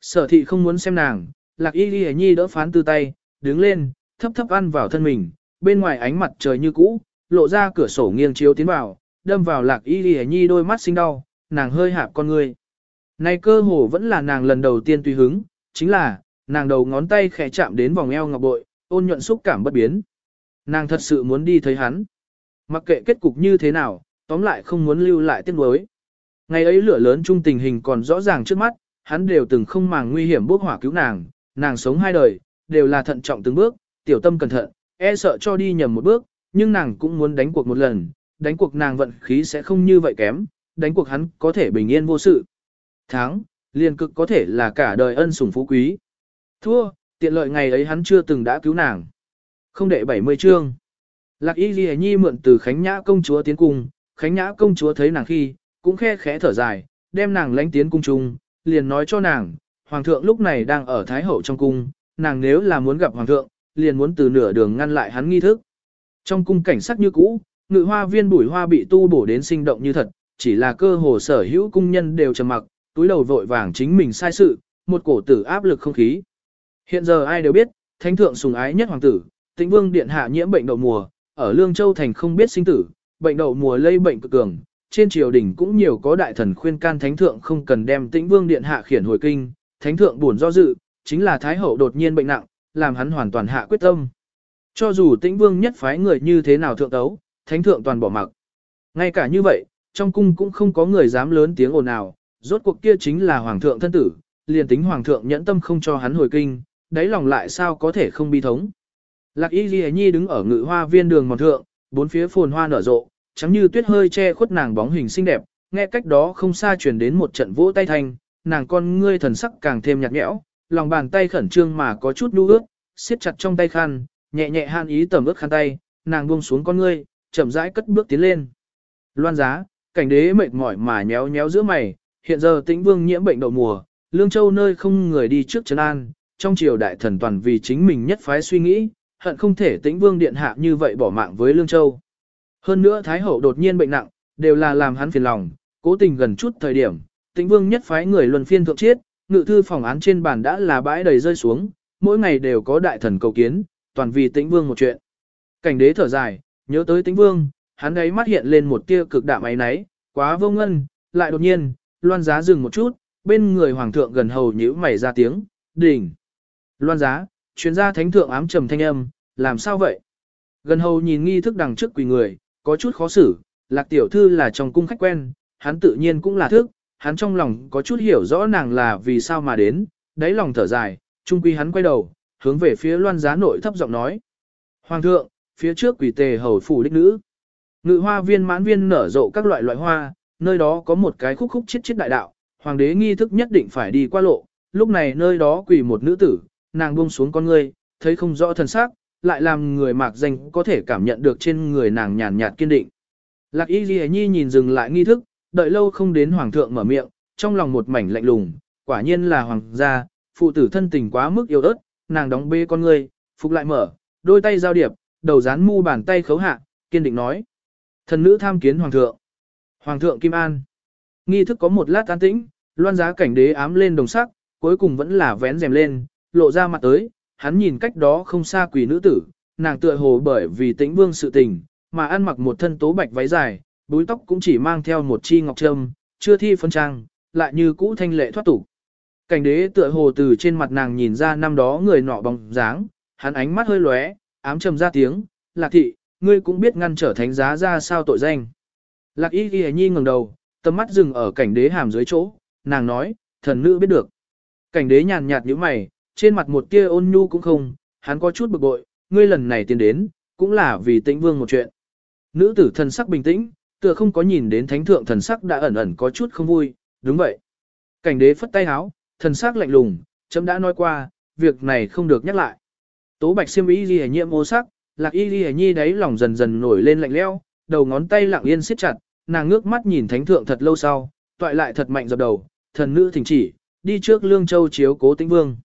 Sở thị không muốn xem nàng, lạc y ghi nhi đỡ phán tư tay, đứng lên, thấp thấp ăn vào thân mình, bên ngoài ánh mặt trời như cũ, lộ ra cửa sổ nghiêng chiếu tiến vào, đâm vào lạc y ghi nhi đôi mắt sinh đau, nàng hơi hạp con người. Này cơ hồ vẫn là nàng lần đầu tiên tùy hứng, chính là, nàng đầu ngón tay khẽ chạm đến vòng eo ngọc bội, ôn nhuận xúc cảm bất biến. Nàng thật sự muốn đi thấy hắn. Mặc kệ kết cục như thế nào, tóm lại không muốn lưu lại tiếc nuối. Ngày ấy lửa lớn chung tình hình còn rõ ràng trước mắt, hắn đều từng không màng nguy hiểm bước hỏa cứu nàng, nàng sống hai đời, đều là thận trọng từng bước, tiểu tâm cẩn thận, e sợ cho đi nhầm một bước, nhưng nàng cũng muốn đánh cuộc một lần, đánh cuộc nàng vận khí sẽ không như vậy kém, đánh cuộc hắn có thể bình yên vô sự. Thắng, liền cực có thể là cả đời ân sủng phú quý. Thua, tiện lợi ngày ấy hắn chưa từng đã cứu nàng. Không đệ 70 chương. Lạc Y Ghi Nhi mượn từ Khánh Nhã công chúa tiến cung, Khánh Nhã công chúa thấy nàng khi, cũng khe khẽ thở dài, đem nàng lánh tiến cung trung, liền nói cho nàng, Hoàng thượng lúc này đang ở Thái Hậu trong cung, nàng nếu là muốn gặp Hoàng thượng, liền muốn từ nửa đường ngăn lại hắn nghi thức. Trong cung cảnh sắc như cũ, ngự hoa viên bùi hoa bị tu bổ đến sinh động như thật, chỉ là cơ hồ sở hữu cung nhân đều trầm mặc, túi đầu vội vàng chính mình sai sự, một cổ tử áp lực không khí. Hiện giờ ai đều biết, thánh thượng sùng ái nhất hoàng tử, tĩnh vương điện hạ nhiễm bệnh đậu mùa, ở Lương Châu thành không biết sinh tử, bệnh đậu mùa lây bệnh cực cường, trên triều đình cũng nhiều có đại thần khuyên can thánh thượng không cần đem tĩnh vương điện hạ khiển hồi kinh, thánh thượng buồn do dự, chính là thái hậu đột nhiên bệnh nặng, làm hắn hoàn toàn hạ quyết tâm. Cho dù tĩnh vương nhất phái người như thế nào thượng tấu, thánh thượng toàn bỏ mặc. Ngay cả như vậy, trong cung cũng không có người dám lớn tiếng ồn nào, rốt cuộc kia chính là hoàng thượng thân tử, liền tính hoàng thượng nhẫn tâm không cho hắn hồi kinh, đáy lòng lại sao có thể không bi thống. Lạc Y Ghi Nhi đứng ở ngự hoa viên đường mòn thượng, bốn phía phồn hoa nở rộ, trắng như tuyết hơi che khuất nàng bóng hình xinh đẹp, nghe cách đó không xa truyền đến một trận vỗ tay thanh, nàng con ngươi thần sắc càng thêm nhạt nhẽo, lòng bàn tay khẩn trương mà có chút nhu ước, siết chặt trong tay khăn, nhẹ nhẹ han ý tầm ướt khăn tay, nàng buông xuống con ngươi, chậm rãi cất bước tiến lên. Loan giá, cảnh đế mệt mỏi mà nhéo nhéo giữa mày, hiện giờ tĩnh vương nhiễm bệnh đậu mùa, lương châu nơi không người đi trước trấn an, trong triều đại thần toàn vì chính mình nhất phái suy nghĩ, hận không thể tĩnh vương điện hạ như vậy bỏ mạng với lương châu. Hơn nữa thái hậu đột nhiên bệnh nặng, đều là làm hắn phiền lòng, cố tình gần chút thời điểm, tĩnh vương nhất phái người luân phiên thượng chiết, ngự thư phòng án trên bàn đã là bãi đầy rơi xuống, mỗi ngày đều có đại thần cầu kiến, toàn vì tĩnh vương một chuyện. Cảnh đế thở dài, nhớ tới tĩnh vương, hắn ấy mắt hiện lên một tia cực đạm ấy náy, quá vô ngân, lại đột nhiên, loan giá dừng một chút, bên người hoàng thượng gần hầu nhíu mày ra tiếng, đỉnh. Loan giá, chuyên gia thánh thượng ám trầm thanh âm, làm sao vậy? Gần hầu nhìn nghi thức đằng trước quỳ người, có chút khó xử, lạc tiểu thư là trong cung khách quen, hắn tự nhiên cũng là thức, hắn trong lòng có chút hiểu rõ nàng là vì sao mà đến, đáy lòng thở dài, trung quy hắn quay đầu, hướng về phía loan giá nội thấp giọng nói. Hoàng thượng, phía trước quỷ tề hầu phủ đích nữ. Ngự hoa viên mãn viên nở rộ các loại loại hoa, nơi đó có một cái khúc khúc chết chết đại đạo, hoàng đế nghi thức nhất định phải đi qua lộ, lúc này nơi đó quỳ một nữ tử, nàng buông xuống con ngươi, thấy không rõ thân xác, lại làm người mạc danh có thể cảm nhận được trên người nàng nhàn nhạt kiên định. Lạc y ghi nhi nhìn dừng lại nghi thức, đợi lâu không đến hoàng thượng mở miệng, trong lòng một mảnh lạnh lùng, quả nhiên là hoàng gia, phụ tử thân tình quá mức yêu ớt, nàng đóng bê con ngươi, phục lại mở, đôi tay giao điệp, đầu dán mu bàn tay khấu hạ, kiên định nói. Thần nữ tham kiến hoàng thượng. Hoàng thượng Kim An. Nghi thức có một lát an tĩnh, loan giá cảnh đế ám lên đồng sắc, cuối cùng vẫn là vén rèm lên, lộ ra mặt tới, hắn nhìn cách đó không xa quỷ nữ tử, nàng tựa hồ bởi vì tĩnh vương sự tình, mà ăn mặc một thân tố bạch váy dài, búi tóc cũng chỉ mang theo một chi ngọc trâm, chưa thi phân trang, lại như cũ thanh lệ thoát tục. Cảnh đế tựa hồ từ trên mặt nàng nhìn ra năm đó người nọ bóng dáng, hắn ánh mắt hơi lóe, ám trầm ra tiếng, lạc thị, ngươi cũng biết ngăn trở thánh giá ra sao tội danh. Lạc y ghi nhi ngẩng đầu, tầm mắt dừng ở cảnh đế hàm dưới chỗ, nàng nói, thần nữ biết được. Cảnh đế nhàn nhạt như mày, trên mặt một tia ôn nhu cũng không, hắn có chút bực bội, ngươi lần này tiến đến, cũng là vì tĩnh vương một chuyện. Nữ tử thần sắc bình tĩnh, tựa không có nhìn đến thánh thượng thần sắc đã ẩn ẩn có chút không vui, đúng vậy. Cảnh đế phất tay háo, thần sắc lạnh lùng, chấm đã nói qua, việc này không được nhắc lại. Tố bạch xiêm y ghi nhiệm ô sắc, lạc y ghi nhi đáy lòng dần dần nổi lên lạnh leo, đầu ngón tay lặng yên siết chặt, nàng ngước mắt nhìn thánh thượng thật lâu sau, toại lại thật mạnh dập đầu, thần nữ thỉnh chỉ, đi trước lương châu chiếu cố tĩnh vương.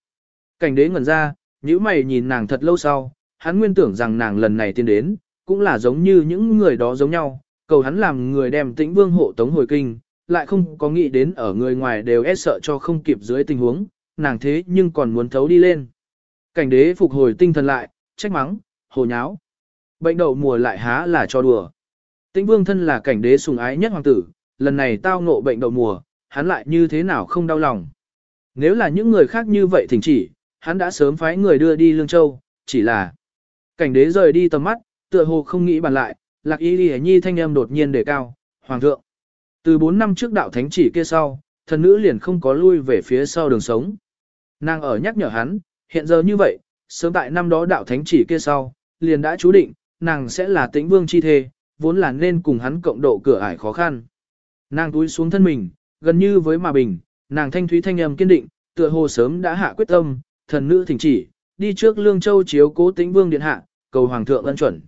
Cảnh đế ngẩn ra, nhíu mày nhìn nàng thật lâu sau, hắn nguyên tưởng rằng nàng lần này tiến đến, cũng là giống như những người đó giống nhau, cầu hắn làm người đem tĩnh vương hộ tống hồi kinh, lại không có nghĩ đến ở người ngoài đều e sợ cho không kịp dưới tình huống, nàng thế nhưng còn muốn thấu đi lên. Cảnh đế phục hồi tinh thần lại, trách mắng, hồ nháo. Bệnh đậu mùa lại há là cho đùa. Tĩnh vương thân là cảnh đế sùng ái nhất hoàng tử, lần này tao ngộ bệnh đậu mùa, hắn lại như thế nào không đau lòng. Nếu là những người khác như vậy thỉnh chỉ, hắn đã sớm phái người đưa đi Lương Châu, chỉ là cảnh đế rời đi tầm mắt, tựa hồ không nghĩ bàn lại, lạc y lì nhi thanh âm đột nhiên đề cao, hoàng thượng. Từ 4 năm trước đạo thánh chỉ kia sau, thần nữ liền không có lui về phía sau đường sống. Nàng ở nhắc nhở hắn, hiện giờ như vậy, sớm tại năm đó đạo thánh chỉ kia sau, liền đã chú định, nàng sẽ là tĩnh vương chi thê, vốn là nên cùng hắn cộng độ cửa ải khó khăn. Nàng túi xuống thân mình, gần như với mà bình, nàng thanh thúy thanh âm kiên định, tựa hồ sớm đã hạ quyết tâm, thần nữ thỉnh chỉ, đi trước Lương Châu chiếu cố tĩnh vương điện hạ, cầu hoàng thượng ân chuẩn.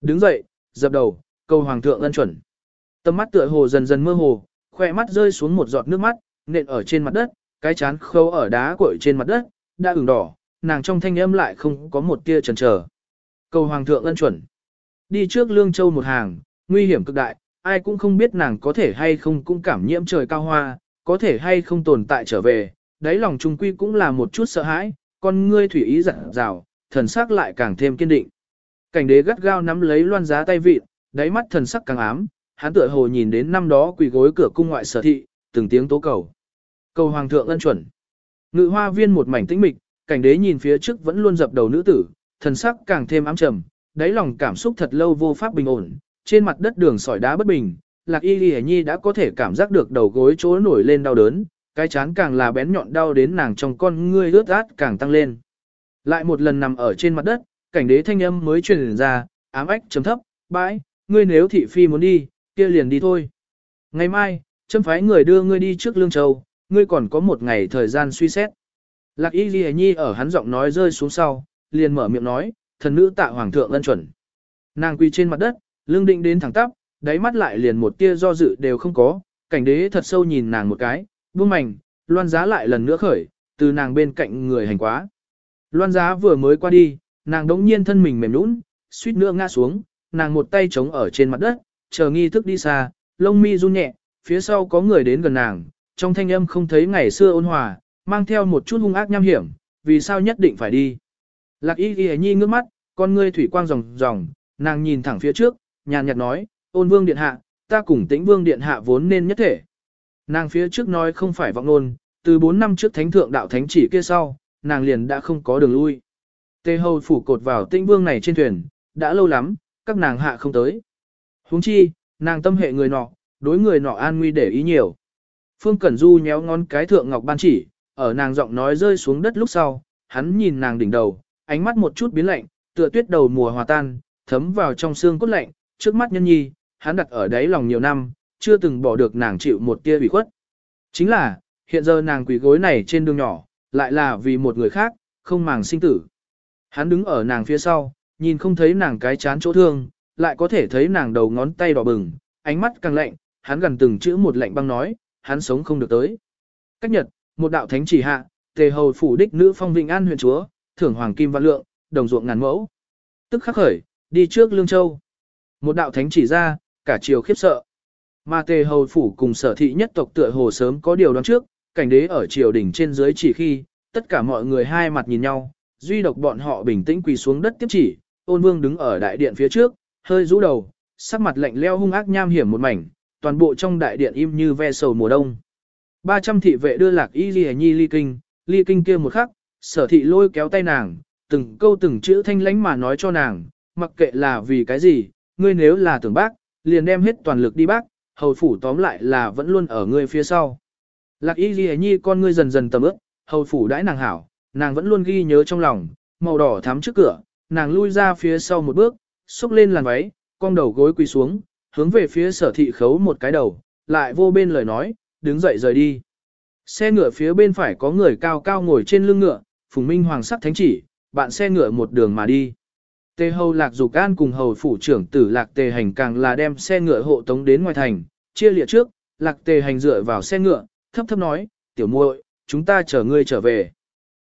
Đứng dậy, dập đầu, cầu hoàng thượng ân chuẩn. Tâm mắt tựa hồ dần dần mơ hồ, khỏe mắt rơi xuống một giọt nước mắt, nện ở trên mặt đất, cái chán khâu ở đá cội trên mặt đất, đã ửng đỏ, nàng trong thanh âm lại không có một tia chần chờ. Cầu hoàng thượng ân chuẩn. Đi trước Lương Châu một hàng, nguy hiểm cực đại, ai cũng không biết nàng có thể hay không cũng cảm nhiễm trời cao hoa, có thể hay không tồn tại trở về, đáy lòng trung quy cũng là một chút sợ hãi, con ngươi thủy ý dặn dào, thần sắc lại càng thêm kiên định. Cảnh đế gắt gao nắm lấy loan giá tay vịt, đáy mắt thần sắc càng ám, hắn tựa hồ nhìn đến năm đó quỳ gối cửa cung ngoại sở thị, từng tiếng tố cầu. Cầu hoàng thượng ân chuẩn. Ngự hoa viên một mảnh tĩnh mịch, cảnh đế nhìn phía trước vẫn luôn dập đầu nữ tử, thần sắc càng thêm ám trầm, đáy lòng cảm xúc thật lâu vô pháp bình ổn, trên mặt đất đường sỏi đá bất bình, lạc y ghi nhi đã có thể cảm giác được đầu gối chỗ nổi lên đau đớn, cái chán càng là bén nhọn đau đến nàng trong con ngươi ướt át càng tăng lên. Lại một lần nằm ở trên mặt đất, cảnh đế thanh âm mới truyền ra, ám ách chấm thấp, bãi, ngươi nếu thị phi muốn đi, kia liền đi thôi. Ngày mai, châm phái người đưa ngươi đi trước Lương Châu, ngươi còn có một ngày thời gian suy xét. Lạc y ghi nhi ở hắn giọng nói rơi xuống sau, liền mở miệng nói, thần nữ tạ hoàng thượng ân chuẩn. Nàng quỳ trên mặt đất, lương định đến thẳng tắp, đáy mắt lại liền một tia do dự đều không có, cảnh đế thật sâu nhìn nàng một cái, buông mảnh, loan giá lại lần nữa khởi, từ nàng bên cạnh người hành quá. Loan giá vừa mới qua đi, nàng đống nhiên thân mình mềm nũng, suýt nữa ngã xuống, nàng một tay chống ở trên mặt đất, chờ nghi thức đi xa, lông mi run nhẹ, phía sau có người đến gần nàng, trong thanh âm không thấy ngày xưa ôn hòa, mang theo một chút hung ác nham hiểm, vì sao nhất định phải đi. Lạc y ghi nhi ngước mắt, con ngươi thủy quang ròng ròng, nàng nhìn thẳng phía trước, nhàn nhạt nói, ôn vương điện hạ, ta cùng tĩnh vương điện hạ vốn nên nhất thể. Nàng phía trước nói không phải vọng ngôn, từ 4 năm trước thánh thượng đạo thánh chỉ kia sau, nàng liền đã không có đường lui. Tê hầu phủ cột vào tinh vương này trên thuyền, đã lâu lắm, các nàng hạ không tới. huống chi, nàng tâm hệ người nọ, đối người nọ an nguy để ý nhiều. Phương Cẩn Du nhéo ngón cái thượng ngọc ban chỉ, ở nàng giọng nói rơi xuống đất lúc sau, hắn nhìn nàng đỉnh đầu, ánh mắt một chút biến lạnh, tựa tuyết đầu mùa hòa tan, thấm vào trong xương cốt lạnh, trước mắt nhân nhi, hắn đặt ở đáy lòng nhiều năm, chưa từng bỏ được nàng chịu một tia ủy khuất. Chính là, hiện giờ nàng quỳ gối này trên đường nhỏ, lại là vì một người khác, không màng sinh tử. Hắn đứng ở nàng phía sau, nhìn không thấy nàng cái chán chỗ thương, lại có thể thấy nàng đầu ngón tay đỏ bừng, ánh mắt càng lạnh, hắn gần từng chữ một lạnh băng nói, hắn sống không được tới. Cách nhật, một đạo thánh chỉ hạ, tề hầu phủ đích nữ phong vịnh an huyện chúa, thưởng hoàng kim văn lượng, đồng ruộng ngàn mẫu. Tức khắc khởi, đi trước Lương Châu. Một đạo thánh chỉ ra, cả triều khiếp sợ. Mà tề hầu phủ cùng sở thị nhất tộc tựa hồ sớm có điều đoán trước, cảnh đế ở triều đỉnh trên dưới chỉ khi, tất cả mọi người hai mặt nhìn nhau, duy độc bọn họ bình tĩnh quỳ xuống đất tiếp chỉ, ôn vương đứng ở đại điện phía trước, hơi rũ đầu, sắc mặt lạnh leo hung ác nham hiểm một mảnh, toàn bộ trong đại điện im như ve sầu mùa đông. 300 thị vệ đưa lạc y ghi nhi ly kinh, ly kinh kia một khắc, sở thị lôi kéo tay nàng, từng câu từng chữ thanh lãnh mà nói cho nàng, mặc kệ là vì cái gì, ngươi nếu là tưởng bác, liền đem hết toàn lực đi bác, hầu phủ tóm lại là vẫn luôn ở ngươi phía sau. Lạc y ghi nhi con ngươi dần dần tầm ước. hầu phủ đãi nàng hảo, nàng vẫn luôn ghi nhớ trong lòng, màu đỏ thắm trước cửa, nàng lui ra phía sau một bước, xúc lên làn váy, cong đầu gối quỳ xuống, hướng về phía sở thị khấu một cái đầu, lại vô bên lời nói, đứng dậy rời đi. Xe ngựa phía bên phải có người cao cao ngồi trên lưng ngựa, phùng minh hoàng sắc thánh chỉ, bạn xe ngựa một đường mà đi. Tề hầu lạc dục an cùng hầu phủ trưởng tử lạc tề hành càng là đem xe ngựa hộ tống đến ngoài thành, chia liệt trước, lạc tề hành dựa vào xe ngựa, thấp thấp nói, tiểu muội, chúng ta chờ ngươi trở về.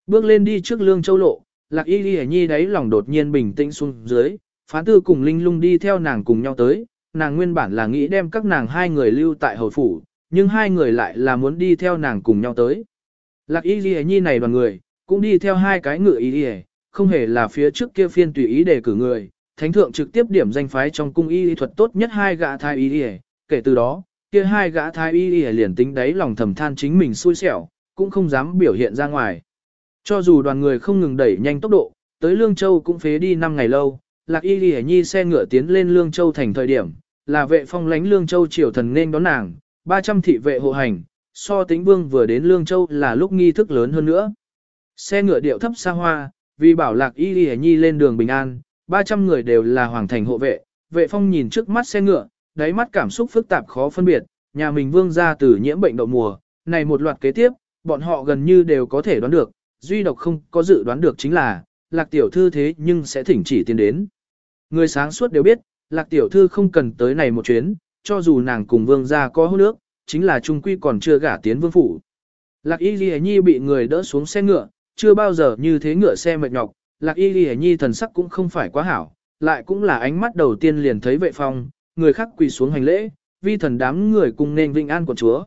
Bước lên đi trước lương châu lộ, lạc y ghi nhi đáy lòng đột nhiên bình tĩnh xuống dưới, phán tư cùng linh lung đi theo nàng cùng nhau tới, nàng nguyên bản là nghĩ đem các nàng hai người lưu tại hầu phủ, nhưng hai người lại là muốn đi theo nàng cùng nhau tới. Lạc y ghi nhi này đoàn người, cũng đi theo hai cái ngựa y ghi không hề là phía trước kia phiên tùy ý để cử người, thánh thượng trực tiếp điểm danh phái trong cung y thuật tốt nhất hai gã thái y y, kể từ đó, kia hai gã thái y y liền tính đáy lòng thầm than chính mình xui xẻo, cũng không dám biểu hiện ra ngoài. Cho dù đoàn người không ngừng đẩy nhanh tốc độ, tới Lương Châu cũng phế đi 5 ngày lâu, Lạc Y Ghi Nhi xe ngựa tiến lên Lương Châu thành thời điểm, là vệ phong lánh Lương Châu triều thần nên đón nàng, 300 thị vệ hộ hành, so tính vương vừa đến Lương Châu là lúc nghi thức lớn hơn nữa. Xe ngựa điệu thấp xa hoa, vì bảo Lạc Y y Nhi lên đường bình an, 300 người đều là hoàng thành hộ vệ, vệ phong nhìn trước mắt xe ngựa, đáy mắt cảm xúc phức tạp khó phân biệt, nhà mình vương ra từ nhiễm bệnh đậu mùa, này một loạt kế tiếp, bọn họ gần như đều có thể đoán được, duy độc không có dự đoán được chính là, lạc tiểu thư thế nhưng sẽ thỉnh chỉ tiến đến. Người sáng suốt đều biết, lạc tiểu thư không cần tới này một chuyến, cho dù nàng cùng vương gia có hôn nước, chính là trung quy còn chưa gả tiến vương phủ. Lạc y ghi nhi bị người đỡ xuống xe ngựa, chưa bao giờ như thế ngựa xe mệt nhọc, lạc y ghi nhi thần sắc cũng không phải quá hảo, lại cũng là ánh mắt đầu tiên liền thấy vệ phong, người khác quỳ xuống hành lễ, vi thần đám người cùng nên vinh an của chúa.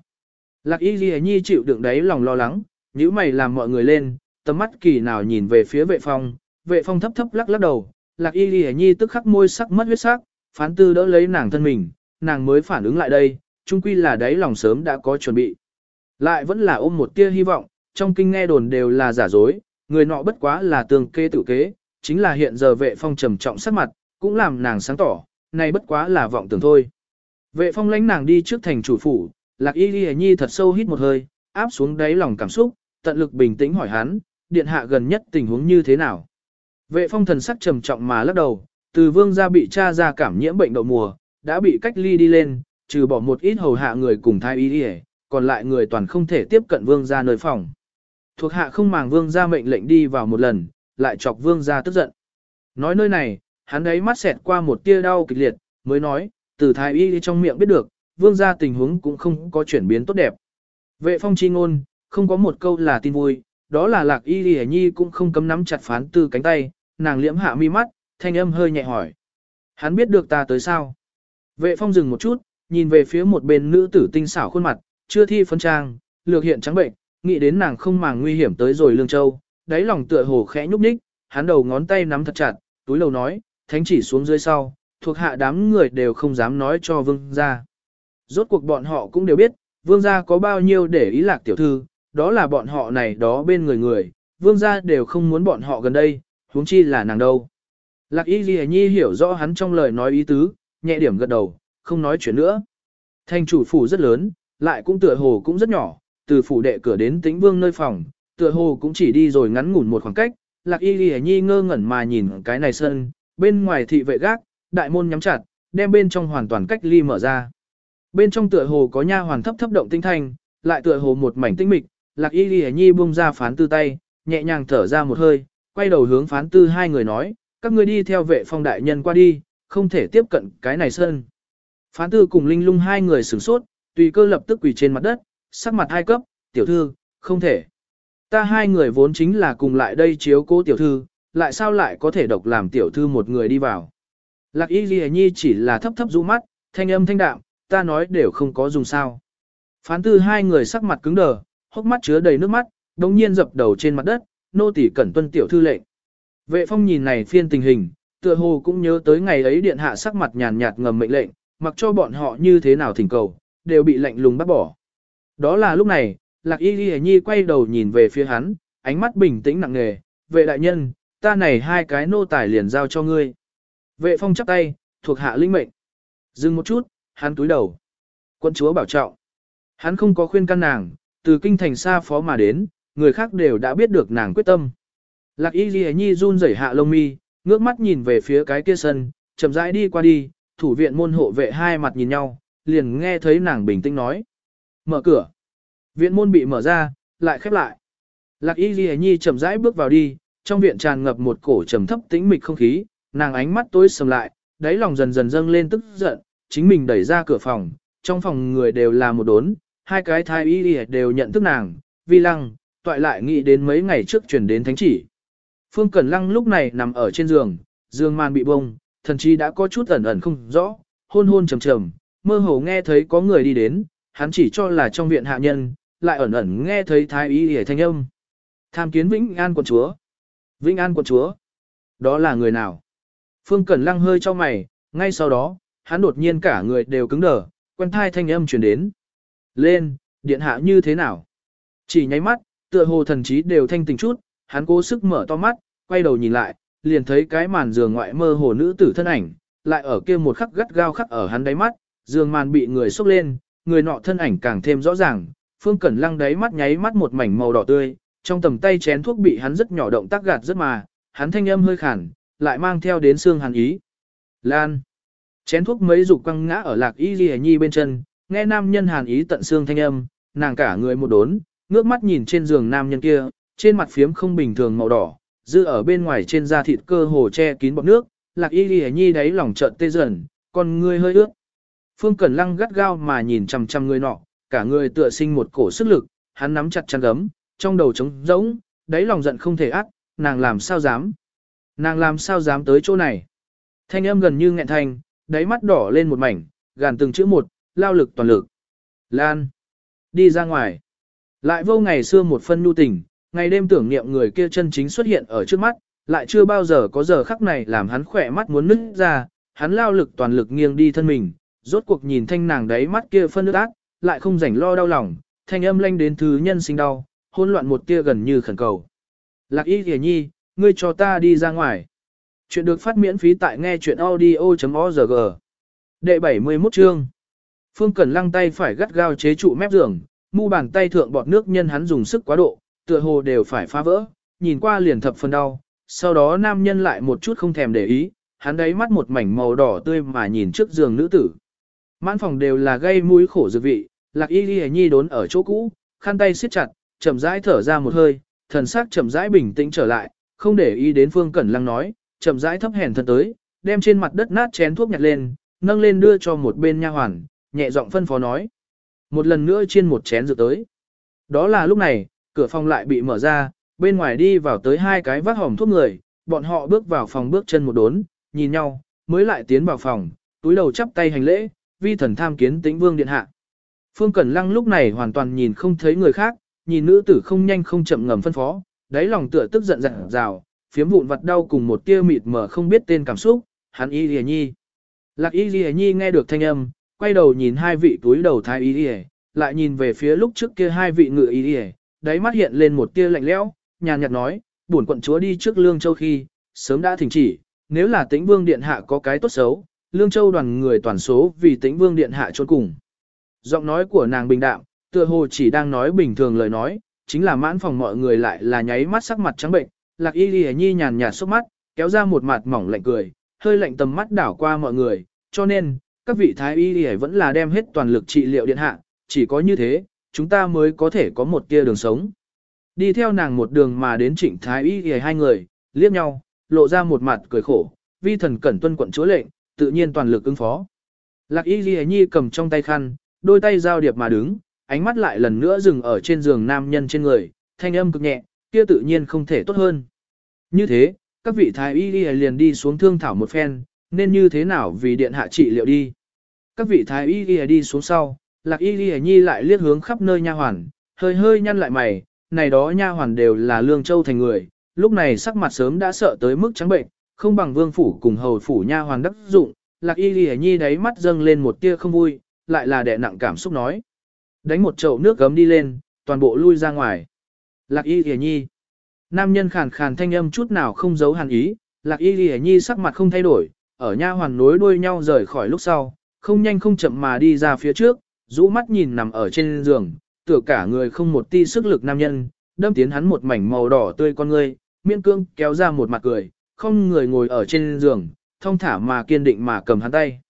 Lạc y ghi nhi chịu đựng đấy lòng lo lắng, nhíu mày làm mọi người lên, tầm mắt kỳ nào nhìn về phía vệ phong, vệ phong thấp thấp lắc lắc đầu, lạc y ghi nhi tức khắc môi sắc mất huyết sắc, phán tư đỡ lấy nàng thân mình, nàng mới phản ứng lại đây, chung quy là đấy lòng sớm đã có chuẩn bị. Lại vẫn là ôm một tia hy vọng, trong kinh nghe đồn đều là giả dối, người nọ bất quá là tường kê tự kế, chính là hiện giờ vệ phong trầm trọng sắc mặt, cũng làm nàng sáng tỏ, này bất quá là vọng tưởng thôi. Vệ phong lãnh nàng đi trước thành chủ phủ, lạc y ghi nhi thật sâu hít một hơi, áp xuống đáy lòng cảm xúc, tận lực bình tĩnh hỏi hắn, điện hạ gần nhất tình huống như thế nào. Vệ phong thần sắc trầm trọng mà lắc đầu, từ vương gia bị cha ra cảm nhiễm bệnh đậu mùa, đã bị cách ly đi lên, trừ bỏ một ít hầu hạ người cùng thai y đi còn lại người toàn không thể tiếp cận vương gia nơi phòng. Thuộc hạ không màng vương gia mệnh lệnh đi vào một lần, lại chọc vương gia tức giận. Nói nơi này, hắn ấy mắt xẹt qua một tia đau kịch liệt, mới nói, từ thái y trong miệng biết được, vương gia tình huống cũng không có chuyển biến tốt đẹp. Vệ phong chi ngôn, không có một câu là tin vui, đó là lạc y lì nhi cũng không cấm nắm chặt phán tư cánh tay, nàng liễm hạ mi mắt, thanh âm hơi nhẹ hỏi. Hắn biết được ta tới sao? Vệ phong dừng một chút, nhìn về phía một bên nữ tử tinh xảo khuôn mặt, chưa thi phân trang, lược hiện trắng bệnh, nghĩ đến nàng không màng nguy hiểm tới rồi lương châu, đáy lòng tựa hồ khẽ nhúc nhích, hắn đầu ngón tay nắm thật chặt, túi lầu nói, thánh chỉ xuống dưới sau, thuộc hạ đám người đều không dám nói cho vương gia. Rốt cuộc bọn họ cũng đều biết, vương gia có bao nhiêu để ý lạc tiểu thư, đó là bọn họ này đó bên người người, vương gia đều không muốn bọn họ gần đây, huống chi là nàng đâu. Lạc y ghi nhi hiểu rõ hắn trong lời nói ý tứ, nhẹ điểm gật đầu, không nói chuyện nữa. Thành chủ phủ rất lớn, lại cũng tựa hồ cũng rất nhỏ, từ phủ đệ cửa đến tĩnh vương nơi phòng, tựa hồ cũng chỉ đi rồi ngắn ngủn một khoảng cách, lạc y ghi nhi ngơ ngẩn mà nhìn cái này sân, bên ngoài thị vệ gác, đại môn nhắm chặt, đem bên trong hoàn toàn cách ly mở ra. Bên trong tựa hồ có nha hoàn thấp thấp động tinh thanh, lại tựa hồ một mảnh tinh mịch, Lạc Y Ghi Nhi buông ra phán tư tay, nhẹ nhàng thở ra một hơi, quay đầu hướng phán tư hai người nói, các ngươi đi theo vệ phong đại nhân qua đi, không thể tiếp cận cái này sơn. Phán tư cùng linh lung hai người sửng sốt, tùy cơ lập tức quỳ trên mặt đất, sắc mặt hai cấp, tiểu thư, không thể. Ta hai người vốn chính là cùng lại đây chiếu cố tiểu thư, lại sao lại có thể độc làm tiểu thư một người đi vào. Lạc y ghi nhi chỉ là thấp thấp rũ mắt, thanh âm thanh đạm, ta nói đều không có dùng sao. Phán tư hai người sắc mặt cứng đờ, hốc mắt chứa đầy nước mắt, đồng nhiên dập đầu trên mặt đất, nô tỳ cẩn tuân tiểu thư lệnh. Vệ phong nhìn này phiên tình hình, tựa hồ cũng nhớ tới ngày ấy điện hạ sắc mặt nhàn nhạt ngầm mệnh lệnh, mặc cho bọn họ như thế nào thỉnh cầu, đều bị lệnh lùng bắt bỏ. Đó là lúc này, lạc y ghi nhi quay đầu nhìn về phía hắn, ánh mắt bình tĩnh nặng nề, vệ đại nhân, ta này hai cái nô tài liền giao cho ngươi. Vệ phong chắp tay, thuộc hạ linh mệnh. Dừng một chút, hắn túi đầu. Quân chúa bảo trọng. Hắn không có khuyên can nàng, từ kinh thành xa phó mà đến, người khác đều đã biết được nàng quyết tâm. Lạc y ghi nhi run rẩy hạ lông mi, ngước mắt nhìn về phía cái kia sân, chậm rãi đi qua đi, thủ viện môn hộ vệ hai mặt nhìn nhau, liền nghe thấy nàng bình tĩnh nói. Mở cửa. Viện môn bị mở ra, lại khép lại. Lạc y ghi nhi chậm rãi bước vào đi, trong viện tràn ngập một cổ trầm thấp tĩnh mịch không khí, nàng ánh mắt tối sầm lại, đáy lòng dần dần dâng lên tức giận, chính mình đẩy ra cửa phòng, trong phòng người đều là một đốn, hai cái thái y đều nhận thức nàng, vi lăng, toại lại nghĩ đến mấy ngày trước chuyển đến thánh chỉ. Phương Cẩn Lăng lúc này nằm ở trên giường, giường màn bị bông, thần chí đã có chút ẩn ẩn không rõ, hôn hôn trầm trầm, mơ hồ nghe thấy có người đi đến, hắn chỉ cho là trong viện hạ nhân, lại ẩn ẩn nghe thấy thái y hề thanh âm. Tham kiến Vĩnh An quận chúa. Vĩnh An quận chúa. Đó là người nào? Phương Cẩn Lăng hơi cho mày, ngay sau đó, hắn đột nhiên cả người đều cứng đờ, quen thai thanh âm truyền đến. Lên, điện hạ như thế nào? Chỉ nháy mắt, tựa hồ thần trí đều thanh tỉnh chút, hắn cố sức mở to mắt, quay đầu nhìn lại, liền thấy cái màn giường ngoại mơ hồ nữ tử thân ảnh, lại ở kia một khắc gắt gao khắc ở hắn đáy mắt, giường màn bị người xúc lên, người nọ thân ảnh càng thêm rõ ràng, Phương Cẩn Lăng đáy mắt nháy mắt một mảnh màu đỏ tươi, trong tầm tay chén thuốc bị hắn rất nhỏ động tác gạt rất mà, hắn thanh âm hơi khản, lại mang theo đến xương hàn ý. Lan. Chén thuốc mấy dục quăng ngã ở lạc y Li nhi bên chân, nghe nam nhân hàn ý tận xương thanh âm, nàng cả người một đốn, ngước mắt nhìn trên giường nam nhân kia, trên mặt phiếm không bình thường màu đỏ, dư ở bên ngoài trên da thịt cơ hồ che kín bọt nước, lạc y Li nhi đáy lòng trợn tê dần, con người hơi ướt. Phương Cẩn Lăng gắt gao mà nhìn chằm chằm người nọ, cả người tựa sinh một cổ sức lực, hắn nắm chặt chăn gấm, trong đầu trống rỗng, đáy lòng giận không thể ác, nàng làm sao dám. Nàng làm sao dám tới chỗ này. Thanh âm gần như nghẹn thành, đáy mắt đỏ lên một mảnh, gàn từng chữ một, lao lực toàn lực. Lan. Đi ra ngoài. Lại vô ngày xưa một phân nhu tình, ngày đêm tưởng niệm người kia chân chính xuất hiện ở trước mắt, lại chưa bao giờ có giờ khắc này làm hắn khỏe mắt muốn nứt ra, hắn lao lực toàn lực nghiêng đi thân mình, rốt cuộc nhìn thanh nàng đấy mắt kia phân nước ác, lại không rảnh lo đau lòng, thanh âm lanh đến thứ nhân sinh đau, hỗn loạn một tia gần như khẩn cầu. Lạc y kìa nhi, ngươi cho ta đi ra ngoài. Chuyện được phát miễn phí tại nghe chuyện audio.org. Đệ 71 chương. Phương Cẩn lăng tay phải gắt gao chế trụ mép giường, mu bàn tay thượng bọt nước nhân hắn dùng sức quá độ, tựa hồ đều phải phá vỡ, nhìn qua liền thập phần đau. Sau đó nam nhân lại một chút không thèm để ý, hắn đáy mắt một mảnh màu đỏ tươi mà nhìn trước giường nữ tử. Mãn phòng đều là gây mũi khổ dược vị, lạc y ghi nhi đốn ở chỗ cũ, khăn tay siết chặt, chậm rãi thở ra một hơi, thần sắc chậm rãi bình tĩnh trở lại, không để ý đến Phương Cẩn Lăng nói, chậm rãi thấp hèn thân tới, đem trên mặt đất nát chén thuốc nhặt lên, nâng lên đưa cho một bên nha hoàn, nhẹ giọng phân phó nói. Một lần nữa trên một chén rượu tới. Đó là lúc này, cửa phòng lại bị mở ra, bên ngoài đi vào tới hai cái vác hòm thuốc người, bọn họ bước vào phòng bước chân một đốn, nhìn nhau, mới lại tiến vào phòng, túi đầu chắp tay hành lễ, vi thần tham kiến tĩnh vương điện hạ. Phương Cẩn Lăng lúc này hoàn toàn nhìn không thấy người khác, nhìn nữ tử không nhanh không chậm ngầm phân phó, đáy lòng tựa tức giận dặn rào, phiếm vụn vặt đau cùng một tia mịt mờ không biết tên cảm xúc, hắn y lìa nhi. Lạc y lìa nhi nghe được thanh âm, quay đầu nhìn hai vị túi đầu thái y lìa, lại nhìn về phía lúc trước kia hai vị ngựa y lìa, đáy mắt hiện lên một tia lạnh lẽo, nhàn nhạt nói, bổn quận chúa đi trước lương châu khi, sớm đã thỉnh chỉ, nếu là tĩnh vương điện hạ có cái tốt xấu, lương châu đoàn người toàn số vì tĩnh vương điện hạ trốn cùng. Giọng nói của nàng bình đạm, tựa hồ chỉ đang nói bình thường lời nói, chính là mãn phòng mọi người lại là nháy mắt sắc mặt trắng bệnh, lạc y ghi nhi nhàn nhạt sốc mắt, kéo ra một mặt mỏng lạnh cười, hơi lạnh tầm mắt đảo qua mọi người, cho nên, các vị thái y ghi vẫn là đem hết toàn lực trị liệu điện hạ, chỉ có như thế, chúng ta mới có thể có một tia đường sống. Đi theo nàng một đường mà đến trịnh thái y ghi hai người, liếc nhau, lộ ra một mặt cười khổ, vi thần cẩn tuân quận chúa lệnh, tự nhiên toàn lực ứng phó. Lạc y ghi nhi cầm trong tay khăn, đôi tay giao điệp mà đứng, ánh mắt lại lần nữa dừng ở trên giường nam nhân trên người, thanh âm cực nhẹ, kia tự nhiên không thể tốt hơn. Như thế, các vị thái y liền đi xuống thương thảo một phen, nên như thế nào vì điện hạ trị liệu đi. Các vị thái y đi xuống sau, lạc y nhi lại liếc hướng khắp nơi nha hoàn, hơi hơi nhăn lại mày, này đó nha hoàn đều là lương châu thành người, lúc này sắc mặt sớm đã sợ tới mức trắng bệnh, không bằng vương phủ cùng hầu phủ nha hoàn đắc dụng, lạc y nhi đáy mắt dâng lên một tia không vui, lại là đè nặng cảm xúc nói. Đánh một chậu nước gấm đi lên, toàn bộ lui ra ngoài. Lạc y hề nhi. Nam nhân khàn khàn thanh âm chút nào không giấu hàn ý, lạc y hề nhi sắc mặt không thay đổi, ở nha hoàn nối đuôi nhau rời khỏi lúc sau, không nhanh không chậm mà đi ra phía trước, rũ mắt nhìn nằm ở trên giường, tựa cả người không một ti sức lực nam nhân, đâm tiến hắn một mảnh màu đỏ tươi con ngươi, miên cương kéo ra một mặt cười, không người ngồi ở trên giường, thông thả mà kiên định mà cầm hắn tay.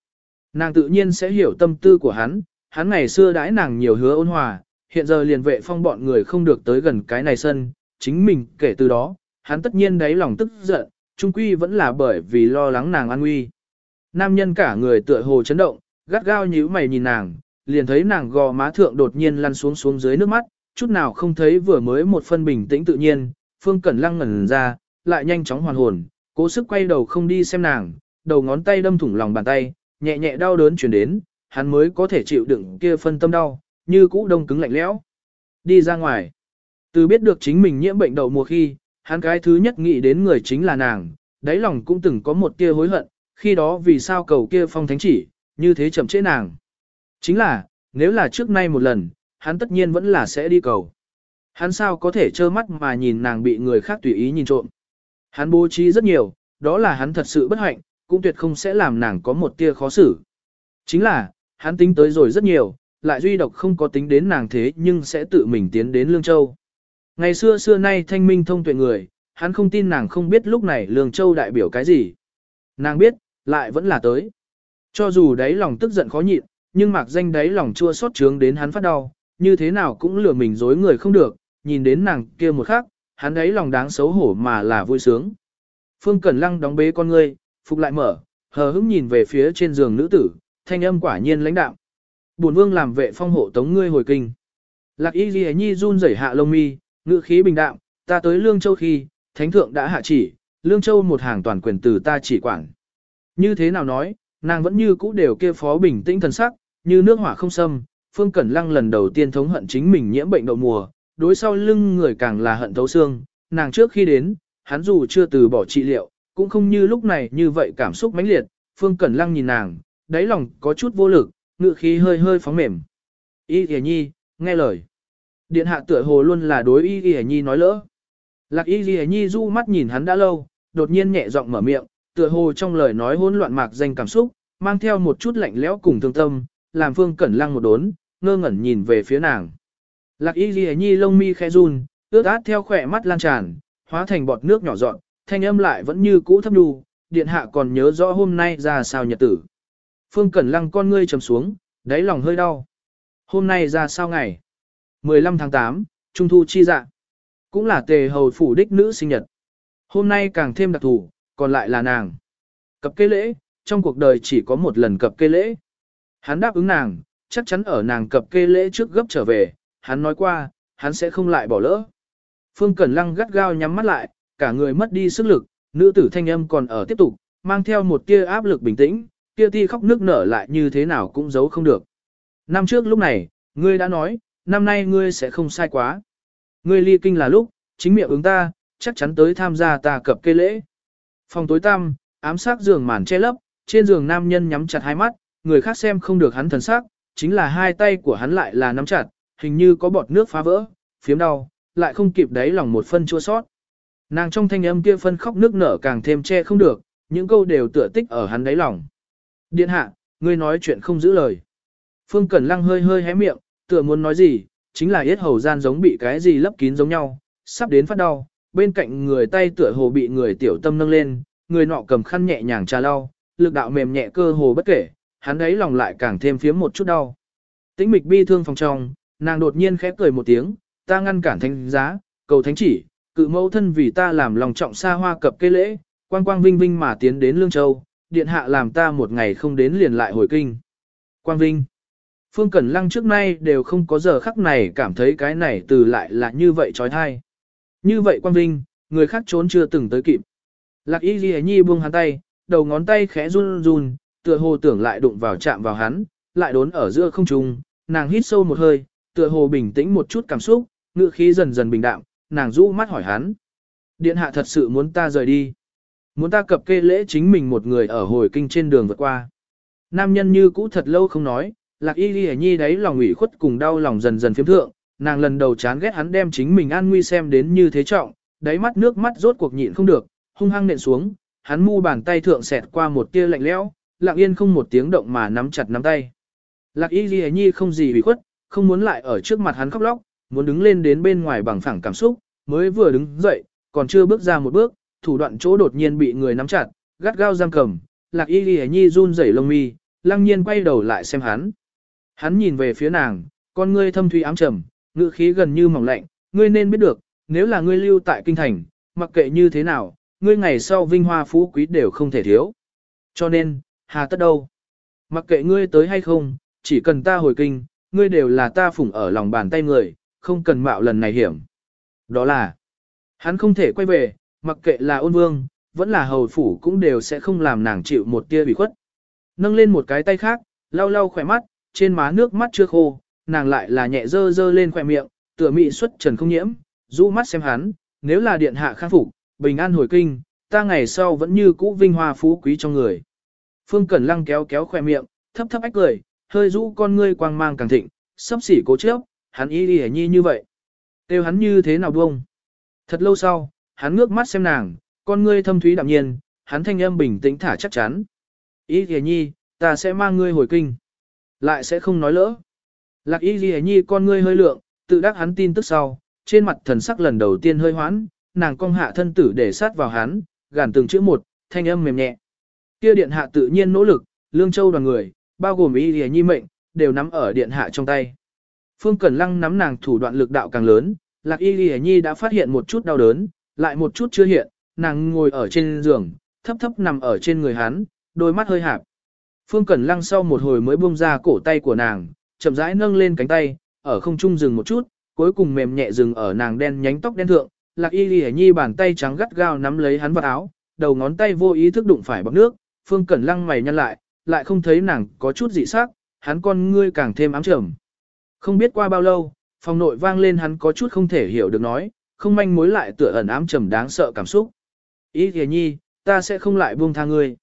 Nàng tự nhiên sẽ hiểu tâm tư của hắn, hắn ngày xưa đãi nàng nhiều hứa ôn hòa, hiện giờ liền vệ phong bọn người không được tới gần cái này sân, chính mình kể từ đó, hắn tất nhiên đáy lòng tức giận, trung quy vẫn là bởi vì lo lắng nàng an nguy. Nam nhân cả người tựa hồ chấn động, gắt gao nhíu mày nhìn nàng, liền thấy nàng gò má thượng đột nhiên lăn xuống xuống dưới nước mắt, chút nào không thấy vừa mới một phân bình tĩnh tự nhiên, Phương Cẩn lăng ngẩn ra, lại nhanh chóng hoàn hồn, cố sức quay đầu không đi xem nàng, đầu ngón tay đâm thủng lòng bàn tay, nhẹ nhẹ đau đớn chuyển đến, hắn mới có thể chịu đựng kia phân tâm đau, như cũ đông cứng lạnh lẽo. Đi ra ngoài. Từ biết được chính mình nhiễm bệnh đậu mùa khi, hắn cái thứ nhất nghĩ đến người chính là nàng, đáy lòng cũng từng có một tia hối hận, khi đó vì sao cầu kia phong thánh chỉ, như thế chậm trễ nàng. Chính là, nếu là trước nay một lần, hắn tất nhiên vẫn là sẽ đi cầu. Hắn sao có thể trơ mắt mà nhìn nàng bị người khác tùy ý nhìn trộm. Hắn bố trí rất nhiều, đó là hắn thật sự bất hạnh, cũng tuyệt không sẽ làm nàng có một tia khó xử. Chính là, hắn tính tới rồi rất nhiều, lại duy độc không có tính đến nàng thế nhưng sẽ tự mình tiến đến Lương Châu. Ngày xưa xưa nay thanh minh thông tuệ người, hắn không tin nàng không biết lúc này Lương Châu đại biểu cái gì. Nàng biết, lại vẫn là tới. Cho dù đáy lòng tức giận khó nhịn, nhưng mạc danh đáy lòng chua xót trướng đến hắn phát đau, như thế nào cũng lừa mình dối người không được, nhìn đến nàng kia một khắc, hắn ấy lòng đáng xấu hổ mà là vui sướng. Phương Cẩn Lăng đóng bế con ngươi, phục lại mở, hờ hững nhìn về phía trên giường nữ tử, thanh âm quả nhiên lãnh đạm. Bổn vương làm vệ phong hộ tống ngươi hồi kinh. Lạc Y Ghi Nhi run rẩy hạ lông mi, ngữ khí bình đạm, ta tới Lương Châu khi, thánh thượng đã hạ chỉ, Lương Châu một hàng toàn quyền từ ta chỉ quản. Như thế nào nói, nàng vẫn như cũ đều kia phó bình tĩnh thần sắc, như nước hỏa không xâm, Phương Cẩn Lăng lần đầu tiên thống hận chính mình nhiễm bệnh đậu mùa, đối sau lưng người càng là hận thấu xương, nàng trước khi đến, hắn dù chưa từ bỏ trị liệu, cũng không như lúc này như vậy cảm xúc mãnh liệt, Phương Cẩn Lăng nhìn nàng, đáy lòng có chút vô lực, ngựa khí hơi hơi phóng mềm. Y Y Nhi, nghe lời. Điện hạ tựa hồ luôn là đối Y Y Nhi nói lỡ. Lạc Y Y Nhi du mắt nhìn hắn đã lâu, đột nhiên nhẹ giọng mở miệng, tựa hồ trong lời nói hỗn loạn mạc danh cảm xúc, mang theo một chút lạnh lẽo cùng thương tâm, làm Phương Cẩn Lăng một đốn, ngơ ngẩn nhìn về phía nàng. Lạc Y Ghi Nhi lông mi khẽ run, ướt át theo khỏe mắt lan tràn, hóa thành bọt nước nhỏ dọn, thanh âm lại vẫn như cũ thấp đu, điện hạ còn nhớ rõ hôm nay ra sao nhật tử. Phương Cẩn Lăng con ngươi trầm xuống, đáy lòng hơi đau. Hôm nay ra sao ngày? 15 tháng 8, Trung thu chi dạ. Cũng là tề hầu phủ đích nữ sinh nhật. Hôm nay càng thêm đặc thù, còn lại là nàng. Cập kê lễ, trong cuộc đời chỉ có một lần cập kê lễ. Hắn đáp ứng nàng, chắc chắn ở nàng cập kê lễ trước gấp trở về, hắn nói qua, hắn sẽ không lại bỏ lỡ. Phương Cẩn Lăng gắt gao nhắm mắt lại, cả người mất đi sức lực, nữ tử thanh âm còn ở tiếp tục, mang theo một tia áp lực bình tĩnh, tia ti khóc nước nở lại như thế nào cũng giấu không được. Năm trước lúc này, ngươi đã nói, năm nay ngươi sẽ không sai quá. Ngươi ly kinh là lúc, chính miệng ứng ta, chắc chắn tới tham gia ta cập kê lễ. Phòng tối tăm, ám sát giường màn che lấp, trên giường nam nhân nhắm chặt hai mắt, người khác xem không được hắn thần sắc, chính là hai tay của hắn lại là nắm chặt, hình như có bọt nước phá vỡ, phiếm đau, lại không kịp đáy lòng một phân chua sót. Nàng trong thanh âm kia phân khóc nước nở càng thêm che không được, những câu đều tựa tích ở hắn đáy lòng. Điện hạ, ngươi nói chuyện không giữ lời. Phương Cẩn Lăng hơi hơi hé miệng, tựa muốn nói gì, chính là yết hầu gian giống bị cái gì lấp kín giống nhau, sắp đến phát đau, bên cạnh người tay tựa hồ bị người tiểu tâm nâng lên, người nọ cầm khăn nhẹ nhàng trà lau, lực đạo mềm nhẹ cơ hồ bất kể, hắn ấy lòng lại càng thêm phiếm một chút đau. Tĩnh mịch bi thương phòng trong, nàng đột nhiên khẽ cười một tiếng, ta ngăn cản thánh giá, cầu thánh chỉ, cự mẫu thân vì ta làm lòng trọng xa hoa cập cây lễ, quang quang vinh vinh mà tiến đến Lương Châu, điện hạ làm ta một ngày không đến liền lại hồi kinh. Quang vinh. Phương Cẩn Lăng trước nay đều không có giờ khắc này cảm thấy cái này từ lại là như vậy trói thai. Như vậy Quang Vinh, người khác trốn chưa từng tới kịp. Lạc Y Ghi Nhi buông hắn tay, đầu ngón tay khẽ run run, tựa hồ tưởng lại đụng vào chạm vào hắn, lại đốn ở giữa không trung, nàng hít sâu một hơi, tựa hồ bình tĩnh một chút cảm xúc, ngữ khí dần dần bình đạm, nàng rũ mắt hỏi hắn. Điện hạ thật sự muốn ta rời đi. Muốn ta cập kê lễ chính mình một người ở hồi kinh trên đường vượt qua. Nam nhân như cũ thật lâu không nói, lạc y ghi nhi đấy lòng ủy khuất cùng đau lòng dần dần phiếm thượng, nàng lần đầu chán ghét hắn đem chính mình an nguy xem đến như thế trọng, đáy mắt nước mắt rốt cuộc nhịn không được, hung hăng nện xuống, hắn mu bàn tay thượng xẹt qua một tia lạnh lẽo, lặng yên không một tiếng động mà nắm chặt nắm tay. Lạc y ghi nhi không gì ủy khuất, không muốn lại ở trước mặt hắn khóc lóc, muốn đứng lên đến bên ngoài bằng phẳng cảm xúc, mới vừa đứng dậy, còn chưa bước ra một bước, thủ đoạn chỗ đột nhiên bị người nắm chặt, gắt gao giam cầm, lạc y ghi nhi run rẩy lông mi, lăng nhiên quay đầu lại xem hắn. Hắn nhìn về phía nàng, con ngươi thâm thủy ám trầm, ngữ khí gần như mỏng lạnh, ngươi nên biết được, nếu là ngươi lưu tại kinh thành, mặc kệ như thế nào, ngươi ngày sau vinh hoa phú quý đều không thể thiếu. Cho nên, hà tất đâu? Mặc kệ ngươi tới hay không, chỉ cần ta hồi kinh, ngươi đều là ta phủng ở lòng bàn tay người, không cần mạo lần này hiểm. Đó là, hắn không thể quay về, mặc kệ là ôn vương, vẫn là hầu phủ cũng đều sẽ không làm nàng chịu một tia bị khuất. Nâng lên một cái tay khác, lau lau khỏe mắt, trên má nước mắt chưa khô, nàng lại là nhẹ dơ dơ lên khỏe miệng, tựa mị xuất trần không nhiễm, rũ mắt xem hắn, nếu là điện hạ khang phục, bình an hồi kinh, ta ngày sau vẫn như cũ vinh hoa phú quý trong người. Phương Cẩn Lăng kéo kéo khỏe miệng, thấp thấp ách cười, hơi rũ con ngươi quang mang càng thịnh, sắp xỉ cố chấp, hắn y đi nhi như vậy. Tiêu hắn như thế nào buông? Thật lâu sau, hắn ngước mắt xem nàng, con ngươi thâm thúy đạm nhiên, hắn thanh âm bình tĩnh thả chắc chắn. Y đi nhi, ta sẽ mang ngươi hồi kinh. Lại sẽ không nói lỡ. Lạc y đi nhi con ngươi hơi lượng, tự đắc hắn tin tức sau, trên mặt thần sắc lần đầu tiên hơi hoãn, nàng cong hạ thân tử để sát vào hắn, gàn từng chữ một, thanh âm mềm nhẹ. Kia điện hạ tự nhiên nỗ lực, lương châu đoàn người, bao gồm y lìa nhi mệnh, đều nắm ở điện hạ trong tay. Phương Cẩn Lăng nắm nàng thủ đoạn lực đạo càng lớn, Lạc Y lìa Nhi đã phát hiện một chút đau đớn, lại một chút chưa hiện, nàng ngồi ở trên giường, thấp thấp nằm ở trên người hắn, đôi mắt hơi hạp. Phương Cẩn Lăng sau một hồi mới buông ra cổ tay của nàng, chậm rãi nâng lên cánh tay, ở không trung dừng một chút, cuối cùng mềm nhẹ dừng ở nàng đen nhánh tóc đen thượng, Lạc Y Ghi Nhi bàn tay trắng gắt gao nắm lấy hắn vào áo, đầu ngón tay vô ý thức đụng phải bọc nước, Phương Cẩn Lăng mày nhăn lại, lại không thấy nàng có chút dị sắc, hắn con ngươi càng thêm ám trầm. Không biết qua bao lâu, phòng nội vang lên hắn có chút không thể hiểu được nói, không manh mối lại tựa ẩn ám trầm đáng sợ cảm xúc. Ý kìa nhi, ta sẽ không lại buông tha ngươi.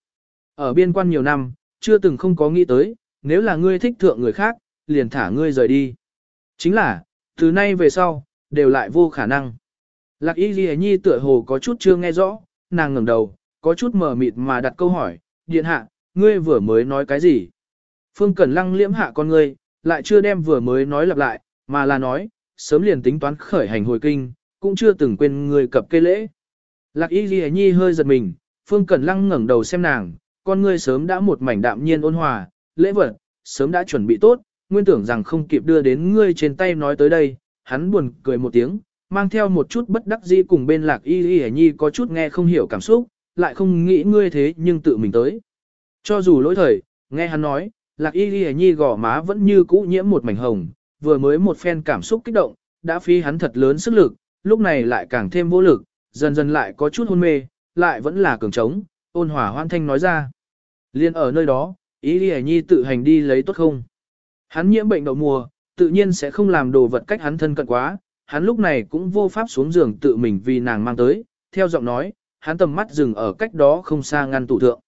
Ở biên quan nhiều năm, chưa từng không có nghĩ tới, nếu là ngươi thích thượng người khác, liền thả ngươi rời đi. Chính là, từ nay về sau, đều lại vô khả năng. Lạc y ghi nhi tựa hồ có chút chưa nghe rõ, nàng ngẩng đầu, có chút mờ mịt mà đặt câu hỏi, điện hạ, ngươi vừa mới nói cái gì? Phương Cẩn Lăng liễm hạ con ngươi, lại chưa đem vừa mới nói lặp lại, mà là nói, sớm liền tính toán khởi hành hồi kinh, cũng chưa từng quên người cập cây lễ. Lạc y ghi nhi hơi giật mình, Phương Cẩn Lăng ngẩng đầu xem nàng, con ngươi sớm đã một mảnh đạm nhiên ôn hòa, lễ vật, sớm đã chuẩn bị tốt, nguyên tưởng rằng không kịp đưa đến ngươi trên tay nói tới đây, hắn buồn cười một tiếng, mang theo một chút bất đắc dĩ cùng bên lạc y Ghi nhi có chút nghe không hiểu cảm xúc, lại không nghĩ ngươi thế nhưng tự mình tới. Cho dù lỗi thời, nghe hắn nói, lạc y ghi nhi gò má vẫn như cũ nhiễm một mảnh hồng, vừa mới một phen cảm xúc kích động, đã phi hắn thật lớn sức lực, lúc này lại càng thêm vô lực, dần dần lại có chút hôn mê, lại vẫn là cường trống, ôn hòa hoan thanh nói ra. Liên ở nơi đó, y ghi nhi tự hành đi lấy tốt không? Hắn nhiễm bệnh đậu mùa, tự nhiên sẽ không làm đồ vật cách hắn thân cận quá, hắn lúc này cũng vô pháp xuống giường tự mình vì nàng mang tới, theo giọng nói, hắn tầm mắt dừng ở cách đó không xa ngăn tủ thượng.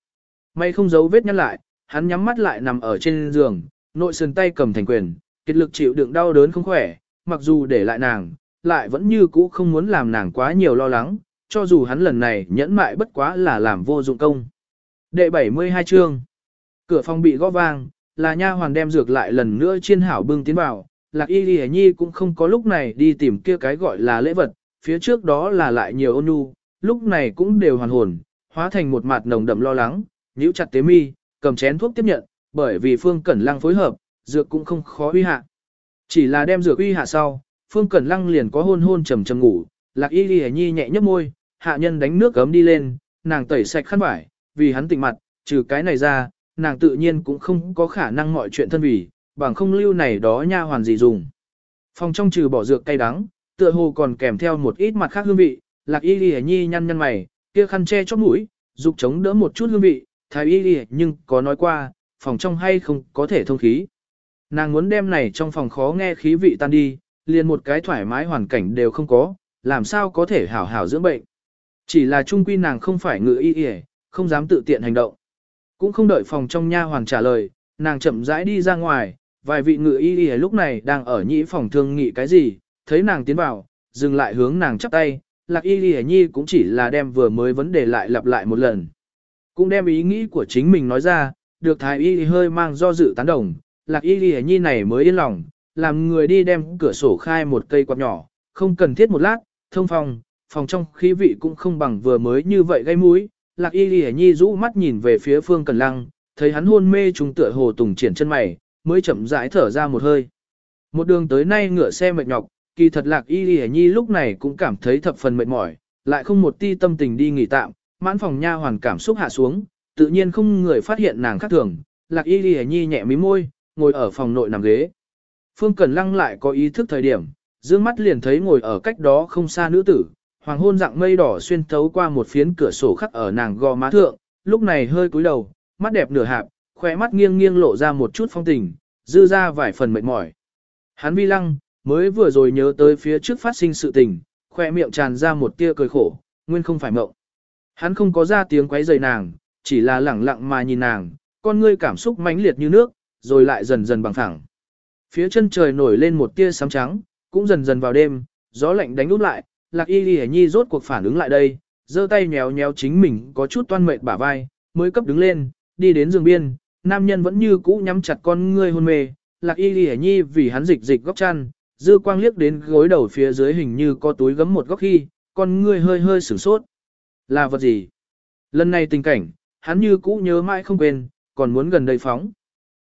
May không giấu vết nhăn lại, hắn nhắm mắt lại nằm ở trên giường, nội sườn tay cầm thành quyền, kết lực chịu đựng đau đớn không khỏe, mặc dù để lại nàng, lại vẫn như cũ không muốn làm nàng quá nhiều lo lắng, cho dù hắn lần này nhẫn mại bất quá là làm vô dụng công. Đệ 72 chương Cửa phòng bị gõ vang, là nha hoàn đem dược lại lần nữa chiên hảo bưng tiến vào, lạc y ghi nhi cũng không có lúc này đi tìm kia cái gọi là lễ vật, phía trước đó là lại nhiều ôn nhu, lúc này cũng đều hoàn hồn, hóa thành một mặt nồng đậm lo lắng, nhíu chặt tế mi, cầm chén thuốc tiếp nhận, bởi vì Phương Cẩn Lăng phối hợp, dược cũng không khó uy hạ. Chỉ là đem dược uy hạ sau, Phương Cẩn Lăng liền có hôn hôn trầm trầm ngủ, Lạc Y Lì Nhi nhẹ nhấp môi, hạ nhân đánh nước gấm đi lên, nàng tẩy sạch khăn vải, vì hắn tỉnh mặt, trừ cái này ra, nàng tự nhiên cũng không có khả năng mọi chuyện thân vì, bằng không lưu này đó nha hoàn gì dùng. Phòng trong trừ bỏ dược cay đắng, tựa hồ còn kèm theo một ít mặt khác hương vị, Lạc Y Lì Nhi nhăn nhăn mày, kia khăn che chóp mũi, dục chống đỡ một chút hương vị, thái y đi nhưng có nói qua, phòng trong hay không có thể thông khí. Nàng muốn đem này trong phòng khó nghe khí vị tan đi, liền một cái thoải mái hoàn cảnh đều không có, làm sao có thể hảo hảo dưỡng bệnh. Chỉ là trung quy nàng không phải ngự y y, không dám tự tiện hành động. Cũng không đợi phòng trong nha hoàn trả lời, nàng chậm rãi đi ra ngoài, vài vị ngự y y lúc này đang ở nhĩ phòng thương nghị cái gì, thấy nàng tiến vào, dừng lại hướng nàng chắp tay, lạc y y nhi cũng chỉ là đem vừa mới vấn đề lại lặp lại một lần. Cũng đem ý nghĩ của chính mình nói ra, được thái y hơi mang do dự tán đồng, lạc y lì nhi này mới yên lòng, làm người đi đem cửa sổ khai một cây quạt nhỏ, không cần thiết một lát, thông phòng, phòng trong khí vị cũng không bằng vừa mới như vậy gây mũi. Lạc y lì nhi rũ mắt nhìn về phía phương cần lăng, thấy hắn hôn mê trùng tựa hồ tùng triển chân mày, mới chậm rãi thở ra một hơi. Một đường tới nay ngựa xe mệt nhọc, kỳ thật lạc y lì nhi lúc này cũng cảm thấy thập phần mệt mỏi, lại không một ti tâm tình đi nghỉ tạm, mãn phòng nha hoàn cảm xúc hạ xuống, tự nhiên không người phát hiện nàng khác thường, lạc y ghi nhi nhẹ mí môi, ngồi ở phòng nội nằm ghế. Phương Cẩn Lăng lại có ý thức thời điểm, dương mắt liền thấy ngồi ở cách đó không xa nữ tử, hoàng hôn dạng mây đỏ xuyên thấu qua một phiến cửa sổ khắc ở nàng gò má thượng, lúc này hơi cúi đầu, mắt đẹp nửa hạp, khỏe mắt nghiêng nghiêng lộ ra một chút phong tình, dư ra vài phần mệt mỏi. Hắn vi lăng, Mới vừa rồi nhớ tới phía trước phát sinh sự tình, khoe miệng tràn ra một tia cười khổ, nguyên không phải mộng. Hắn không có ra tiếng quấy rầy nàng, chỉ là lẳng lặng mà nhìn nàng, con ngươi cảm xúc mãnh liệt như nước, rồi lại dần dần bằng phẳng. Phía chân trời nổi lên một tia sám trắng, cũng dần dần vào đêm, gió lạnh đánh úp lại, lạc y ghi nhi rốt cuộc phản ứng lại đây, giơ tay nhéo nhéo chính mình có chút toan mệt bả vai, mới cấp đứng lên, đi đến giường biên, nam nhân vẫn như cũ nhắm chặt con ngươi hôn mê, lạc y ghi nhi vì hắn dịch dịch góc chăn, dư quang liếc đến gối đầu phía dưới hình như có túi gấm một góc khi, con ngươi hơi hơi sửng sốt. Là vật gì? Lần này tình cảnh, hắn như cũ nhớ mãi không quên, còn muốn gần đây phóng.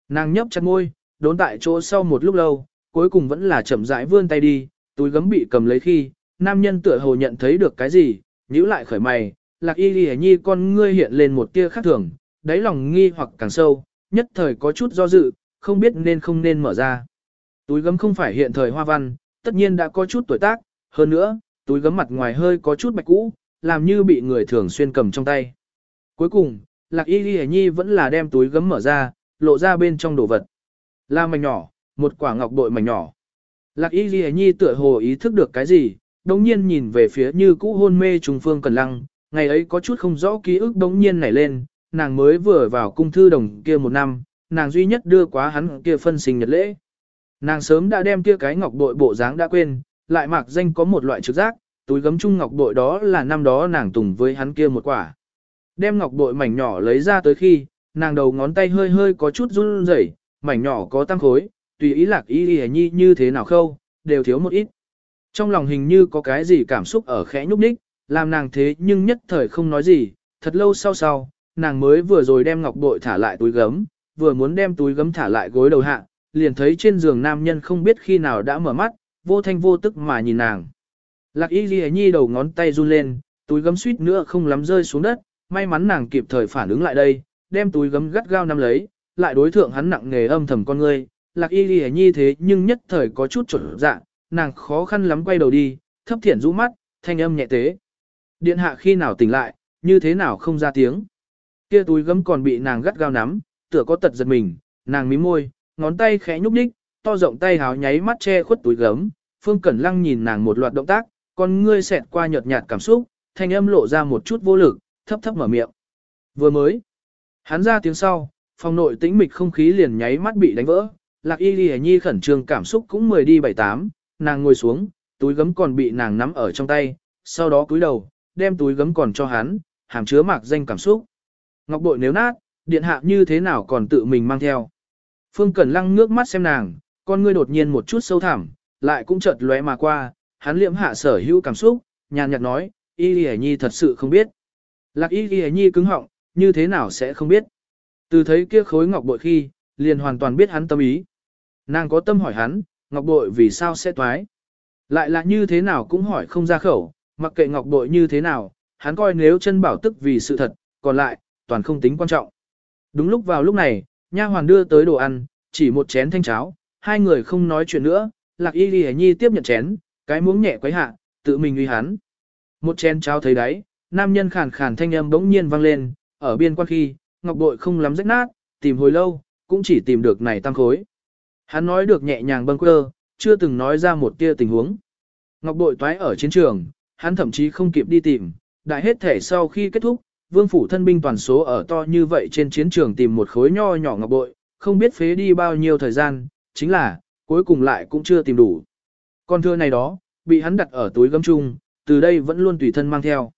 Nàng nhấp chặt môi, đốn tại chỗ sau một lúc lâu, cuối cùng vẫn là chậm rãi vươn tay đi, túi gấm bị cầm lấy khi, nam nhân tựa hồ nhận thấy được cái gì, nhíu lại khởi mày, lạc y ghi nhi con ngươi hiện lên một tia khác thường, đáy lòng nghi hoặc càng sâu, nhất thời có chút do dự, không biết nên không nên mở ra. Túi gấm không phải hiện thời hoa văn, tất nhiên đã có chút tuổi tác, hơn nữa, túi gấm mặt ngoài hơi có chút bạch cũ, làm như bị người thường xuyên cầm trong tay. Cuối cùng, lạc y ghi nhi vẫn là đem túi gấm mở ra, lộ ra bên trong đồ vật. Là mảnh nhỏ, một quả ngọc bội mảnh nhỏ. Lạc y ghi nhi tựa hồ ý thức được cái gì, đống nhiên nhìn về phía như cũ hôn mê trùng phương cần lăng, ngày ấy có chút không rõ ký ức đống nhiên nảy lên, nàng mới vừa vào cung thư đồng kia một năm, nàng duy nhất đưa quá hắn kia phân sinh nhật lễ. Nàng sớm đã đem kia cái ngọc bội bộ dáng đã quên, lại mặc danh có một loại trực giác, túi gấm chung ngọc bội đó là năm đó nàng tùng với hắn kia một quả. Đem ngọc bội mảnh nhỏ lấy ra tới khi, nàng đầu ngón tay hơi hơi có chút run rẩy, mảnh nhỏ có tăng khối, tùy ý lạc ý y nhi như thế nào khâu, đều thiếu một ít. Trong lòng hình như có cái gì cảm xúc ở khẽ nhúc nhích, làm nàng thế nhưng nhất thời không nói gì, thật lâu sau sau, nàng mới vừa rồi đem ngọc bội thả lại túi gấm, vừa muốn đem túi gấm thả lại gối đầu hạ, liền thấy trên giường nam nhân không biết khi nào đã mở mắt, vô thanh vô tức mà nhìn nàng. Lạc y ghi nhi đầu ngón tay run lên, túi gấm suýt nữa không lắm rơi xuống đất, may mắn nàng kịp thời phản ứng lại đây, đem túi gấm gắt gao nắm lấy, lại đối thượng hắn nặng nghề âm thầm con ngươi. Lạc y ghi nhi thế nhưng nhất thời có chút chuẩn dạ, nàng khó khăn lắm quay đầu đi, thấp thiển rũ mắt, thanh âm nhẹ tế. Điện hạ khi nào tỉnh lại, như thế nào không ra tiếng. Kia túi gấm còn bị nàng gắt gao nắm, tựa có tật giật mình, nàng mím môi, ngón tay khẽ nhúc nhích, to rộng tay háo nháy mắt che khuất túi gấm. Phương Cẩn Lăng nhìn nàng một loạt động tác, con ngươi xẹt qua nhợt nhạt cảm xúc, thanh âm lộ ra một chút vô lực, thấp thấp mở miệng. Vừa mới, hắn ra tiếng sau, phòng nội tĩnh mịch không khí liền nháy mắt bị đánh vỡ, Lạc Y Lì Nhi khẩn trương cảm xúc cũng mười đi bảy tám, nàng ngồi xuống, túi gấm còn bị nàng nắm ở trong tay, sau đó cúi đầu, đem túi gấm còn cho hắn, hàm chứa mạc danh cảm xúc. Ngọc bội nếu nát, điện hạ như thế nào còn tự mình mang theo. Phương Cẩn Lăng ngước mắt xem nàng, con ngươi đột nhiên một chút sâu thẳm, lại cũng chợt lóe mà qua, hắn liệm hạ sở hữu cảm xúc, nhàn nhạt nói, Y Lì Nhi thật sự không biết. Lạc Y Lì Nhi cứng họng, như thế nào sẽ không biết. Từ thấy kia khối ngọc bội khi, liền hoàn toàn biết hắn tâm ý. Nàng có tâm hỏi hắn, ngọc bội vì sao sẽ toái. Lại là như thế nào cũng hỏi không ra khẩu, mặc kệ ngọc bội như thế nào, hắn coi nếu chân bảo tức vì sự thật, còn lại, toàn không tính quan trọng. Đúng lúc vào lúc này, nha hoàn đưa tới đồ ăn, chỉ một chén thanh cháo, hai người không nói chuyện nữa, lạc y ghi nhi tiếp nhận chén, cái muống nhẹ quấy hạ, tự mình uy hắn. Một chén cháo thấy đấy, nam nhân khàn khàn thanh âm bỗng nhiên vang lên, ở biên quan khi, ngọc bội không lắm rách nát, tìm hồi lâu, cũng chỉ tìm được này tăng khối. Hắn nói được nhẹ nhàng bâng quơ, chưa từng nói ra một tia tình huống. Ngọc bội toái ở chiến trường, hắn thậm chí không kịp đi tìm, đại hết thể sau khi kết thúc, vương phủ thân binh toàn số ở to như vậy trên chiến trường tìm một khối nho nhỏ ngọc bội, không biết phế đi bao nhiêu thời gian, chính là, cuối cùng lại cũng chưa tìm đủ. Con thưa này đó, bị hắn đặt ở túi gấm chung, từ đây vẫn luôn tùy thân mang theo.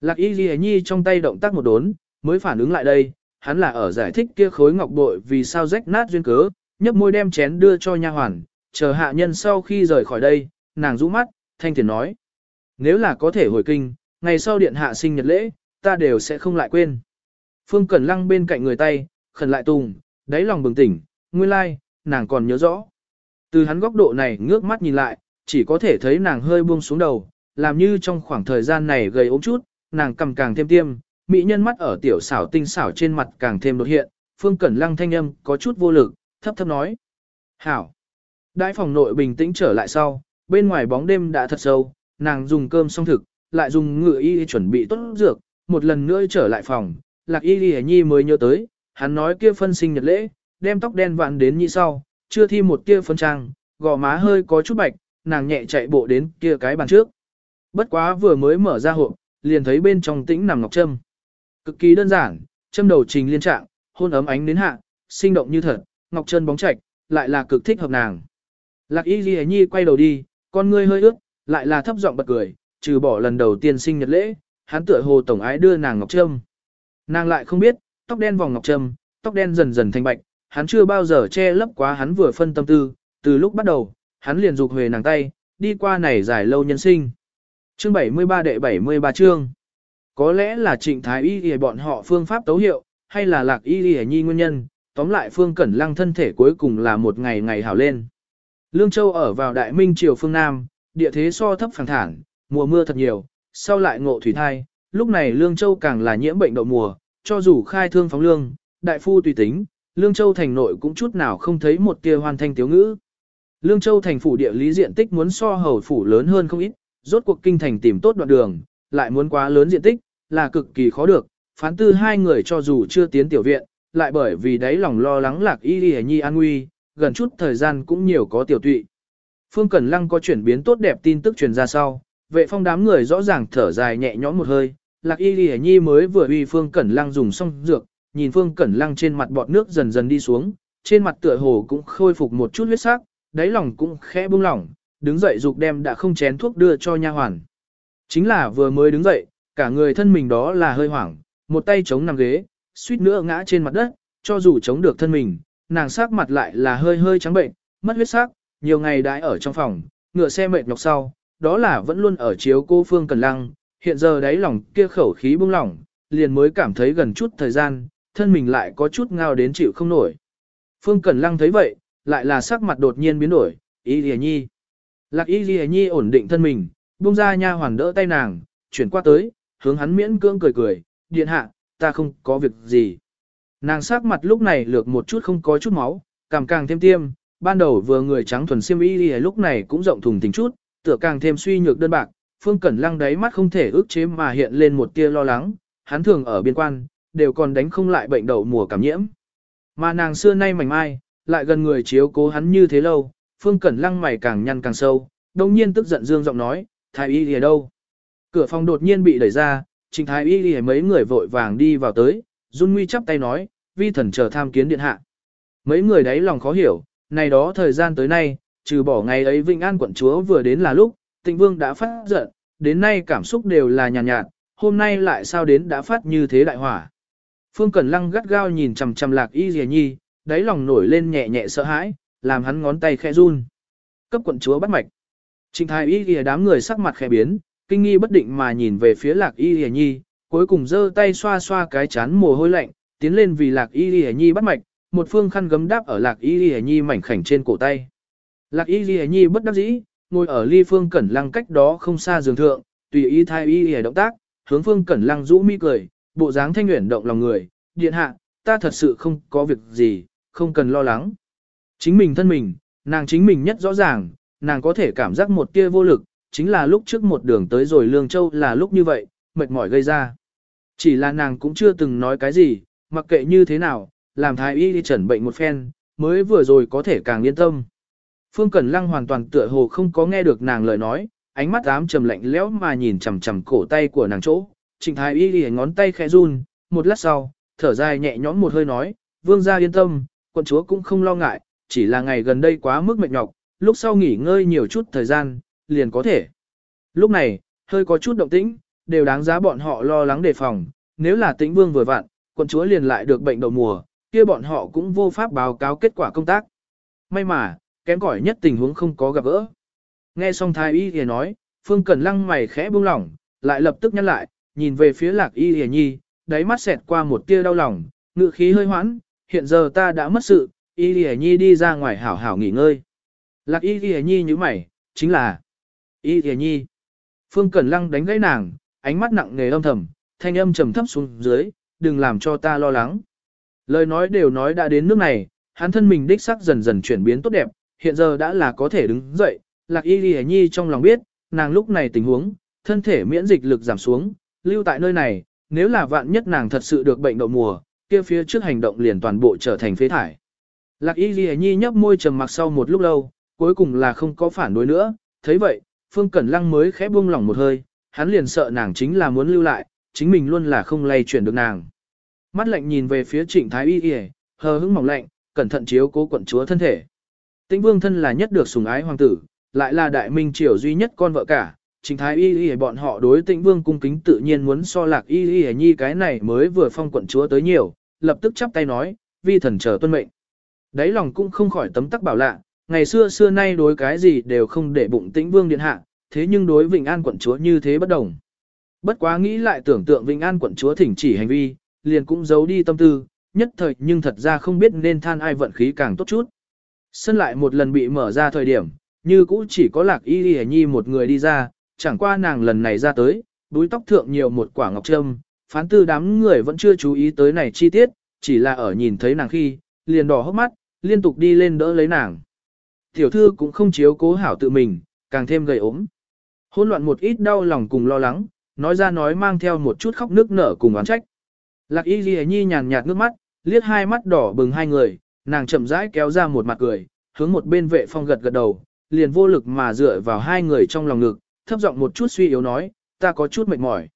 Lạc y ghi nhi trong tay động tác một đốn, mới phản ứng lại đây, hắn là ở giải thích kia khối ngọc bội vì sao rách nát duyên cớ, nhấp môi đem chén đưa cho nha hoàn, chờ hạ nhân sau khi rời khỏi đây, nàng rũ mắt, thanh thiền nói. Nếu là có thể hồi kinh, ngày sau điện hạ sinh nhật lễ, ta đều sẽ không lại quên. Phương Cẩn Lăng bên cạnh người tay, khẩn lại tùng, đáy lòng bừng tỉnh, nguyên lai, like, nàng còn nhớ rõ. Từ hắn góc độ này ngước mắt nhìn lại, chỉ có thể thấy nàng hơi buông xuống đầu, làm như trong khoảng thời gian này gầy ốm chút, nàng cầm càng thêm tiêm, mỹ nhân mắt ở tiểu xảo tinh xảo trên mặt càng thêm đột hiện, Phương Cẩn Lăng thanh âm có chút vô lực, thấp thấp nói. Hảo. Đại phòng nội bình tĩnh trở lại sau, bên ngoài bóng đêm đã thật sâu, nàng dùng cơm xong thực, lại dùng ngựa y chuẩn bị tốt dược, một lần nữa trở lại phòng, lạc y ghi nhi mới nhớ tới, hắn nói kia phân sinh nhật lễ, đem tóc đen vạn đến như sau, chưa thi một kia phân trang, gò má hơi có chút bạch, nàng nhẹ chạy bộ đến kia cái bàn trước. Bất quá vừa mới mở ra hộp, liền thấy bên trong tĩnh nằm ngọc trâm. Cực kỳ đơn giản, châm đầu trình liên trạng, hôn ấm ánh đến hạ, sinh động như thật, ngọc chân bóng chạch, lại là cực thích hợp nàng. Lạc Y Ghi Nhi quay đầu đi, con ngươi hơi ướt, lại là thấp giọng bật cười, trừ bỏ lần đầu tiên sinh nhật lễ, hắn tựa hồ tổng ái đưa nàng ngọc trâm. Nàng lại không biết, tóc đen vòng ngọc trâm, tóc đen dần dần thành bạch, hắn chưa bao giờ che lấp quá hắn vừa phân tâm tư, từ lúc bắt đầu, hắn liền dục về nàng tay, đi qua này dài lâu nhân sinh. Chương 73 đệ 73 chương. Có lẽ là trịnh thái y y bọn họ phương pháp tấu hiệu, hay là lạc y y nhi nguyên nhân, tóm lại phương cẩn lăng thân thể cuối cùng là một ngày ngày hảo lên. Lương Châu ở vào đại minh triều phương Nam, địa thế so thấp phẳng thản, mùa mưa thật nhiều, sau lại ngộ thủy thai, lúc này Lương Châu càng là nhiễm bệnh đậu mùa, cho dù khai thương phóng lương, đại phu tùy tính, Lương Châu thành nội cũng chút nào không thấy một tia hoàn thanh tiếu ngữ. Lương Châu thành phủ địa lý diện tích muốn so hầu phủ lớn hơn không ít, rốt cuộc kinh thành tìm tốt đoạn đường, lại muốn quá lớn diện tích, là cực kỳ khó được, phán tư hai người cho dù chưa tiến tiểu viện, lại bởi vì đấy lòng lo lắng lạc y đi nhi an nguy, gần chút thời gian cũng nhiều có tiểu tụy. Phương Cẩn Lăng có chuyển biến tốt đẹp tin tức truyền ra sau, vệ phong đám người rõ ràng thở dài nhẹ nhõm một hơi, lạc y đi nhi mới vừa uy Phương Cẩn Lăng dùng xong dược, nhìn Phương Cẩn Lăng trên mặt bọt nước dần dần đi xuống, trên mặt tựa hồ cũng khôi phục một chút huyết sắc, đáy lòng cũng khẽ buông lỏng, đứng dậy dục đem đã không chén thuốc đưa cho nha hoàn. Chính là vừa mới đứng dậy, cả người thân mình đó là hơi hoảng, một tay chống nằm ghế, suýt nữa ngã trên mặt đất, cho dù chống được thân mình, nàng sắc mặt lại là hơi hơi trắng bệnh, mất huyết sắc, nhiều ngày đãi ở trong phòng, ngựa xe mệt nhọc sau, đó là vẫn luôn ở chiếu cô Phương Cần Lăng, hiện giờ đáy lòng kia khẩu khí buông lỏng, liền mới cảm thấy gần chút thời gian, thân mình lại có chút ngao đến chịu không nổi. Phương Cẩn Lăng thấy vậy, lại là sắc mặt đột nhiên biến đổi, Y Lìa Nhi. Lạc Y Lìa Nhi ổn định thân mình, buông ra nha hoàn đỡ tay nàng, chuyển qua tới, hướng hắn miễn cưỡng cười cười, điện hạ, ta không có việc gì. Nàng sắc mặt lúc này lược một chút không có chút máu, càng càng thêm tiêm, ban đầu vừa người trắng thuần xiêm y lìa lúc này cũng rộng thùng tình chút, tựa càng thêm suy nhược đơn bạc, Phương Cẩn Lăng đáy mắt không thể ước chế mà hiện lên một tia lo lắng, hắn thường ở biên quan, đều còn đánh không lại bệnh đậu mùa cảm nhiễm. Mà nàng xưa nay mảnh mai, lại gần người chiếu cố hắn như thế lâu, Phương Cẩn Lăng mày càng nhăn càng sâu, đồng nhiên tức giận dương giọng nói, thái y ở đâu? Cửa phòng đột nhiên bị đẩy ra, trình thái y ở mấy người vội vàng đi vào tới, run nguy chắp tay nói, vi thần chờ tham kiến điện hạ. Mấy người đấy lòng khó hiểu, này đó thời gian tới nay, trừ bỏ ngày ấy vinh An quận chúa vừa đến là lúc, tịnh vương đã phát giận, đến nay cảm xúc đều là nhàn nhạt, nhạt, hôm nay lại sao đến đã phát như thế đại hỏa. Phương Cẩn Lăng gắt gao nhìn chằm chằm lạc y dìa nhi, đáy lòng nổi lên nhẹ nhẹ sợ hãi, làm hắn ngón tay khẽ run. Cấp quận chúa bắt mạch. Trình thái y ghi đám người sắc mặt khẽ biến, kinh nghi bất định mà nhìn về phía lạc y ghi nhi, cuối cùng giơ tay xoa xoa cái chán mồ hôi lạnh, tiến lên vì lạc y ghi nhi bắt mạch, một phương khăn gấm đáp ở lạc y ghi nhi mảnh khảnh trên cổ tay. Lạc y ghi nhi bất đắc dĩ, ngồi ở ly phương cẩn lăng cách đó không xa giường thượng, tùy ý thái y ghi động tác, hướng phương cẩn lăng rũ mi cười, bộ dáng thanh nguyện động lòng người, điện hạ, ta thật sự không có việc gì, không cần lo lắng. Chính mình thân mình, nàng chính mình nhất rõ ràng, nàng có thể cảm giác một tia vô lực, chính là lúc trước một đường tới rồi Lương Châu là lúc như vậy, mệt mỏi gây ra. Chỉ là nàng cũng chưa từng nói cái gì, mặc kệ như thế nào, làm thái y đi chẩn bệnh một phen, mới vừa rồi có thể càng yên tâm. Phương Cẩn Lăng hoàn toàn tựa hồ không có nghe được nàng lời nói, ánh mắt ám trầm lạnh lẽo mà nhìn chằm chằm cổ tay của nàng chỗ. Trịnh thái y đi ngón tay khẽ run, một lát sau, thở dài nhẹ nhõm một hơi nói, vương gia yên tâm, quận chúa cũng không lo ngại, chỉ là ngày gần đây quá mức mệt nhọc, lúc sau nghỉ ngơi nhiều chút thời gian, liền có thể. Lúc này, hơi có chút động tĩnh, đều đáng giá bọn họ lo lắng đề phòng, nếu là tĩnh vương vừa vặn, quận chúa liền lại được bệnh đầu mùa, kia bọn họ cũng vô pháp báo cáo kết quả công tác. May mà, kém cỏi nhất tình huống không có gặp gỡ. Nghe xong thái y thì nói, Phương Cẩn Lăng mày khẽ buông lỏng, lại lập tức nhăn lại, nhìn về phía lạc y thì nhi, đáy mắt xẹt qua một tia đau lòng, ngự khí hơi hoãn, hiện giờ ta đã mất sự, y lì nhi đi ra ngoài hảo hảo nghỉ ngơi. Lạc y lì nhi như mày, chính là y lì nhi. Phương Cẩn Lăng đánh gãy nàng, ánh mắt nặng nề âm thầm, thanh âm trầm thấp xuống dưới, đừng làm cho ta lo lắng. Lời nói đều nói đã đến nước này, hắn thân mình đích sắc dần dần chuyển biến tốt đẹp, hiện giờ đã là có thể đứng dậy, lạc y lì nhi trong lòng biết, nàng lúc này tình huống, thân thể miễn dịch lực giảm xuống, lưu tại nơi này, nếu là vạn nhất nàng thật sự được bệnh đậu mùa, kia phía trước hành động liền toàn bộ trở thành phế thải. Lạc y ghi nhi nhấp môi trầm mặc sau một lúc lâu, cuối cùng là không có phản đối nữa, thấy vậy, Phương Cẩn Lăng mới khẽ buông lỏng một hơi, hắn liền sợ nàng chính là muốn lưu lại, chính mình luôn là không lay chuyển được nàng. Mắt lạnh nhìn về phía trịnh thái y y, hờ hững mỏng lạnh, cẩn thận chiếu cố quận chúa thân thể. Tĩnh vương thân là nhất được sủng ái hoàng tử, lại là đại minh triều duy nhất con vợ cả. Trịnh thái y y bọn họ đối tĩnh vương cung kính tự nhiên muốn so lạc y y nhi cái này mới vừa phong quận chúa tới nhiều, lập tức chắp tay nói, vi thần chờ tuân mệnh. Đấy lòng cũng không khỏi tấm tắc bảo lạ, ngày xưa xưa nay đối cái gì đều không để bụng tĩnh vương điện hạ, thế nhưng đối Vịnh An quận chúa như thế bất đồng. Bất quá nghĩ lại tưởng tượng Vịnh An quận chúa thỉnh chỉ hành vi, liền cũng giấu đi tâm tư, nhất thời nhưng thật ra không biết nên than ai vận khí càng tốt chút. Sân lại một lần bị mở ra thời điểm, như cũ chỉ có lạc y y nhi một người đi ra, chẳng qua nàng lần này ra tới, đuôi tóc thượng nhiều một quả ngọc trâm, phán tư đám người vẫn chưa chú ý tới này chi tiết, chỉ là ở nhìn thấy nàng khi, liền đỏ hốc mắt, liên tục đi lên đỡ lấy nàng. Tiểu thư cũng không chiếu cố hảo tự mình, càng thêm gầy ốm. Hôn loạn một ít đau lòng cùng lo lắng, nói ra nói mang theo một chút khóc nước nở cùng oán trách. Lạc y ghi nhi nhàn nhạt nước mắt, liếc hai mắt đỏ bừng hai người, nàng chậm rãi kéo ra một mặt cười, hướng một bên vệ phong gật gật đầu, liền vô lực mà dựa vào hai người trong lòng ngực, thấp giọng một chút suy yếu nói, ta có chút mệt mỏi.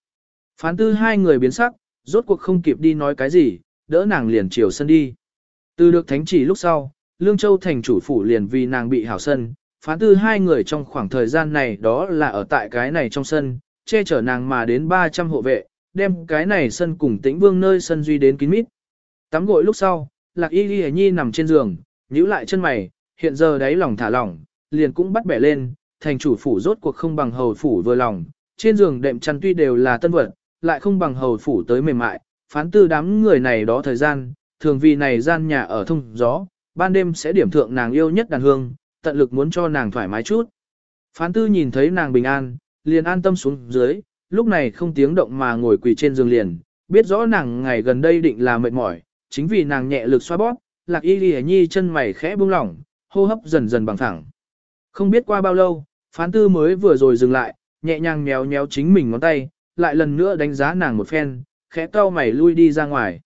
Phán tư hai người biến sắc, rốt cuộc không kịp đi nói cái gì, đỡ nàng liền chiều sân đi. Từ được thánh chỉ lúc sau, Lương Châu thành chủ phủ liền vì nàng bị hảo sân, phán tư hai người trong khoảng thời gian này đó là ở tại cái này trong sân, che chở nàng mà đến 300 hộ vệ, đem cái này sân cùng tĩnh vương nơi sân duy đến kín mít. Tắm gội lúc sau, lạc y ghi nhi nằm trên giường, nhíu lại chân mày, hiện giờ đáy lòng thả lỏng, liền cũng bắt bẻ lên, thành chủ phủ rốt cuộc không bằng hầu phủ vừa lòng, trên giường đệm chăn tuy đều là tân vật, lại không bằng hầu phủ tới mềm mại, phán tư đám người này đó thời gian, thường vì này gian nhà ở thông gió, ban đêm sẽ điểm thượng nàng yêu nhất đàn hương, tận lực muốn cho nàng thoải mái chút. Phán tư nhìn thấy nàng bình an, liền an tâm xuống dưới, lúc này không tiếng động mà ngồi quỳ trên giường liền, biết rõ nàng ngày gần đây định là mệt mỏi, chính vì nàng nhẹ lực xoa bóp, lạc y lìa nhi chân mày khẽ buông lỏng, hô hấp dần dần bằng thẳng. Không biết qua bao lâu, phán tư mới vừa rồi dừng lại, nhẹ nhàng méo méo chính mình ngón tay, lại lần nữa đánh giá nàng một phen, khẽ cau mày lui đi ra ngoài.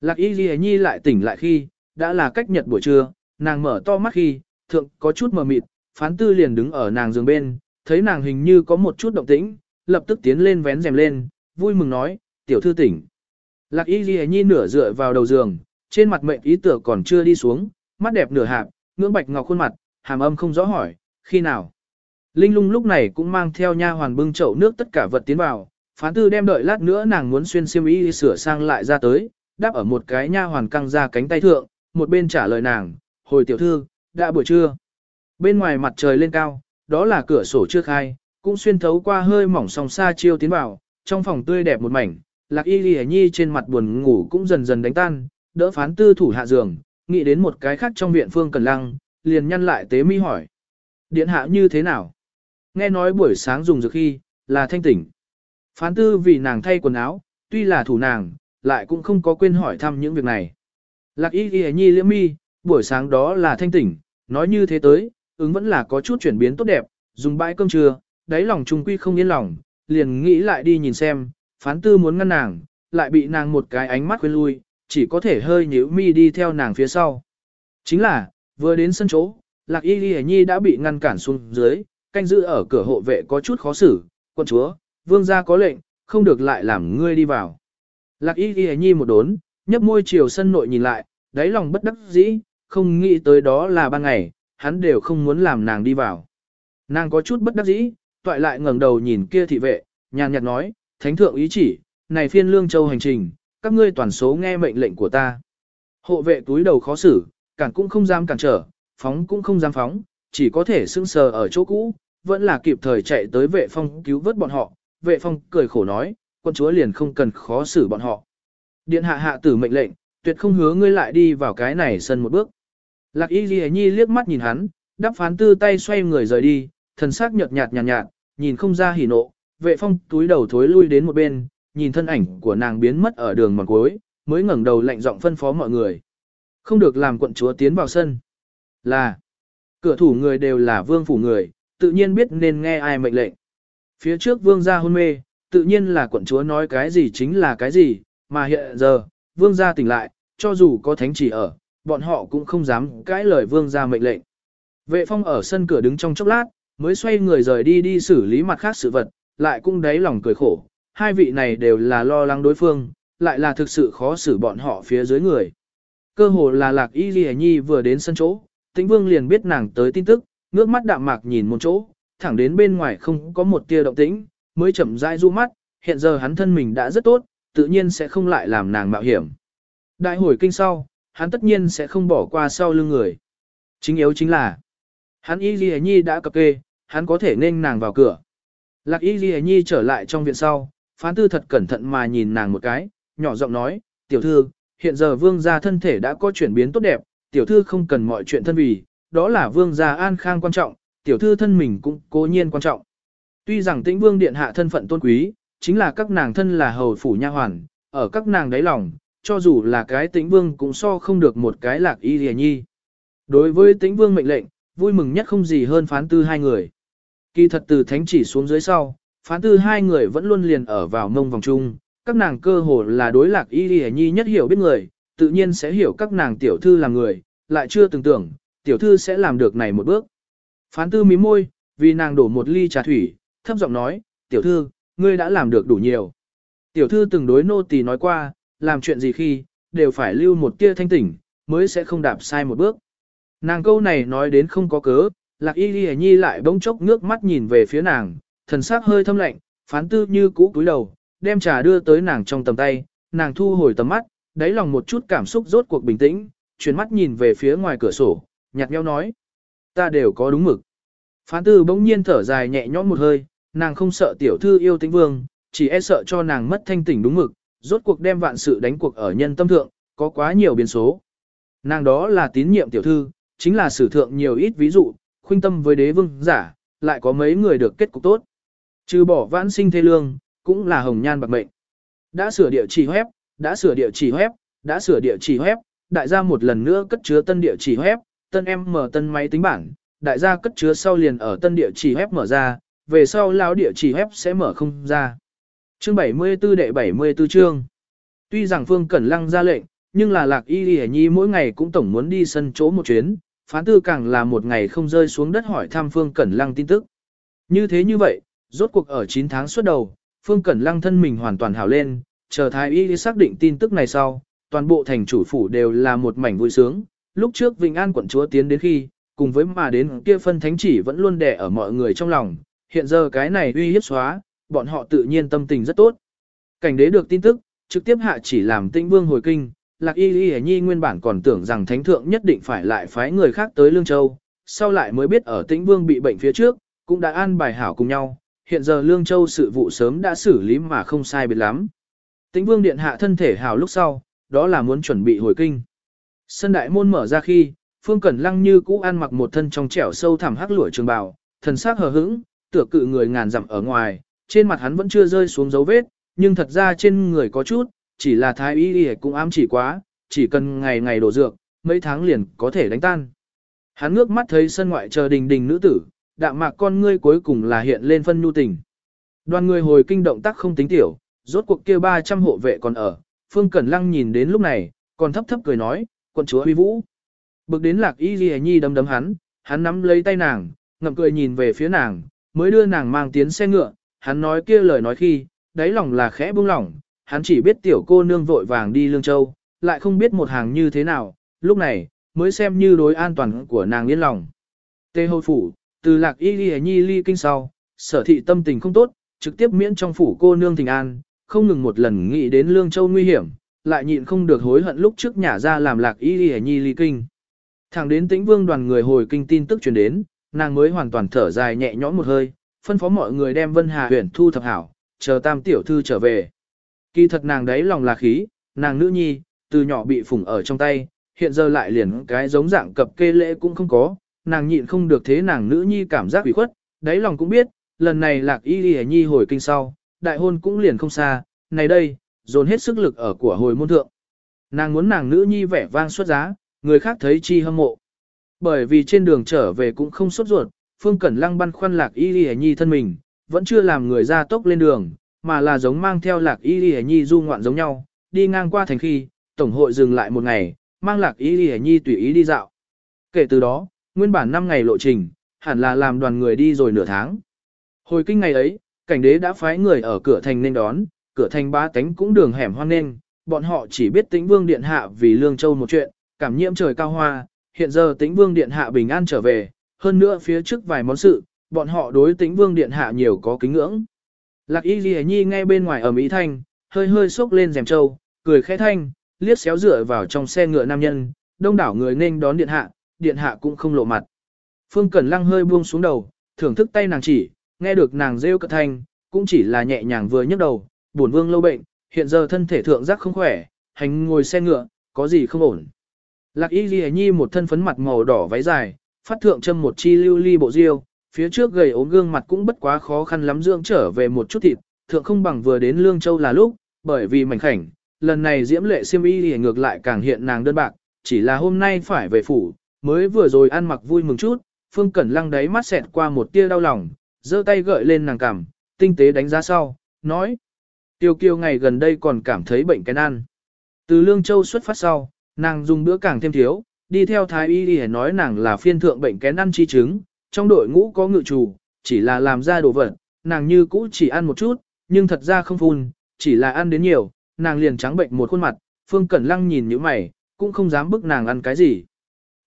Lạc y lìa nhi lại tỉnh lại khi, đã là cách nhật buổi trưa, nàng mở to mắt khi, thượng có chút mờ mịt, phán tư liền đứng ở nàng giường bên, thấy nàng hình như có một chút động tĩnh, lập tức tiến lên vén rèm lên, vui mừng nói, tiểu thư tỉnh. Lạc y ghi nhi nửa dựa vào đầu giường, trên mặt mệnh ý tưởng còn chưa đi xuống, mắt đẹp nửa hạp, ngưỡng bạch ngọc khuôn mặt, hàm âm không rõ hỏi, khi nào. Linh lung lúc này cũng mang theo nha hoàn bưng chậu nước tất cả vật tiến vào, phán tư đem đợi lát nữa nàng muốn xuyên xiêm y sửa sang lại ra tới, đáp ở một cái nha hoàn căng ra cánh tay thượng, một bên trả lời nàng, hồi tiểu thư, đã buổi trưa. Bên ngoài mặt trời lên cao, đó là cửa sổ trước hai, cũng xuyên thấu qua hơi mỏng song xa chiêu tiến vào, trong phòng tươi đẹp một mảnh, lạc y ghi nhi trên mặt buồn ngủ cũng dần dần đánh tan, đỡ phán tư thủ hạ giường, nghĩ đến một cái khác trong viện phương cần lăng, liền nhăn lại tế mi hỏi. Điện hạ như thế nào? Nghe nói buổi sáng dùng dược khi, là thanh tỉnh. Phán tư vì nàng thay quần áo, tuy là thủ nàng, lại cũng không có quên hỏi thăm những việc này. Lạc y ghi nhi liễm mi, buổi sáng đó là thanh tỉnh, nói như thế tới, ứng vẫn là có chút chuyển biến tốt đẹp, dùng bãi cơm trưa, đáy lòng trung quy không yên lòng, liền nghĩ lại đi nhìn xem, phán tư muốn ngăn nàng, lại bị nàng một cái ánh mắt quên lui, chỉ có thể hơi nhíu mi đi theo nàng phía sau. Chính là, vừa đến sân chỗ, lạc y ghi nhi đã bị ngăn cản xuống dưới, canh giữ ở cửa hộ vệ có chút khó xử, quân chúa, vương gia có lệnh, không được lại làm ngươi đi vào. Lạc y ghi nhi một đốn, nhấp môi chiều sân nội nhìn lại, đáy lòng bất đắc dĩ, không nghĩ tới đó là ban ngày, hắn đều không muốn làm nàng đi vào. Nàng có chút bất đắc dĩ, toại lại ngẩng đầu nhìn kia thị vệ, nhàn nhạt nói, thánh thượng ý chỉ, này phiên lương châu hành trình, các ngươi toàn số nghe mệnh lệnh của ta. Hộ vệ túi đầu khó xử, cản cũng không dám cản trở, phóng cũng không dám phóng, chỉ có thể sững sờ ở chỗ cũ, vẫn là kịp thời chạy tới vệ phong cứu vớt bọn họ. Vệ phong cười khổ nói, quân chúa liền không cần khó xử bọn họ. Điện hạ hạ tử mệnh lệnh, tuyệt không hứa ngươi lại đi vào cái này sân một bước. Lạc y ghi nhi liếc mắt nhìn hắn, đắp phán tư tay xoay người rời đi, thần sắc nhợt nhạt nhạt nhạt, nhìn không ra hỉ nộ, vệ phong túi đầu thối lui đến một bên, nhìn thân ảnh của nàng biến mất ở đường mòn cuối, mới ngẩng đầu lạnh giọng phân phó mọi người. Không được làm quận chúa tiến vào sân. Là, cửa thủ người đều là vương phủ người, tự nhiên biết nên nghe ai mệnh lệnh. Phía trước vương gia hôn mê, tự nhiên là quận chúa nói cái gì chính là cái gì, mà hiện giờ, vương gia tỉnh lại, cho dù có thánh chỉ ở, bọn họ cũng không dám cãi lời vương gia mệnh lệnh. Vệ phong ở sân cửa đứng trong chốc lát, mới xoay người rời đi đi xử lý mặt khác sự vật, lại cũng đáy lòng cười khổ. Hai vị này đều là lo lắng đối phương, lại là thực sự khó xử bọn họ phía dưới người. Cơ hồ là lạc y ghi nhi vừa đến sân chỗ, tĩnh vương liền biết nàng tới tin tức, ngước mắt đạm mạc nhìn một chỗ, thẳng đến bên ngoài không có một tia động tĩnh, mới chậm rãi du mắt, hiện giờ hắn thân mình đã rất tốt, tự nhiên sẽ không lại làm nàng mạo hiểm. Đại hồi kinh sau, hắn tất nhiên sẽ không bỏ qua sau lưng người. Chính yếu chính là, hắn y ghi nhi đã cập kê, hắn có thể nên nàng vào cửa. Lạc y ghi nhi trở lại trong viện sau, phán tư thật cẩn thận mà nhìn nàng một cái, nhỏ giọng nói, tiểu thư, hiện giờ vương gia thân thể đã có chuyển biến tốt đẹp, tiểu thư không cần mọi chuyện thân vì, đó là vương gia an khang quan trọng, tiểu thư thân mình cũng cố nhiên quan trọng. Tuy rằng tĩnh vương điện hạ thân phận tôn quý, chính là các nàng thân là hầu phủ nha hoàn, ở các nàng đáy lòng, cho dù là cái tĩnh vương cũng so không được một cái lạc y rìa nhi. Đối với tĩnh vương mệnh lệnh, vui mừng nhất không gì hơn phán tư hai người. Kỳ thật từ thánh chỉ xuống dưới sau, phán tư hai người vẫn luôn liền ở vào mông vòng chung, các nàng cơ hồ là đối lạc y rìa nhi nhất hiểu biết người, tự nhiên sẽ hiểu các nàng tiểu thư là người, lại chưa từng tưởng, tiểu thư sẽ làm được này một bước. Phán tư mí môi, vì nàng đổ một ly trà thủy, thấp giọng nói, tiểu thư, ngươi đã làm được đủ nhiều. Tiểu thư từng đối nô tỳ nói qua, làm chuyện gì khi, đều phải lưu một tia thanh tỉnh, mới sẽ không đạp sai một bước. Nàng câu này nói đến không có cớ, lạc y ghi nhi lại bỗng chốc ngước mắt nhìn về phía nàng, thần sắc hơi thâm lạnh, phán tư như cũ cúi đầu, đem trà đưa tới nàng trong tầm tay, nàng thu hồi tầm mắt, đáy lòng một chút cảm xúc rốt cuộc bình tĩnh, chuyển mắt nhìn về phía ngoài cửa sổ, nhạt nhẽo nói. Ta đều có đúng mực. Phán tư bỗng nhiên thở dài nhẹ nhõm một hơi, nàng không sợ tiểu thư yêu tĩnh vương, chỉ e sợ cho nàng mất thanh tỉnh đúng mực, rốt cuộc đem vạn sự đánh cuộc ở nhân tâm thượng, có quá nhiều biến số. Nàng đó là tín nhiệm tiểu thư, chính là sử thượng nhiều ít ví dụ, khuynh tâm với đế vương giả, lại có mấy người được kết cục tốt. Trừ bỏ vãn sinh thê lương, cũng là hồng nhan bạc mệnh. Đã sửa địa chỉ web, đã sửa địa chỉ web, đã sửa địa chỉ web, đại gia một lần nữa cất chứa tân địa chỉ web, tân em mở tân máy tính bảng, đại gia cất chứa sau liền ở tân địa chỉ web mở ra, về sau lão địa chỉ web sẽ mở không ra. Chương 74 đệ 74 chương. Tuy rằng Phương Cẩn Lăng ra lệnh, nhưng là Lạc Y Lì Nhi mỗi ngày cũng tổng muốn đi sân chỗ một chuyến, phán tư càng là một ngày không rơi xuống đất hỏi thăm Phương Cẩn Lăng tin tức. Như thế như vậy, rốt cuộc ở 9 tháng suốt đầu, Phương Cẩn Lăng thân mình hoàn toàn hảo lên, chờ Thái Y xác định tin tức này sau, toàn bộ thành chủ phủ đều là một mảnh vui sướng. Lúc trước Vĩnh An quận chúa tiến đến khi, cùng với mà đến kia phân thánh chỉ vẫn luôn đè ở mọi người trong lòng, hiện giờ cái này uy hiếp xóa, bọn họ tự nhiên tâm tình rất tốt. Cảnh đế được tin tức, trực tiếp hạ chỉ làm tĩnh vương hồi kinh, lạc y y nhi nguyên bản còn tưởng rằng thánh thượng nhất định phải lại phái người khác tới Lương Châu, sau lại mới biết ở tĩnh vương bị bệnh phía trước, cũng đã an bài hảo cùng nhau, hiện giờ Lương Châu sự vụ sớm đã xử lý mà không sai biệt lắm. Tĩnh vương điện hạ thân thể hảo lúc sau, đó là muốn chuẩn bị hồi kinh. Sân đại môn mở ra khi, Phương Cẩn Lăng như cũ ăn mặc một thân trong trẻo sâu thẳm hắc lụa trường bào, thần sắc hờ hững, tựa cự người ngàn dặm ở ngoài, trên mặt hắn vẫn chưa rơi xuống dấu vết, nhưng thật ra trên người có chút, chỉ là thái y y cũng ám chỉ quá, chỉ cần ngày ngày đổ dược, mấy tháng liền có thể đánh tan. Hắn ngước mắt thấy sân ngoại chờ đình đình nữ tử, đạm mạc con ngươi cuối cùng là hiện lên phân nhu tình. Đoàn người hồi kinh động tác không tính tiểu, rốt cuộc kia 300 hộ vệ còn ở, Phương Cẩn Lăng nhìn đến lúc này, còn thấp thấp cười nói, quận chúa huy vũ. Bực đến lạc y ghi nhi đấm đấm hắn, hắn nắm lấy tay nàng, ngậm cười nhìn về phía nàng, mới đưa nàng mang tiến xe ngựa, hắn nói kia lời nói khi, đáy lòng là khẽ buông lỏng, hắn chỉ biết tiểu cô nương vội vàng đi Lương Châu, lại không biết một hàng như thế nào, lúc này, mới xem như đối an toàn của nàng yên lòng. Tê hồi phủ, từ lạc y ghi nhi ly kinh sau, sở thị tâm tình không tốt, trực tiếp miễn trong phủ cô nương thình an, không ngừng một lần nghĩ đến Lương Châu nguy hiểm, lại nhịn không được hối hận lúc trước nhả ra làm lạc y y nhi ly kinh. Thẳng đến tĩnh vương đoàn người hồi kinh tin tức truyền đến, nàng mới hoàn toàn thở dài nhẹ nhõm một hơi, phân phó mọi người đem Vân Hà huyện thu thập hảo, chờ tam tiểu thư trở về. Kỳ thật nàng đấy lòng là khí, nàng nữ nhi, từ nhỏ bị phủng ở trong tay, hiện giờ lại liền cái giống dạng cập kê lễ cũng không có, nàng nhịn không được thế nàng nữ nhi cảm giác bị khuất, đấy lòng cũng biết, lần này lạc y y nhi hồi kinh sau, đại hôn cũng liền không xa, này đây, dồn hết sức lực ở của hồi môn thượng. Nàng muốn nàng nữ nhi vẻ vang xuất giá, người khác thấy chi hâm mộ. Bởi vì trên đường trở về cũng không sốt ruột, Phương Cẩn Lăng băn khoăn lạc y đi nhi thân mình, vẫn chưa làm người ra tốc lên đường, mà là giống mang theo lạc y đi nhi du ngoạn giống nhau, đi ngang qua thành khi, Tổng hội dừng lại một ngày, mang lạc y đi nhi tùy ý đi dạo. Kể từ đó, nguyên bản 5 ngày lộ trình, hẳn là làm đoàn người đi rồi nửa tháng. Hồi kinh ngày ấy, cảnh đế đã phái người ở cửa thành nên đón, cửa thành ba tánh cũng đường hẻm hoang nên, bọn họ chỉ biết tĩnh vương điện hạ vì lương châu một chuyện, cảm nhiễm trời cao hoa, hiện giờ tĩnh vương điện hạ bình an trở về, hơn nữa phía trước vài món sự, bọn họ đối tĩnh vương điện hạ nhiều có kính ngưỡng. Lạc y ghi nhi nghe bên ngoài ở Mỹ Thanh, hơi hơi sốc lên rèm trâu, cười khẽ thanh, liếc xéo dựa vào trong xe ngựa nam nhân, đông đảo người nên đón điện hạ, điện hạ cũng không lộ mặt. Phương Cẩn Lăng hơi buông xuống đầu, thưởng thức tay nàng chỉ, nghe được nàng rêu cất thanh, cũng chỉ là nhẹ nhàng vừa nhấc đầu, Bổn vương lâu bệnh, hiện giờ thân thể thượng giác không khỏe, hành ngồi xe ngựa, có gì không ổn. Lạc y ghi nhi một thân phấn mặt màu đỏ váy dài, phát thượng châm một chi lưu ly bộ diêu, phía trước gầy ốm gương mặt cũng bất quá khó khăn lắm dưỡng trở về một chút thịt, thượng không bằng vừa đến Lương Châu là lúc, bởi vì mảnh khảnh, lần này diễm lệ siêm y thì ngược lại càng hiện nàng đơn bạc, chỉ là hôm nay phải về phủ, mới vừa rồi ăn mặc vui mừng chút, Phương Cẩn Lăng đáy mắt xẹt qua một tia đau lòng, giơ tay gợi lên nàng cằm, tinh tế đánh giá sau, nói. Tiêu kiêu ngày gần đây còn cảm thấy bệnh cái ăn. Từ Lương Châu xuất phát sau, nàng dùng bữa càng thêm thiếu, đi theo thái y đi nói nàng là phiên thượng bệnh kén ăn chi chứng, trong đội ngũ có ngự chủ, chỉ là làm ra đồ vật, nàng như cũ chỉ ăn một chút, nhưng thật ra không phun, chỉ là ăn đến nhiều, nàng liền trắng bệnh một khuôn mặt, Phương Cẩn Lăng nhìn như mày, cũng không dám bức nàng ăn cái gì.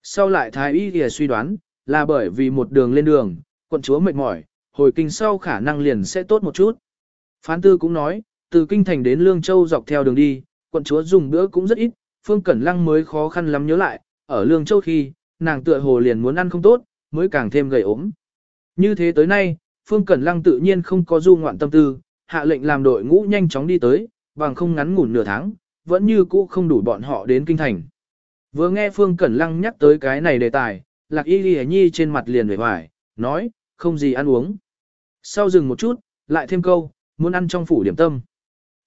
Sau lại thái y thì suy đoán, là bởi vì một đường lên đường, quận chúa mệt mỏi, hồi kinh sau khả năng liền sẽ tốt một chút. Phán tư cũng nói, từ kinh thành đến Lương Châu dọc theo đường đi, quận chúa dùng bữa cũng rất ít, Phương Cẩn Lăng mới khó khăn lắm nhớ lại, ở Lương Châu khi, nàng tựa hồ liền muốn ăn không tốt, mới càng thêm gầy ốm. Như thế tới nay, Phương Cẩn Lăng tự nhiên không có du ngoạn tâm tư, hạ lệnh làm đội ngũ nhanh chóng đi tới, bằng không ngắn ngủn nửa tháng, vẫn như cũ không đủ bọn họ đến kinh thành. Vừa nghe Phương Cẩn Lăng nhắc tới cái này đề tài, Lạc Y Ghi Nhi trên mặt liền vẻ vải, nói, không gì ăn uống. Sau dừng một chút, lại thêm câu, muốn ăn trong phủ điểm tâm.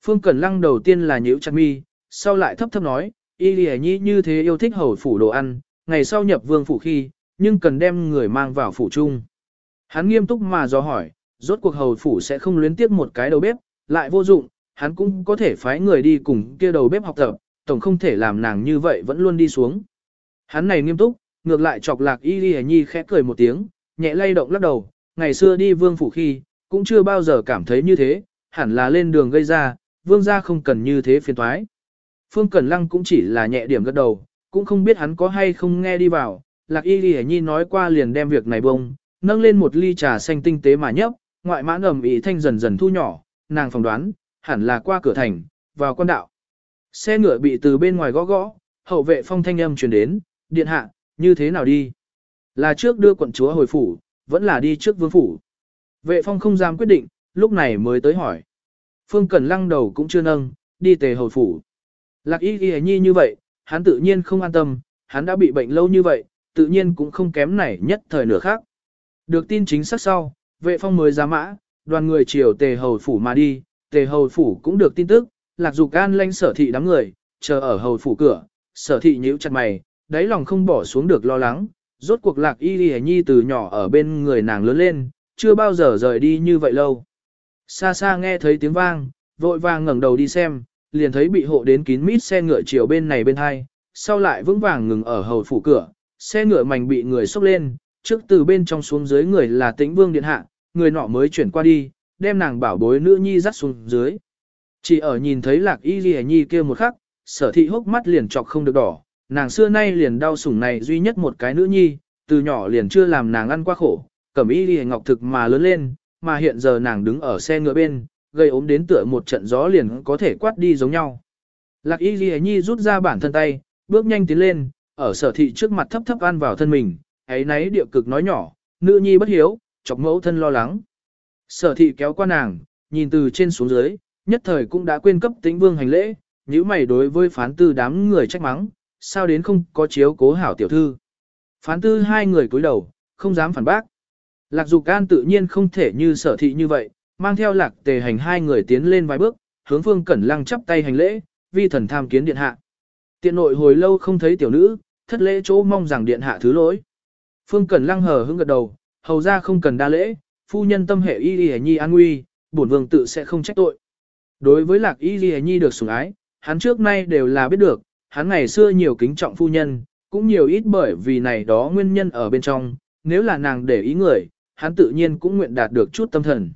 Phương Cẩn Lăng đầu tiên là nhíu chặt mi, sau lại thấp thấp nói, Y Ghi Nhi như thế yêu thích hầu phủ đồ ăn, ngày sau nhập vương phủ khi, nhưng cần đem người mang vào phủ chung. Hắn nghiêm túc mà do hỏi, rốt cuộc hầu phủ sẽ không luyến tiếp một cái đầu bếp, lại vô dụng, hắn cũng có thể phái người đi cùng kia đầu bếp học tập, tổng không thể làm nàng như vậy vẫn luôn đi xuống. Hắn này nghiêm túc, ngược lại chọc lạc y ghi nhi khẽ cười một tiếng, nhẹ lay động lắc đầu, ngày xưa đi vương phủ khi, cũng chưa bao giờ cảm thấy như thế, hẳn là lên đường gây ra, vương gia không cần như thế phiền thoái. Phương Cẩn Lăng cũng chỉ là nhẹ điểm gật đầu, cũng không biết hắn có hay không nghe đi vào, lạc y ghi nhi nói qua liền đem việc này bông, nâng lên một ly trà xanh tinh tế mà nhấp, ngoại mãn ẩm ý thanh dần dần thu nhỏ, nàng phỏng đoán, hẳn là qua cửa thành, vào quan đạo. Xe ngựa bị từ bên ngoài gõ gõ, hậu vệ phong thanh âm truyền đến, điện hạ, như thế nào đi? Là trước đưa quận chúa hồi phủ, vẫn là đi trước vương phủ. Vệ phong không dám quyết định, lúc này mới tới hỏi. Phương Cẩn lăng đầu cũng chưa nâng, đi tề hồi phủ. Lạc y ghi nhi như vậy, hắn tự nhiên không an tâm, hắn đã bị bệnh lâu như vậy, tự nhiên cũng không kém này nhất thời nửa khác. Được tin chính xác sau, vệ phong mới ra mã, đoàn người chiều tề hầu phủ mà đi, tề hầu phủ cũng được tin tức, lạc dục an lanh sở thị đám người, chờ ở hầu phủ cửa, sở thị nhíu chặt mày, đáy lòng không bỏ xuống được lo lắng, rốt cuộc lạc y ghi nhi từ nhỏ ở bên người nàng lớn lên, chưa bao giờ rời đi như vậy lâu. Xa xa nghe thấy tiếng vang, vội vàng ngẩng đầu đi xem, liền thấy bị hộ đến kín mít xe ngựa chiều bên này bên hai, sau lại vững vàng ngừng ở hầu phủ cửa, xe ngựa mảnh bị người xốc lên, trước từ bên trong xuống dưới người là tĩnh vương điện hạ, người nọ mới chuyển qua đi, đem nàng bảo bối nữ nhi dắt xuống dưới. Chỉ ở nhìn thấy lạc y ghi nhi kia một khắc, sở thị hốc mắt liền chọc không được đỏ, nàng xưa nay liền đau sủng này duy nhất một cái nữ nhi, từ nhỏ liền chưa làm nàng ăn qua khổ, cẩm y ghi ngọc thực mà lớn lên, mà hiện giờ nàng đứng ở xe ngựa bên, gây ốm đến tựa một trận gió liền có thể quát đi giống nhau. Lạc y ghi nhi rút ra bản thân tay, bước nhanh tiến lên, ở sở thị trước mặt thấp thấp ăn vào thân mình, ấy nấy điệu cực nói nhỏ, nữ nhi bất hiếu, chọc mẫu thân lo lắng. Sở thị kéo qua nàng, nhìn từ trên xuống dưới, nhất thời cũng đã quên cấp tĩnh vương hành lễ, nếu mày đối với phán tư đám người trách mắng, sao đến không có chiếu cố hảo tiểu thư. Phán tư hai người cúi đầu, không dám phản bác. Lạc dục can tự nhiên không thể như sở thị như vậy, mang theo lạc tề hành hai người tiến lên vài bước, hướng phương cẩn lăng chắp tay hành lễ, vi thần tham kiến điện hạ. Tiện nội hồi lâu không thấy tiểu nữ, thất lễ chỗ mong rằng điện hạ thứ lỗi. Phương cẩn lăng hờ hững gật đầu, hầu ra không cần đa lễ, phu nhân tâm hệ y y nhi an nguy, bổn vương tự sẽ không trách tội. Đối với lạc y y nhi được sủng ái, hắn trước nay đều là biết được, hắn ngày xưa nhiều kính trọng phu nhân, cũng nhiều ít bởi vì này đó nguyên nhân ở bên trong, nếu là nàng để ý người, hắn tự nhiên cũng nguyện đạt được chút tâm thần.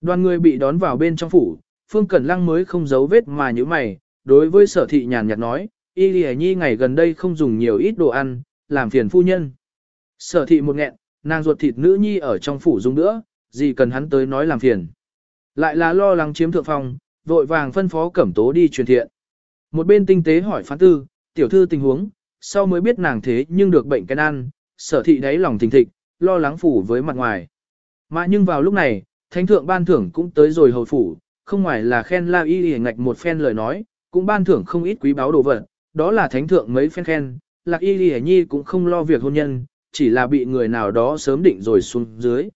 Đoàn người bị đón vào bên trong phủ, Phương Cẩn Lăng mới không giấu vết mà như mày, đối với sở thị nhàn nhạt nói, y lì nhi ngày gần đây không dùng nhiều ít đồ ăn, làm phiền phu nhân. Sở thị một nghẹn, nàng ruột thịt nữ nhi ở trong phủ dùng nữa, gì cần hắn tới nói làm phiền. Lại là lo lắng chiếm thượng phong, vội vàng phân phó cẩm tố đi truyền thiện. Một bên tinh tế hỏi phán tư, tiểu thư tình huống, sau mới biết nàng thế nhưng được bệnh cái ăn, sở thị đáy lòng thình thịch, lo lắng phủ với mặt ngoài. Mà nhưng vào lúc này, thánh thượng ban thưởng cũng tới rồi hồi phủ, không ngoài là khen la y y ngạch một phen lời nói, cũng ban thưởng không ít quý báu đồ vật, đó là thánh thượng mấy phen khen, lạc y y nhi cũng không lo việc hôn nhân, chỉ là bị người nào đó sớm định rồi xuống dưới.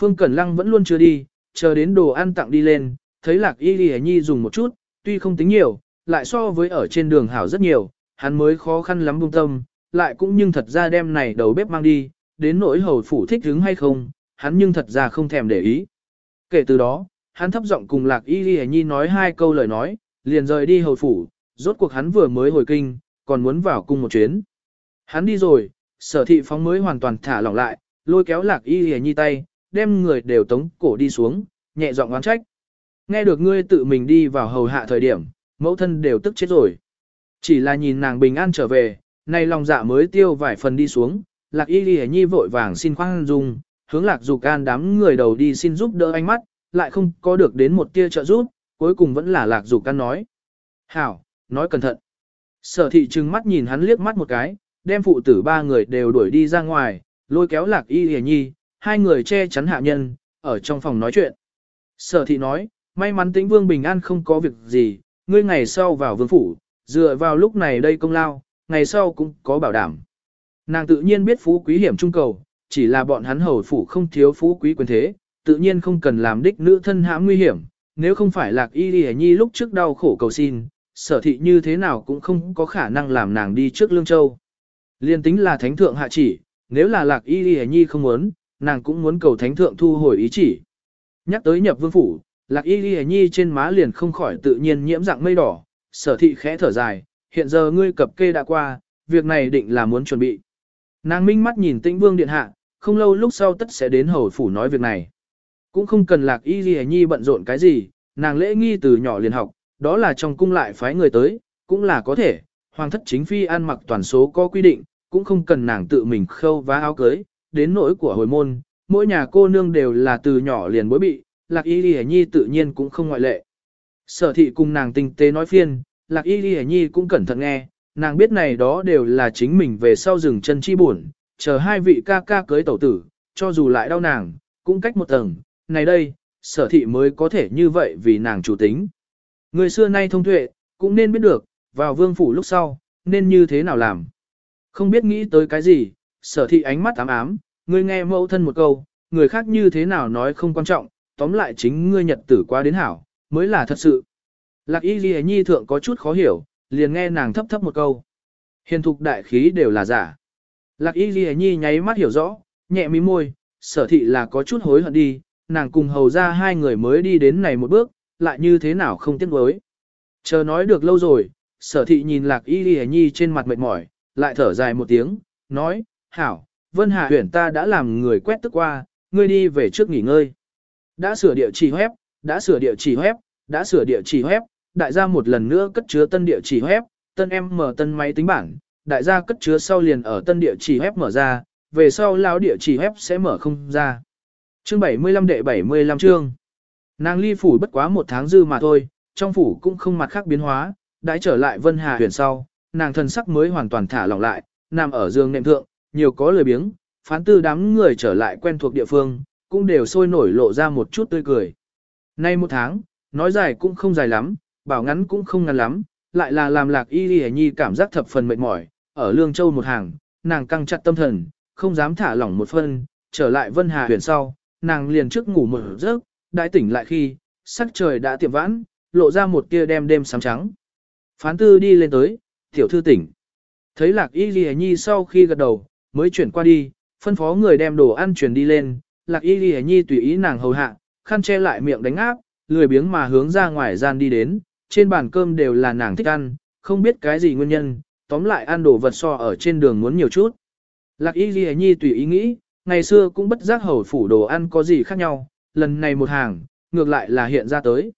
Phương Cẩn Lăng vẫn luôn chưa đi, chờ đến đồ ăn tặng đi lên, thấy lạc y y nhi dùng một chút, tuy không tính nhiều, lại so với ở trên đường hảo rất nhiều, hắn mới khó khăn lắm buông tâm, lại cũng nhưng thật ra đem này đầu bếp mang đi, đến nỗi hầu phủ thích hứng hay không, hắn nhưng thật ra không thèm để ý. Kể từ đó, hắn thấp giọng cùng lạc y y nhi nói hai câu lời nói, liền rời đi hầu phủ, rốt cuộc hắn vừa mới hồi kinh, còn muốn vào cung một chuyến. Hắn đi rồi, sở thị phóng mới hoàn toàn thả lỏng lại, lôi kéo lạc y y nhi tay, đem người đều tống cổ đi xuống, nhẹ giọng oán trách. Nghe được ngươi tự mình đi vào hầu hạ thời điểm, mẫu thân đều tức chết rồi. Chỉ là nhìn nàng bình an trở về, nay lòng dạ mới tiêu vài phần đi xuống, lạc y ghi nhi vội vàng xin khoan dung, hướng lạc dục can đám người đầu đi xin giúp đỡ ánh mắt, lại không có được đến một tia trợ giúp, cuối cùng vẫn là lạc dục can nói. Hảo, nói cẩn thận. Sở thị trừng mắt nhìn hắn liếc mắt một cái, đem phụ tử ba người đều đuổi đi ra ngoài, lôi kéo lạc y hề nhi, hai người che chắn hạ nhân, ở trong phòng nói chuyện. Sở thị nói, may mắn tĩnh vương bình an không có việc gì, ngươi ngày sau vào vương phủ, dựa vào lúc này đây công lao, ngày sau cũng có bảo đảm. Nàng tự nhiên biết phú quý hiểm trung cầu, chỉ là bọn hắn hầu phủ không thiếu phú quý quyền thế, tự nhiên không cần làm đích nữ thân hãm nguy hiểm, nếu không phải lạc y đi nhi lúc trước đau khổ cầu xin, sở thị như thế nào cũng không có khả năng làm nàng đi trước Lương Châu. Liên tính là thánh thượng hạ chỉ, nếu là lạc y đi nhi không muốn, nàng cũng muốn cầu thánh thượng thu hồi ý chỉ. Nhắc tới nhập vương phủ, lạc y đi nhi trên má liền không khỏi tự nhiên nhiễm dạng mây đỏ, sở thị khẽ thở dài, hiện giờ ngươi cập kê đã qua, việc này định là muốn chuẩn bị. Nàng minh mắt nhìn tĩnh vương điện hạ, không lâu lúc sau tất sẽ đến hầu phủ nói việc này. Cũng không cần lạc y ghi nhi bận rộn cái gì, nàng lễ nghi từ nhỏ liền học, đó là trong cung lại phái người tới, cũng là có thể, hoàng thất chính phi ăn mặc toàn số có quy định, cũng không cần nàng tự mình khâu vá áo cưới, đến nỗi của hồi môn, mỗi nhà cô nương đều là từ nhỏ liền bối bị, lạc y ghi nhi tự nhiên cũng không ngoại lệ. Sở thị cùng nàng tinh tế nói phiên, lạc y ghi nhi cũng cẩn thận nghe, nàng biết này đó đều là chính mình về sau rừng chân chi buồn, chờ hai vị ca ca cưới tẩu tử, cho dù lại đau nàng, cũng cách một tầng, này đây, sở thị mới có thể như vậy vì nàng chủ tính. Người xưa nay thông tuệ, cũng nên biết được, vào vương phủ lúc sau, nên như thế nào làm. Không biết nghĩ tới cái gì, sở thị ánh mắt ám ám, ngươi nghe mẫu thân một câu, người khác như thế nào nói không quan trọng, tóm lại chính ngươi nhật tử qua đến hảo, mới là thật sự. Lạc y ghi nhi thượng có chút khó hiểu, liền nghe nàng thấp thấp một câu. Hiền thục đại khí đều là giả. Lạc y ghi nhi nháy mắt hiểu rõ, nhẹ mí môi, sở thị là có chút hối hận đi, nàng cùng hầu ra hai người mới đi đến này một bước, lại như thế nào không tiếc đối. Chờ nói được lâu rồi, sở thị nhìn lạc y ghi nhi trên mặt mệt mỏi, lại thở dài một tiếng, nói, hảo, vân hạ huyển ta đã làm người quét tức qua, ngươi đi về trước nghỉ ngơi. Đã sửa địa chỉ web, đã sửa địa chỉ web, đã sửa địa chỉ web, đại gia một lần nữa cất chứa tân địa chỉ web, tân em mở tân máy tính bảng, đại gia cất chứa sau liền ở tân địa chỉ web mở ra, về sau lão địa chỉ web sẽ mở không ra. Chương 75 đệ 75 chương. Nàng ly phủ bất quá một tháng dư mà thôi, trong phủ cũng không mặt khác biến hóa, Đã trở lại Vân Hà huyền sau, nàng thân sắc mới hoàn toàn thả lỏng lại, nằm ở giường nệm thượng, nhiều có lời biếng, phán tư đám người trở lại quen thuộc địa phương, cũng đều sôi nổi lộ ra một chút tươi cười. Nay một tháng, nói dài cũng không dài lắm, bảo ngắn cũng không ngắn lắm, lại là làm lạc y y nhi cảm giác thập phần mệt mỏi, ở Lương Châu một hàng, nàng căng chặt tâm thần, không dám thả lỏng một phân, trở lại Vân Hà huyền sau, nàng liền trước ngủ một giấc, đại tỉnh lại khi, sắc trời đã tiệm vãn, lộ ra một tia đêm đêm sáng trắng. Phán tư đi lên tới, tiểu thư tỉnh. Thấy lạc y ghi nhi sau khi gật đầu, mới chuyển qua đi, phân phó người đem đồ ăn chuyển đi lên, lạc y ghi nhi tùy ý nàng hầu hạ, khăn che lại miệng đánh áp, lười biếng mà hướng ra ngoài gian đi đến, trên bàn cơm đều là nàng thích ăn, không biết cái gì nguyên nhân, tóm lại ăn đồ vật so ở trên đường muốn nhiều chút. Lạc y ghi nhi tùy ý nghĩ, ngày xưa cũng bất giác hầu phủ đồ ăn có gì khác nhau, lần này một hàng, ngược lại là hiện ra tới.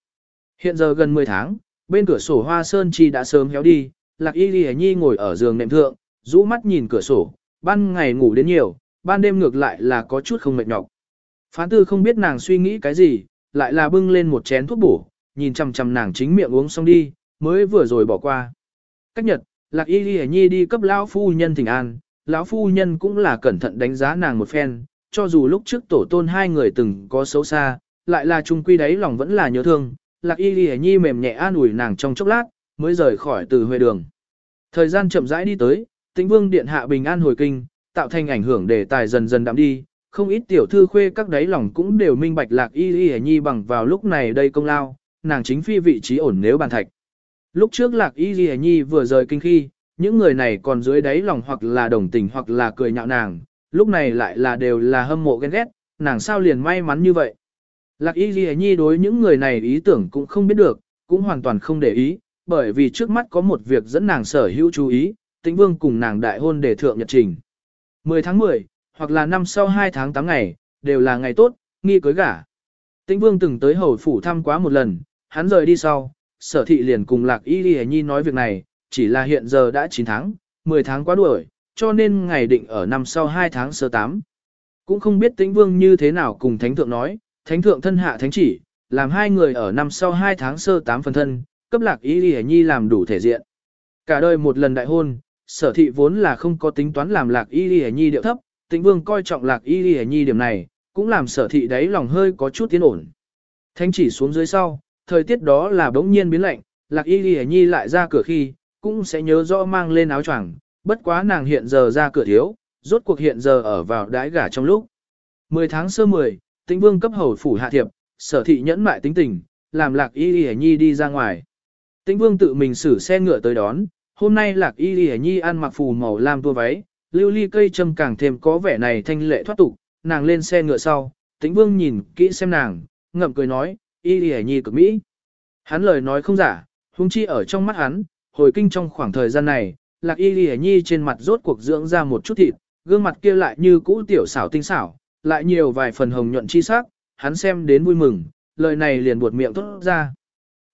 Hiện giờ gần 10 tháng, bên cửa sổ hoa sơn chi đã sớm héo đi, lạc y ghi nhi ngồi ở giường nệm thượng, rũ mắt nhìn cửa sổ, ban ngày ngủ đến nhiều, ban đêm ngược lại là có chút không mệt nhọc. Phán tư không biết nàng suy nghĩ cái gì, lại là bưng lên một chén thuốc bổ, nhìn chằm chằm nàng chính miệng uống xong đi, mới vừa rồi bỏ qua. Cách nhật, lạc y ghi nhi đi cấp lão phu nhân thỉnh an, lão phu nhân cũng là cẩn thận đánh giá nàng một phen, cho dù lúc trước tổ tôn hai người từng có xấu xa, lại là trung quy đấy lòng vẫn là nhớ thương, lạc y ghi nhi mềm nhẹ an ủi nàng trong chốc lát, mới rời khỏi từ huệ đường. Thời gian chậm rãi đi tới, tĩnh vương điện hạ bình an hồi kinh, tạo thành ảnh hưởng để tài dần dần đạm đi, không ít tiểu thư khuê các đáy lòng cũng đều minh bạch lạc y y nhi bằng vào lúc này đây công lao, nàng chính phi vị trí ổn nếu bàn thạch. Lúc trước lạc y ghi nhi vừa rời kinh khi, những người này còn dưới đáy lòng hoặc là đồng tình hoặc là cười nhạo nàng, lúc này lại là đều là hâm mộ ghen ghét, nàng sao liền may mắn như vậy. Lạc y ghi nhi đối những người này ý tưởng cũng không biết được, cũng hoàn toàn không để ý, bởi vì trước mắt có một việc dẫn nàng sở hữu chú ý, tĩnh vương cùng nàng đại hôn để thượng nhật trình. 10 tháng 10, hoặc là năm sau 2 tháng 8 ngày, đều là ngày tốt, nghi cưới gả. Tĩnh vương từng tới hầu phủ thăm quá một lần, hắn rời đi sau, sở thị liền cùng lạc y ghi nhi nói việc này, chỉ là hiện giờ đã 9 tháng, 10 tháng quá đuổi, cho nên ngày định ở năm sau 2 tháng sơ 8. Cũng không biết tĩnh vương như thế nào cùng thánh thượng nói, thánh thượng thân hạ thánh chỉ, làm hai người ở năm sau 2 tháng sơ 8 phần thân, cấp lạc y ghi nhi làm đủ thể diện. Cả đời một lần đại hôn, sở thị vốn là không có tính toán làm lạc y ghi nhi điệu thấp, tĩnh vương coi trọng lạc y ghi nhi điểm này, cũng làm sở thị đáy lòng hơi có chút tiến ổn. Thánh chỉ xuống dưới sau, thời tiết đó là bỗng nhiên biến lạnh, lạc y ghi nhi lại ra cửa khi, cũng sẽ nhớ rõ mang lên áo choàng, bất quá nàng hiện giờ ra cửa thiếu, rốt cuộc hiện giờ ở vào đái gả trong lúc. 10 tháng sơ 10, tĩnh vương cấp hầu phủ hạ thiệp, sở thị nhẫn mại tính tình, làm lạc y ghi nhi đi ra ngoài. Tĩnh vương tự mình xử xe ngựa tới đón, hôm nay lạc y ghi nhi ăn mặc phù màu lam tua váy, lưu ly cây châm càng thêm có vẻ này thanh lệ thoát tục, nàng lên xe ngựa sau, tĩnh vương nhìn kỹ xem nàng, ngậm cười nói, y ghi nhi cực mỹ. Hắn lời nói không giả, huống chi ở trong mắt hắn, hồi kinh trong khoảng thời gian này, lạc y ghi nhi trên mặt rốt cuộc dưỡng ra một chút thịt, gương mặt kia lại như cũ tiểu xảo tinh xảo, lại nhiều vài phần hồng nhuận chi sắc, hắn xem đến vui mừng, lời này liền buột miệng tốt ra.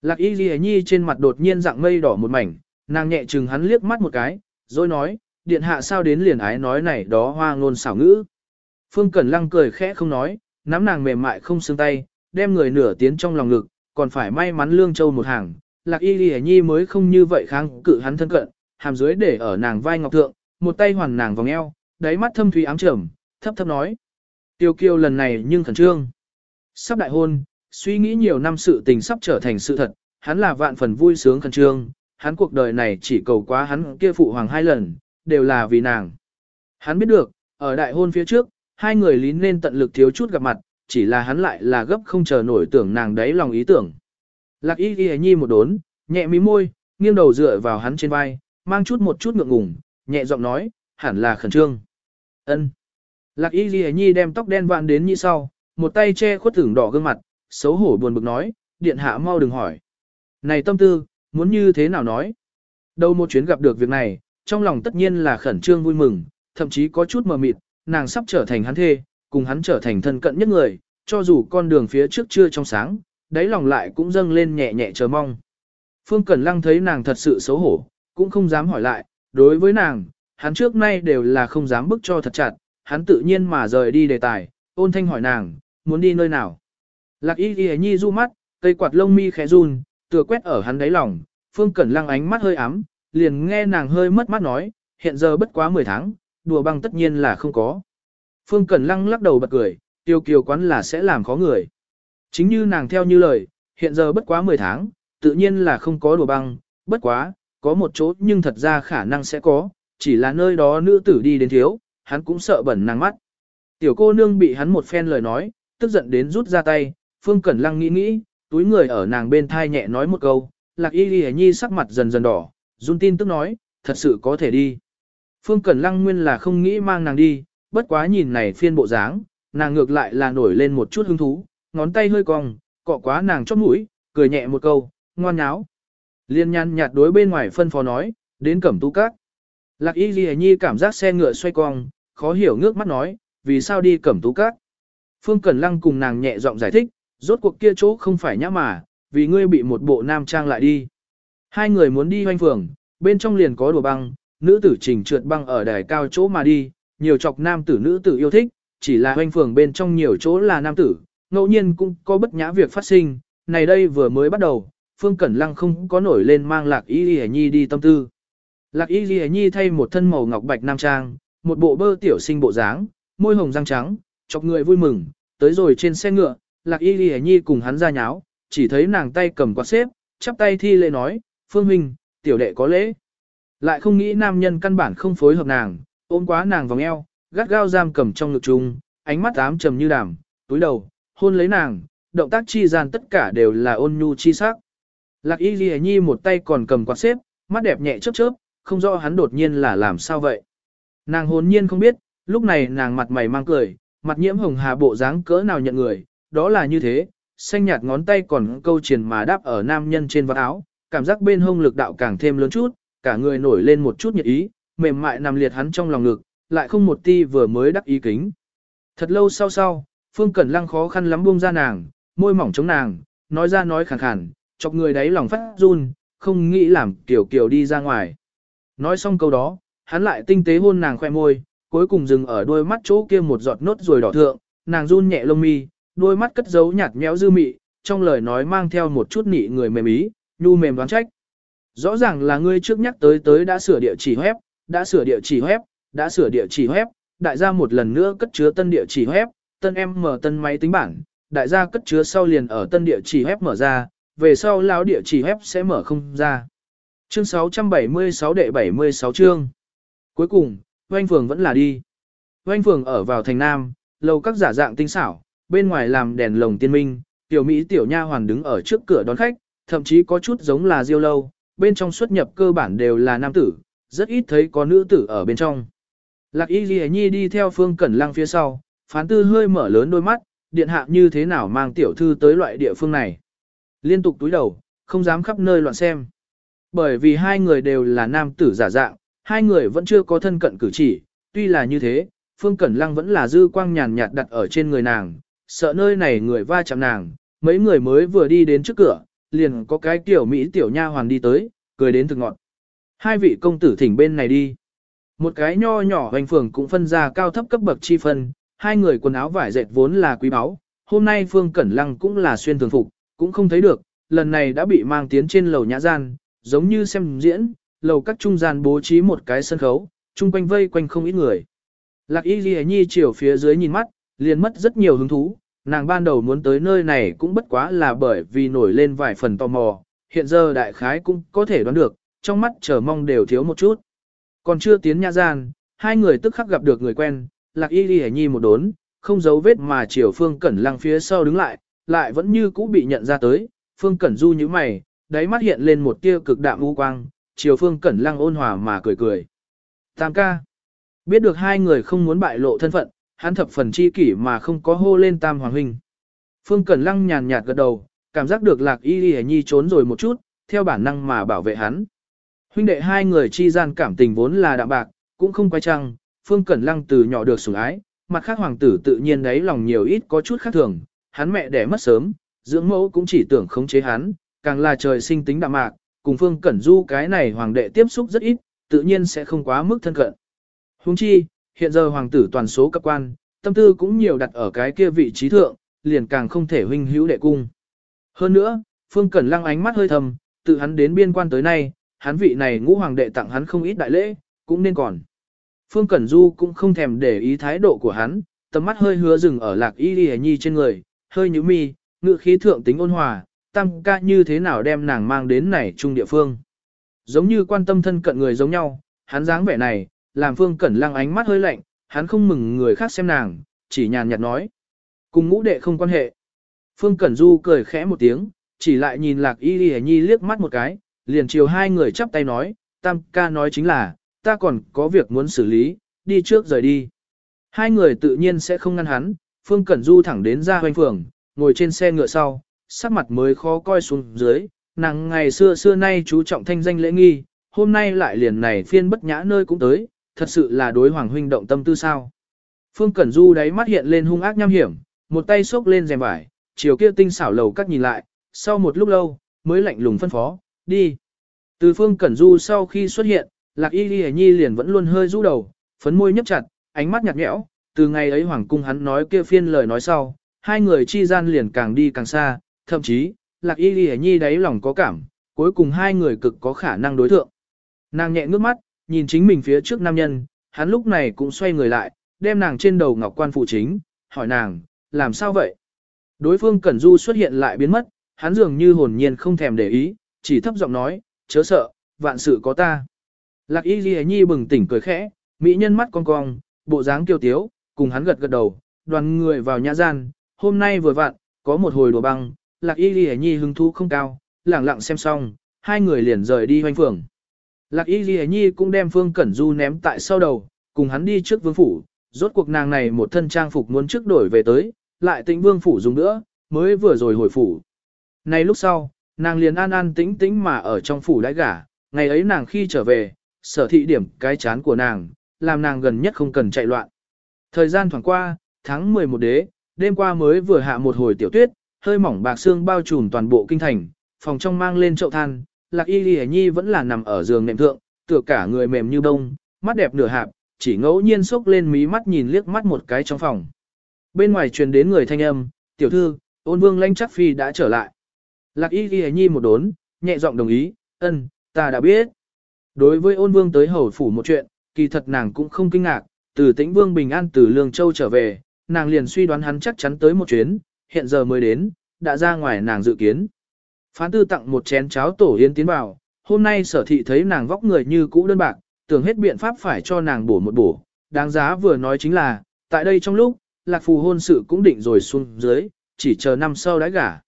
Lạc y ghi nhi trên mặt đột nhiên dạng mây đỏ một mảnh, nàng nhẹ chừng hắn liếc mắt một cái, rồi nói, điện hạ sao đến liền ái nói này đó hoa ngôn xảo ngữ. Phương Cẩn Lăng cười khẽ không nói, nắm nàng mềm mại không xương tay, đem người nửa tiến trong lòng ngực, còn phải may mắn lương châu một hàng, lạc y ghi nhi mới không như vậy kháng cự hắn thân cận, hàm dưới để ở nàng vai ngọc thượng, một tay hoàn nàng vòng eo, đáy mắt thâm thủy ám trầm, thấp thấp nói. Tiêu kiêu lần này nhưng khẩn trương. Sắp đại hôn, suy nghĩ nhiều năm sự tình sắp trở thành sự thật, hắn là vạn phần vui sướng khẩn trương, hắn cuộc đời này chỉ cầu quá hắn kia phụ hoàng hai lần, đều là vì nàng. Hắn biết được, ở đại hôn phía trước, hai người lín nên tận lực thiếu chút gặp mặt, chỉ là hắn lại là gấp không chờ nổi tưởng nàng đấy lòng ý tưởng. Lạc y ghi nhi một đốn, nhẹ mí môi, nghiêng đầu dựa vào hắn trên vai, mang chút một chút ngượng ngùng, nhẹ giọng nói, hẳn là khẩn trương. ân Lạc y ghi nhi đem tóc đen vạn đến như sau, một tay che khuất thửng đỏ gương mặt, xấu hổ buồn bực nói, điện hạ mau đừng hỏi. Này tâm tư, muốn như thế nào nói? Đâu một chuyến gặp được việc này, trong lòng tất nhiên là khẩn trương vui mừng, thậm chí có chút mờ mịt, nàng sắp trở thành hắn thê, cùng hắn trở thành thân cận nhất người, cho dù con đường phía trước chưa trong sáng, đáy lòng lại cũng dâng lên nhẹ nhẹ chờ mong. Phương Cẩn Lăng thấy nàng thật sự xấu hổ, cũng không dám hỏi lại, đối với nàng, hắn trước nay đều là không dám bức cho thật chặt, hắn tự nhiên mà rời đi đề tài, ôn thanh hỏi nàng, muốn đi nơi nào. Lạc y ghi nhi du mắt, cây quạt lông mi khẽ run, tựa quét ở hắn đáy lòng, Phương Cẩn Lăng ánh mắt hơi ấm, liền nghe nàng hơi mất mắt nói, hiện giờ bất quá 10 tháng, đùa băng tất nhiên là không có. Phương Cẩn Lăng lắc đầu bật cười, tiêu kiều quán là sẽ làm khó người. Chính như nàng theo như lời, hiện giờ bất quá 10 tháng, tự nhiên là không có đùa băng, bất quá, có một chỗ nhưng thật ra khả năng sẽ có, chỉ là nơi đó nữ tử đi đến thiếu, hắn cũng sợ bẩn nàng mắt. Tiểu cô nương bị hắn một phen lời nói, tức giận đến rút ra tay, Phương Cẩn Lăng nghĩ nghĩ, túi người ở nàng bên thai nhẹ nói một câu, Lạc Y Ghi Nhi sắc mặt dần dần đỏ, run tin tức nói, thật sự có thể đi. Phương Cẩn Lăng nguyên là không nghĩ mang nàng đi, bất quá nhìn này phiên bộ dáng, nàng ngược lại là nổi lên một chút hứng thú, ngón tay hơi cong, cọ quá nàng chót mũi, cười nhẹ một câu, ngoan nháo. Liên nhăn nhạt đối bên ngoài phân phó nói, đến cẩm tú các. Lạc y ghi nhi cảm giác xe ngựa xoay cong, khó hiểu ngước mắt nói, vì sao đi cẩm tú cát. Phương Cẩn Lăng cùng nàng nhẹ giọng giải thích, rốt cuộc kia chỗ không phải nhã mà, vì ngươi bị một bộ nam trang lại đi. Hai người muốn đi hoanh phường, bên trong liền có đùa băng, nữ tử trình trượt băng ở đài cao chỗ mà đi, nhiều chọc nam tử nữ tử yêu thích, chỉ là hoanh phường bên trong nhiều chỗ là nam tử, ngẫu nhiên cũng có bất nhã việc phát sinh, này đây vừa mới bắt đầu, Phương Cẩn Lăng không có nổi lên mang lạc y ghi nhi đi tâm tư. Lạc y ghi nhi thay một thân màu ngọc bạch nam trang, một bộ bơ tiểu sinh bộ dáng, môi hồng răng trắng, chọc người vui mừng, tới rồi trên xe ngựa, lạc y ghi nhi cùng hắn ra nháo, chỉ thấy nàng tay cầm quạt xếp, chắp tay thi lễ nói, Phương Huynh, tiểu đệ có lễ. Lại không nghĩ nam nhân căn bản không phối hợp nàng, ôm quá nàng vòng eo, gắt gao giam cầm trong ngực chung, ánh mắt ám trầm như đàm, túi đầu, hôn lấy nàng, động tác chi gian tất cả đều là ôn nhu chi sắc. Lạc y ghi nhi một tay còn cầm quạt xếp, mắt đẹp nhẹ chớp chớp, không rõ hắn đột nhiên là làm sao vậy. Nàng hồn nhiên không biết, lúc này nàng mặt mày mang cười, mặt nhiễm hồng hà bộ dáng cỡ nào nhận người, đó là như thế, xanh nhạt ngón tay còn câu triền mà đáp ở nam nhân trên vạt áo, cảm giác bên hông lực đạo càng thêm lớn chút, cả người nổi lên một chút nhiệt ý, mềm mại nằm liệt hắn trong lòng ngực, lại không một ti vừa mới đắc ý kính. Thật lâu sau sau, Phương Cẩn Lăng khó khăn lắm buông ra nàng, môi mỏng chống nàng, nói ra nói khàn khàn, chọc người đấy lòng phát run, không nghĩ làm kiểu kiểu đi ra ngoài. Nói xong câu đó, hắn lại tinh tế hôn nàng khoe môi, cuối cùng dừng ở đôi mắt chỗ kia một giọt nốt rồi đỏ thượng, nàng run nhẹ lông mi, đôi mắt cất giấu nhạt méo dư mị, trong lời nói mang theo một chút nị người mềm ý, nhu mềm đoán trách. Rõ ràng là ngươi trước nhắc tới tới đã sửa địa chỉ web, đã sửa địa chỉ web, đã sửa địa chỉ web, đại gia một lần nữa cất chứa tân địa chỉ web, tân em mở tân máy tính bảng, đại gia cất chứa sau liền ở tân địa chỉ web mở ra, về sau lão địa chỉ web sẽ mở không ra. Chương 676 đệ 76 chương. Cuối cùng, Oanh Phường vẫn là đi. Oanh Phường ở vào thành Nam, lầu các giả dạng tinh xảo, bên ngoài làm đèn lồng tiên minh, tiểu Mỹ tiểu nha hoàn đứng ở trước cửa đón khách, thậm chí có chút giống là diêu lâu, bên trong xuất nhập cơ bản đều là nam tử, rất ít thấy có nữ tử ở bên trong. Lạc Y Ghi Nhi đi theo Phương Cẩn Lăng phía sau, phán tư hơi mở lớn đôi mắt, điện hạ như thế nào mang tiểu thư tới loại địa phương này. Liên tục túi đầu, không dám khắp nơi loạn xem. Bởi vì hai người đều là nam tử giả dạng, hai người vẫn chưa có thân cận cử chỉ, tuy là như thế, Phương Cẩn Lăng vẫn là dư quang nhàn nhạt đặt ở trên người nàng, sợ nơi này người va chạm nàng, mấy người mới vừa đi đến trước cửa, liền có cái tiểu Mỹ tiểu nha hoàn đi tới, cười đến thực ngọn. Hai vị công tử thỉnh bên này đi. Một cái nho nhỏ hoành phường cũng phân ra cao thấp cấp bậc chi phân, hai người quần áo vải dệt vốn là quý báu, hôm nay Phương Cẩn Lăng cũng là xuyên thường phục, cũng không thấy được, lần này đã bị mang tiến trên lầu nhã gian, giống như xem diễn, lầu các trung gian bố trí một cái sân khấu, chung quanh vây quanh không ít người. Lạc Y Ghi Nhi chiều phía dưới nhìn mắt, liền mất rất nhiều hứng thú, nàng ban đầu muốn tới nơi này cũng bất quá là bởi vì nổi lên vài phần tò mò, hiện giờ đại khái cũng có thể đoán được, trong mắt chờ mong đều thiếu một chút. Còn chưa tiến nhã gian, hai người tức khắc gặp được người quen, Lạc Y Ghi Nhi một đốn, không giấu vết mà chiều Phương Cẩn Lăng phía sau đứng lại, lại vẫn như cũ bị nhận ra tới, Phương Cẩn Du như mày, đáy mắt hiện lên một tia cực đạm u quang, chiều Phương Cẩn Lăng ôn hòa mà cười cười. Tam ca. Biết được hai người không muốn bại lộ thân phận, hắn thập phần chi kỷ mà không có hô lên Tam Hoàng Huynh. Phương Cẩn Lăng nhàn nhạt gật đầu, cảm giác được Lạc Y Y Nhi trốn rồi một chút, theo bản năng mà bảo vệ hắn. Huynh đệ hai người chi gian cảm tình vốn là đạm bạc, cũng không quay trăng, Phương Cẩn Lăng từ nhỏ được sủng ái, mặt khác hoàng tử tự nhiên đấy lòng nhiều ít có chút khác thường, hắn mẹ đẻ mất sớm, dưỡng mẫu cũng chỉ tưởng khống chế hắn, càng là trời sinh tính đạm mạc, cùng Phương Cẩn Du cái này hoàng đệ tiếp xúc rất ít, tự nhiên sẽ không quá mức thân cận. Huống chi, hiện giờ hoàng tử toàn số cấp quan, tâm tư cũng nhiều đặt ở cái kia vị trí thượng, liền càng không thể huynh hữu đệ cung. Hơn nữa, Phương Cẩn Lăng ánh mắt hơi thầm, tự hắn đến biên quan tới nay, hắn vị này ngũ hoàng đệ tặng hắn không ít đại lễ, cũng nên còn. Phương Cẩn Du cũng không thèm để ý thái độ của hắn, tầm mắt hơi hứa dừng ở lạc y đi nhi trên người, hơi nhíu mi, ngự khí thượng tính ôn hòa, tam ca như thế nào đem nàng mang đến này trung địa phương. Giống như quan tâm thân cận người giống nhau, hắn dáng vẻ này, làm Phương Cẩn Lăng ánh mắt hơi lạnh, hắn không mừng người khác xem nàng, chỉ nhàn nhạt nói. Cùng ngũ đệ không quan hệ. Phương Cẩn Du cười khẽ một tiếng, chỉ lại nhìn lạc y đi nhi liếc mắt một cái, liền chiều hai người chắp tay nói, tam ca nói chính là, ta còn có việc muốn xử lý, đi trước rời đi. Hai người tự nhiên sẽ không ngăn hắn, Phương Cẩn Du thẳng đến ra hoành phường, ngồi trên xe ngựa sau, sắc mặt mới khó coi xuống dưới, nàng ngày xưa xưa nay chú trọng thanh danh lễ nghi, hôm nay lại liền này phiên bất nhã nơi cũng tới, thật sự là đối hoàng huynh động tâm tư sao. Phương Cẩn Du đáy mắt hiện lên hung ác nham hiểm, một tay xốc lên rèm vải, chiều kia tinh xảo lầu cắt nhìn lại, sau một lúc lâu, mới lạnh lùng phân phó, đi. Từ Phương Cẩn Du sau khi xuất hiện, Lạc Y Ghi Nhi liền vẫn luôn hơi rũ đầu, phấn môi nhấp chặt, ánh mắt nhạt nhẽo, từ ngày ấy hoàng cung hắn nói kia phiên lời nói sau, hai người chi gian liền càng đi càng xa, thậm chí, Lạc Y Ghi Nhi đáy lòng có cảm, cuối cùng hai người cực có khả năng đối thượng. Nàng nhẹ ngước mắt, nhìn chính mình phía trước nam nhân, hắn lúc này cũng xoay người lại, đem nàng trên đầu ngọc quan phụ chính, hỏi nàng, làm sao vậy? Đối phương Cẩn Du xuất hiện lại biến mất, hắn dường như hồn nhiên không thèm để ý, chỉ thấp giọng nói, chớ sợ, vạn sự có ta. Lạc Y Ghi Nhi bừng tỉnh cười khẽ, mỹ nhân mắt cong cong, bộ dáng kiêu tiếu, cùng hắn gật gật đầu, đoàn người vào nhã gian, hôm nay vừa vặn, có một hồi đùa băng, Lạc Y Ghi Nhi hứng thú không cao, lẳng lặng xem xong, hai người liền rời đi hoành phường. Lạc Y Ghi Nhi cũng đem Phương Cẩn Du ném tại sau đầu, cùng hắn đi trước vương phủ, rốt cuộc nàng này một thân trang phục muốn trước đổi về tới, lại tĩnh vương phủ dùng nữa, mới vừa rồi hồi phủ. Này lúc sau, nàng liền an an tĩnh tĩnh mà ở trong phủ đãi gả, ngày ấy nàng khi trở về, sở thị điểm cái chán của nàng, làm nàng gần nhất không cần chạy loạn. Thời gian thoảng qua, tháng 11 đế, đêm qua mới vừa hạ một hồi tiểu tuyết, hơi mỏng bạc xương bao trùm toàn bộ kinh thành, phòng trong mang lên chậu than, lạc y ghi nhi vẫn là nằm ở giường nệm thượng, tựa cả người mềm như bông, mắt đẹp nửa hạp, chỉ ngẫu nhiên sốc lên mí mắt nhìn liếc mắt một cái trong phòng. Bên ngoài truyền đến người thanh âm, tiểu thư, ôn vương lanh chắc phi đã trở lại. Lạc y ghi nhi một đốn, nhẹ giọng đồng ý, ân, ta đã biết. Đối với ôn vương tới hầu phủ một chuyện, kỳ thật nàng cũng không kinh ngạc, từ tĩnh vương bình an từ Lương Châu trở về, nàng liền suy đoán hắn chắc chắn tới một chuyến, hiện giờ mới đến, đã ra ngoài nàng dự kiến. Phán tư tặng một chén cháo tổ yến tiến vào, hôm nay sở thị thấy nàng vóc người như cũ đơn bạc, tưởng hết biện pháp phải cho nàng bổ một bổ, đáng giá vừa nói chính là, tại đây trong lúc, lạc phù hôn sự cũng định rồi xuống dưới, chỉ chờ năm sau đãi gả.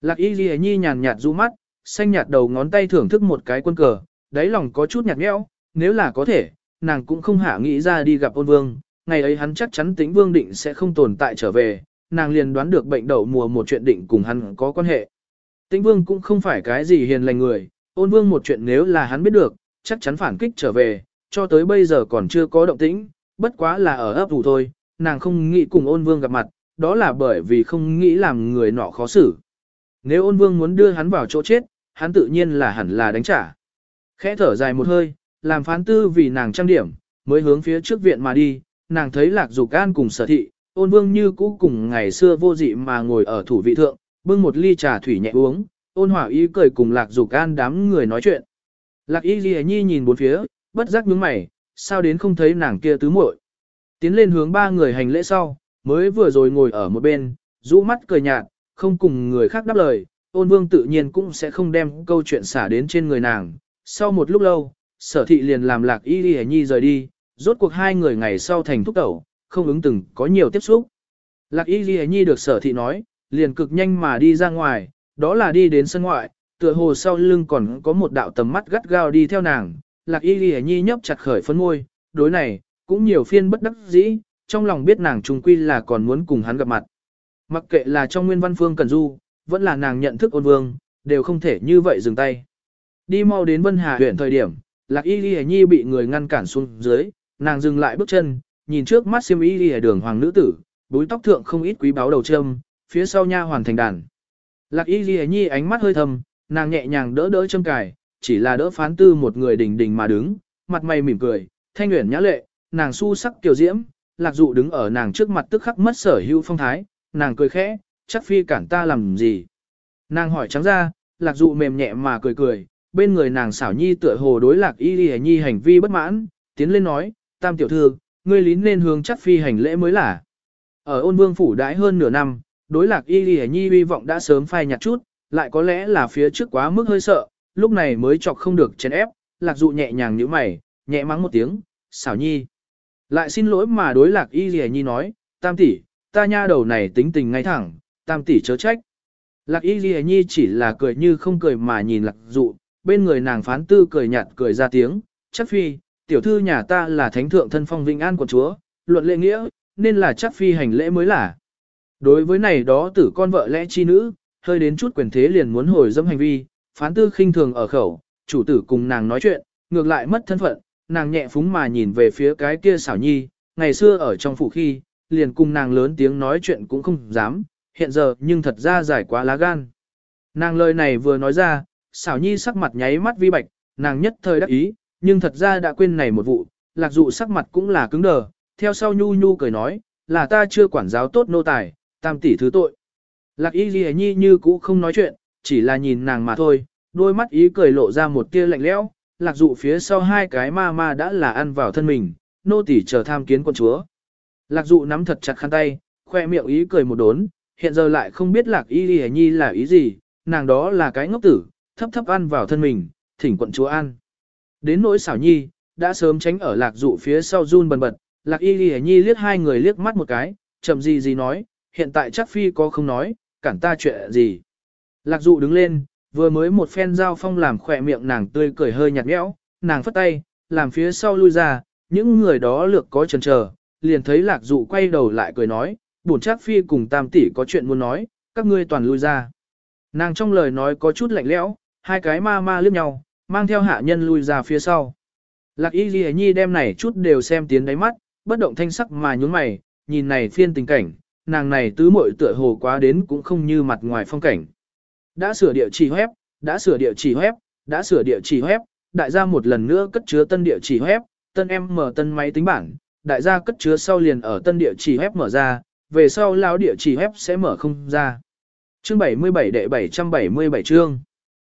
Lạc y ghi nhi nhàn nhạt du mắt, xanh nhạt đầu ngón tay thưởng thức một cái quân cờ, đáy lòng có chút nhạt nhẽo, nếu là có thể, nàng cũng không hạ nghĩ ra đi gặp ôn vương, ngày ấy hắn chắc chắn tính vương định sẽ không tồn tại trở về, nàng liền đoán được bệnh đậu mùa một chuyện định cùng hắn có quan hệ. Tĩnh vương cũng không phải cái gì hiền lành người, ôn vương một chuyện nếu là hắn biết được, chắc chắn phản kích trở về, cho tới bây giờ còn chưa có động tĩnh, bất quá là ở ấp thủ thôi, nàng không nghĩ cùng ôn vương gặp mặt, đó là bởi vì không nghĩ làm người nọ khó xử. Nếu ôn vương muốn đưa hắn vào chỗ chết, hắn tự nhiên là hẳn là đánh trả. Khẽ thở dài một hơi, làm phán tư vì nàng trang điểm, mới hướng phía trước viện mà đi, nàng thấy lạc dục an cùng sở thị, ôn vương như cũ cùng ngày xưa vô dị mà ngồi ở thủ vị thượng, bưng một ly trà thủy nhẹ uống, ôn hỏa ý cười cùng lạc dục an đám người nói chuyện. Lạc y ghi nhi nhìn bốn phía, bất giác nhướng mày, sao đến không thấy nàng kia tứ muội. Tiến lên hướng ba người hành lễ sau, mới vừa rồi ngồi ở một bên, rũ mắt cười nhạt, không cùng người khác đáp lời, ôn vương tự nhiên cũng sẽ không đem câu chuyện xả đến trên người nàng. Sau một lúc lâu, sở thị liền làm lạc y ghi nhi rời đi, rốt cuộc hai người ngày sau thành thúc tẩu, không ứng từng có nhiều tiếp xúc. Lạc y ghi nhi được sở thị nói, liền cực nhanh mà đi ra ngoài, đó là đi đến sân ngoại, tựa hồ sau lưng còn có một đạo tầm mắt gắt gao đi theo nàng, lạc y ghi nhi nhấp chặt khởi phấn môi, đối này, cũng nhiều phiên bất đắc dĩ, trong lòng biết nàng trùng quy là còn muốn cùng hắn gặp mặt. Mặc kệ là trong nguyên văn phương Cần Du, vẫn là nàng nhận thức ôn vương, đều không thể như vậy dừng tay. Đi mau đến Vân Hà huyện thời điểm, Lạc Y Ghi Nhi bị người ngăn cản xuống dưới, nàng dừng lại bước chân, nhìn trước mắt xiêm y đi đường hoàng nữ tử, búi tóc thượng không ít quý báo đầu trâm, phía sau nha hoàn thành đàn. Lạc Y Ghi Nhi ánh mắt hơi thầm, nàng nhẹ nhàng đỡ đỡ châm cài, chỉ là đỡ phán tư một người đình đình mà đứng, mặt mày mỉm cười, thanh uyển nhã lệ, nàng su sắc kiều diễm, lạc dụ đứng ở nàng trước mặt tức khắc mất sở hữu phong thái, nàng cười khẽ, chắc phi cản ta làm gì. Nàng hỏi trắng ra, lạc dụ mềm nhẹ mà cười cười, bên người nàng xảo nhi tựa hồ đối lạc y y nhi hành vi bất mãn, tiến lên nói, tam tiểu thư, ngươi lín nên hướng chắc phi hành lễ mới là. Ở ôn vương phủ đãi hơn nửa năm, đối lạc y y nhi hy vọng đã sớm phai nhạt chút, lại có lẽ là phía trước quá mức hơi sợ, lúc này mới chọc không được chèn ép, lạc dụ nhẹ nhàng như mày, nhẹ mắng một tiếng, xảo nhi. Lại xin lỗi mà đối lạc y y nhi nói, tam tỷ, ta nha đầu này tính tình ngay thẳng, tam tỷ chớ trách. Lạc y ghi nhi chỉ là cười như không cười mà nhìn lạc dụ, bên người nàng phán tư cười nhạt cười ra tiếng, chắc phi, tiểu thư nhà ta là thánh thượng thân phong vinh an của chúa, luận lệ nghĩa, nên là chắc phi hành lễ mới là. Đối với này đó tử con vợ lẽ chi nữ, hơi đến chút quyền thế liền muốn hồi dâm hành vi, phán tư khinh thường ở khẩu, chủ tử cùng nàng nói chuyện, ngược lại mất thân phận, nàng nhẹ phúng mà nhìn về phía cái kia xảo nhi, ngày xưa ở trong phủ khi, liền cùng nàng lớn tiếng nói chuyện cũng không dám, hiện giờ nhưng thật ra giải quá lá gan. Nàng lời này vừa nói ra, xảo nhi sắc mặt nháy mắt vi bạch, nàng nhất thời đắc ý, nhưng thật ra đã quên này một vụ, lạc dụ sắc mặt cũng là cứng đờ, theo sau nhu nhu cười nói, là ta chưa quản giáo tốt nô tài, tam tỷ thứ tội. Lạc y ghi nhi như cũ không nói chuyện, chỉ là nhìn nàng mà thôi, đôi mắt ý cười lộ ra một tia lạnh lẽo, lạc dụ phía sau hai cái ma ma đã là ăn vào thân mình, nô tỷ chờ tham kiến quân chúa. Lạc dụ nắm thật chặt khăn tay, khoe miệng ý cười một đốn, hiện giờ lại không biết lạc y ghi nhi là ý gì, nàng đó là cái ngốc tử, thấp thấp ăn vào thân mình, thỉnh quận chúa ăn. Đến nỗi xảo nhi, đã sớm tránh ở lạc dụ phía sau run bần bật, lạc y ghi nhi liếc hai người liếc mắt một cái, chậm gì gì nói, hiện tại chắc phi có không nói, cản ta chuyện gì. Lạc dụ đứng lên, vừa mới một phen giao phong làm khỏe miệng nàng tươi cười hơi nhạt nhẽo, nàng phất tay, làm phía sau lui ra, những người đó lược có chần chờ, liền thấy lạc dụ quay đầu lại cười nói, bổn chắc phi cùng tam tỷ có chuyện muốn nói, các ngươi toàn lui ra. Nàng trong lời nói có chút lạnh lẽo, hai cái ma ma liếc nhau, mang theo hạ nhân lui ra phía sau. Lạc y ghi nhi đem này chút đều xem tiến đáy mắt, bất động thanh sắc mà nhún mày, nhìn này phiên tình cảnh, nàng này tứ muội tựa hồ quá đến cũng không như mặt ngoài phong cảnh. Đã sửa địa chỉ web, đã sửa địa chỉ web, đã sửa địa chỉ web, đại gia một lần nữa cất chứa tân địa chỉ web, tân em mở tân máy tính bảng, đại gia cất chứa sau liền ở tân địa chỉ web mở ra, về sau lão địa chỉ web sẽ mở không ra. Chương 77 đệ 777 chương.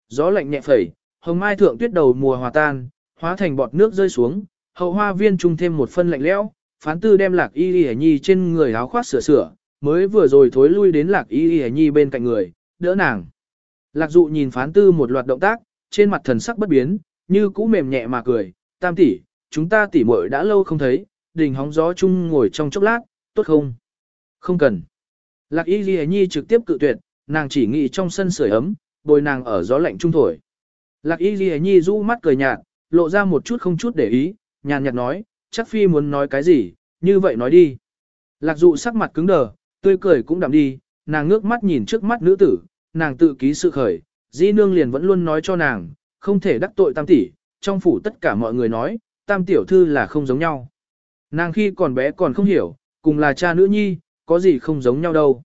Gió lạnh nhẹ phẩy, hồng mai thượng tuyết đầu mùa hòa tan, hóa thành bọt nước rơi xuống, hậu hoa viên trung thêm một phân lạnh lẽo, phán tư đem lạc y y nhi trên người áo khoác sửa sửa, mới vừa rồi thối lui đến lạc y y nhi bên cạnh người, đỡ nàng. Lạc dụ nhìn phán tư một loạt động tác, trên mặt thần sắc bất biến, như cũ mềm nhẹ mà cười, tam tỷ, chúng ta tỷ muội đã lâu không thấy, đình hóng gió chung ngồi trong chốc lát, tốt không? Không cần. Lạc y ghi nhi trực tiếp cự tuyệt, nàng chỉ nghĩ trong sân sưởi ấm, bồi nàng ở gió lạnh trung thổi. Lạc y ghi nhi rũ mắt cười nhạt, lộ ra một chút không chút để ý, nhàn nhạt nói, chắc phi muốn nói cái gì, như vậy nói đi. Lạc dụ sắc mặt cứng đờ, tươi cười cũng đạm đi, nàng ngước mắt nhìn trước mắt nữ tử, nàng tự ký sự khởi, di nương liền vẫn luôn nói cho nàng, không thể đắc tội tam tỷ, trong phủ tất cả mọi người nói, tam tiểu thư là không giống nhau. Nàng khi còn bé còn không hiểu, cùng là cha nữ nhi, có gì không giống nhau đâu.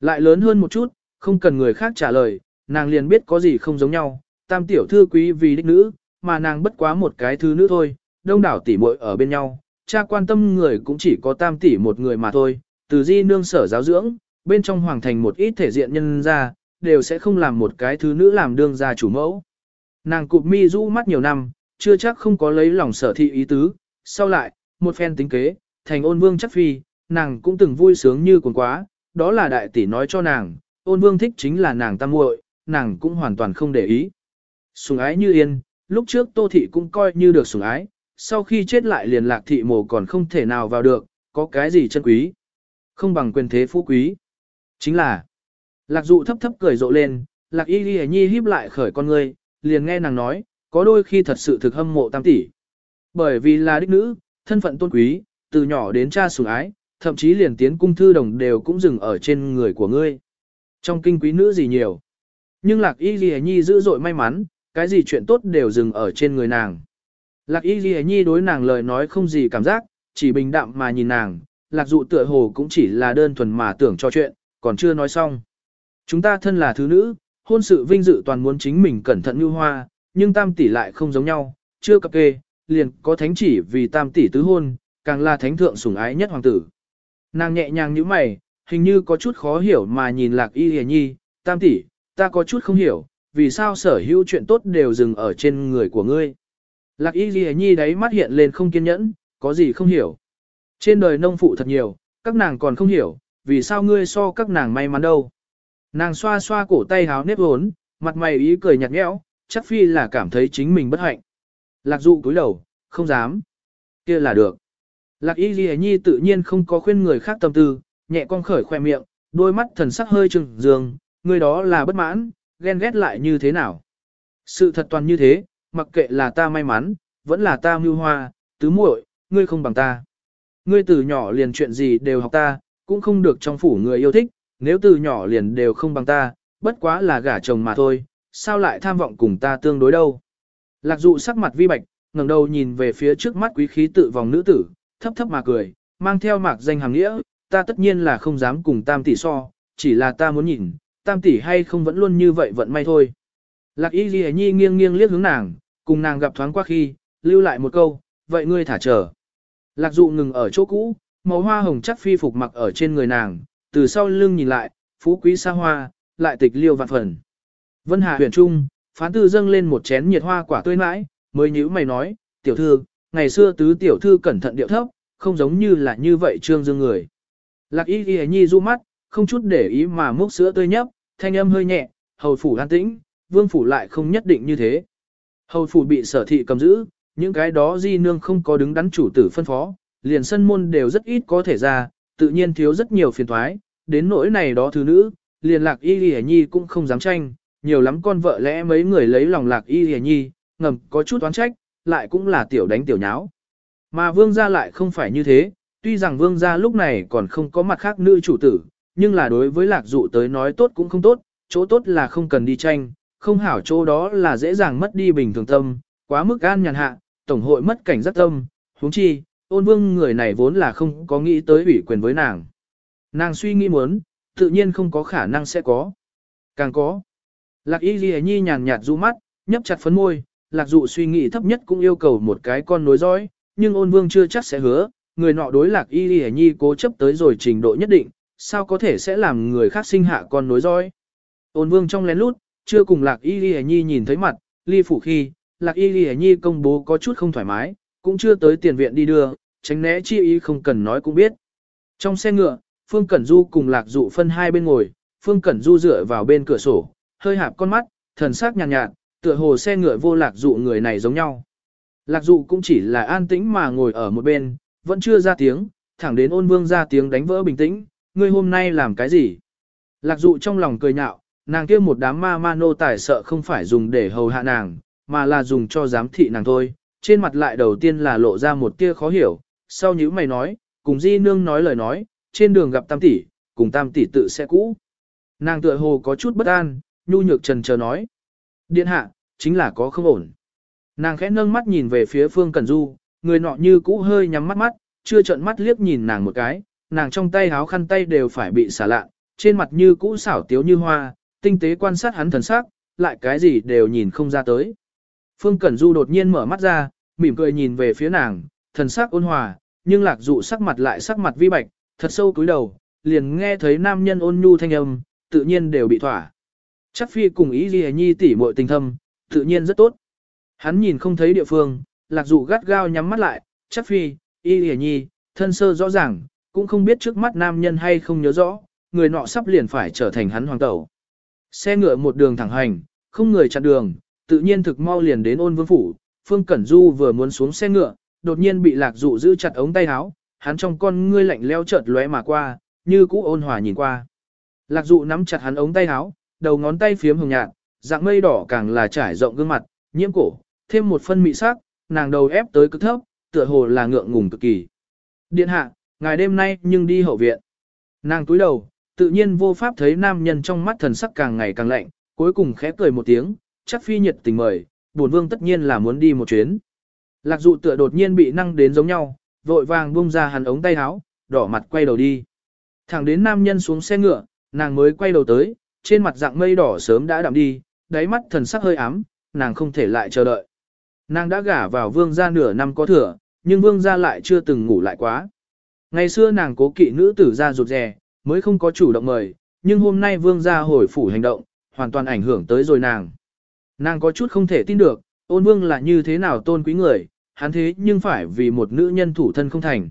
Lại lớn hơn một chút, không cần người khác trả lời, nàng liền biết có gì không giống nhau, tam tiểu thư quý vì đích nữ, mà nàng bất quá một cái thứ nữ thôi, đông đảo tỷ muội ở bên nhau, cha quan tâm người cũng chỉ có tam tỷ một người mà thôi, từ di nương sở giáo dưỡng, bên trong hoàng thành một ít thể diện nhân ra, đều sẽ không làm một cái thứ nữ làm đương gia chủ mẫu. Nàng cụp mi rũ mắt nhiều năm, chưa chắc không có lấy lòng sở thị ý tứ, sau lại, một phen tính kế, thành ôn vương chắc phi, nàng cũng từng vui sướng như cuồng quá, đó là đại tỷ nói cho nàng, ôn vương thích chính là nàng tam muội, nàng cũng hoàn toàn không để ý. Sùng ái như yên, lúc trước tô thị cũng coi như được sùng ái, sau khi chết lại liền lạc thị mồ còn không thể nào vào được, có cái gì chân quý. Không bằng quyền thế phú quý. Chính là, lạc dụ thấp thấp cười rộ lên, lạc y ghi nhi híp lại khởi con ngươi, liền nghe nàng nói, có đôi khi thật sự thực hâm mộ tam tỷ. Bởi vì là đích nữ, thân phận tôn quý, từ nhỏ đến cha sủng ái, thậm chí liền tiến cung thư đồng đều cũng dừng ở trên người của ngươi. Trong kinh quý nữ gì nhiều. Nhưng lạc y ghi nhi dữ dội may mắn, cái gì chuyện tốt đều dừng ở trên người nàng. Lạc y ghi nhi đối nàng lời nói không gì cảm giác, chỉ bình đạm mà nhìn nàng, lạc dụ tựa hồ cũng chỉ là đơn thuần mà tưởng cho chuyện, còn chưa nói xong. Chúng ta thân là thứ nữ, hôn sự vinh dự toàn muốn chính mình cẩn thận như hoa, nhưng tam tỷ lại không giống nhau, chưa cập kê, liền có thánh chỉ vì tam tỷ tứ hôn, càng là thánh thượng sủng ái nhất hoàng tử. Nàng nhẹ nhàng như mày, hình như có chút khó hiểu mà nhìn lạc y hề nhi, tam tỷ, ta có chút không hiểu, vì sao sở hữu chuyện tốt đều dừng ở trên người của ngươi. Lạc y hề nhi đấy mắt hiện lên không kiên nhẫn, có gì không hiểu. Trên đời nông phụ thật nhiều, các nàng còn không hiểu, vì sao ngươi so các nàng may mắn đâu. Nàng xoa xoa cổ tay háo nếp hốn, mặt mày ý cười nhạt nhẽo, chắc phi là cảm thấy chính mình bất hạnh. Lạc dụ cúi đầu, không dám. kia là được. Lạc y ghi nhi tự nhiên không có khuyên người khác tâm tư, nhẹ con khởi khoe miệng, đôi mắt thần sắc hơi trừng dương, người đó là bất mãn, ghen ghét lại như thế nào. Sự thật toàn như thế, mặc kệ là ta may mắn, vẫn là ta mưu hoa, tứ muội, ngươi không bằng ta. Ngươi từ nhỏ liền chuyện gì đều học ta, cũng không được trong phủ người yêu thích, nếu từ nhỏ liền đều không bằng ta, bất quá là gả chồng mà thôi, sao lại tham vọng cùng ta tương đối đâu. Lạc dụ sắc mặt vi bạch, ngẩng đầu nhìn về phía trước mắt quý khí tự vòng nữ tử, thấp thấp mà cười, mang theo mạc danh hàng nghĩa, ta tất nhiên là không dám cùng tam tỷ so, chỉ là ta muốn nhìn, tam tỷ hay không vẫn luôn như vậy vận may thôi. Lạc y ghi nhi nghiêng nghiêng liếc hướng nàng, cùng nàng gặp thoáng qua khi, lưu lại một câu, vậy ngươi thả chờ. Lạc dụ ngừng ở chỗ cũ, màu hoa hồng chắc phi phục mặc ở trên người nàng, từ sau lưng nhìn lại, phú quý xa hoa, lại tịch liêu vạn phần. Vân Hà huyền trung, phán tư dâng lên một chén nhiệt hoa quả tươi mãi, mới nhữ mày nói, tiểu thư, ngày xưa tứ tiểu thư cẩn thận điệu thấp, không giống như là như vậy trương dương người. Lạc y ghi nhi du mắt, không chút để ý mà múc sữa tươi nhấp, thanh âm hơi nhẹ, hầu phủ an tĩnh, vương phủ lại không nhất định như thế. Hầu phủ bị sở thị cầm giữ, những cái đó di nương không có đứng đắn chủ tử phân phó, liền sân môn đều rất ít có thể ra, tự nhiên thiếu rất nhiều phiền thoái, đến nỗi này đó thứ nữ, liền lạc y ghi nhi cũng không dám tranh, nhiều lắm con vợ lẽ mấy người lấy lòng lạc y hề nhi, ngầm có chút oán trách, lại cũng là tiểu đánh tiểu nháo. Mà vương gia lại không phải như thế, tuy rằng vương gia lúc này còn không có mặt khác nữ chủ tử, nhưng là đối với lạc dụ tới nói tốt cũng không tốt, chỗ tốt là không cần đi tranh, không hảo chỗ đó là dễ dàng mất đi bình thường tâm, quá mức an nhàn hạ, tổng hội mất cảnh giác tâm, huống chi, ôn vương người này vốn là không có nghĩ tới ủy quyền với nàng. Nàng suy nghĩ muốn, tự nhiên không có khả năng sẽ có. Càng có. Lạc y ghi nhi nhàn nhạt du mắt, nhấp chặt phấn môi, lạc dụ suy nghĩ thấp nhất cũng yêu cầu một cái con nối dõi, nhưng ôn vương chưa chắc sẽ hứa, người nọ đối lạc y ghi nhi cố chấp tới rồi trình độ nhất định, sao có thể sẽ làm người khác sinh hạ con nối dõi. Ôn vương trong lén lút, chưa cùng lạc y ghi nhi nhìn thấy mặt, ly phủ khi, lạc y ghi nhi công bố có chút không thoải mái, cũng chưa tới tiền viện đi đưa, tránh né chi ý không cần nói cũng biết. Trong xe ngựa, Phương Cẩn Du cùng lạc dụ phân hai bên ngồi, Phương Cẩn Du dựa vào bên cửa sổ, hơi hạp con mắt, thần sắc nhàn nhạt, nhạt, tựa hồ xe ngựa vô lạc dụ người này giống nhau. Lạc dụ cũng chỉ là an tĩnh mà ngồi ở một bên, vẫn chưa ra tiếng, thẳng đến ôn vương ra tiếng đánh vỡ bình tĩnh, ngươi hôm nay làm cái gì? Lạc dụ trong lòng cười nhạo, nàng kia một đám ma ma nô tài sợ không phải dùng để hầu hạ nàng, mà là dùng cho giám thị nàng thôi. Trên mặt lại đầu tiên là lộ ra một tia khó hiểu, sau nhữ mày nói, cùng di nương nói lời nói, trên đường gặp tam tỷ, cùng tam tỷ tự sẽ cũ. Nàng tựa hồ có chút bất an, nhu nhược trần chờ nói. Điện hạ, chính là có không ổn. Nàng khẽ nâng mắt nhìn về phía Phương Cẩn Du, người nọ như cũ hơi nhắm mắt mắt, chưa trợn mắt liếc nhìn nàng một cái, nàng trong tay háo khăn tay đều phải bị xả lạ, trên mặt như cũ xảo tiếu như hoa, tinh tế quan sát hắn thần sắc, lại cái gì đều nhìn không ra tới. Phương Cẩn Du đột nhiên mở mắt ra, mỉm cười nhìn về phía nàng, thần sắc ôn hòa, nhưng lạc dụ sắc mặt lại sắc mặt vi bạch, thật sâu cúi đầu, liền nghe thấy nam nhân ôn nhu thanh âm, tự nhiên đều bị thỏa. Chắc phi cùng ý gì nhi tỉ muội tình thâm, tự nhiên rất tốt. Hắn nhìn không thấy địa phương, lạc dụ gắt gao nhắm mắt lại, chắc phi, y lìa nhi, thân sơ rõ ràng, cũng không biết trước mắt nam nhân hay không nhớ rõ, người nọ sắp liền phải trở thành hắn hoàng tẩu. Xe ngựa một đường thẳng hành, không người chặn đường, tự nhiên thực mau liền đến ôn vương phủ, Phương Cẩn Du vừa muốn xuống xe ngựa, đột nhiên bị lạc dụ giữ chặt ống tay áo, hắn trong con ngươi lạnh leo chợt lóe mà qua, như cũ ôn hòa nhìn qua. Lạc dụ nắm chặt hắn ống tay áo, đầu ngón tay phiếm hồng nhạt, dạng mây đỏ càng là trải rộng gương mặt, nhiễm cổ, thêm một phân mị sắc, nàng đầu ép tới cực thấp, tựa hồ là ngượng ngùng cực kỳ. Điện hạ, ngài đêm nay nhưng đi hậu viện. Nàng túi đầu, tự nhiên vô pháp thấy nam nhân trong mắt thần sắc càng ngày càng lạnh, cuối cùng khẽ cười một tiếng, chắc phi nhiệt tình mời, bổn vương tất nhiên là muốn đi một chuyến. Lạc dụ tựa đột nhiên bị năng đến giống nhau, vội vàng buông ra hắn ống tay áo, đỏ mặt quay đầu đi. Thẳng đến nam nhân xuống xe ngựa, nàng mới quay đầu tới, trên mặt dạng mây đỏ sớm đã đạm đi, đáy mắt thần sắc hơi ám, nàng không thể lại chờ đợi. Nàng đã gả vào vương gia nửa năm có thừa, nhưng vương gia lại chưa từng ngủ lại quá. Ngày xưa nàng cố kỵ nữ tử ra rụt rè, mới không có chủ động mời, nhưng hôm nay vương gia hồi phủ hành động, hoàn toàn ảnh hưởng tới rồi nàng. Nàng có chút không thể tin được, ôn vương là như thế nào tôn quý người, hắn thế nhưng phải vì một nữ nhân thủ thân không thành.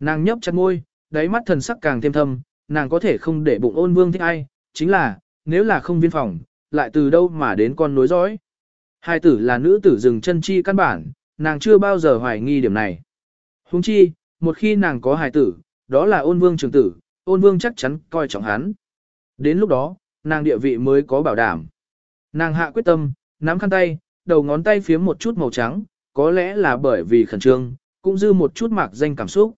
Nàng nhấp chặt môi, đáy mắt thần sắc càng thêm thâm, nàng có thể không để bụng ôn vương thích ai, chính là, nếu là không viên phòng, lại từ đâu mà đến con nối dõi. Hai tử là nữ tử dừng chân chi căn bản, nàng chưa bao giờ hoài nghi điểm này. Huống chi, một khi nàng có hài tử, đó là ôn vương trường tử, ôn vương chắc chắn coi trọng hắn. Đến lúc đó, nàng địa vị mới có bảo đảm. Nàng hạ quyết tâm, nắm khăn tay, đầu ngón tay phiếm một chút màu trắng, có lẽ là bởi vì khẩn trương, cũng dư một chút mạc danh cảm xúc.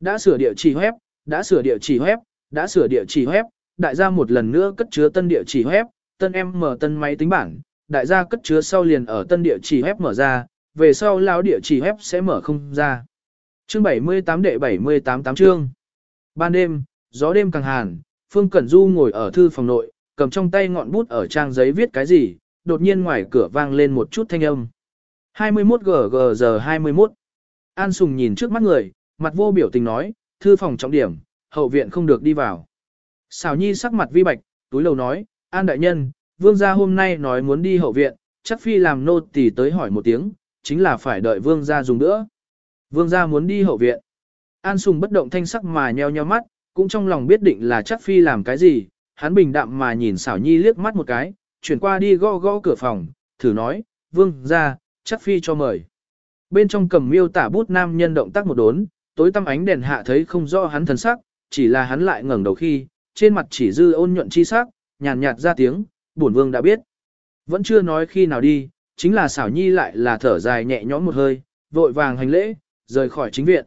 Đã sửa địa chỉ web, đã sửa địa chỉ web, đã sửa địa chỉ web, đại gia một lần nữa cất chứa tân địa chỉ web, tân em mở tân máy tính bảng, đại gia cất chứa sau liền ở tân địa chỉ web mở ra, về sau lão địa chỉ web sẽ mở không ra. Chương 78 đệ 78 tám chương. Ban đêm, gió đêm càng hàn, Phương Cẩn Du ngồi ở thư phòng nội, cầm trong tay ngọn bút ở trang giấy viết cái gì, đột nhiên ngoài cửa vang lên một chút thanh âm. 21 GG giờ 21. An Sùng nhìn trước mắt người, mặt vô biểu tình nói, thư phòng trọng điểm, hậu viện không được đi vào. Xảo Nhi sắc mặt vi bạch, túi lầu nói, An đại nhân, vương gia hôm nay nói muốn đi hậu viện, chắc phi làm nô tỳ tới hỏi một tiếng, chính là phải đợi vương gia dùng nữa. Vương gia muốn đi hậu viện. An Sùng bất động thanh sắc mà nheo nheo mắt, cũng trong lòng biết định là chắc phi làm cái gì, hắn bình đạm mà nhìn xảo nhi liếc mắt một cái, chuyển qua đi gõ gõ cửa phòng, thử nói, vương gia, chắc phi cho mời. Bên trong cầm miêu tả bút nam nhân động tác một đốn, tối tăm ánh đèn hạ thấy không rõ hắn thần sắc, chỉ là hắn lại ngẩng đầu khi, trên mặt chỉ dư ôn nhuận chi sắc, nhàn nhạt ra tiếng, bổn vương đã biết. Vẫn chưa nói khi nào đi, chính là xảo nhi lại là thở dài nhẹ nhõm một hơi, vội vàng hành lễ, rời khỏi chính viện.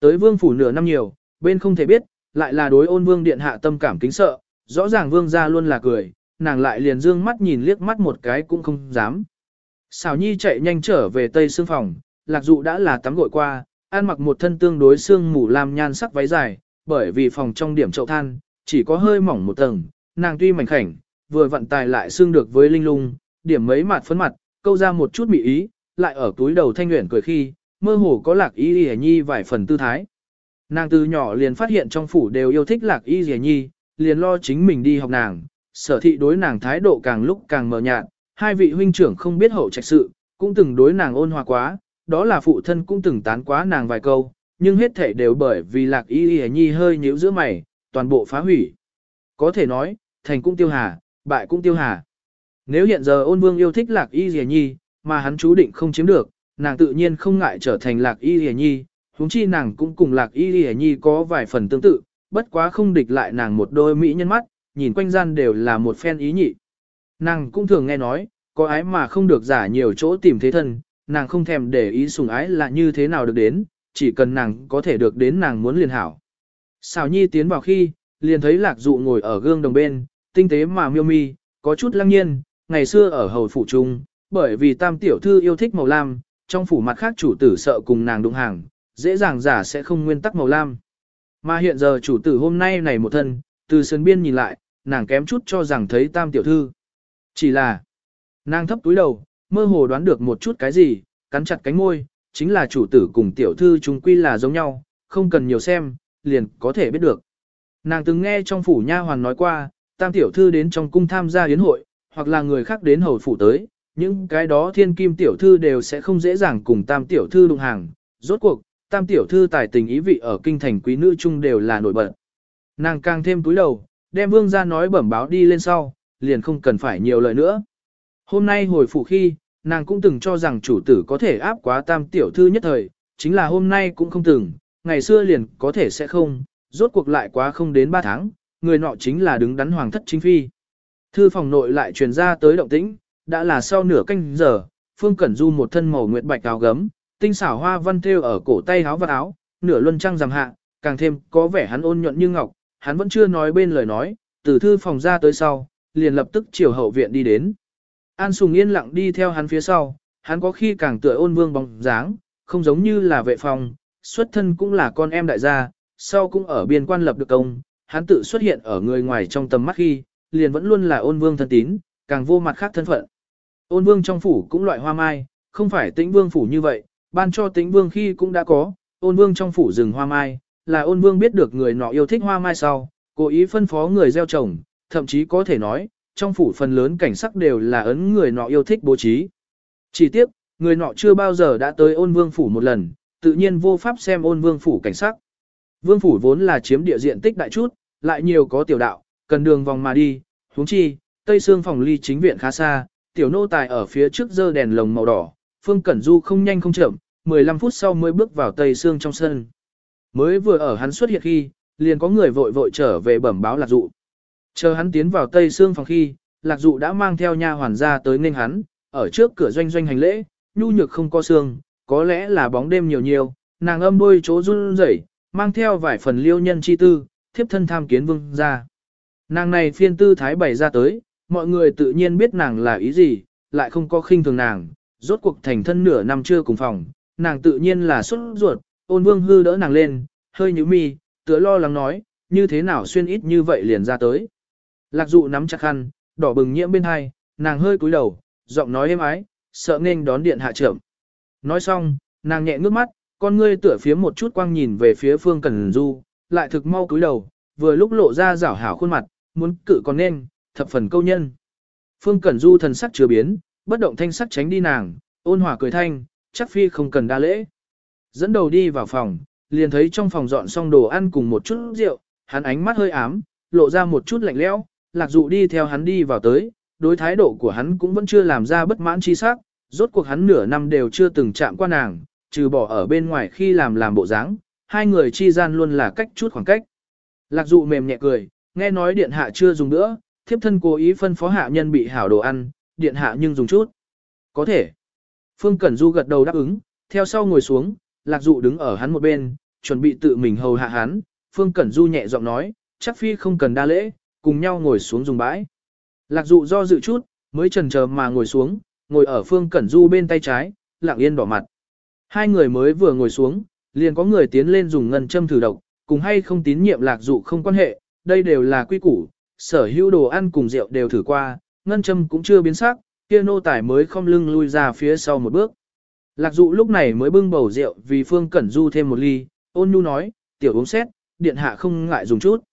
Tới vương phủ nửa năm nhiều, bên không thể biết, lại là đối ôn vương điện hạ tâm cảm kính sợ, rõ ràng vương gia luôn là cười, nàng lại liền dương mắt nhìn liếc mắt một cái cũng không dám. Xảo nhi chạy nhanh trở về tây xương phòng, lạc dụ đã là tắm gội qua, ăn mặc một thân tương đối xương mù làm nhan sắc váy dài, bởi vì phòng trong điểm chậu than, chỉ có hơi mỏng một tầng, nàng tuy mảnh khảnh, vừa vận tài lại xương được với linh lung, điểm mấy mặt phấn mặt, câu ra một chút mị ý, lại ở túi đầu thanh nguyện cười khi, mơ hồ có lạc y hề nhi vài phần tư thái. Nàng từ nhỏ liền phát hiện trong phủ đều yêu thích lạc y hề nhi, liền lo chính mình đi học nàng, sở thị đối nàng thái độ càng lúc càng mờ nhạt, hai vị huynh trưởng không biết hậu trạch sự, cũng từng đối nàng ôn hòa quá, đó là phụ thân cũng từng tán quá nàng vài câu, nhưng hết thể đều bởi vì lạc y hề nhi hơi nhíu giữa mày, toàn bộ phá hủy. Có thể nói, thành cũng tiêu hà, bại cũng tiêu hà. Nếu hiện giờ ôn vương yêu thích lạc y rìa nhi, mà hắn chú định không chiếm được, nàng tự nhiên không ngại trở thành lạc y rìa nhi, huống chi nàng cũng cùng lạc y rìa nhi có vài phần tương tự, bất quá không địch lại nàng một đôi mỹ nhân mắt, nhìn quanh gian đều là một phen ý nhị. Nàng cũng thường nghe nói, có ái mà không được giả nhiều chỗ tìm thế thân, nàng không thèm để ý sùng ái là như thế nào được đến, chỉ cần nàng có thể được đến nàng muốn liền hảo. Xào nhi tiến vào khi, liền thấy lạc dụ ngồi ở gương đồng bên, tinh tế mà miêu mi, có chút lăng nhiên, ngày xưa ở hầu phủ trung, bởi vì tam tiểu thư yêu thích màu lam, trong phủ mặt khác chủ tử sợ cùng nàng đụng hàng, dễ dàng giả sẽ không nguyên tắc màu lam. Mà hiện giờ chủ tử hôm nay này một thân, từ sân biên nhìn lại, nàng kém chút cho rằng thấy tam tiểu thư. Chỉ là, nàng thấp túi đầu, mơ hồ đoán được một chút cái gì, cắn chặt cánh môi, chính là chủ tử cùng tiểu thư chúng quy là giống nhau, không cần nhiều xem, liền có thể biết được. Nàng từng nghe trong phủ nha hoàn nói qua, tam tiểu thư đến trong cung tham gia yến hội, hoặc là người khác đến hầu phủ tới, những cái đó thiên kim tiểu thư đều sẽ không dễ dàng cùng tam tiểu thư đụng hàng. Rốt cuộc, tam tiểu thư tài tình ý vị ở kinh thành quý nữ chung đều là nổi bật. Nàng càng thêm túi đầu, đem vương ra nói bẩm báo đi lên sau, liền không cần phải nhiều lời nữa. Hôm nay hồi phủ khi, nàng cũng từng cho rằng chủ tử có thể áp quá tam tiểu thư nhất thời, chính là hôm nay cũng không từng, ngày xưa liền có thể sẽ không, rốt cuộc lại quá không đến 3 tháng, người nọ chính là đứng đắn hoàng thất chính phi. Thư phòng nội lại truyền ra tới động tĩnh, đã là sau nửa canh giờ, Phương Cẩn Du một thân màu nguyệt bạch áo gấm, tinh xảo hoa văn thêu ở cổ tay áo và áo, nửa luân trăng rằm hạ, càng thêm có vẻ hắn ôn nhuận như ngọc, hắn vẫn chưa nói bên lời nói, từ thư phòng ra tới sau, liền lập tức chiều hậu viện đi đến. An Sùng yên lặng đi theo hắn phía sau, hắn có khi càng tựa ôn vương bóng dáng, không giống như là vệ phòng, xuất thân cũng là con em đại gia, sau cũng ở biên quan lập được công, hắn tự xuất hiện ở người ngoài trong tầm mắt khi, liền vẫn luôn là ôn vương thân tín, càng vô mặt khác thân phận. Ôn vương trong phủ cũng loại hoa mai, không phải tĩnh vương phủ như vậy, ban cho tĩnh vương khi cũng đã có, ôn vương trong phủ rừng hoa mai, là ôn vương biết được người nọ yêu thích hoa mai sau, cố ý phân phó người gieo trồng, thậm chí có thể nói, trong phủ phần lớn cảnh sắc đều là ấn người nọ yêu thích bố trí. Chỉ tiếc, người nọ chưa bao giờ đã tới ôn vương phủ một lần, tự nhiên vô pháp xem ôn vương phủ cảnh sắc. Vương phủ vốn là chiếm địa diện tích đại chút, lại nhiều có tiểu đạo, cần đường vòng mà đi, huống chi, tây xương phòng ly chính viện khá xa, tiểu nô tài ở phía trước dơ đèn lồng màu đỏ, Phương Cẩn Du không nhanh không chậm, 15 phút sau mới bước vào tây xương trong sân. Mới vừa ở hắn xuất hiện khi, liền có người vội vội trở về bẩm báo lạc dụ. Chờ hắn tiến vào tây xương phòng khi, lạc dụ đã mang theo nha hoàn ra tới nên hắn, ở trước cửa doanh doanh hành lễ, nhu nhược không có xương, có lẽ là bóng đêm nhiều nhiều, nàng âm đôi chỗ run rẩy, mang theo vài phần liêu nhân chi tư, thiếp thân tham kiến vương ra. Nàng này phiên tư thái bày ra tới, mọi người tự nhiên biết nàng là ý gì, lại không có khinh thường nàng, rốt cuộc thành thân nửa năm chưa cùng phòng, nàng tự nhiên là xuất ruột, ôn vương hư đỡ nàng lên, hơi nhíu mi, tựa lo lắng nói, như thế nào xuyên ít như vậy liền ra tới. Lạc dụ nắm chặt khăn, đỏ bừng nhiễm bên hai, nàng hơi cúi đầu, giọng nói êm ái, sợ nên đón điện hạ trưởng. Nói xong, nàng nhẹ ngước mắt, con ngươi tựa phía một chút quang nhìn về phía phương Cần Du, lại thực mau cúi đầu, vừa lúc lộ ra rảo hảo khuôn mặt, muốn cự còn nên, thập phần câu nhân. Phương Cẩn Du thần sắc chưa biến, bất động thanh sắc tránh đi nàng, ôn hòa cười thanh, chắc phi không cần đa lễ. Dẫn đầu đi vào phòng, liền thấy trong phòng dọn xong đồ ăn cùng một chút rượu, hắn ánh mắt hơi ám, lộ ra một chút lạnh lẽo, lạc dụ đi theo hắn đi vào tới, đối thái độ của hắn cũng vẫn chưa làm ra bất mãn chi sắc, rốt cuộc hắn nửa năm đều chưa từng chạm qua nàng, trừ bỏ ở bên ngoài khi làm làm bộ dáng, hai người chi gian luôn là cách chút khoảng cách. Lạc dụ mềm nhẹ cười, nghe nói điện hạ chưa dùng nữa, thiếp thân cố ý phân phó hạ nhân bị hảo đồ ăn, điện hạ nhưng dùng chút. Có thể. Phương Cẩn Du gật đầu đáp ứng, theo sau ngồi xuống, lạc dụ đứng ở hắn một bên, chuẩn bị tự mình hầu hạ hắn. Phương Cẩn Du nhẹ giọng nói, chắc phi không cần đa lễ, cùng nhau ngồi xuống dùng bãi. Lạc dụ do dự chút, mới trần chờ mà ngồi xuống, ngồi ở Phương Cẩn Du bên tay trái, lặng yên đỏ mặt. Hai người mới vừa ngồi xuống, liền có người tiến lên dùng ngân châm thử độc, cùng hay không tín nhiệm lạc dụ không quan hệ, đây đều là quy củ, sở hữu đồ ăn cùng rượu đều thử qua, ngân châm cũng chưa biến sắc, kia nô tài mới không lưng lui ra phía sau một bước. Lạc dụ lúc này mới bưng bầu rượu vì Phương Cẩn Du thêm một ly, ôn nhu nói, tiểu uống xét, điện hạ không ngại dùng chút.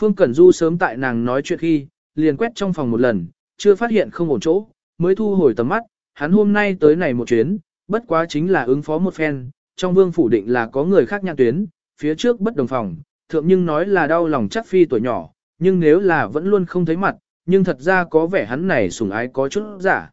Phương Cẩn Du sớm tại nàng nói chuyện khi, liền quét trong phòng một lần, chưa phát hiện không ổn chỗ, mới thu hồi tầm mắt, hắn hôm nay tới này một chuyến, bất quá chính là ứng phó một phen, trong vương phủ định là có người khác nhãn tuyến, phía trước bất đồng phòng, thượng nhưng nói là đau lòng chắc phi tuổi nhỏ, nhưng nếu là vẫn luôn không thấy mặt, nhưng thật ra có vẻ hắn này sủng ái có chút giả.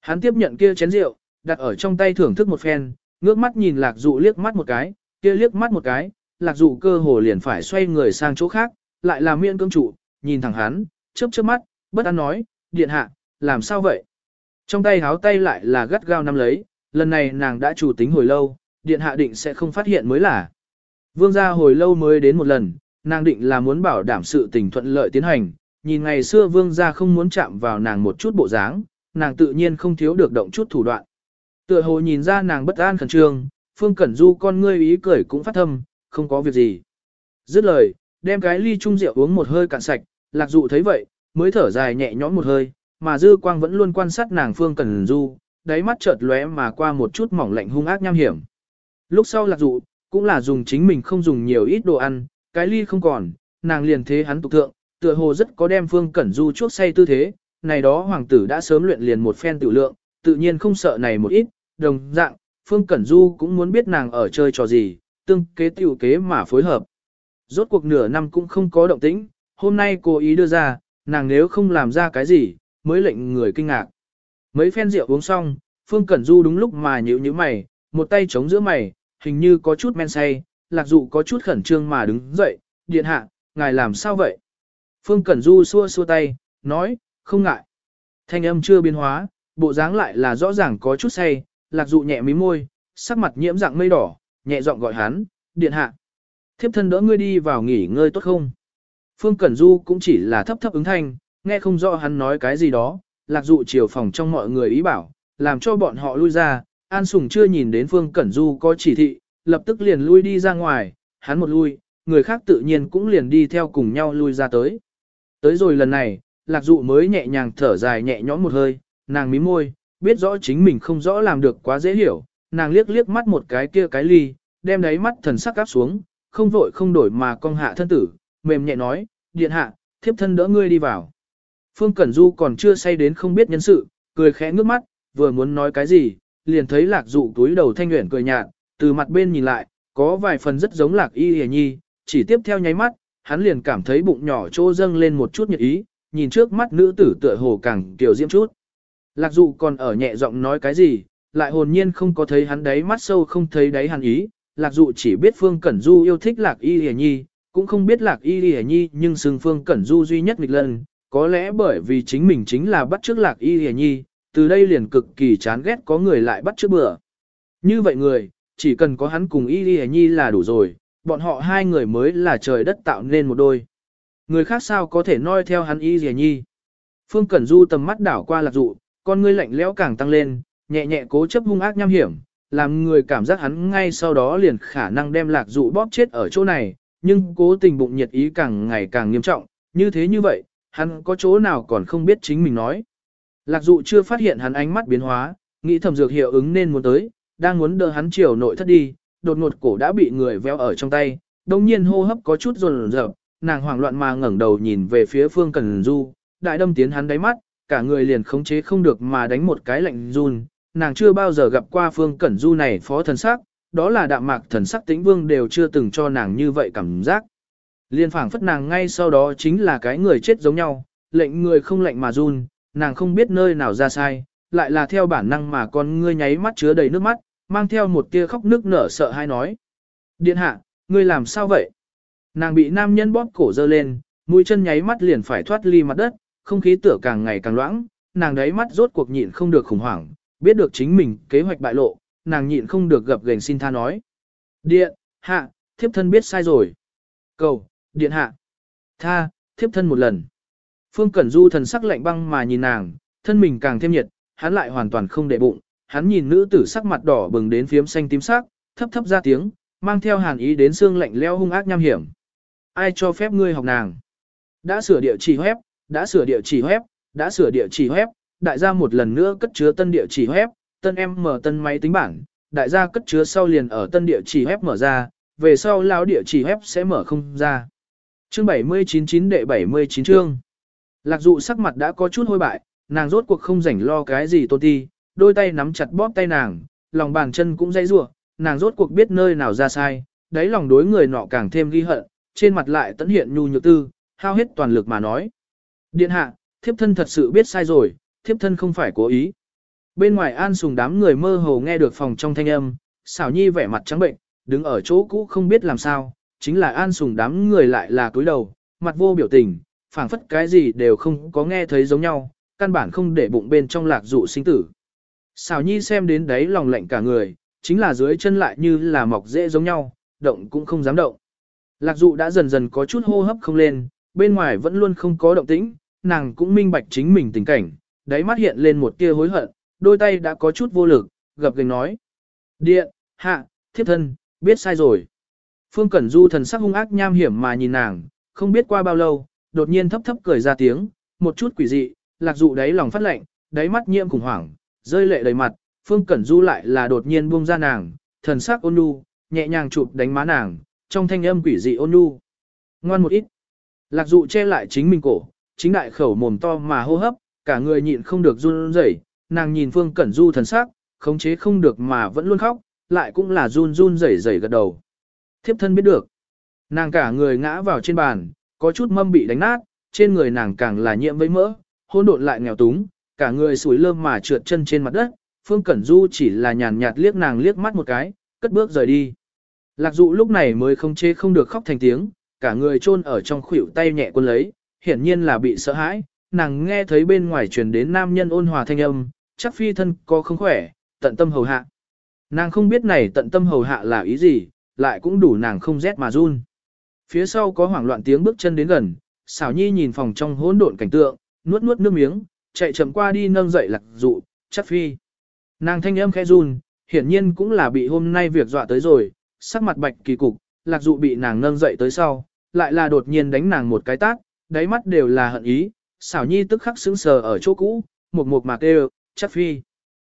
Hắn tiếp nhận kia chén rượu, đặt ở trong tay thưởng thức một phen, ngước mắt nhìn lạc dụ liếc mắt một cái, kia liếc mắt một cái, lạc dụ cơ hồ liền phải xoay người sang chỗ khác, lại là miệng cương trụ, nhìn thẳng hắn, chớp chớp mắt, bất an nói, điện hạ, làm sao vậy? Trong tay háo tay lại là gắt gao nắm lấy, lần này nàng đã chủ tính hồi lâu, điện hạ định sẽ không phát hiện mới là. Vương gia hồi lâu mới đến một lần, nàng định là muốn bảo đảm sự tình thuận lợi tiến hành, nhìn ngày xưa vương gia không muốn chạm vào nàng một chút bộ dáng, nàng tự nhiên không thiếu được động chút thủ đoạn. Tựa hồ nhìn ra nàng bất an khẩn trương, Phương Cẩn Du con ngươi ý cười cũng phát thâm, không có việc gì. Dứt lời, đem cái ly chung rượu uống một hơi cạn sạch, lạc dụ thấy vậy, mới thở dài nhẹ nhõm một hơi, mà dư quang vẫn luôn quan sát nàng Phương Cẩn Du, đáy mắt chợt lóe mà qua một chút mỏng lạnh hung ác nham hiểm. Lúc sau lạc dụ, cũng là dùng chính mình không dùng nhiều ít đồ ăn, cái ly không còn, nàng liền thế hắn tục thượng, tựa hồ rất có đem Phương Cẩn Du chuốc say tư thế, này đó hoàng tử đã sớm luyện liền một phen tự lượng, tự nhiên không sợ này một ít, đồng dạng, Phương Cẩn Du cũng muốn biết nàng ở chơi trò gì, tương kế tiểu kế mà phối hợp. Rốt cuộc nửa năm cũng không có động tĩnh, hôm nay cố ý đưa ra, nàng nếu không làm ra cái gì, mới lệnh người kinh ngạc. Mấy phen rượu uống xong, Phương Cẩn Du đúng lúc mà nhíu nhíu mày, một tay chống giữa mày, hình như có chút men say, lạc dụ có chút khẩn trương mà đứng dậy, điện hạ, ngài làm sao vậy? Phương Cẩn Du xua xua tay, nói, không ngại. Thanh âm chưa biến hóa, bộ dáng lại là rõ ràng có chút say, lạc dụ nhẹ mí môi, sắc mặt nhiễm dạng mây đỏ, nhẹ giọng gọi hắn, điện hạ. Thiếp thân đỡ ngươi đi vào nghỉ ngơi tốt không? Phương Cẩn Du cũng chỉ là thấp thấp ứng thanh, nghe không rõ hắn nói cái gì đó, lạc dụ chiều phòng trong mọi người ý bảo, làm cho bọn họ lui ra, An Sùng chưa nhìn đến Phương Cẩn Du có chỉ thị, lập tức liền lui đi ra ngoài, hắn một lui, người khác tự nhiên cũng liền đi theo cùng nhau lui ra tới. Tới rồi lần này, lạc dụ mới nhẹ nhàng thở dài nhẹ nhõm một hơi, nàng mím môi, biết rõ chính mình không rõ làm được quá dễ hiểu, nàng liếc liếc mắt một cái kia cái ly, đem đáy mắt thần sắc áp xuống, không vội không đổi mà cong hạ thân tử, mềm nhẹ nói, điện hạ, thiếp thân đỡ ngươi đi vào. Phương Cẩn Du còn chưa say đến không biết nhân sự, cười khẽ ngước mắt, vừa muốn nói cái gì, liền thấy lạc dụ túi đầu thanh nguyện cười nhạt, từ mặt bên nhìn lại, có vài phần rất giống lạc y hề nhi, chỉ tiếp theo nháy mắt, hắn liền cảm thấy bụng nhỏ trô dâng lên một chút nhiệt ý, nhìn trước mắt nữ tử tựa hồ càng tiểu diễm chút. Lạc dụ còn ở nhẹ giọng nói cái gì, lại hồn nhiên không có thấy hắn đáy mắt sâu không thấy đáy hắn ý, lạc dụ chỉ biết Phương Cẩn Du yêu thích lạc y hề nhi, cũng không biết lạc y hề nhi nhưng xưng Phương Cẩn Du duy nhất nghịch lần, có lẽ bởi vì chính mình chính là bắt trước lạc y hề nhi, từ đây liền cực kỳ chán ghét có người lại bắt trước bữa. Như vậy người, chỉ cần có hắn cùng y hề nhi là đủ rồi, bọn họ hai người mới là trời đất tạo nên một đôi. Người khác sao có thể noi theo hắn y hề nhi. Phương Cẩn Du tầm mắt đảo qua lạc dụ, con ngươi lạnh lẽo càng tăng lên, nhẹ nhẹ cố chấp hung ác nham hiểm, làm người cảm giác hắn ngay sau đó liền khả năng đem lạc dụ bóp chết ở chỗ này, nhưng cố tình bụng nhiệt ý càng ngày càng nghiêm trọng, như thế như vậy, hắn có chỗ nào còn không biết chính mình nói. Lạc dụ chưa phát hiện hắn ánh mắt biến hóa, nghĩ thẩm dược hiệu ứng nên muốn tới, đang muốn đỡ hắn chiều nội thất đi, đột ngột cổ đã bị người véo ở trong tay, đồng nhiên hô hấp có chút rồn rợp, nàng hoảng loạn mà ngẩng đầu nhìn về phía phương cần du, đại đâm tiến hắn đáy mắt, cả người liền khống chế không được mà đánh một cái lạnh run, nàng chưa bao giờ gặp qua phương cẩn du này phó thần sắc, đó là đạm mạc thần sắc tĩnh vương đều chưa từng cho nàng như vậy cảm giác. Liên phảng phất nàng ngay sau đó chính là cái người chết giống nhau, lệnh người không lệnh mà run, nàng không biết nơi nào ra sai, lại là theo bản năng mà con ngươi nháy mắt chứa đầy nước mắt, mang theo một tia khóc nước nở sợ hay nói. Điện hạ, ngươi làm sao vậy? Nàng bị nam nhân bóp cổ dơ lên, mũi chân nháy mắt liền phải thoát ly mặt đất, không khí tựa càng ngày càng loãng, nàng đáy mắt rốt cuộc nhịn không được khủng hoảng, biết được chính mình kế hoạch bại lộ, nàng nhịn không được gập gềnh xin tha nói. Điện, hạ, thiếp thân biết sai rồi. Cầu, điện hạ. Tha, thiếp thân một lần. Phương Cẩn Du thần sắc lạnh băng mà nhìn nàng, thân mình càng thêm nhiệt, hắn lại hoàn toàn không để bụng, hắn nhìn nữ tử sắc mặt đỏ bừng đến phiếm xanh tím sắc, thấp thấp ra tiếng, mang theo hàn ý đến xương lạnh leo hung ác nham hiểm. Ai cho phép ngươi học nàng? Đã sửa địa chỉ web, đã sửa địa chỉ web, đã sửa địa chỉ web, đại gia một lần nữa cất chứa tân địa chỉ web, tân em mở tân máy tính bảng, đại gia cất chứa sau liền ở tân địa chỉ web mở ra, về sau lão địa chỉ web sẽ mở không ra. Chương 799 đệ 79 chương. Lạc dụ sắc mặt đã có chút hôi bại, nàng rốt cuộc không rảnh lo cái gì tôn ti, đôi tay nắm chặt bóp tay nàng, lòng bàn chân cũng dây rủa, nàng rốt cuộc biết nơi nào ra sai, đáy lòng đối người nọ càng thêm ghi hận, trên mặt lại tận hiện nhu nhược tư, hao hết toàn lực mà nói. Điện hạ, thiếp thân thật sự biết sai rồi, thiếp thân không phải cố ý. Bên ngoài an sùng đám người mơ hồ nghe được phòng trong thanh âm, xảo nhi vẻ mặt trắng bệnh, đứng ở chỗ cũ không biết làm sao, chính là an sùng đám người lại là cúi đầu, mặt vô biểu tình, phảng phất cái gì đều không có nghe thấy giống nhau, căn bản không để bụng bên trong lạc dụ sinh tử. Xảo nhi xem đến đấy lòng lạnh cả người, chính là dưới chân lại như là mọc dễ giống nhau, động cũng không dám động. Lạc dụ đã dần dần có chút hô hấp không lên, bên ngoài vẫn luôn không có động tĩnh, nàng cũng minh bạch chính mình tình cảnh, đáy mắt hiện lên một tia hối hận, đôi tay đã có chút vô lực, gập gành nói. Điện, hạ, thiếp thân, biết sai rồi. Phương Cẩn Du thần sắc hung ác nham hiểm mà nhìn nàng, không biết qua bao lâu, đột nhiên thấp thấp cười ra tiếng, một chút quỷ dị, lạc dụ đáy lòng phát lạnh, đáy mắt nhiễm khủng hoảng, rơi lệ đầy mặt, Phương Cẩn Du lại là đột nhiên buông ra nàng, thần sắc ôn nhu, nhẹ nhàng chụp đánh má nàng, trong thanh âm quỷ dị ôn nhu. Ngoan một ít. Lạc dụ che lại chính mình cổ, chính đại khẩu mồm to mà hô hấp, cả người nhịn không được run rẩy, nàng nhìn Phương Cẩn Du thần sắc, khống chế không được mà vẫn luôn khóc, lại cũng là run run rẩy rẩy gật đầu. Thiếp thân biết được. Nàng cả người ngã vào trên bàn, có chút mâm bị đánh nát, trên người nàng càng là nhiễm với mỡ, hôn độn lại nghèo túng, cả người sủi lơm mà trượt chân trên mặt đất, Phương Cẩn Du chỉ là nhàn nhạt liếc nàng liếc mắt một cái, cất bước rời đi. Lạc dụ lúc này mới không chê không được khóc thành tiếng, cả người chôn ở trong khuỷu tay nhẹ quân lấy, hiển nhiên là bị sợ hãi, nàng nghe thấy bên ngoài truyền đến nam nhân ôn hòa thanh âm, chắc phi thân có không khỏe, tận tâm hầu hạ. Nàng không biết này tận tâm hầu hạ là ý gì, lại cũng đủ nàng không rét mà run. Phía sau có hoảng loạn tiếng bước chân đến gần, xảo nhi nhìn phòng trong hỗn độn cảnh tượng, nuốt nuốt nước miếng, chạy chậm qua đi nâng dậy lạc dụ, chắc phi. Nàng thanh âm khẽ run, hiển nhiên cũng là bị hôm nay việc dọa tới rồi, sắc mặt bạch kỳ cục, lạc dụ bị nàng nâng dậy tới sau, lại là đột nhiên đánh nàng một cái tát, đáy mắt đều là hận ý, xảo nhi tức khắc sững sờ ở chỗ cũ, một một mạc đều, chắc phi.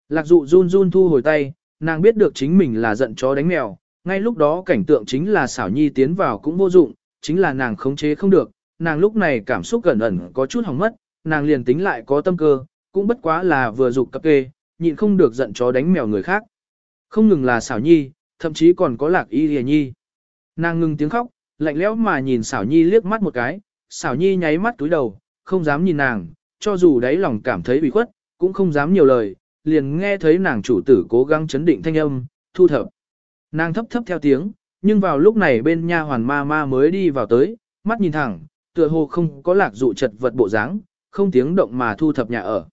Lạc dụ run run thu hồi tay, nàng biết được chính mình là giận chó đánh mèo, ngay lúc đó cảnh tượng chính là xảo nhi tiến vào cũng vô dụng, chính là nàng khống chế không được, nàng lúc này cảm xúc gần ẩn có chút hỏng mất, nàng liền tính lại có tâm cơ, cũng bất quá là vừa dục cấp kê, nhịn không được giận chó đánh mèo người khác. Không ngừng là xảo nhi, thậm chí còn có lạc y hề nhi. Nàng ngừng tiếng khóc, lạnh lẽo mà nhìn xảo nhi liếc mắt một cái, xảo nhi nháy mắt túi đầu, không dám nhìn nàng, cho dù đáy lòng cảm thấy bị khuất, cũng không dám nhiều lời, liền nghe thấy nàng chủ tử cố gắng chấn định thanh âm, thu thập. Nàng thấp thấp theo tiếng, nhưng vào lúc này bên nha hoàn ma ma mới đi vào tới, mắt nhìn thẳng, tựa hồ không có lạc dụ chật vật bộ dáng, không tiếng động mà thu thập nhà ở.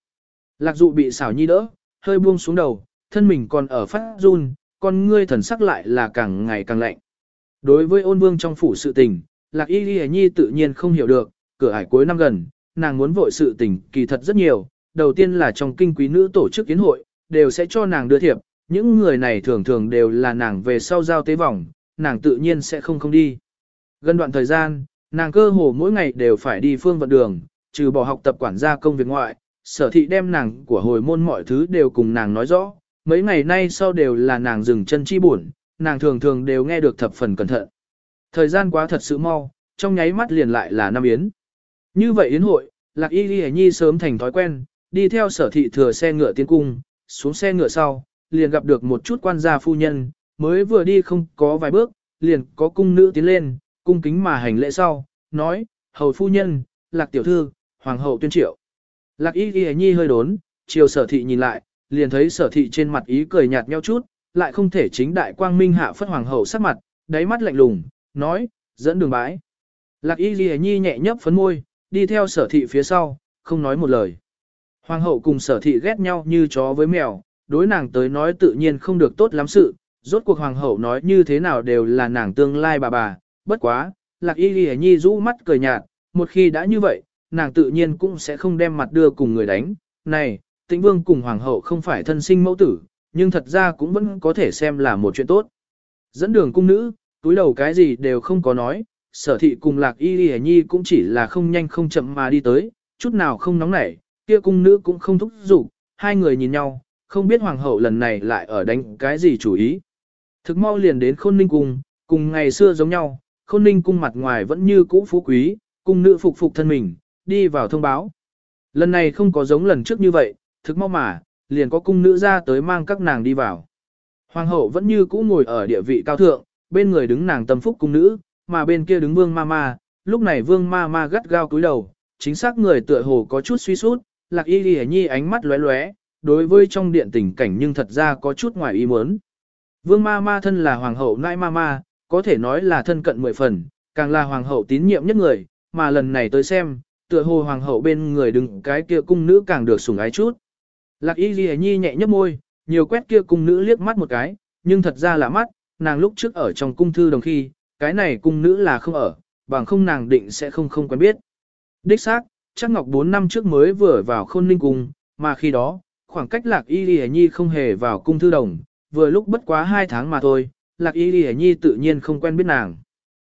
Lạc dụ bị xảo nhi đỡ, hơi buông xuống đầu, thân mình còn ở phát run, con ngươi thần sắc lại là càng ngày càng lạnh. Đối với ôn vương trong phủ sự tình, lạc y ghi nhi tự nhiên không hiểu được, cửa ải cuối năm gần, nàng muốn vội sự tình kỳ thật rất nhiều, đầu tiên là trong kinh quý nữ tổ chức kiến hội, đều sẽ cho nàng đưa thiệp, những người này thường thường đều là nàng về sau giao tế vòng, nàng tự nhiên sẽ không không đi. Gần đoạn thời gian, nàng cơ hồ mỗi ngày đều phải đi phương vận đường, trừ bỏ học tập quản gia công việc ngoại, sở thị đem nàng của hồi môn mọi thứ đều cùng nàng nói rõ, mấy ngày nay sau đều là nàng dừng chân chi buồn, nàng thường thường đều nghe được thập phần cẩn thận. Thời gian quá thật sự mau, trong nháy mắt liền lại là năm yến. Như vậy yến hội, Lạc Y Ghi Nhi sớm thành thói quen, đi theo sở thị thừa xe ngựa tiến cung, xuống xe ngựa sau, liền gặp được một chút quan gia phu nhân, mới vừa đi không có vài bước, liền có cung nữ tiến lên, cung kính mà hành lễ sau, nói, hầu phu nhân, lạc tiểu thư, hoàng hậu tuyên triệu. Lạc y ghi nhi hơi đốn, chiều sở thị nhìn lại, liền thấy sở thị trên mặt ý cười nhạt nhau chút, lại không thể chính đại quang minh hạ phất hoàng hậu sắc mặt, đáy mắt lạnh lùng, nói, dẫn đường bãi. Lạc y ghi nhi nhẹ nhấp phấn môi, đi theo sở thị phía sau, không nói một lời. Hoàng hậu cùng sở thị ghét nhau như chó với mèo, đối nàng tới nói tự nhiên không được tốt lắm sự, rốt cuộc hoàng hậu nói như thế nào đều là nàng tương lai bà bà, bất quá, lạc y ghi nhi rũ mắt cười nhạt, một khi đã như vậy, nàng tự nhiên cũng sẽ không đem mặt đưa cùng người đánh. Này, tĩnh vương cùng hoàng hậu không phải thân sinh mẫu tử, nhưng thật ra cũng vẫn có thể xem là một chuyện tốt. Dẫn đường cung nữ, túi đầu cái gì đều không có nói, sở thị cùng lạc y ghi nhi cũng chỉ là không nhanh không chậm mà đi tới, chút nào không nóng nảy, kia cung nữ cũng không thúc giục, hai người nhìn nhau, không biết hoàng hậu lần này lại ở đánh cái gì chủ ý. Thực mau liền đến khôn ninh cung, cùng ngày xưa giống nhau, khôn ninh cung mặt ngoài vẫn như cũ phú quý, cung nữ phục phục thân mình, đi vào thông báo. Lần này không có giống lần trước như vậy, thực mau mà, liền có cung nữ ra tới mang các nàng đi vào. Hoàng hậu vẫn như cũ ngồi ở địa vị cao thượng, bên người đứng nàng tâm phúc cung nữ, mà bên kia đứng vương ma ma, lúc này vương ma ma gắt gao cúi đầu, chính xác người tựa hồ có chút suy sút, lạc y lìa nhi ánh mắt lóe lóe, đối với trong điện tình cảnh nhưng thật ra có chút ngoài ý muốn. Vương ma ma thân là hoàng hậu nãi ma ma, có thể nói là thân cận mười phần, càng là hoàng hậu tín nhiệm nhất người, mà lần này tới xem, tựa hồ hoàng hậu bên người đứng cái kia cung nữ càng được sủng ái chút. Lạc y ghi nhi nhẹ nhấp môi, nhiều quét kia cung nữ liếc mắt một cái, nhưng thật ra là mắt, nàng lúc trước ở trong cung thư đồng khi, cái này cung nữ là không ở, bằng không nàng định sẽ không không quen biết. Đích xác, chắc ngọc 4 năm trước mới vừa vào khôn ninh cung, mà khi đó, khoảng cách lạc y ghi nhi không hề vào cung thư đồng, vừa lúc bất quá 2 tháng mà thôi, lạc y ghi nhi tự nhiên không quen biết nàng.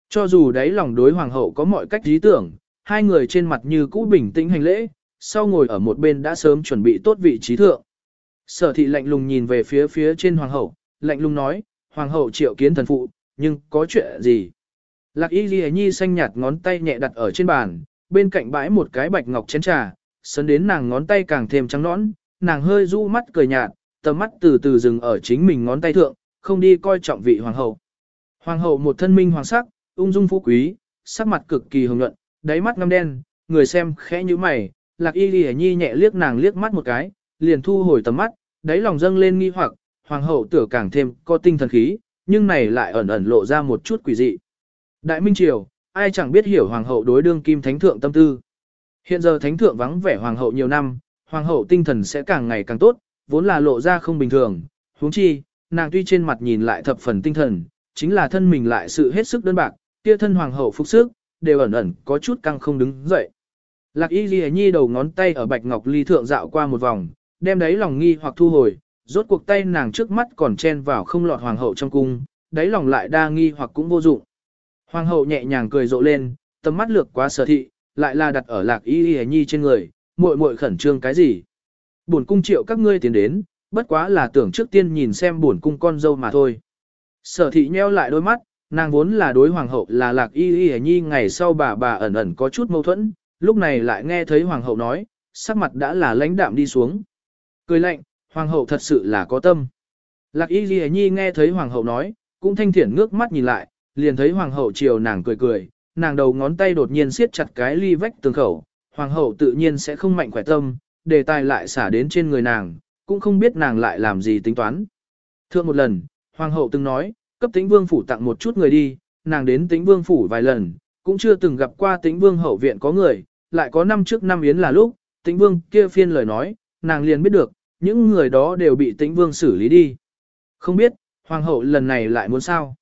Cho dù đấy lòng đối hoàng hậu có mọi cách lý tưởng, hai người trên mặt như cũ bình tĩnh hành lễ, sau ngồi ở một bên đã sớm chuẩn bị tốt vị trí thượng. Sở thị lạnh lùng nhìn về phía phía trên hoàng hậu, lạnh lùng nói, hoàng hậu triệu kiến thần phụ, nhưng có chuyện gì? Lạc y ghi nhi xanh nhạt ngón tay nhẹ đặt ở trên bàn, bên cạnh bãi một cái bạch ngọc chén trà, sấn đến nàng ngón tay càng thêm trắng nõn, nàng hơi du mắt cười nhạt, tầm mắt từ từ dừng ở chính mình ngón tay thượng, không đi coi trọng vị hoàng hậu. Hoàng hậu một thân minh hoàng sắc, ung dung phú quý, sắc mặt cực kỳ hồng nhuận, đáy mắt ngăm đen, người xem khẽ như mày, lạc y lìa nhi nhẹ liếc nàng liếc mắt một cái, liền thu hồi tầm mắt, đáy lòng dâng lên nghi hoặc, hoàng hậu tưởng càng thêm có tinh thần khí, nhưng này lại ẩn ẩn lộ ra một chút quỷ dị. Đại Minh Triều, ai chẳng biết hiểu hoàng hậu đối đương kim thánh thượng tâm tư. Hiện giờ thánh thượng vắng vẻ hoàng hậu nhiều năm, hoàng hậu tinh thần sẽ càng ngày càng tốt, vốn là lộ ra không bình thường, huống chi, nàng tuy trên mặt nhìn lại thập phần tinh thần, chính là thân mình lại sự hết sức đơn bạc, kia thân hoàng hậu phục sức, đều ẩn ẩn có chút căng không đứng dậy. Lạc y ghi nhi đầu ngón tay ở bạch ngọc ly thượng dạo qua một vòng, đem đấy lòng nghi hoặc thu hồi, rốt cuộc tay nàng trước mắt còn chen vào không lọt hoàng hậu trong cung, đáy lòng lại đa nghi hoặc cũng vô dụng. Hoàng hậu nhẹ nhàng cười rộ lên, tầm mắt lược quá sở thị, lại là đặt ở lạc y ghi nhi trên người, muội muội khẩn trương cái gì. Buồn cung triệu các ngươi tiến đến, bất quá là tưởng trước tiên nhìn xem buồn cung con dâu mà thôi. Sở thị nheo lại đôi mắt, nàng vốn là đối hoàng hậu là lạc y y nhi ngày sau bà bà ẩn ẩn có chút mâu thuẫn, lúc này lại nghe thấy hoàng hậu nói, sắc mặt đã là lãnh đạm đi xuống. Cười lạnh, hoàng hậu thật sự là có tâm. Lạc y y nhi nghe thấy hoàng hậu nói, cũng thanh thiển ngước mắt nhìn lại, liền thấy hoàng hậu chiều nàng cười cười, nàng đầu ngón tay đột nhiên siết chặt cái ly vách tường khẩu, hoàng hậu tự nhiên sẽ không mạnh khỏe tâm, đề tài lại xả đến trên người nàng, cũng không biết nàng lại làm gì tính toán. Thượng một lần, hoàng hậu từng nói, cấp tĩnh vương phủ tặng một chút người đi, nàng đến tĩnh vương phủ vài lần, cũng chưa từng gặp qua tĩnh vương hậu viện có người, lại có năm trước năm yến là lúc, tĩnh vương kia phiên lời nói, nàng liền biết được, những người đó đều bị tĩnh vương xử lý đi. Không biết, hoàng hậu lần này lại muốn sao?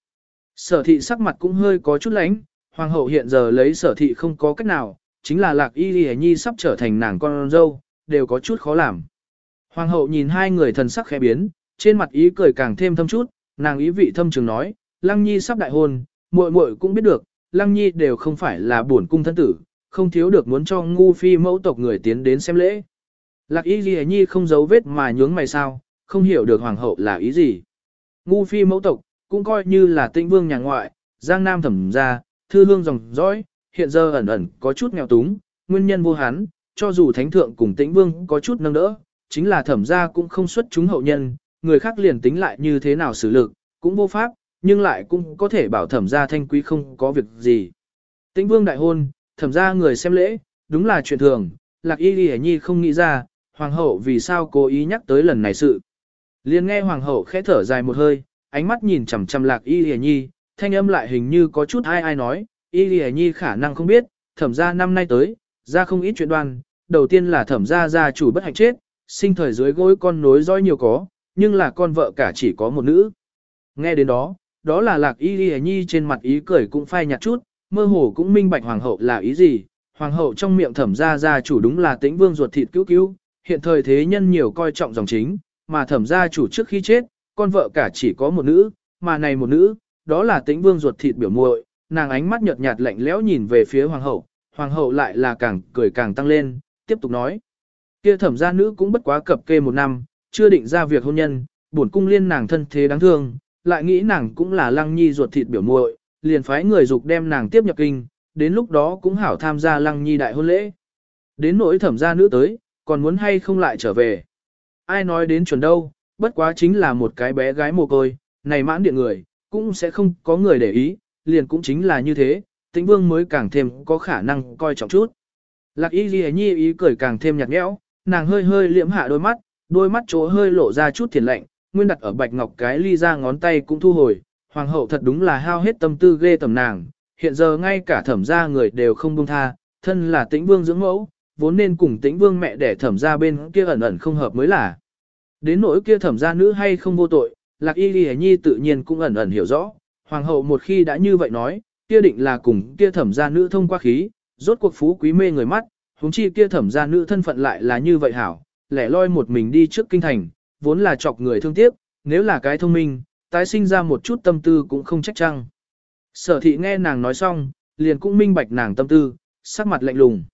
Sở thị sắc mặt cũng hơi có chút lánh, hoàng hậu hiện giờ lấy sở thị không có cách nào, chính là lạc y lì nhi sắp trở thành nàng con dâu, đều có chút khó làm. Hoàng hậu nhìn hai người thần sắc khẽ biến, trên mặt ý cười càng thêm thâm chút, nàng ý vị thâm trường nói, Lăng Nhi sắp đại hôn, muội muội cũng biết được, Lăng Nhi đều không phải là buồn cung thân tử, không thiếu được muốn cho ngu phi mẫu tộc người tiến đến xem lễ. Lạc Y Ghi Nhi không giấu vết mà nhướng mày sao, không hiểu được hoàng hậu là ý gì. Ngu phi mẫu tộc, cũng coi như là tĩnh vương nhà ngoại, giang nam thẩm gia, thư hương dòng dõi, hiện giờ ẩn ẩn có chút nghèo túng, nguyên nhân vô hán, cho dù thánh thượng cùng tĩnh vương có chút nâng đỡ, chính là thẩm gia cũng không xuất chúng hậu nhân, người khác liền tính lại như thế nào xử lực, cũng vô pháp, nhưng lại cũng có thể bảo thẩm gia thanh quý không có việc gì. Tĩnh vương đại hôn, thẩm gia người xem lễ, đúng là chuyện thường, lạc y ghi nhi không nghĩ ra, hoàng hậu vì sao cố ý nhắc tới lần này sự. Liền nghe hoàng hậu khẽ thở dài một hơi, ánh mắt nhìn chằm chằm lạc y ghi nhi, thanh âm lại hình như có chút ai ai nói, y ghi nhi khả năng không biết, thẩm gia năm nay tới, ra không ít chuyện đoan, đầu tiên là thẩm gia gia chủ bất hạnh chết, sinh thời dưới gối con nối dõi nhiều có, nhưng là con vợ cả chỉ có một nữ. Nghe đến đó, đó là lạc y ghi nhi trên mặt ý cười cũng phai nhạt chút, mơ hồ cũng minh bạch hoàng hậu là ý gì, hoàng hậu trong miệng thẩm gia gia chủ đúng là tĩnh vương ruột thịt cứu cứu, hiện thời thế nhân nhiều coi trọng dòng chính, mà thẩm gia chủ trước khi chết, con vợ cả chỉ có một nữ, mà này một nữ, đó là tĩnh vương ruột thịt biểu muội, nàng ánh mắt nhợt nhạt lạnh lẽo nhìn về phía hoàng hậu, hoàng hậu lại là càng cười càng tăng lên, tiếp tục nói. Kia thẩm gia nữ cũng bất quá cập kê một năm, chưa định ra việc hôn nhân, buồn cung liên nàng thân thế đáng thương, lại nghĩ nàng cũng là lăng nhi ruột thịt biểu muội, liền phái người dục đem nàng tiếp nhập kinh, đến lúc đó cũng hảo tham gia lăng nhi đại hôn lễ. Đến nỗi thẩm gia nữ tới, còn muốn hay không lại trở về. Ai nói đến chuẩn đâu, bất quá chính là một cái bé gái mồ côi, này mãn điện người, cũng sẽ không có người để ý, liền cũng chính là như thế, tĩnh vương mới càng thêm có khả năng coi trọng chút. Lạc y ghi nhi ý cười càng thêm nhạt nhẽo, nàng hơi hơi liễm hạ đôi mắt, đôi mắt chỗ hơi lộ ra chút thiền lạnh, nguyên đặt ở bạch ngọc cái ly ra ngón tay cũng thu hồi, hoàng hậu thật đúng là hao hết tâm tư ghê tầm nàng, hiện giờ ngay cả thẩm gia người đều không buông tha, thân là tĩnh vương dưỡng mẫu, vốn nên cùng tĩnh vương mẹ để thẩm gia bên kia ẩn ẩn không hợp mới là. Đến nỗi kia thẩm gia nữ hay không vô tội, lạc y ghi nhi tự nhiên cũng ẩn ẩn hiểu rõ, hoàng hậu một khi đã như vậy nói, kia định là cùng kia thẩm gia nữ thông qua khí, rốt cuộc phú quý mê người mắt, huống chi kia thẩm gia nữ thân phận lại là như vậy hảo, lẻ loi một mình đi trước kinh thành, vốn là chọc người thương tiếc, nếu là cái thông minh, tái sinh ra một chút tâm tư cũng không trách chăng. Sở thị nghe nàng nói xong, liền cũng minh bạch nàng tâm tư, sắc mặt lạnh lùng.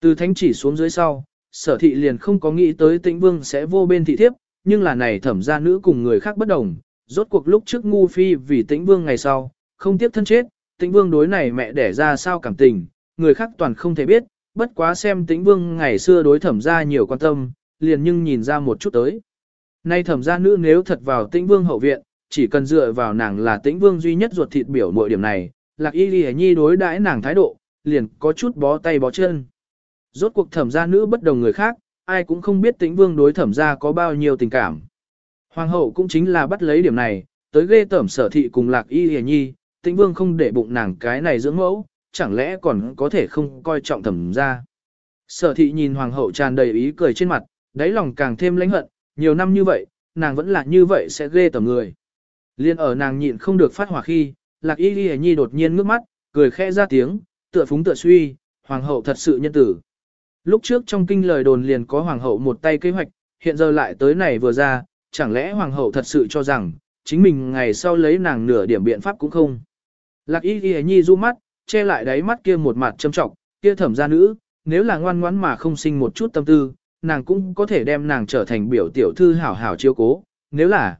Từ thánh chỉ xuống dưới sau, sở thị liền không có nghĩ tới tĩnh vương sẽ vô bên thị thiếp, nhưng là này thẩm gia nữ cùng người khác bất đồng. Rốt cuộc lúc trước ngu phi vì tĩnh vương ngày sau, không tiếp thân chết, tĩnh vương đối này mẹ đẻ ra sao cảm tình, người khác toàn không thể biết, bất quá xem tĩnh vương ngày xưa đối thẩm gia nhiều quan tâm, liền nhưng nhìn ra một chút tới. Nay thẩm gia nữ nếu thật vào tĩnh vương hậu viện, chỉ cần dựa vào nàng là tĩnh vương duy nhất ruột thịt biểu mọi điểm này, lạc y ghi nhi đối đãi nàng thái độ, liền có chút bó tay bó chân. Rốt cuộc thẩm gia nữ bất đồng người khác, ai cũng không biết tĩnh vương đối thẩm gia có bao nhiêu tình cảm. Hoàng hậu cũng chính là bắt lấy điểm này, tới ghê tẩm sở thị cùng lạc y hề nhi, tĩnh vương không để bụng nàng cái này dưỡng mẫu, chẳng lẽ còn có thể không coi trọng thẩm gia. Sở thị nhìn hoàng hậu tràn đầy ý cười trên mặt, đáy lòng càng thêm lãnh hận, nhiều năm như vậy, nàng vẫn là như vậy sẽ ghê tẩm người. Liên ở nàng nhịn không được phát hỏa khi, lạc y ghi nhi đột nhiên ngước mắt, cười khẽ ra tiếng, tựa phúng tựa suy, hoàng hậu thật sự nhân tử. Lúc trước trong kinh lời đồn liền có hoàng hậu một tay kế hoạch, hiện giờ lại tới này vừa ra, chẳng lẽ hoàng hậu thật sự cho rằng, chính mình ngày sau lấy nàng nửa điểm biện pháp cũng không. Lạc y ghi nhi du mắt, che lại đáy mắt kia một mặt châm trọng, kia thẩm gia nữ, nếu là ngoan ngoãn mà không sinh một chút tâm tư, nàng cũng có thể đem nàng trở thành biểu tiểu thư hảo hảo chiếu cố, nếu là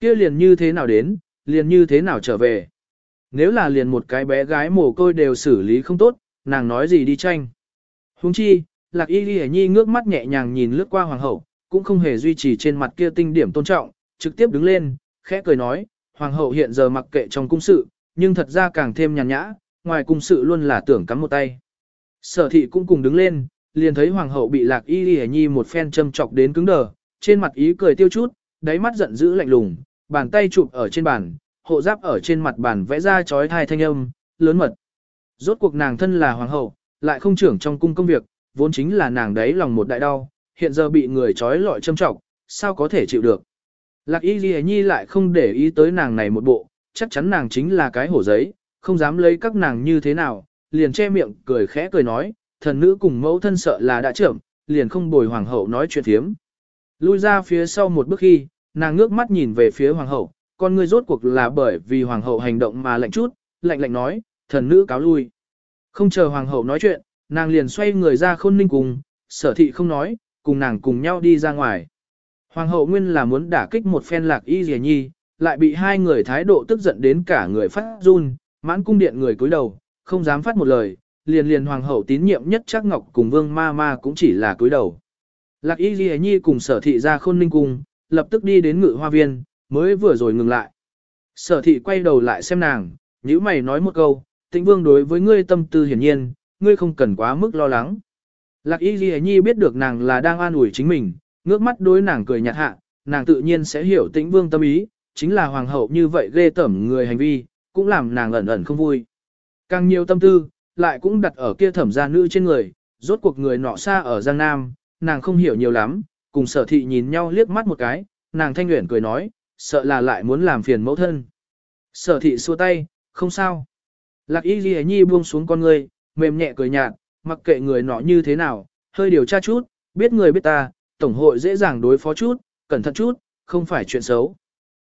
kia liền như thế nào đến, liền như thế nào trở về. Nếu là liền một cái bé gái mồ côi đều xử lý không tốt, nàng nói gì đi tranh. Huống chi, lạc y ghi nhi ngước mắt nhẹ nhàng nhìn lướt qua hoàng hậu, cũng không hề duy trì trên mặt kia tinh điểm tôn trọng, trực tiếp đứng lên, khẽ cười nói, hoàng hậu hiện giờ mặc kệ trong cung sự, nhưng thật ra càng thêm nhàn nhã, ngoài cung sự luôn là tưởng cắm một tay. Sở thị cũng cùng đứng lên, liền thấy hoàng hậu bị lạc y y nhi một phen châm chọc đến cứng đờ, trên mặt ý cười tiêu chút, đáy mắt giận dữ lạnh lùng, bàn tay chụp ở trên bàn, hộ giáp ở trên mặt bàn vẽ ra chói thai thanh âm, lớn mật. Rốt cuộc nàng thân là hoàng hậu, lại không trưởng trong cung công việc, vốn chính là nàng đấy lòng một đại đau, hiện giờ bị người trói lọi châm trọng, sao có thể chịu được. Lạc y ghi nhi lại không để ý tới nàng này một bộ, chắc chắn nàng chính là cái hổ giấy, không dám lấy các nàng như thế nào, liền che miệng cười khẽ cười nói, thần nữ cùng mẫu thân sợ là đã trưởng, liền không bồi hoàng hậu nói chuyện thiếm. Lui ra phía sau một bước khi, nàng ngước mắt nhìn về phía hoàng hậu, con ngươi rốt cuộc là bởi vì hoàng hậu hành động mà lạnh chút, lạnh lạnh nói, thần nữ cáo lui. Không chờ hoàng hậu nói chuyện, nàng liền xoay người ra khôn ninh cùng, sở thị không nói, cùng nàng cùng nhau đi ra ngoài. Hoàng hậu nguyên là muốn đả kích một phen lạc y dì nhi, lại bị hai người thái độ tức giận đến cả người phát run, mãn cung điện người cúi đầu, không dám phát một lời, liền liền hoàng hậu tín nhiệm nhất chắc ngọc cùng vương ma ma cũng chỉ là cúi đầu. Lạc y dì nhi cùng sở thị ra khôn ninh cung, lập tức đi đến ngự hoa viên, mới vừa rồi ngừng lại. Sở thị quay đầu lại xem nàng, nhíu mày nói một câu, tĩnh vương đối với ngươi tâm tư hiển nhiên, ngươi không cần quá mức lo lắng. Lạc y ghi nhi biết được nàng là đang an ủi chính mình, ngước mắt đối nàng cười nhạt hạ, nàng tự nhiên sẽ hiểu tĩnh vương tâm ý, chính là hoàng hậu như vậy ghê tẩm người hành vi, cũng làm nàng ẩn ẩn không vui. Càng nhiều tâm tư, lại cũng đặt ở kia thẩm gia nữ trên người, rốt cuộc người nọ xa ở Giang Nam, nàng không hiểu nhiều lắm, cùng sở thị nhìn nhau liếc mắt một cái, nàng thanh nguyện cười nói, sợ là lại muốn làm phiền mẫu thân. Sở thị xua tay, không sao. Lạc y ghi nhi buông xuống con người, mềm nhẹ cười nhạt, mặc kệ người nọ như thế nào, hơi điều tra chút, biết người biết ta, tổng hội dễ dàng đối phó chút, cẩn thận chút, không phải chuyện xấu.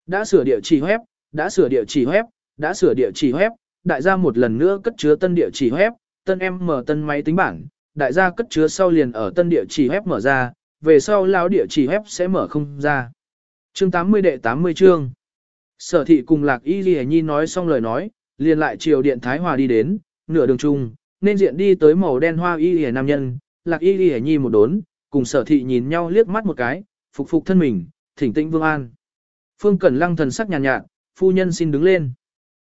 Đã sửa địa chỉ web, đã sửa địa chỉ web, đã sửa địa chỉ web, đại gia một lần nữa cất chứa tân địa chỉ web, tân em mở tân máy tính bảng, đại gia cất chứa sau liền ở tân địa chỉ web mở ra, về sau lão địa chỉ web sẽ mở không ra. Chương 80 đệ 80 chương. Sở thị cùng Lạc Y Ghi Nhi nói xong lời nói, liền lại chiều điện Thái Hòa đi đến, nửa đường chung, nên diện đi tới màu đen hoa y lìa nam nhân, Lạc Y lìa Nhi một đốn, cùng sở thị nhìn nhau liếc mắt một cái, phục phục thân mình, thỉnh tĩnh vương an. Phương Cẩn Lăng thần sắc nhàn nhạt, nhạt, phu nhân xin đứng lên.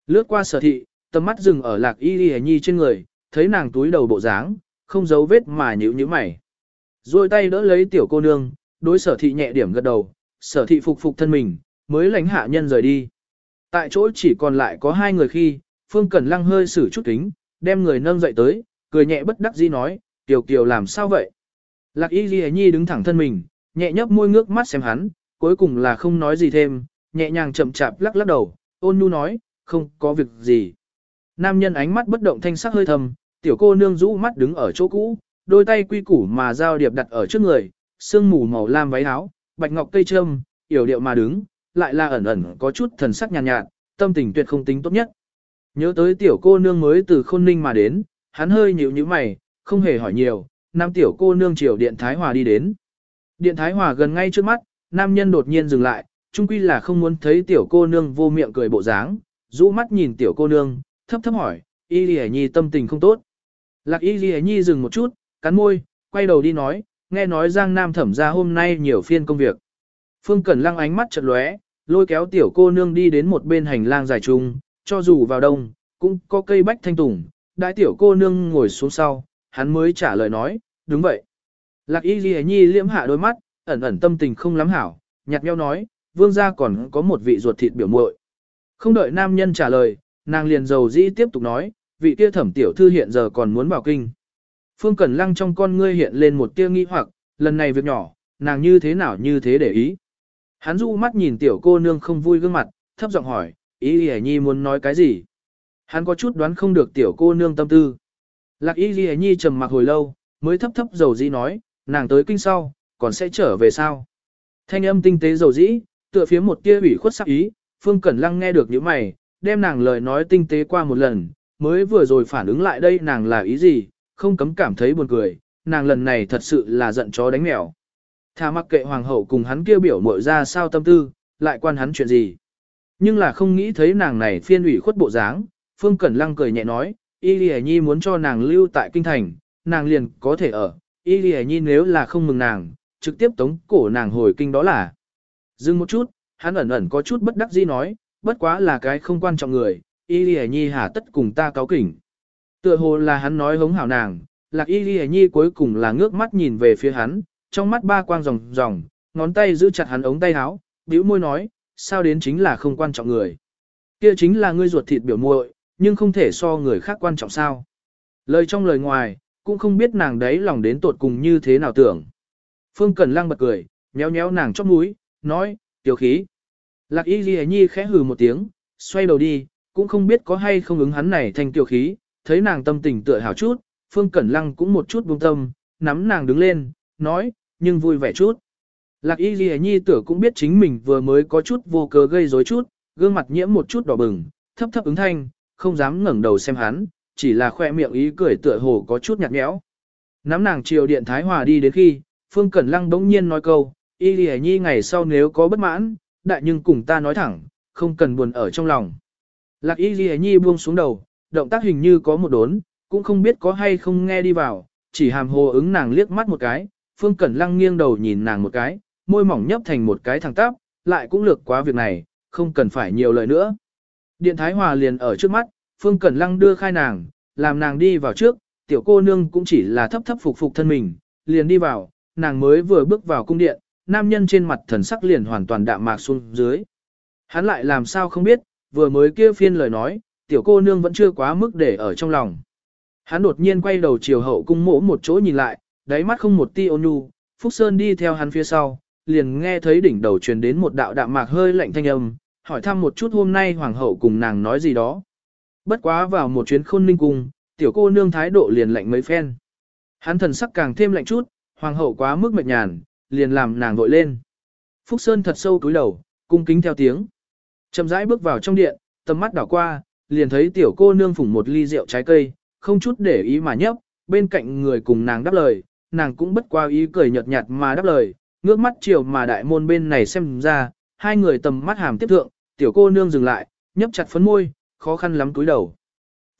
Lướt qua sở thị, tầm mắt dừng ở Lạc Y lìa Nhi trên người, thấy nàng túi đầu bộ dáng, không giấu vết mà nhíu nhíu mày. Rồi tay đỡ lấy tiểu cô nương, đối sở thị nhẹ điểm gật đầu, sở thị phục phục thân mình, mới lãnh hạ nhân rời đi. Tại chỗ chỉ còn lại có hai người khi, Phương Cẩn Lăng hơi sử chút kính, đem người nâng dậy tới, cười nhẹ bất đắc dĩ nói, Tiểu Kiều làm sao vậy? Lạc Y Ghi Nhi đứng thẳng thân mình, nhẹ nhấp môi ngước mắt xem hắn, cuối cùng là không nói gì thêm, nhẹ nhàng chậm chạp lắc lắc đầu, ôn nhu nói, không có việc gì. Nam nhân ánh mắt bất động thanh sắc hơi thầm, tiểu cô nương rũ mắt đứng ở chỗ cũ, đôi tay quy củ mà giao điệp đặt ở trước người, sương mù màu lam váy áo, bạch ngọc cây trâm, yểu điệu mà đứng, lại là ẩn ẩn có chút thần sắc nhàn nhạt, nhạt, tâm tình tuyệt không tính tốt nhất. Nhớ tới tiểu cô nương mới từ khôn ninh mà đến, hắn hơi nhíu nhíu mày, không hề hỏi nhiều, nam tiểu cô nương chiều điện Thái Hòa đi đến. Điện Thái Hòa gần ngay trước mắt, nam nhân đột nhiên dừng lại, chung quy là không muốn thấy tiểu cô nương vô miệng cười bộ dáng, rũ mắt nhìn tiểu cô nương, thấp thấp hỏi, Y Lì Nhi tâm tình không tốt. Lạc Y Lì Nhi dừng một chút, cắn môi, quay đầu đi nói, nghe nói Giang Nam thẩm ra hôm nay nhiều phiên công việc. Phương Cẩn Lăng ánh mắt chật lóe, lôi kéo tiểu cô nương đi đến một bên hành lang dài trung, cho dù vào đông, cũng có cây bách thanh tùng, đại tiểu cô nương ngồi xuống sau, hắn mới trả lời nói, đúng vậy. Lạc y ghi nhi liễm hạ đôi mắt, ẩn ẩn tâm tình không lắm hảo, nhạt nhau nói, vương gia còn có một vị ruột thịt biểu muội. Không đợi nam nhân trả lời, nàng liền dầu dĩ tiếp tục nói, vị kia thẩm tiểu thư hiện giờ còn muốn bảo kinh. Phương Cẩn Lăng trong con ngươi hiện lên một tia nghi hoặc, lần này việc nhỏ, nàng như thế nào như thế để ý. Hắn du mắt nhìn tiểu cô nương không vui gương mặt, thấp giọng hỏi, ý Lì Nhi muốn nói cái gì? Hắn có chút đoán không được tiểu cô nương tâm tư. Lạc Y Lì Nhi trầm mặc hồi lâu, mới thấp thấp dầu dĩ nói, nàng tới kinh sau, còn sẽ trở về sao? Thanh âm tinh tế dầu dĩ, tựa phía một tia ủy khuất sắc ý, Phương Cẩn Lăng nghe được những mày, đem nàng lời nói tinh tế qua một lần, mới vừa rồi phản ứng lại đây nàng là ý gì, không cấm cảm thấy buồn cười, nàng lần này thật sự là giận chó đánh mèo. Thà mặc kệ hoàng hậu cùng hắn kêu biểu mội ra sao tâm tư, lại quan hắn chuyện gì. Nhưng là không nghĩ thấy nàng này phiên ủy khuất bộ dáng, Phương Cẩn Lăng cười nhẹ nói, Y Lì Nhi muốn cho nàng lưu tại kinh thành, nàng liền có thể ở. Y Lì Nhi nếu là không mừng nàng, trực tiếp tống cổ nàng hồi kinh đó là. Dừng một chút, hắn ẩn ẩn có chút bất đắc dĩ nói, bất quá là cái không quan trọng người, Y Lì Nhi hà tất cùng ta cáo kỉnh. Tựa hồ là hắn nói hống hảo nàng, lạc Y Lì Nhi cuối cùng là ngước mắt nhìn về phía hắn, trong mắt ba quang ròng ròng, ngón tay giữ chặt hắn ống tay áo, bĩu môi nói, sao đến chính là không quan trọng người. Kia chính là ngươi ruột thịt biểu muội, nhưng không thể so người khác quan trọng sao. Lời trong lời ngoài, cũng không biết nàng đấy lòng đến tột cùng như thế nào tưởng. Phương Cẩn Lăng bật cười, nhéo nhéo nàng chóp mũi, nói, tiểu khí. Lạc Y Ghi Nhi khẽ hừ một tiếng, xoay đầu đi, cũng không biết có hay không ứng hắn này thành tiểu khí, thấy nàng tâm tình tựa hào chút, Phương Cẩn Lăng cũng một chút buông tâm, nắm nàng đứng lên, nói, nhưng vui vẻ chút. Lạc y ghi nhi tử cũng biết chính mình vừa mới có chút vô cớ gây rối chút, gương mặt nhiễm một chút đỏ bừng, thấp thấp ứng thanh, không dám ngẩng đầu xem hắn, chỉ là khoe miệng ý cười tựa hồ có chút nhạt nhẽo. Nắm nàng chiều điện Thái Hòa đi đến khi, Phương Cẩn Lăng đống nhiên nói câu, y ghi nhi ngày sau nếu có bất mãn, đại nhưng cùng ta nói thẳng, không cần buồn ở trong lòng. Lạc y ghi nhi buông xuống đầu, động tác hình như có một đốn, cũng không biết có hay không nghe đi vào, chỉ hàm hồ ứng nàng liếc mắt một cái, Phương Cẩn Lăng nghiêng đầu nhìn nàng một cái, môi mỏng nhấp thành một cái thẳng tắp, lại cũng lược quá việc này, không cần phải nhiều lời nữa. Điện Thái Hòa liền ở trước mắt, Phương Cẩn Lăng đưa khai nàng, làm nàng đi vào trước, tiểu cô nương cũng chỉ là thấp thấp phục phục thân mình, liền đi vào, nàng mới vừa bước vào cung điện, nam nhân trên mặt thần sắc liền hoàn toàn đạm mạc xuống dưới. Hắn lại làm sao không biết, vừa mới kia phiên lời nói, tiểu cô nương vẫn chưa quá mức để ở trong lòng. Hắn đột nhiên quay đầu chiều hậu cung mỗ một chỗ nhìn lại, đáy mắt không một ti ôn nhu, Phúc Sơn đi theo hắn phía sau, liền nghe thấy đỉnh đầu truyền đến một đạo đạm mạc hơi lạnh thanh âm, hỏi thăm một chút hôm nay hoàng hậu cùng nàng nói gì đó. Bất quá vào một chuyến khôn ninh cung, tiểu cô nương thái độ liền lạnh mấy phen. Hắn thần sắc càng thêm lạnh chút, hoàng hậu quá mức mệt nhàn, liền làm nàng vội lên. Phúc Sơn thật sâu cúi đầu, cung kính theo tiếng. Chậm rãi bước vào trong điện, tầm mắt đảo qua, liền thấy tiểu cô nương phủng một ly rượu trái cây, không chút để ý mà nhấp, bên cạnh người cùng nàng đáp lời, nàng cũng bất qua ý cười nhợt nhạt mà đáp lời, ngước mắt chiều mà đại môn bên này xem ra, hai người tầm mắt hàm tiếp thượng, tiểu cô nương dừng lại, nhấp chặt phấn môi, khó khăn lắm cúi đầu.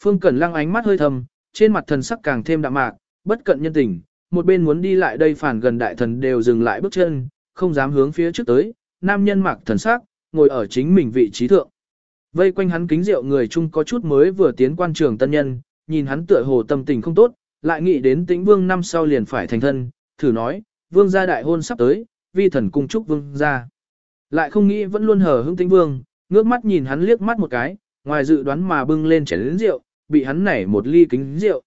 Phương Cẩn Lăng ánh mắt hơi thầm, trên mặt thần sắc càng thêm đạm mạc, bất cận nhân tình, một bên muốn đi lại đây phản gần đại thần đều dừng lại bước chân, không dám hướng phía trước tới, nam nhân mặc thần sắc, ngồi ở chính mình vị trí thượng. Vây quanh hắn kính rượu người chung có chút mới vừa tiến quan trường tân nhân, nhìn hắn tựa hồ tâm tình không tốt, lại nghĩ đến tĩnh vương năm sau liền phải thành thân, thử nói, vương gia đại hôn sắp tới, vi thần cung chúc vương gia. Lại không nghĩ vẫn luôn hờ hững tĩnh vương, ngước mắt nhìn hắn liếc mắt một cái, ngoài dự đoán mà bưng lên chén lớn rượu, bị hắn nảy một ly kính rượu.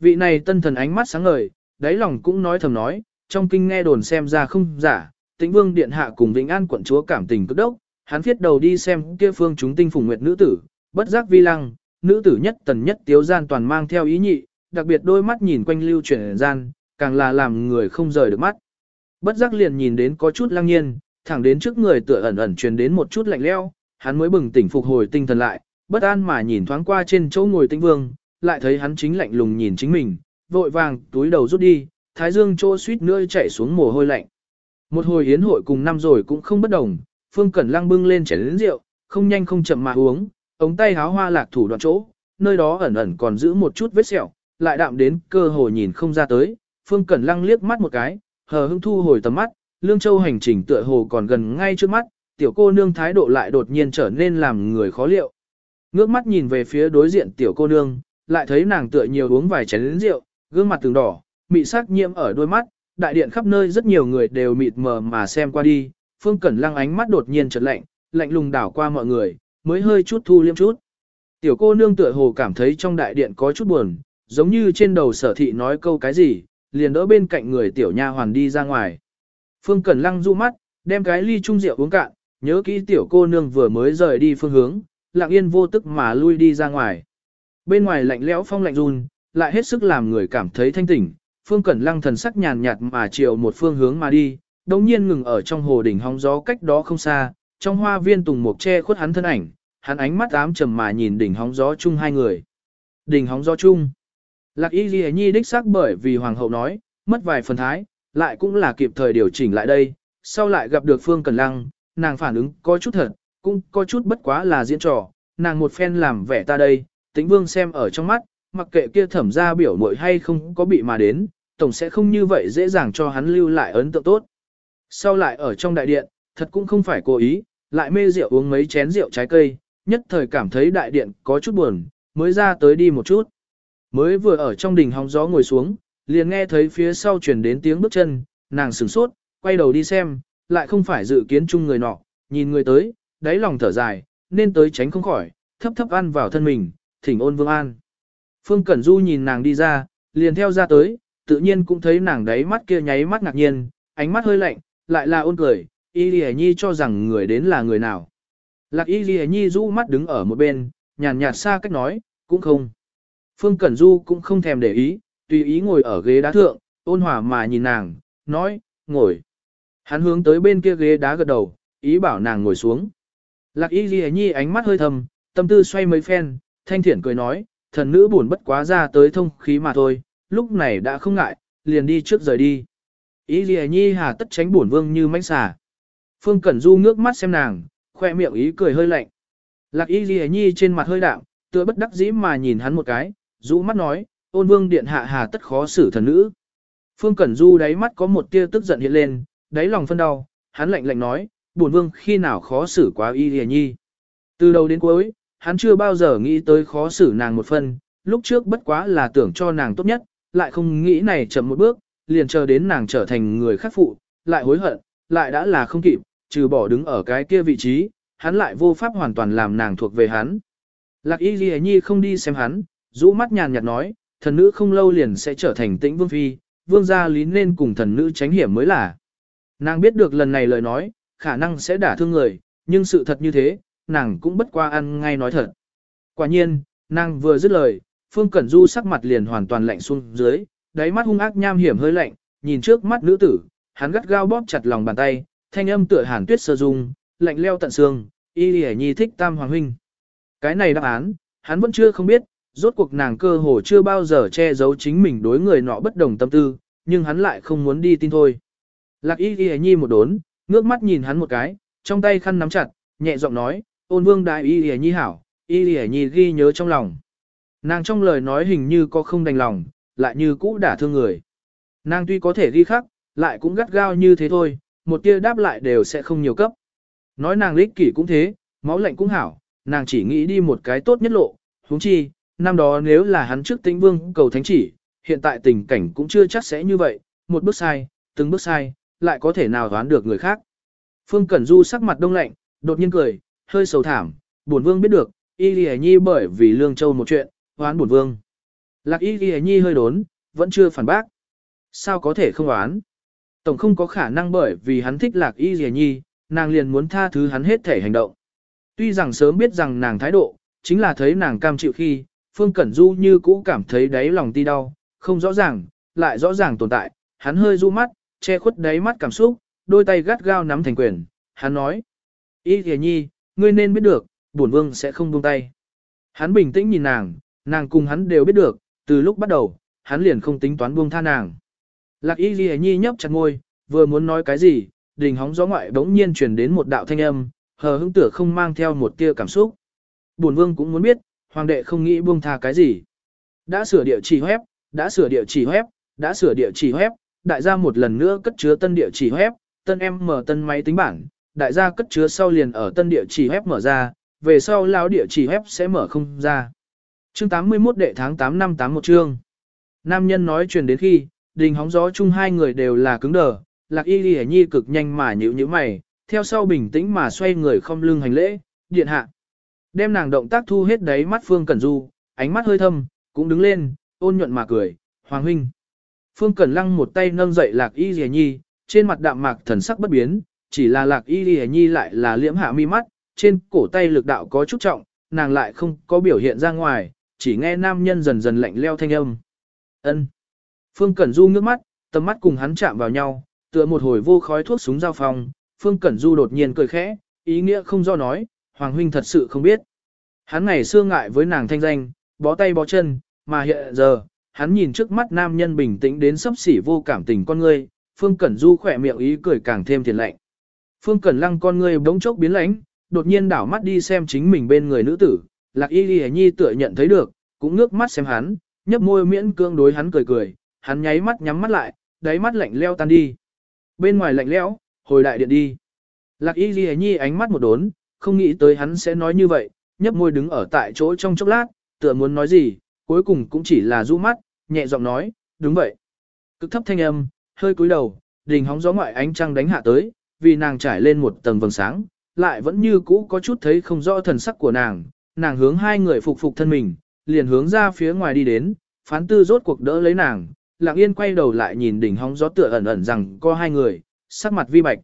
Vị này tân thần ánh mắt sáng ngời, đáy lòng cũng nói thầm nói, trong kinh nghe đồn xem ra không giả, tĩnh vương điện hạ cùng Vĩnh An quận chúa cảm tình cực đốc, hắn viết đầu đi xem kia phương chúng tinh phùng nguyệt nữ tử, bất giác vi lăng, nữ tử nhất tần nhất tiếu gian toàn mang theo ý nhị, đặc biệt đôi mắt nhìn quanh lưu chuyển gian, càng là làm người không rời được mắt. Bất giác liền nhìn đến có chút lăng nhiên, thẳng đến trước người tựa ẩn ẩn truyền đến một chút lạnh leo, hắn mới bừng tỉnh phục hồi tinh thần lại, bất an mà nhìn thoáng qua trên chỗ ngồi tĩnh vương, lại thấy hắn chính lạnh lùng nhìn chính mình, vội vàng túi đầu rút đi, thái dương chỗ suýt nữa chảy xuống mồ hôi lạnh. Một hồi hiến hội cùng năm rồi cũng không bất đồng, Phương Cẩn Lăng bưng lên chén lớn rượu, không nhanh không chậm mà uống, ống tay háo hoa lạc thủ đoạn chỗ, nơi đó ẩn ẩn còn giữ một chút vết sẹo, lại đạm đến cơ hồ nhìn không ra tới. Phương Cẩn Lăng liếc mắt một cái, hờ hững thu hồi tầm mắt, Lương Châu hành trình tựa hồ còn gần ngay trước mắt, tiểu cô nương thái độ lại đột nhiên trở nên làm người khó liệu. Ngước mắt nhìn về phía đối diện tiểu cô nương, lại thấy nàng tựa nhiều uống vài chén rượu, gương mặt từng đỏ, mị sắc nhiễm ở đôi mắt, đại điện khắp nơi rất nhiều người đều mịt mờ mà xem qua đi, Phương Cẩn Lăng ánh mắt đột nhiên chợt lạnh, lạnh lùng đảo qua mọi người, mới hơi chút thu liêm chút. Tiểu cô nương tựa hồ cảm thấy trong đại điện có chút buồn, giống như trên đầu sở thị nói câu cái gì, liền đỡ bên cạnh người tiểu nha hoàn đi ra ngoài. Phương Cẩn Lăng du mắt, đem cái ly chung rượu uống cạn, nhớ kỹ tiểu cô nương vừa mới rời đi phương hướng, lặng yên vô tức mà lui đi ra ngoài. Bên ngoài lạnh lẽo phong lạnh run, lại hết sức làm người cảm thấy thanh tỉnh, Phương Cẩn Lăng thần sắc nhàn nhạt mà chiều một phương hướng mà đi, đồng nhiên ngừng ở trong hồ đỉnh hóng gió cách đó không xa, trong hoa viên tùng mục che khuất hắn thân ảnh, hắn ánh mắt ám trầm mà nhìn đỉnh hóng gió chung hai người. Đỉnh hóng gió chung. Lạc Y Ghi Nhi đích xác bởi vì hoàng hậu nói, mất vài phần thái, lại cũng là kịp thời điều chỉnh lại đây, sau lại gặp được Phương Cẩn Lăng, nàng phản ứng có chút thật, cũng có chút bất quá là diễn trò, nàng một phen làm vẻ ta đây, tĩnh vương xem ở trong mắt, mặc kệ kia thẩm ra biểu mội hay không có bị mà đến, tổng sẽ không như vậy dễ dàng cho hắn lưu lại ấn tượng tốt. Sau lại ở trong đại điện, thật cũng không phải cố ý, lại mê rượu uống mấy chén rượu trái cây, nhất thời cảm thấy đại điện có chút buồn, mới ra tới đi một chút. Mới vừa ở trong đỉnh hóng gió ngồi xuống, liền nghe thấy phía sau truyền đến tiếng bước chân, nàng sửng sốt, quay đầu đi xem, lại không phải dự kiến chung người nọ, nhìn người tới, đáy lòng thở dài, nên tới tránh không khỏi, thấp thấp ăn vào thân mình, thỉnh ôn vương an. Phương Cẩn Du nhìn nàng đi ra, liền theo ra tới, tự nhiên cũng thấy nàng đáy mắt kia nháy mắt ngạc nhiên, ánh mắt hơi lạnh, lại là ôn cười, Y Lì Nhi cho rằng người đến là người nào. Lạc Y Lì Nhi rũ mắt đứng ở một bên, nhàn nhạt xa cách nói, cũng không. Phương Cẩn Du cũng không thèm để ý, tùy ý ngồi ở ghế đá thượng, ôn hòa mà nhìn nàng, nói, ngồi. Hắn hướng tới bên kia ghế đá gật đầu, ý bảo nàng ngồi xuống. Lạc y ghi nhi ánh mắt hơi thầm, tâm tư xoay mấy phen, thanh thiển cười nói, thần nữ buồn bất quá ra tới thông khí mà thôi, lúc này đã không ngại, liền đi trước rời đi. Y ghi nhi hà tất tránh buồn vương như mánh xà. Phương Cẩn Du ngước mắt xem nàng, khoe miệng ý cười hơi lạnh. Lạc y ghi nhi trên mặt hơi đạm, tựa bất đắc dĩ mà nhìn hắn một cái, rũ mắt nói, ôn vương điện hạ hà tất khó xử thần nữ. Phương Cẩn Du đáy mắt có một tia tức giận hiện lên, đáy lòng phân đau, hắn lạnh lạnh nói, buồn vương khi nào khó xử quá y lìa nhi. Từ đầu đến cuối, hắn chưa bao giờ nghĩ tới khó xử nàng một phần, lúc trước bất quá là tưởng cho nàng tốt nhất, lại không nghĩ này chậm một bước, liền chờ đến nàng trở thành người khắc phụ, lại hối hận, lại đã là không kịp, trừ bỏ đứng ở cái kia vị trí, hắn lại vô pháp hoàn toàn làm nàng thuộc về hắn. Lạc y lìa nhi không đi xem hắn, rũ mắt nhàn nhạt nói, thần nữ không lâu liền sẽ trở thành tĩnh vương phi, vương gia lý nên cùng thần nữ tránh hiểm mới là. Nàng biết được lần này lời nói, khả năng sẽ đả thương người, nhưng sự thật như thế, nàng cũng bất qua ăn ngay nói thật. Quả nhiên, nàng vừa dứt lời, Phương Cẩn Du sắc mặt liền hoàn toàn lạnh xuống dưới, đáy mắt hung ác nham hiểm hơi lạnh, nhìn trước mắt nữ tử, hắn gắt gao bóp chặt lòng bàn tay, thanh âm tựa hàn tuyết sơ dung, lạnh leo tận xương, y lì nhi thích tam hoàng huynh. Cái này đáp án, hắn vẫn chưa không biết, rốt cuộc nàng cơ hồ chưa bao giờ che giấu chính mình đối người nọ bất đồng tâm tư, nhưng hắn lại không muốn đi tin thôi. Lạc y ghi nhi một đốn, ngước mắt nhìn hắn một cái, trong tay khăn nắm chặt, nhẹ giọng nói, ôn vương đại y ghi nhi hảo, y ghi nhi ghi nhớ trong lòng. Nàng trong lời nói hình như có không đành lòng, lại như cũ đả thương người. Nàng tuy có thể ghi khắc, lại cũng gắt gao như thế thôi, một tia đáp lại đều sẽ không nhiều cấp. Nói nàng lích kỷ cũng thế, máu lạnh cũng hảo, nàng chỉ nghĩ đi một cái tốt nhất lộ, huống chi, năm đó nếu là hắn trước tĩnh vương cầu thánh chỉ, hiện tại tình cảnh cũng chưa chắc sẽ như vậy, một bước sai, từng bước sai, lại có thể nào đoán được người khác. Phương Cẩn Du sắc mặt đông lạnh, đột nhiên cười, hơi sầu thảm, bổn vương biết được, y lì nhi bởi vì lương châu một chuyện, oán bổn vương. Lạc y lì nhi hơi đốn, vẫn chưa phản bác. Sao có thể không oán? Tổng không có khả năng bởi vì hắn thích lạc y lì nhi, nàng liền muốn tha thứ hắn hết thể hành động. Tuy rằng sớm biết rằng nàng thái độ, chính là thấy nàng cam chịu khi, Phương Cẩn Du như cũ cảm thấy đáy lòng ti đau, không rõ ràng, lại rõ ràng tồn tại, hắn hơi du mắt, che khuất đáy mắt cảm xúc, đôi tay gắt gao nắm thành quyền, hắn nói. Y thề nhi, ngươi nên biết được, bổn vương sẽ không buông tay. Hắn bình tĩnh nhìn nàng, nàng cùng hắn đều biết được, từ lúc bắt đầu, hắn liền không tính toán buông tha nàng. Lạc y thề nhi nhấp chặt ngôi, vừa muốn nói cái gì, đình hóng gió ngoại bỗng nhiên truyền đến một đạo thanh âm, hờ hững tựa không mang theo một tia cảm xúc. Bổn vương cũng muốn biết, hoàng đệ không nghĩ buông tha cái gì. Đã sửa địa chỉ web, đã sửa địa chỉ web, đã sửa địa chỉ web, đại gia một lần nữa cất chứa tân địa chỉ web, tân em mở tân máy tính bảng, đại gia cất chứa sau liền ở tân địa chỉ web mở ra, về sau lão địa chỉ web sẽ mở không ra. Chương 81 đệ tháng 8 năm 81 chương. Nam nhân nói chuyện đến khi, đình hóng gió chung hai người đều là cứng đờ, lạc y ghi nhi cực nhanh mà nhữ như mày, theo sau bình tĩnh mà xoay người không lưng hành lễ, điện hạ. Đem nàng động tác thu hết đáy mắt Phương Cẩn Du, ánh mắt hơi thâm, cũng đứng lên, ôn nhuận mà cười, Hoàng huynh. Phương Cẩn Lăng một tay nâng dậy Lạc Y Lìa Nhi, trên mặt đạm mạc thần sắc bất biến, chỉ là Lạc Y Lìa Nhi lại là liễm hạ mi mắt, trên cổ tay lực đạo có chút trọng, nàng lại không có biểu hiện ra ngoài, chỉ nghe nam nhân dần dần lạnh leo thanh âm. Ân. Phương Cẩn Du ngước mắt, tầm mắt cùng hắn chạm vào nhau, tựa một hồi vô khói thuốc súng giao phòng Phương Cẩn Du đột nhiên cười khẽ, ý nghĩa không do nói, Hoàng huynh thật sự không biết. Hắn ngày xưa ngại với nàng thanh danh, bó tay bó chân, mà hiện giờ, hắn nhìn trước mắt nam nhân bình tĩnh đến sấp xỉ vô cảm tình con ngươi, Phương Cẩn Du khỏe miệng ý cười càng thêm thiền lạnh. Phương Cẩn lăng con ngươi bỗng chốc biến lãnh, đột nhiên đảo mắt đi xem chính mình bên người nữ tử, Lạc Y Lì Nhi tựa nhận thấy được, cũng ngước mắt xem hắn, nhấp môi miễn cương đối hắn cười cười, hắn nháy mắt nhắm mắt lại, đáy mắt lạnh leo tan đi. Bên ngoài lạnh lẽo, hồi đại điện đi. Lạc Y Lì Nhi ánh mắt một đốn, không nghĩ tới hắn sẽ nói như vậy, nhấp môi đứng ở tại chỗ trong chốc lát, tựa muốn nói gì, cuối cùng cũng chỉ là rũ mắt, nhẹ giọng nói, đúng vậy. Cực thấp thanh âm, hơi cúi đầu, đình hóng gió ngoại ánh trăng đánh hạ tới, vì nàng trải lên một tầng vầng sáng, lại vẫn như cũ có chút thấy không rõ thần sắc của nàng, nàng hướng hai người phục phục thân mình, liền hướng ra phía ngoài đi đến, phán tư rốt cuộc đỡ lấy nàng, lặng yên quay đầu lại nhìn đỉnh hóng gió tựa ẩn ẩn rằng có hai người, sắc mặt vi bạch.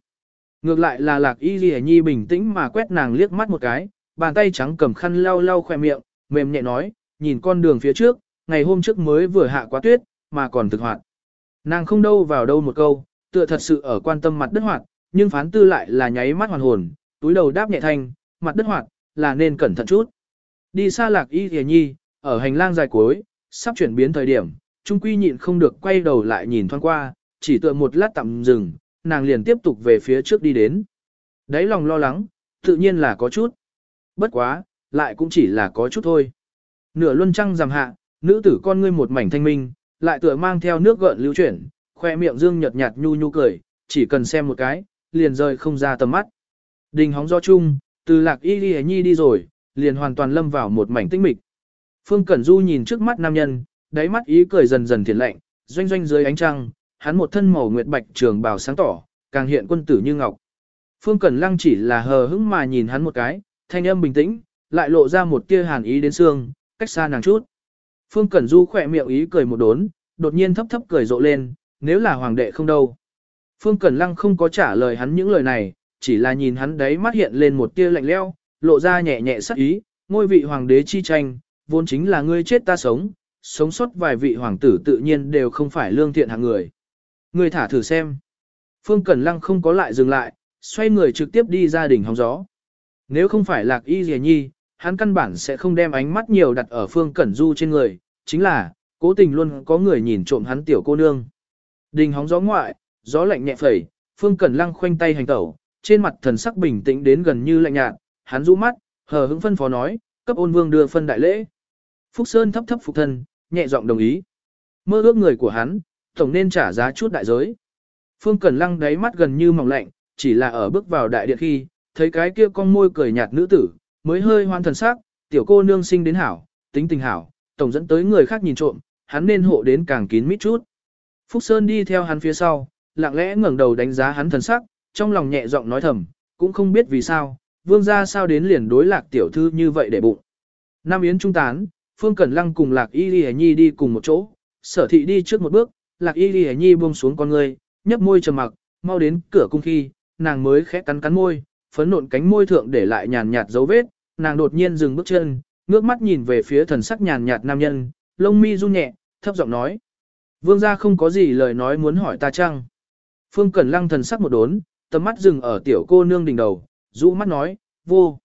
Ngược lại là lạc y ghi nhi bình tĩnh mà quét nàng liếc mắt một cái, bàn tay trắng cầm khăn lau lau khoe miệng, mềm nhẹ nói, nhìn con đường phía trước, ngày hôm trước mới vừa hạ quá tuyết, mà còn thực hoạt. Nàng không đâu vào đâu một câu, tựa thật sự ở quan tâm mặt đất hoạt, nhưng phán tư lại là nháy mắt hoàn hồn, túi đầu đáp nhẹ thanh, mặt đất hoạt, là nên cẩn thận chút. Đi xa lạc y thề nhi, ở hành lang dài cuối, sắp chuyển biến thời điểm, trung quy nhịn không được quay đầu lại nhìn thoáng qua, chỉ tựa một lát tạm dừng, nàng liền tiếp tục về phía trước đi đến. Đấy lòng lo lắng, tự nhiên là có chút. Bất quá, lại cũng chỉ là có chút thôi. Nửa luân trăng rằm hạ, nữ tử con ngươi một mảnh thanh minh, lại tựa mang theo nước gợn lưu chuyển, khoe miệng dương nhợt nhạt nhu nhu cười, chỉ cần xem một cái, liền rời không ra tầm mắt. Đình hóng do chung, từ lạc y đi nhi đi rồi, liền hoàn toàn lâm vào một mảnh tinh mịch. Phương Cẩn Du nhìn trước mắt nam nhân, đáy mắt ý cười dần dần thiền lạnh, doanh doanh dưới ánh trăng, hắn một thân màu nguyệt bạch trường bào sáng tỏ, càng hiện quân tử như ngọc. Phương Cẩn Lăng chỉ là hờ hững mà nhìn hắn một cái, thanh âm bình tĩnh, lại lộ ra một tia hàn ý đến xương, cách xa nàng chút. Phương Cẩn Du khỏe miệng ý cười một đốn, đột nhiên thấp thấp cười rộ lên, nếu là hoàng đệ không đâu. Phương Cẩn Lăng không có trả lời hắn những lời này, chỉ là nhìn hắn đấy mắt hiện lên một tia lạnh leo, lộ ra nhẹ nhẹ sắc ý, ngôi vị hoàng đế chi tranh, vốn chính là ngươi chết ta sống, sống sót vài vị hoàng tử tự nhiên đều không phải lương thiện hạng người. Ngươi thả thử xem. Phương Cẩn Lăng không có lại dừng lại, xoay người trực tiếp đi ra đỉnh hóng gió. Nếu không phải lạc y dìa nhi, hắn căn bản sẽ không đem ánh mắt nhiều đặt ở Phương Cẩn Du trên người, chính là, cố tình luôn có người nhìn trộm hắn tiểu cô nương. Đình hóng gió ngoại, gió lạnh nhẹ phẩy, Phương Cẩn Lăng khoanh tay hành tẩu, trên mặt thần sắc bình tĩnh đến gần như lạnh nhạt, hắn rũ mắt, hờ hững phân phó nói, cấp ôn vương đưa phân đại lễ. Phúc Sơn thấp thấp phục thân, nhẹ giọng đồng ý. Mơ ước người của hắn, tổng nên trả giá chút đại giới. Phương Cẩn Lăng đáy mắt gần như mỏng lạnh, chỉ là ở bước vào đại điện khi, thấy cái kia con môi cười nhạt nữ tử, mới hơi hoan thần sắc, tiểu cô nương sinh đến hảo, tính tình hảo, tổng dẫn tới người khác nhìn trộm, hắn nên hộ đến càng kín mít chút. Phúc Sơn đi theo hắn phía sau, lặng lẽ ngẩng đầu đánh giá hắn thần sắc, trong lòng nhẹ giọng nói thầm, cũng không biết vì sao, vương gia sao đến liền đối lạc tiểu thư như vậy để bụng. Nam Yến trung tán, Phương Cẩn Lăng cùng lạc y Lì Nhi đi cùng một chỗ, sở thị đi trước một bước, lạc y ghi Nhi buông xuống con người, nhấp môi trầm mặc, mau đến cửa cung khi, nàng mới khẽ cắn cắn môi, phấn nộn cánh môi thượng để lại nhàn nhạt dấu vết, nàng đột nhiên dừng bước chân, ngước mắt nhìn về phía thần sắc nhàn nhạt nam nhân, lông mi run nhẹ, thấp giọng nói. Vương gia không có gì lời nói muốn hỏi ta chăng? Phương Cẩn Lăng thần sắc một đốn, tầm mắt dừng ở tiểu cô nương đỉnh đầu, rũ mắt nói, vô.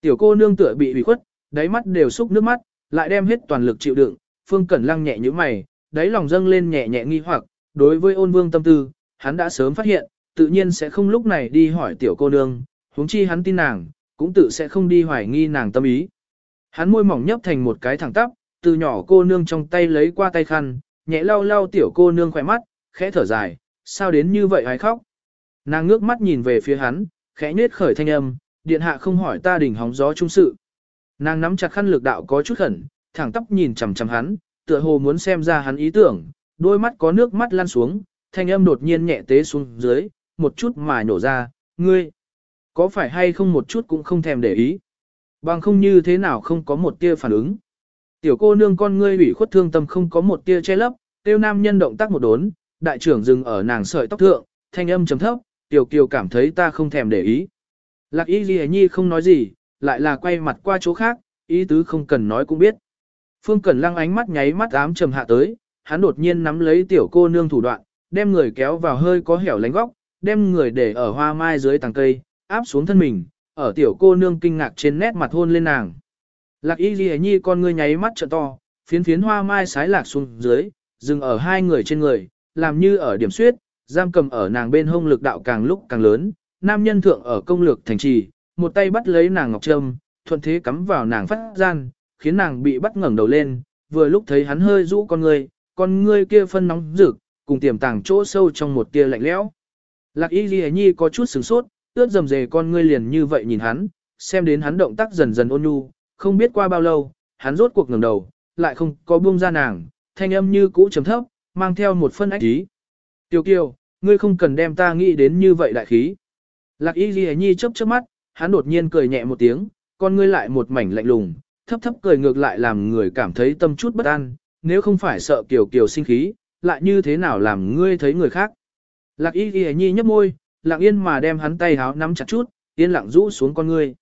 Tiểu cô nương tựa bị ủy khuất, đáy mắt đều xúc nước mắt, lại đem hết toàn lực chịu đựng, Phương Cẩn Lăng nhẹ như mày, đáy lòng dâng lên nhẹ nhẹ nghi hoặc, đối với ôn vương tâm tư, hắn đã sớm phát hiện, tự nhiên sẽ không lúc này đi hỏi tiểu cô nương, huống chi hắn tin nàng, cũng tự sẽ không đi hoài nghi nàng tâm ý. Hắn môi mỏng nhấp thành một cái thẳng tắp, từ nhỏ cô nương trong tay lấy qua tay khăn, nhẹ lau lau tiểu cô nương khỏe mắt, khẽ thở dài, sao đến như vậy hay khóc. Nàng ngước mắt nhìn về phía hắn, khẽ nhếch khởi thanh âm, điện hạ không hỏi ta đỉnh hóng gió trung sự. Nàng nắm chặt khăn lực đạo có chút khẩn, thẳng tắp nhìn chằm chằm hắn, tựa hồ muốn xem ra hắn ý tưởng, đôi mắt có nước mắt lăn xuống, thanh âm đột nhiên nhẹ tế xuống dưới, một chút mà nhổ ra, ngươi, có phải hay không một chút cũng không thèm để ý. Bằng không như thế nào không có một tia phản ứng. Tiểu cô nương con ngươi ủy khuất thương tâm không có một tia che lấp, tiêu nam nhân động tác một đốn, đại trưởng dừng ở nàng sợi tóc thượng, thanh âm chấm thấp, tiểu kiều cảm thấy ta không thèm để ý. Lạc y ghi nhi không nói gì, lại là quay mặt qua chỗ khác, ý tứ không cần nói cũng biết. Phương Cẩn Lăng ánh mắt nháy mắt ám trầm hạ tới, hắn đột nhiên nắm lấy tiểu cô nương thủ đoạn, đem người kéo vào hơi có hẻo lánh góc, đem người để ở hoa mai dưới tàng cây, áp xuống thân mình, ở tiểu cô nương kinh ngạc trên nét mặt hôn lên nàng. Lạc y ghi nhi con ngươi nháy mắt trợ to, phiến phiến hoa mai sái lạc xuống dưới, dừng ở hai người trên người, làm như ở điểm suyết, giam cầm ở nàng bên hông lực đạo càng lúc càng lớn, nam nhân thượng ở công lược thành trì, một tay bắt lấy nàng ngọc trâm, thuận thế cắm vào nàng phát gian, khiến nàng bị bắt ngẩng đầu lên, vừa lúc thấy hắn hơi rũ con ngươi, con ngươi kia phân nóng rực, cùng tiềm tàng chỗ sâu trong một tia lạnh lẽo. Lạc y ghi nhi có chút sửng sốt, ướt dầm dề con ngươi liền như vậy nhìn hắn, xem đến hắn động tác dần dần ôn nhu, không biết qua bao lâu, hắn rốt cuộc ngẩng đầu, lại không có buông ra nàng, thanh âm như cũ trầm thấp, mang theo một phân ách ý. Tiêu kiều, ngươi không cần đem ta nghĩ đến như vậy đại khí. Lạc y ghi nhi chớp chớp mắt, hắn đột nhiên cười nhẹ một tiếng, con ngươi lại một mảnh lạnh lùng, thấp thấp cười ngược lại làm người cảm thấy tâm chút bất an, nếu không phải sợ kiều kiều sinh khí, lại như thế nào làm ngươi thấy người khác. Lạc y ghi nhi nhấp môi, lặng yên mà đem hắn tay háo nắm chặt chút, yên lặng rũ xuống con ngươi.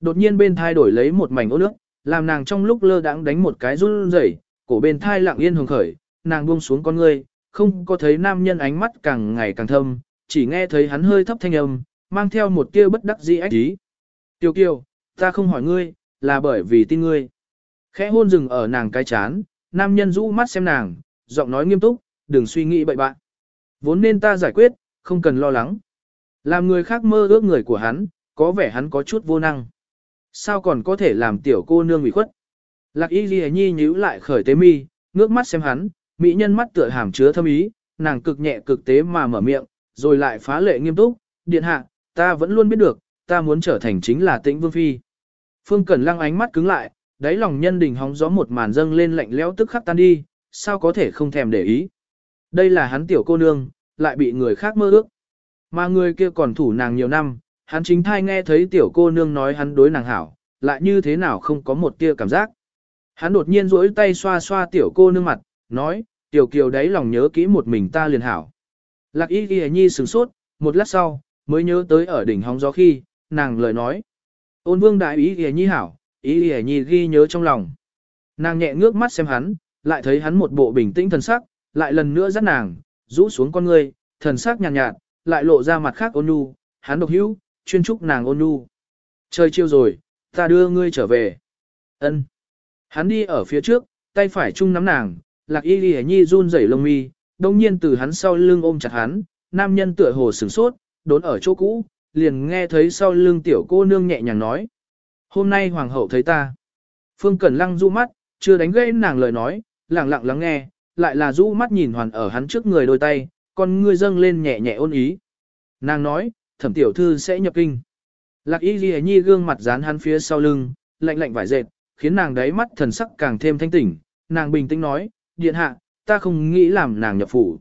Đột nhiên bên thai đổi lấy một mảnh ô nước, làm nàng trong lúc lơ đãng đánh một cái run rẩy, cổ bên thai lặng yên hồng khởi, nàng buông xuống con ngươi, không có thấy nam nhân ánh mắt càng ngày càng thâm, chỉ nghe thấy hắn hơi thấp thanh âm, mang theo một tia bất đắc dĩ ách ý. Kiều kiều, ta không hỏi ngươi, là bởi vì tin ngươi. Khẽ hôn dừng ở nàng cái chán, nam nhân rũ mắt xem nàng, giọng nói nghiêm túc, đừng suy nghĩ bậy bạn. Vốn nên ta giải quyết, không cần lo lắng. Làm người khác mơ ước người của hắn, có vẻ hắn có chút vô năng. Sao còn có thể làm tiểu cô nương bị khuất? Lạc y ghi nhi nhíu lại khởi tế mi, ngước mắt xem hắn, mỹ nhân mắt tựa hàm chứa thâm ý, nàng cực nhẹ cực tế mà mở miệng, rồi lại phá lệ nghiêm túc, điện hạ, ta vẫn luôn biết được, ta muốn trở thành chính là tĩnh vương phi. Phương Cẩn Lăng ánh mắt cứng lại, đáy lòng nhân đình hóng gió một màn dâng lên lạnh lẽo tức khắc tan đi, sao có thể không thèm để ý. Đây là hắn tiểu cô nương, lại bị người khác mơ ước. Mà người kia còn thủ nàng nhiều năm, hắn chính thai nghe thấy tiểu cô nương nói hắn đối nàng hảo, lại như thế nào không có một tia cảm giác. Hắn đột nhiên rỗi tay xoa xoa tiểu cô nương mặt, nói, tiểu kiều đấy lòng nhớ kỹ một mình ta liền hảo. Lạc y ghi nhi sửng sốt, một lát sau, mới nhớ tới ở đỉnh hóng gió khi, nàng lời nói. Ôn vương đại ý ghề nhi hảo, ý ghề nhi ghi nhớ trong lòng. Nàng nhẹ ngước mắt xem hắn, lại thấy hắn một bộ bình tĩnh thần sắc, lại lần nữa dắt nàng, rũ xuống con người, thần sắc nhàn nhạt, nhạt, lại lộ ra mặt khác ôn nhu, hắn độc hữu, chuyên trúc nàng ôn nhu. Trời chiêu rồi, ta đưa ngươi trở về. Ân. Hắn đi ở phía trước, tay phải chung nắm nàng, lạc y ghi nhi run rẩy lông mi, đồng nhiên từ hắn sau lưng ôm chặt hắn, nam nhân tựa hồ sửng sốt, đốn ở chỗ cũ, liền nghe thấy sau lưng tiểu cô nương nhẹ nhàng nói. Hôm nay hoàng hậu thấy ta. Phương Cẩn Lăng du mắt, chưa đánh gãy nàng lời nói, lặng lặng lắng nghe, lại là du mắt nhìn hoàn ở hắn trước người đôi tay, con ngươi dâng lên nhẹ nhẹ ôn ý. Nàng nói, thẩm tiểu thư sẽ nhập kinh. Lạc y ghi nhi gương mặt dán hắn phía sau lưng, lạnh lạnh vải dệt, khiến nàng đáy mắt thần sắc càng thêm thanh tỉnh. Nàng bình tĩnh nói, điện hạ, ta không nghĩ làm nàng nhập phủ.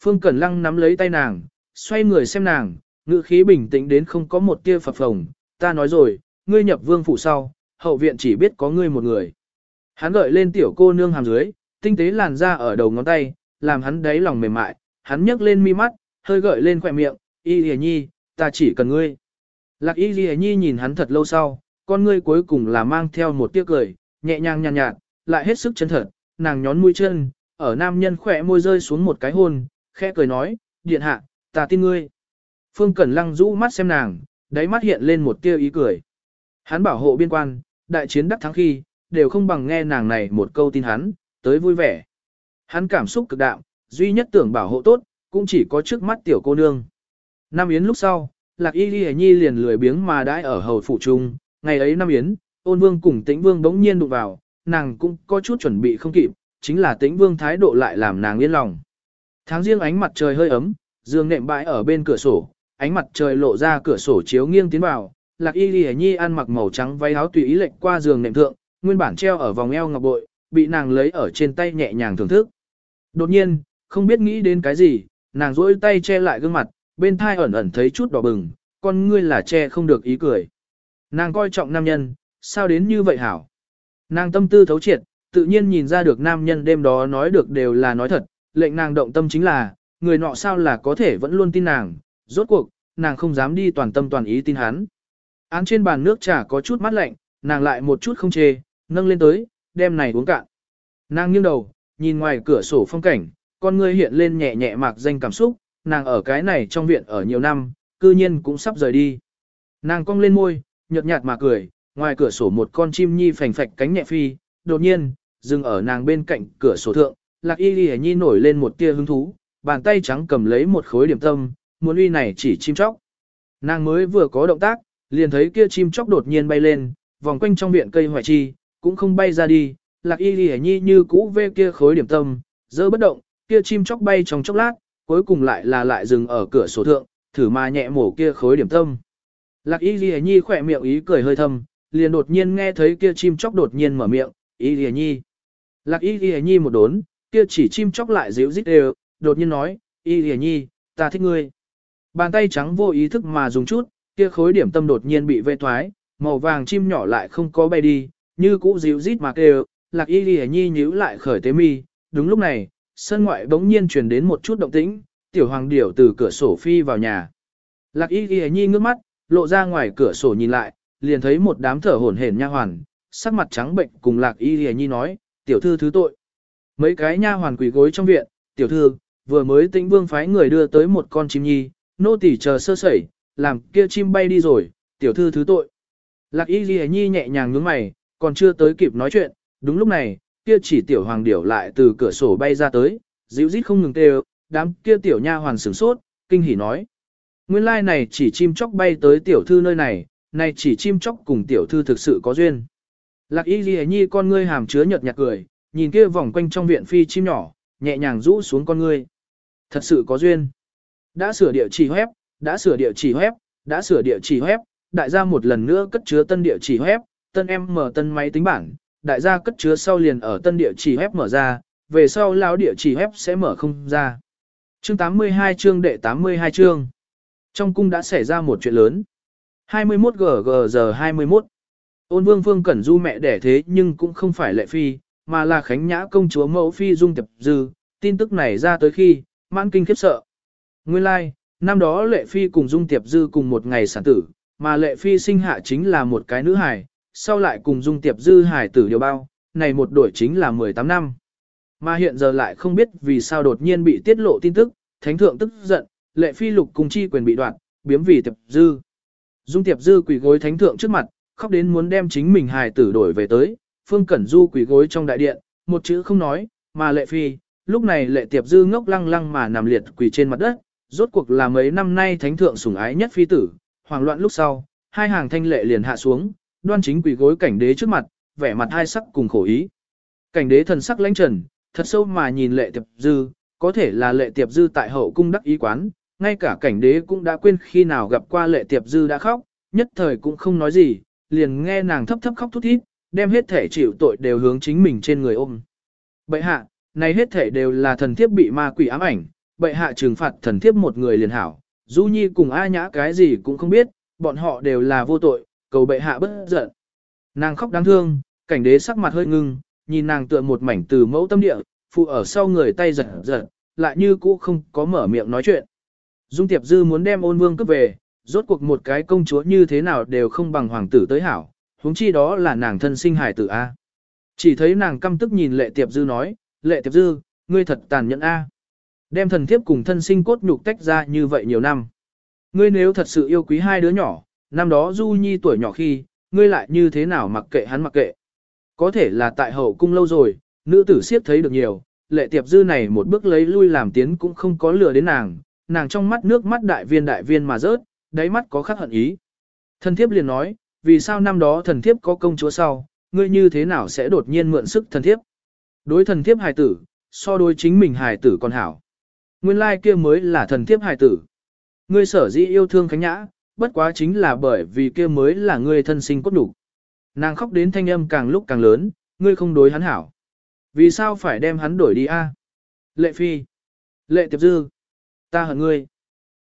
Phương Cẩn Lăng nắm lấy tay nàng, xoay người xem nàng, ngữ khí bình tĩnh đến không có một tia phập phồng. Ta nói rồi, ngươi nhập vương phủ sau, hậu viện chỉ biết có ngươi một người. Hắn gợi lên tiểu cô nương hàm dưới, tinh tế làn da ở đầu ngón tay, làm hắn đáy lòng mềm mại, hắn nhấc lên mi mắt, hơi gợi lên khỏe miệng, y lìa nhi, ta chỉ cần ngươi. Lạc y lìa nhi nhìn hắn thật lâu sau, con ngươi cuối cùng là mang theo một tiếc cười, nhẹ nhàng nhàn nhạt, nhạt, lại hết sức chân thật, nàng nhón mũi chân, ở nam nhân khỏe môi rơi xuống một cái hôn, khẽ cười nói, điện hạ, ta tin ngươi. Phương Cẩn Lăng rũ mắt xem nàng, đáy mắt hiện lên một tia ý cười. Hắn bảo hộ biên quan, đại chiến đắc thắng khi, đều không bằng nghe nàng này một câu tin hắn, tới vui vẻ. Hắn cảm xúc cực đạm, duy nhất tưởng bảo hộ tốt, cũng chỉ có trước mắt tiểu cô nương. Nam Yến lúc sau, Lạc Y Ghi Nhi liền lười biếng mà đãi ở hầu phủ trung, ngày ấy Nam Yến, ôn vương cùng tĩnh vương bỗng nhiên đụng vào, nàng cũng có chút chuẩn bị không kịp, chính là tĩnh vương thái độ lại làm nàng yên lòng. Tháng riêng ánh mặt trời hơi ấm, Dương nệm bãi ở bên cửa sổ, ánh mặt trời lộ ra cửa sổ chiếu nghiêng tiến vào, Lạc Y Ghi Nhi ăn mặc màu trắng váy áo tùy ý lệnh qua giường nệm thượng, nguyên bản treo ở vòng eo ngọc bội, bị nàng lấy ở trên tay nhẹ nhàng thưởng thức. Đột nhiên, không biết nghĩ đến cái gì, nàng rỗi tay che lại gương mặt, bên thai ẩn ẩn thấy chút đỏ bừng, con ngươi là che không được ý cười. Nàng coi trọng nam nhân, sao đến như vậy hảo? Nàng tâm tư thấu triệt, tự nhiên nhìn ra được nam nhân đêm đó nói được đều là nói thật, lệnh nàng động tâm chính là, người nọ sao là có thể vẫn luôn tin nàng, rốt cuộc, nàng không dám đi toàn tâm toàn ý tin hắn. Án trên bàn nước trà có chút mát lạnh, nàng lại một chút không chê, nâng lên tới, đem này uống cạn. Nàng nghiêng đầu, nhìn ngoài cửa sổ phong cảnh, con ngươi hiện lên nhẹ nhẹ mạc danh cảm xúc, nàng ở cái này trong viện ở nhiều năm, cư nhiên cũng sắp rời đi. Nàng cong lên môi, nhợt nhạt mà cười, ngoài cửa sổ một con chim nhi phành phạch cánh nhẹ phi, đột nhiên, dừng ở nàng bên cạnh cửa sổ thượng, lạc y ghi nhi nổi lên một tia hứng thú, bàn tay trắng cầm lấy một khối điểm tâm, muốn uy này chỉ chim chóc. Nàng mới vừa có động tác, liền thấy kia chim chóc đột nhiên bay lên, vòng quanh trong viện cây hoài chi, cũng không bay ra đi, lạc y lì nhi như cũ vê kia khối điểm tâm, dỡ bất động, kia chim chóc bay trong chốc lát, cuối cùng lại là lại dừng ở cửa sổ thượng, thử mà nhẹ mổ kia khối điểm tâm. Lạc y lì nhi khỏe miệng ý cười hơi thâm, liền đột nhiên nghe thấy kia chim chóc đột nhiên mở miệng, y lì nhi. Lạc y lì nhi một đốn, kia chỉ chim chóc lại díu dít đều, đột nhiên nói, y lì nhi, ta thích ngươi. Bàn tay trắng vô ý thức mà dùng chút, kia khối điểm tâm đột nhiên bị vê thoái, màu vàng chim nhỏ lại không có bay đi, như cũ dịu rít mà kêu, lạc y ghi nhi nhíu lại khởi tế mi, đúng lúc này, sân ngoại bỗng nhiên truyền đến một chút động tĩnh, tiểu hoàng điểu từ cửa sổ phi vào nhà. Lạc y ghi nhi ngước mắt, lộ ra ngoài cửa sổ nhìn lại, liền thấy một đám thở hổn hển nha hoàn, sắc mặt trắng bệnh cùng lạc y ghi nhi nói, tiểu thư thứ tội. Mấy cái nha hoàn quỳ gối trong viện, tiểu thư, vừa mới tĩnh vương phái người đưa tới một con chim nhi, nô tỳ chờ sơ sẩy, làm kia chim bay đi rồi, tiểu thư thứ tội. Lạc y ghi nhi nhẹ nhàng nhướng mày, còn chưa tới kịp nói chuyện, đúng lúc này, kia chỉ tiểu hoàng điểu lại từ cửa sổ bay ra tới, dịu rít không ngừng kêu, đám kia tiểu nha hoàn sửng sốt, kinh hỉ nói. Nguyên lai like này chỉ chim chóc bay tới tiểu thư nơi này, này chỉ chim chóc cùng tiểu thư thực sự có duyên. Lạc y ghi nhi con ngươi hàm chứa nhợt nhạt cười, nhìn kia vòng quanh trong viện phi chim nhỏ, nhẹ nhàng rũ xuống con ngươi. Thật sự có duyên. Đã sửa địa chỉ web, đã sửa địa chỉ web, đã sửa địa chỉ web, đại gia một lần nữa cất chứa tân địa chỉ web, tân em mở tân máy tính bảng, đại gia cất chứa sau liền ở tân địa chỉ web mở ra, về sau lão địa chỉ web sẽ mở không ra. Chương 82 chương đệ 82 chương. Trong cung đã xảy ra một chuyện lớn. 21 GG giờ 21. Ôn vương vương cẩn du mẹ đẻ thế nhưng cũng không phải lệ phi, mà là khánh nhã công chúa mẫu phi dung tiệp dư. Tin tức này ra tới khi, mãn kinh khiếp sợ. Nguyên lai, like, năm đó lệ phi cùng dung tiệp dư cùng một ngày sản tử, mà lệ phi sinh hạ chính là một cái nữ hài, sau lại cùng dung tiệp dư hài tử điều bao, này một đổi chính là 18 năm. Mà hiện giờ lại không biết vì sao đột nhiên bị tiết lộ tin tức, thánh thượng tức giận, lệ phi lục cùng chi quyền bị đoạn, biếm vì tiệp dư. Dung tiệp dư quỳ gối thánh thượng trước mặt, khóc đến muốn đem chính mình hài tử đổi về tới, phương cẩn du quỳ gối trong đại điện, một chữ không nói, mà lệ phi, lúc này lệ tiệp dư ngốc lăng lăng mà nằm liệt quỳ trên mặt đất, rốt cuộc là mấy năm nay thánh thượng sủng ái nhất phi tử, hoảng loạn lúc sau, hai hàng thanh lệ liền hạ xuống, đoan chính quỳ gối cảnh đế trước mặt, vẻ mặt hai sắc cùng khổ ý. Cảnh đế thần sắc lãnh trần, thật sâu mà nhìn lệ tiệp dư, có thể là lệ tiệp dư tại hậu cung đắc ý quán, ngay cả cảnh đế cũng đã quên khi nào gặp qua lệ tiệp dư đã khóc, nhất thời cũng không nói gì, liền nghe nàng thấp thấp khóc thút thít, đem hết thể chịu tội đều hướng chính mình trên người ôm. Bệ hạ, này hết thể đều là thần thiếp bị ma quỷ ám ảnh, bệ hạ trừng phạt thần thiếp một người liền hảo, Du Nhi cùng A Nhã cái gì cũng không biết, bọn họ đều là vô tội, cầu bệ hạ bất giận. Nàng khóc đáng thương, cảnh đế sắc mặt hơi ngưng, nhìn nàng tựa một mảnh từ mẫu tâm địa, phụ ở sau người tay giật giật, lại như cũ không có mở miệng nói chuyện. Dung Tiệp Dư muốn đem ôn vương cướp về, rốt cuộc một cái công chúa như thế nào đều không bằng hoàng tử tới hảo, huống chi đó là nàng thân sinh hải tử A. Chỉ thấy nàng căm tức nhìn lệ Tiệp Dư nói, lệ Tiệp Dư, ngươi thật tàn nhẫn A. Đem thần thiếp cùng thân sinh cốt nhục tách ra như vậy nhiều năm. Ngươi nếu thật sự yêu quý hai đứa nhỏ, năm đó Du Nhi tuổi nhỏ khi, ngươi lại như thế nào mặc kệ hắn mặc kệ. Có thể là tại hậu cung lâu rồi, nữ tử siết thấy được nhiều, lệ tiệp dư này một bước lấy lui làm tiến cũng không có lừa đến nàng, nàng trong mắt nước mắt đại viên đại viên mà rớt, đáy mắt có khắc hận ý. Thần thiếp liền nói, vì sao năm đó thần thiếp có công chúa sau, ngươi như thế nào sẽ đột nhiên mượn sức thần thiếp. Đối thần thiếp hài tử, so đối chính mình hài tử còn hảo. Nguyên lai kia mới là thần thiếp hài tử. Ngươi sở dĩ yêu thương Khánh Nhã, bất quá chính là bởi vì kia mới là ngươi thân sinh cốt đủ. Nàng khóc đến thanh âm càng lúc càng lớn, ngươi không đối hắn hảo. Vì sao phải đem hắn đổi đi a? Lệ Phi. Lệ Tiệp Dư. Ta hận ngươi.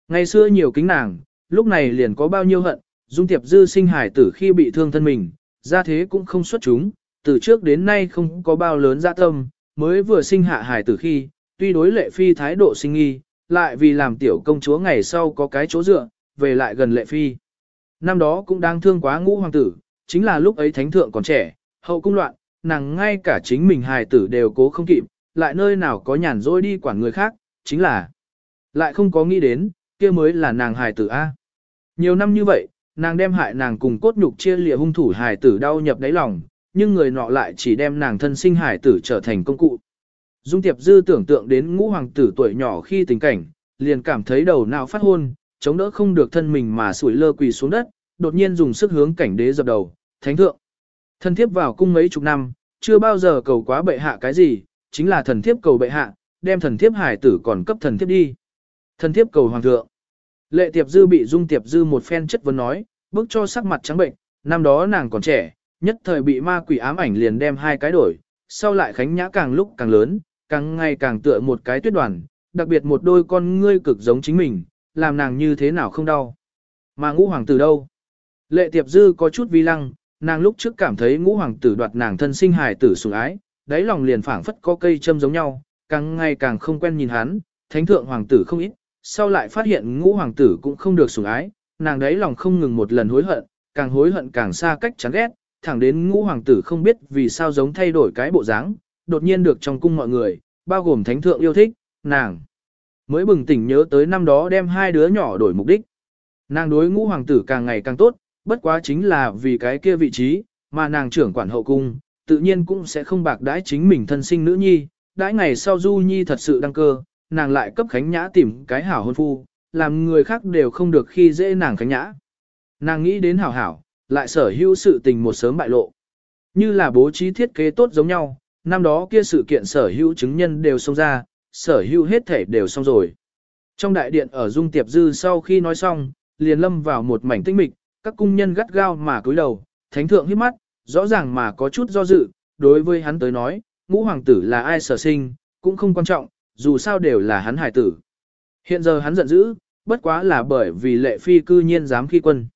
Ngày xưa nhiều kính nàng, lúc này liền có bao nhiêu hận, Dung Tiệp Dư sinh hải tử khi bị thương thân mình, ra thế cũng không xuất chúng, từ trước đến nay không có bao lớn dạ tâm, mới vừa sinh hạ hải tử khi, tuy đối Lệ Phi thái độ sinh nghi, lại vì làm tiểu công chúa ngày sau có cái chỗ dựa, về lại gần Lệ Phi. Năm đó cũng đang thương quá ngũ hoàng tử, chính là lúc ấy thánh thượng còn trẻ, hậu cung loạn, nàng ngay cả chính mình hài tử đều cố không kịp, lại nơi nào có nhàn rỗi đi quản người khác, chính là lại không có nghĩ đến, kia mới là nàng hài tử A. Nhiều năm như vậy, nàng đem hại nàng cùng cốt nhục chia lìa hung thủ hài tử đau nhập đáy lòng, nhưng người nọ lại chỉ đem nàng thân sinh hài tử trở thành công cụ. Dung Tiệp Dư tưởng tượng đến ngũ hoàng tử tuổi nhỏ khi tình cảnh, liền cảm thấy đầu não phát hôn, chống đỡ không được thân mình mà sủi lơ quỳ xuống đất, đột nhiên dùng sức hướng cảnh đế dập đầu, thánh thượng. Thần thiếp vào cung mấy chục năm, chưa bao giờ cầu quá bệ hạ cái gì, chính là thần thiếp cầu bệ hạ, đem thần thiếp hải tử còn cấp thần thiếp đi. Thần thiếp cầu hoàng thượng. Lệ tiệp dư bị dung tiệp dư một phen chất vấn nói, bước cho sắc mặt trắng bệnh, năm đó nàng còn trẻ, nhất thời bị ma quỷ ám ảnh liền đem hai cái đổi, sau lại khánh nhã càng lúc càng lớn, càng ngày càng tựa một cái tuyết đoàn, đặc biệt một đôi con ngươi cực giống chính mình, làm nàng như thế nào không đau. Mà ngũ hoàng tử đâu? Lệ tiệp dư có chút vi lăng, nàng lúc trước cảm thấy ngũ hoàng tử đoạt nàng thân sinh hài tử sủng ái, đáy lòng liền phảng phất có cây châm giống nhau, càng ngày càng không quen nhìn hắn, thánh thượng hoàng tử không ít, sau lại phát hiện ngũ hoàng tử cũng không được sủng ái, nàng đáy lòng không ngừng một lần hối hận, càng hối hận càng xa cách chán ghét, thẳng đến ngũ hoàng tử không biết vì sao giống thay đổi cái bộ dáng, đột nhiên được trong cung mọi người, bao gồm thánh thượng yêu thích, nàng. Mới bừng tỉnh nhớ tới năm đó đem hai đứa nhỏ đổi mục đích. Nàng đối ngũ hoàng tử càng ngày càng tốt, bất quá chính là vì cái kia vị trí, mà nàng trưởng quản hậu cung, tự nhiên cũng sẽ không bạc đãi chính mình thân sinh nữ nhi, đãi ngày sau Du Nhi thật sự đăng cơ, nàng lại cấp Khánh Nhã tìm cái hảo hôn phu, làm người khác đều không được khi dễ nàng Khánh Nhã. Nàng nghĩ đến hảo hảo, lại sở hữu sự tình một sớm bại lộ. Như là bố trí thiết kế tốt giống nhau, năm đó kia sự kiện sở hữu chứng nhân đều xông ra, sở hữu hết thể đều xong rồi. Trong đại điện ở Dung Tiệp Dư sau khi nói xong, liền lâm vào một mảnh tinh mịch, các cung nhân gắt gao mà cúi đầu, thánh thượng hít mắt, rõ ràng mà có chút do dự, đối với hắn tới nói, ngũ hoàng tử là ai sở sinh, cũng không quan trọng, dù sao đều là hắn hải tử. Hiện giờ hắn giận dữ, bất quá là bởi vì lệ phi cư nhiên dám khi quân.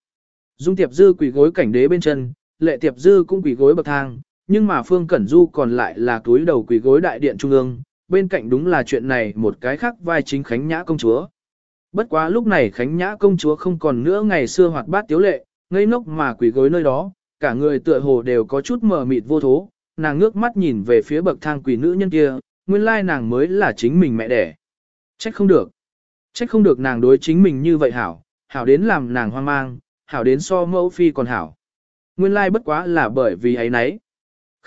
Dung Tiệp Dư quỳ gối cảnh đế bên chân, lệ Tiệp Dư cũng quỳ gối bậc thang, nhưng mà Phương Cẩn Du còn lại là túi đầu quỳ gối đại điện trung ương, bên cạnh đúng là chuyện này một cái khác vai chính Khánh Nhã công chúa. Bất quá lúc này Khánh Nhã công chúa không còn nữa ngày xưa hoạt bát tiếu lệ, ngây ngốc mà quỳ gối nơi đó, cả người tựa hồ đều có chút mờ mịt vô thố, nàng ngước mắt nhìn về phía bậc thang quỳ nữ nhân kia, nguyên lai nàng mới là chính mình mẹ đẻ. Trách không được. Trách không được nàng đối chính mình như vậy hảo, hảo đến làm nàng hoang mang, hảo đến so mẫu phi còn hảo. Nguyên lai bất quá là bởi vì ấy nấy.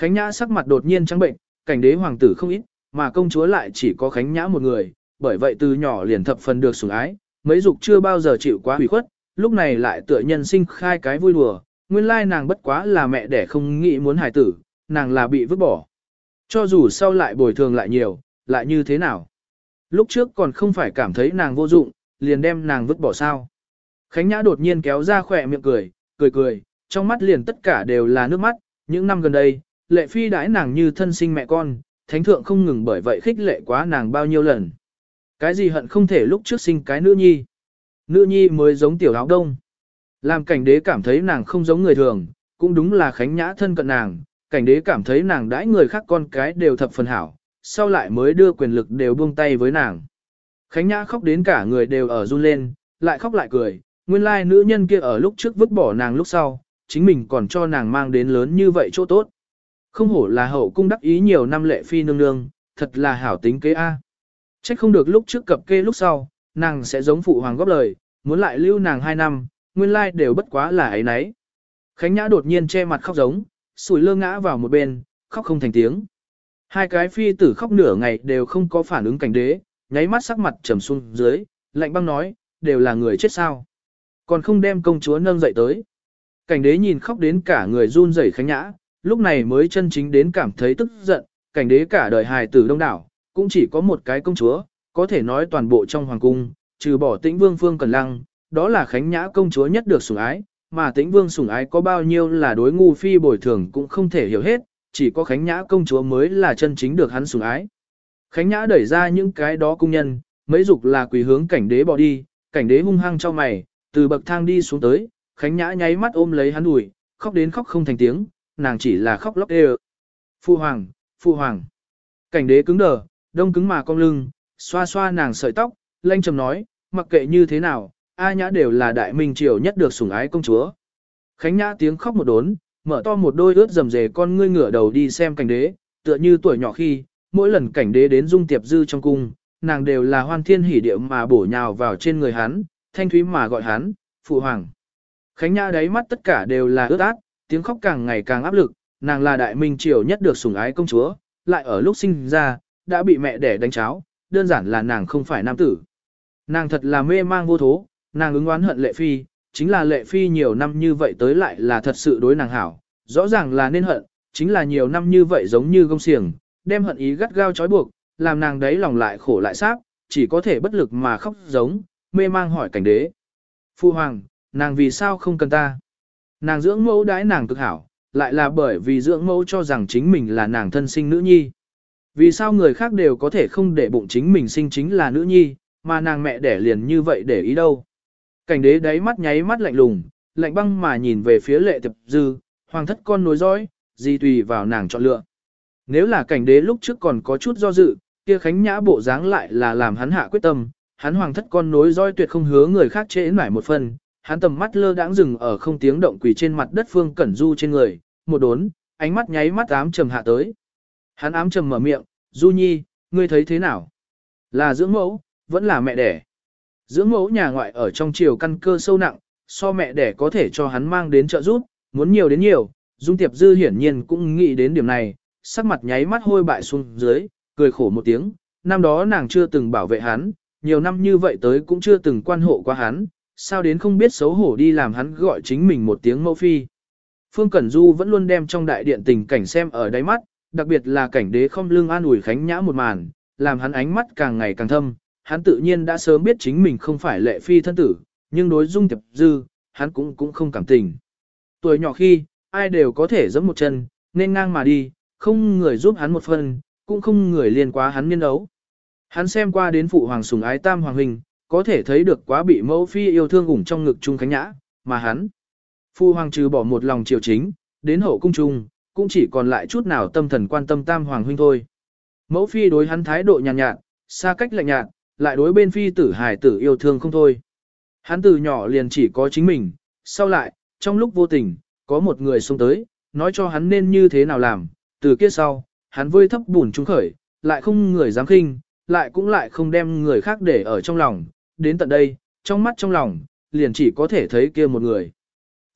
Khánh Nhã sắc mặt đột nhiên trắng bệnh, cảnh đế hoàng tử không ít, mà công chúa lại chỉ có Khánh Nhã một người, bởi vậy từ nhỏ liền thập phần được sủng ái, mấy dục chưa bao giờ chịu quá hủy khuất, lúc này lại tựa nhân sinh khai cái vui đùa, nguyên lai nàng bất quá là mẹ đẻ không nghĩ muốn hài tử, nàng là bị vứt bỏ. Cho dù sau lại bồi thường lại nhiều, lại như thế nào? Lúc trước còn không phải cảm thấy nàng vô dụng, liền đem nàng vứt bỏ sao. Khánh Nhã đột nhiên kéo ra khỏe miệng cười, cười cười, trong mắt liền tất cả đều là nước mắt, những năm gần đây, lệ phi đãi nàng như thân sinh mẹ con, thánh thượng không ngừng bởi vậy khích lệ quá nàng bao nhiêu lần. Cái gì hận không thể lúc trước sinh cái nữ nhi. Nữ nhi mới giống tiểu áo đông. Làm cảnh đế cảm thấy nàng không giống người thường, cũng đúng là khánh nhã thân cận nàng, cảnh đế cảm thấy nàng đãi người khác con cái đều thập phần hảo, sau lại mới đưa quyền lực đều buông tay với nàng. Khánh nhã khóc đến cả người đều ở run lên, lại khóc lại cười, nguyên lai nữ nhân kia ở lúc trước vứt bỏ nàng lúc sau, chính mình còn cho nàng mang đến lớn như vậy chỗ tốt. Không hổ là hậu cung đắc ý nhiều năm lệ phi nương nương, thật là hảo tính kế A. Trách không được lúc trước cập kê lúc sau, nàng sẽ giống phụ hoàng góp lời, muốn lại lưu nàng hai năm, nguyên lai đều bất quá là ấy nấy. Khánh Nhã đột nhiên che mặt khóc giống, sủi lơ ngã vào một bên, khóc không thành tiếng. Hai cái phi tử khóc nửa ngày đều không có phản ứng cảnh đế, nháy mắt sắc mặt trầm xuống dưới, lạnh băng nói, đều là người chết sao. Còn không đem công chúa nâng dậy tới. Cảnh đế nhìn khóc đến cả người run rẩy Khánh Nhã, lúc này mới chân chính đến cảm thấy tức giận, cảnh đế cả đời hài tử đông đảo, cũng chỉ có một cái công chúa, có thể nói toàn bộ trong hoàng cung, trừ bỏ tĩnh vương phương cần lăng, đó là khánh nhã công chúa nhất được sủng ái, mà tĩnh vương sủng ái có bao nhiêu là đối ngu phi bồi thường cũng không thể hiểu hết, chỉ có khánh nhã công chúa mới là chân chính được hắn sủng ái. Khánh nhã đẩy ra những cái đó cung nhân, mấy dục là quỳ hướng cảnh đế bỏ đi, cảnh đế hung hăng cho mày, từ bậc thang đi xuống tới, khánh nhã nháy mắt ôm lấy hắn đùi, khóc đến khóc không thành tiếng, nàng chỉ là khóc lóc đê Phu hoàng, phu hoàng. Cảnh đế cứng đờ, đông cứng mà cong lưng, xoa xoa nàng sợi tóc, lanh trầm nói, mặc kệ như thế nào, A Nhã đều là đại minh triều nhất được sủng ái công chúa. Khánh Nhã tiếng khóc một đốn, mở to một đôi ướt rầm rề con ngươi ngửa đầu đi xem cảnh đế, tựa như tuổi nhỏ khi, mỗi lần cảnh đế đến dung tiệp dư trong cung, nàng đều là hoan thiên hỉ điệu mà bổ nhào vào trên người hắn, thanh thúy mà gọi hắn, phụ hoàng. Khánh Nhã đáy mắt tất cả đều là ướt át, tiếng khóc càng ngày càng áp lực, nàng là đại minh triều nhất được sủng ái công chúa, lại ở lúc sinh ra, đã bị mẹ đẻ đánh cháo, đơn giản là nàng không phải nam tử. Nàng thật là mê mang vô thố, nàng ứng oán hận lệ phi, chính là lệ phi nhiều năm như vậy tới lại là thật sự đối nàng hảo, rõ ràng là nên hận, chính là nhiều năm như vậy giống như gông xiềng, đem hận ý gắt gao trói buộc, làm nàng đấy lòng lại khổ lại sáp, chỉ có thể bất lực mà khóc giống, mê mang hỏi cảnh đế. Phu hoàng, nàng vì sao không cần ta? Nàng dưỡng mẫu đãi nàng cực hảo, lại là bởi vì dưỡng mẫu cho rằng chính mình là nàng thân sinh nữ nhi. Vì sao người khác đều có thể không để bụng chính mình sinh chính là nữ nhi, mà nàng mẹ đẻ liền như vậy để ý đâu. Cảnh đế đáy mắt nháy mắt lạnh lùng, lạnh băng mà nhìn về phía lệ tiệp dư, hoàng thất con nối dõi, gì tùy vào nàng chọn lựa. Nếu là cảnh đế lúc trước còn có chút do dự, kia khánh nhã bộ dáng lại là làm hắn hạ quyết tâm, hắn hoàng thất con nối dõi tuyệt không hứa người khác chế nải một phần, hắn tầm mắt lơ đãng dừng ở không tiếng động quỳ trên mặt đất phương cẩn du trên người, một đốn, ánh mắt nháy mắt ám trầm hạ tới. Hắn ám trầm mở miệng, Du Nhi, ngươi thấy thế nào? Là dưỡng mẫu, vẫn là mẹ đẻ. Dưỡng mẫu nhà ngoại ở trong chiều căn cơ sâu nặng, so mẹ đẻ có thể cho hắn mang đến trợ giúp, muốn nhiều đến nhiều, Dung Tiệp Dư hiển nhiên cũng nghĩ đến điểm này, sắc mặt nháy mắt hôi bại xuống dưới, cười khổ một tiếng, năm đó nàng chưa từng bảo vệ hắn, nhiều năm như vậy tới cũng chưa từng quan hộ qua hắn, sao đến không biết xấu hổ đi làm hắn gọi chính mình một tiếng mẫu phi. Phương Cẩn Du vẫn luôn đem trong đại điện tình cảnh xem ở đáy mắt, đặc biệt là cảnh đế không lưng an ủi khánh nhã một màn, làm hắn ánh mắt càng ngày càng thâm, hắn tự nhiên đã sớm biết chính mình không phải lệ phi thân tử, nhưng đối dung tiệp dư, hắn cũng cũng không cảm tình. Tuổi nhỏ khi, ai đều có thể giẫm một chân, nên ngang mà đi, không người giúp hắn một phần, cũng không người liên quá hắn niên đấu. Hắn xem qua đến phụ hoàng sùng ái tam hoàng hình có thể thấy được quá bị mẫu phi yêu thương ủng trong ngực trung khánh nhã, mà hắn. phu hoàng trừ bỏ một lòng triều chính, đến hậu cung trung, cũng chỉ còn lại chút nào tâm thần quan tâm tam hoàng huynh thôi. Mẫu phi đối hắn thái độ nhàn nhạt, nhạt, xa cách lạnh nhạt, lại đối bên phi tử hài tử yêu thương không thôi. Hắn từ nhỏ liền chỉ có chính mình, sau lại, trong lúc vô tình, có một người xông tới, nói cho hắn nên như thế nào làm, từ kia sau, hắn vơi thấp bùn trung khởi, lại không người dám khinh, lại cũng lại không đem người khác để ở trong lòng, đến tận đây, trong mắt trong lòng, liền chỉ có thể thấy kia một người.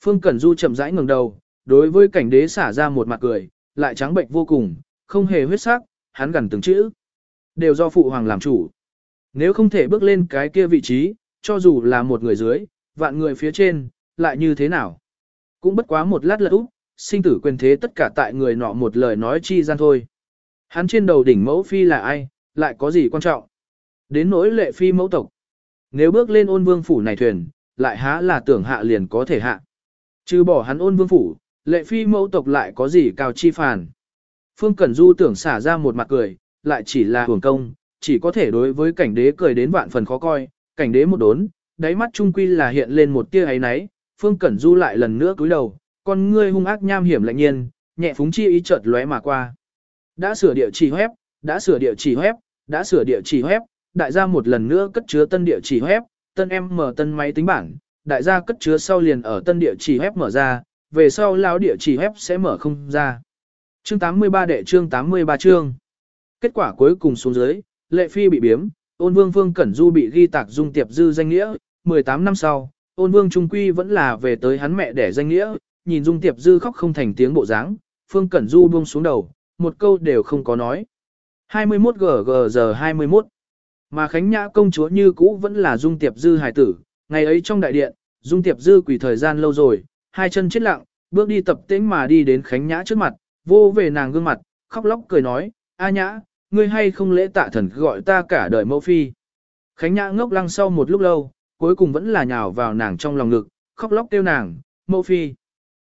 Phương Cẩn Du chậm rãi ngẩng đầu, đối với cảnh đế xả ra một mặt cười, lại trắng bệnh vô cùng, không hề huyết sắc, hắn gần từng chữ. Đều do phụ hoàng làm chủ. Nếu không thể bước lên cái kia vị trí, cho dù là một người dưới, vạn người phía trên, lại như thế nào? Cũng bất quá một lát lật úp, sinh tử quyền thế tất cả tại người nọ một lời nói chi gian thôi. Hắn trên đầu đỉnh mẫu phi là ai, lại có gì quan trọng? Đến nỗi lệ phi mẫu tộc. Nếu bước lên ôn vương phủ này thuyền, lại há là tưởng hạ liền có thể hạ. Trừ bỏ hắn ôn vương phủ, lệ phi mẫu tộc lại có gì cao chi phản? Phương Cẩn Du tưởng xả ra một mặt cười, lại chỉ là hưởng công, chỉ có thể đối với cảnh đế cười đến vạn phần khó coi, cảnh đế một đốn, đáy mắt trung quy là hiện lên một tia ấy náy, Phương Cẩn Du lại lần nữa cúi đầu, con ngươi hung ác nham hiểm lạnh nhiên, nhẹ phúng chi ý chợt lóe mà qua. Đã sửa địa chỉ web, đã sửa địa chỉ web, đã sửa địa chỉ web, đại gia một lần nữa cất chứa tân địa chỉ web, tân em mở tân máy tính bảng, đại gia cất chứa sau liền ở tân địa chỉ web mở ra, về sau lão địa chỉ web sẽ mở không ra. Chương 83 đệ chương 83 chương. Kết quả cuối cùng xuống dưới, lệ phi bị biếm, ôn vương vương cẩn du bị ghi tạc dung tiệp dư danh nghĩa, 18 năm sau, ôn vương trung quy vẫn là về tới hắn mẹ để danh nghĩa, nhìn dung tiệp dư khóc không thành tiếng bộ dáng, phương cẩn du buông xuống đầu, một câu đều không có nói. 21 GGG giờ 21 mà Khánh Nhã công chúa như cũ vẫn là dung tiệp dư hài tử, ngày ấy trong đại điện, dung tiệp dư quỷ thời gian lâu rồi, hai chân chết lặng, bước đi tập tễnh mà đi đến Khánh Nhã trước mặt, vô về nàng gương mặt, khóc lóc cười nói, A Nhã, ngươi hay không lễ tạ thần gọi ta cả đời mẫu phi. Khánh Nhã ngốc lăng sau một lúc lâu, cuối cùng vẫn là nhào vào nàng trong lòng ngực, khóc lóc kêu nàng, mẫu phi.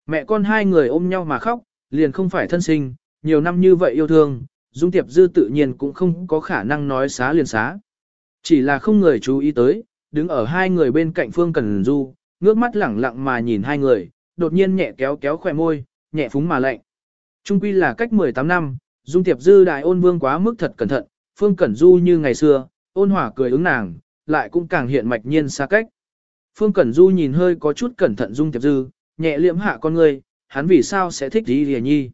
Mẹ con hai người ôm nhau mà khóc, liền không phải thân sinh, nhiều năm như vậy yêu thương, Dung Tiệp Dư tự nhiên cũng không có khả năng nói xá liền xá. Chỉ là không người chú ý tới, đứng ở hai người bên cạnh Phương Cần Du, ngước mắt lẳng lặng mà nhìn hai người, đột nhiên nhẹ kéo kéo khỏe môi, nhẹ phúng mà lạnh. Trung quy là cách 18 năm, Dung Tiệp Dư đại ôn vương quá mức thật cẩn thận, Phương Cẩn Du như ngày xưa, ôn hòa cười ứng nàng, lại cũng càng hiện mạch nhiên xa cách. Phương Cẩn Du nhìn hơi có chút cẩn thận Dung Tiệp Dư, nhẹ liễm hạ con người, hắn vì sao sẽ thích Di Lìa Nhi.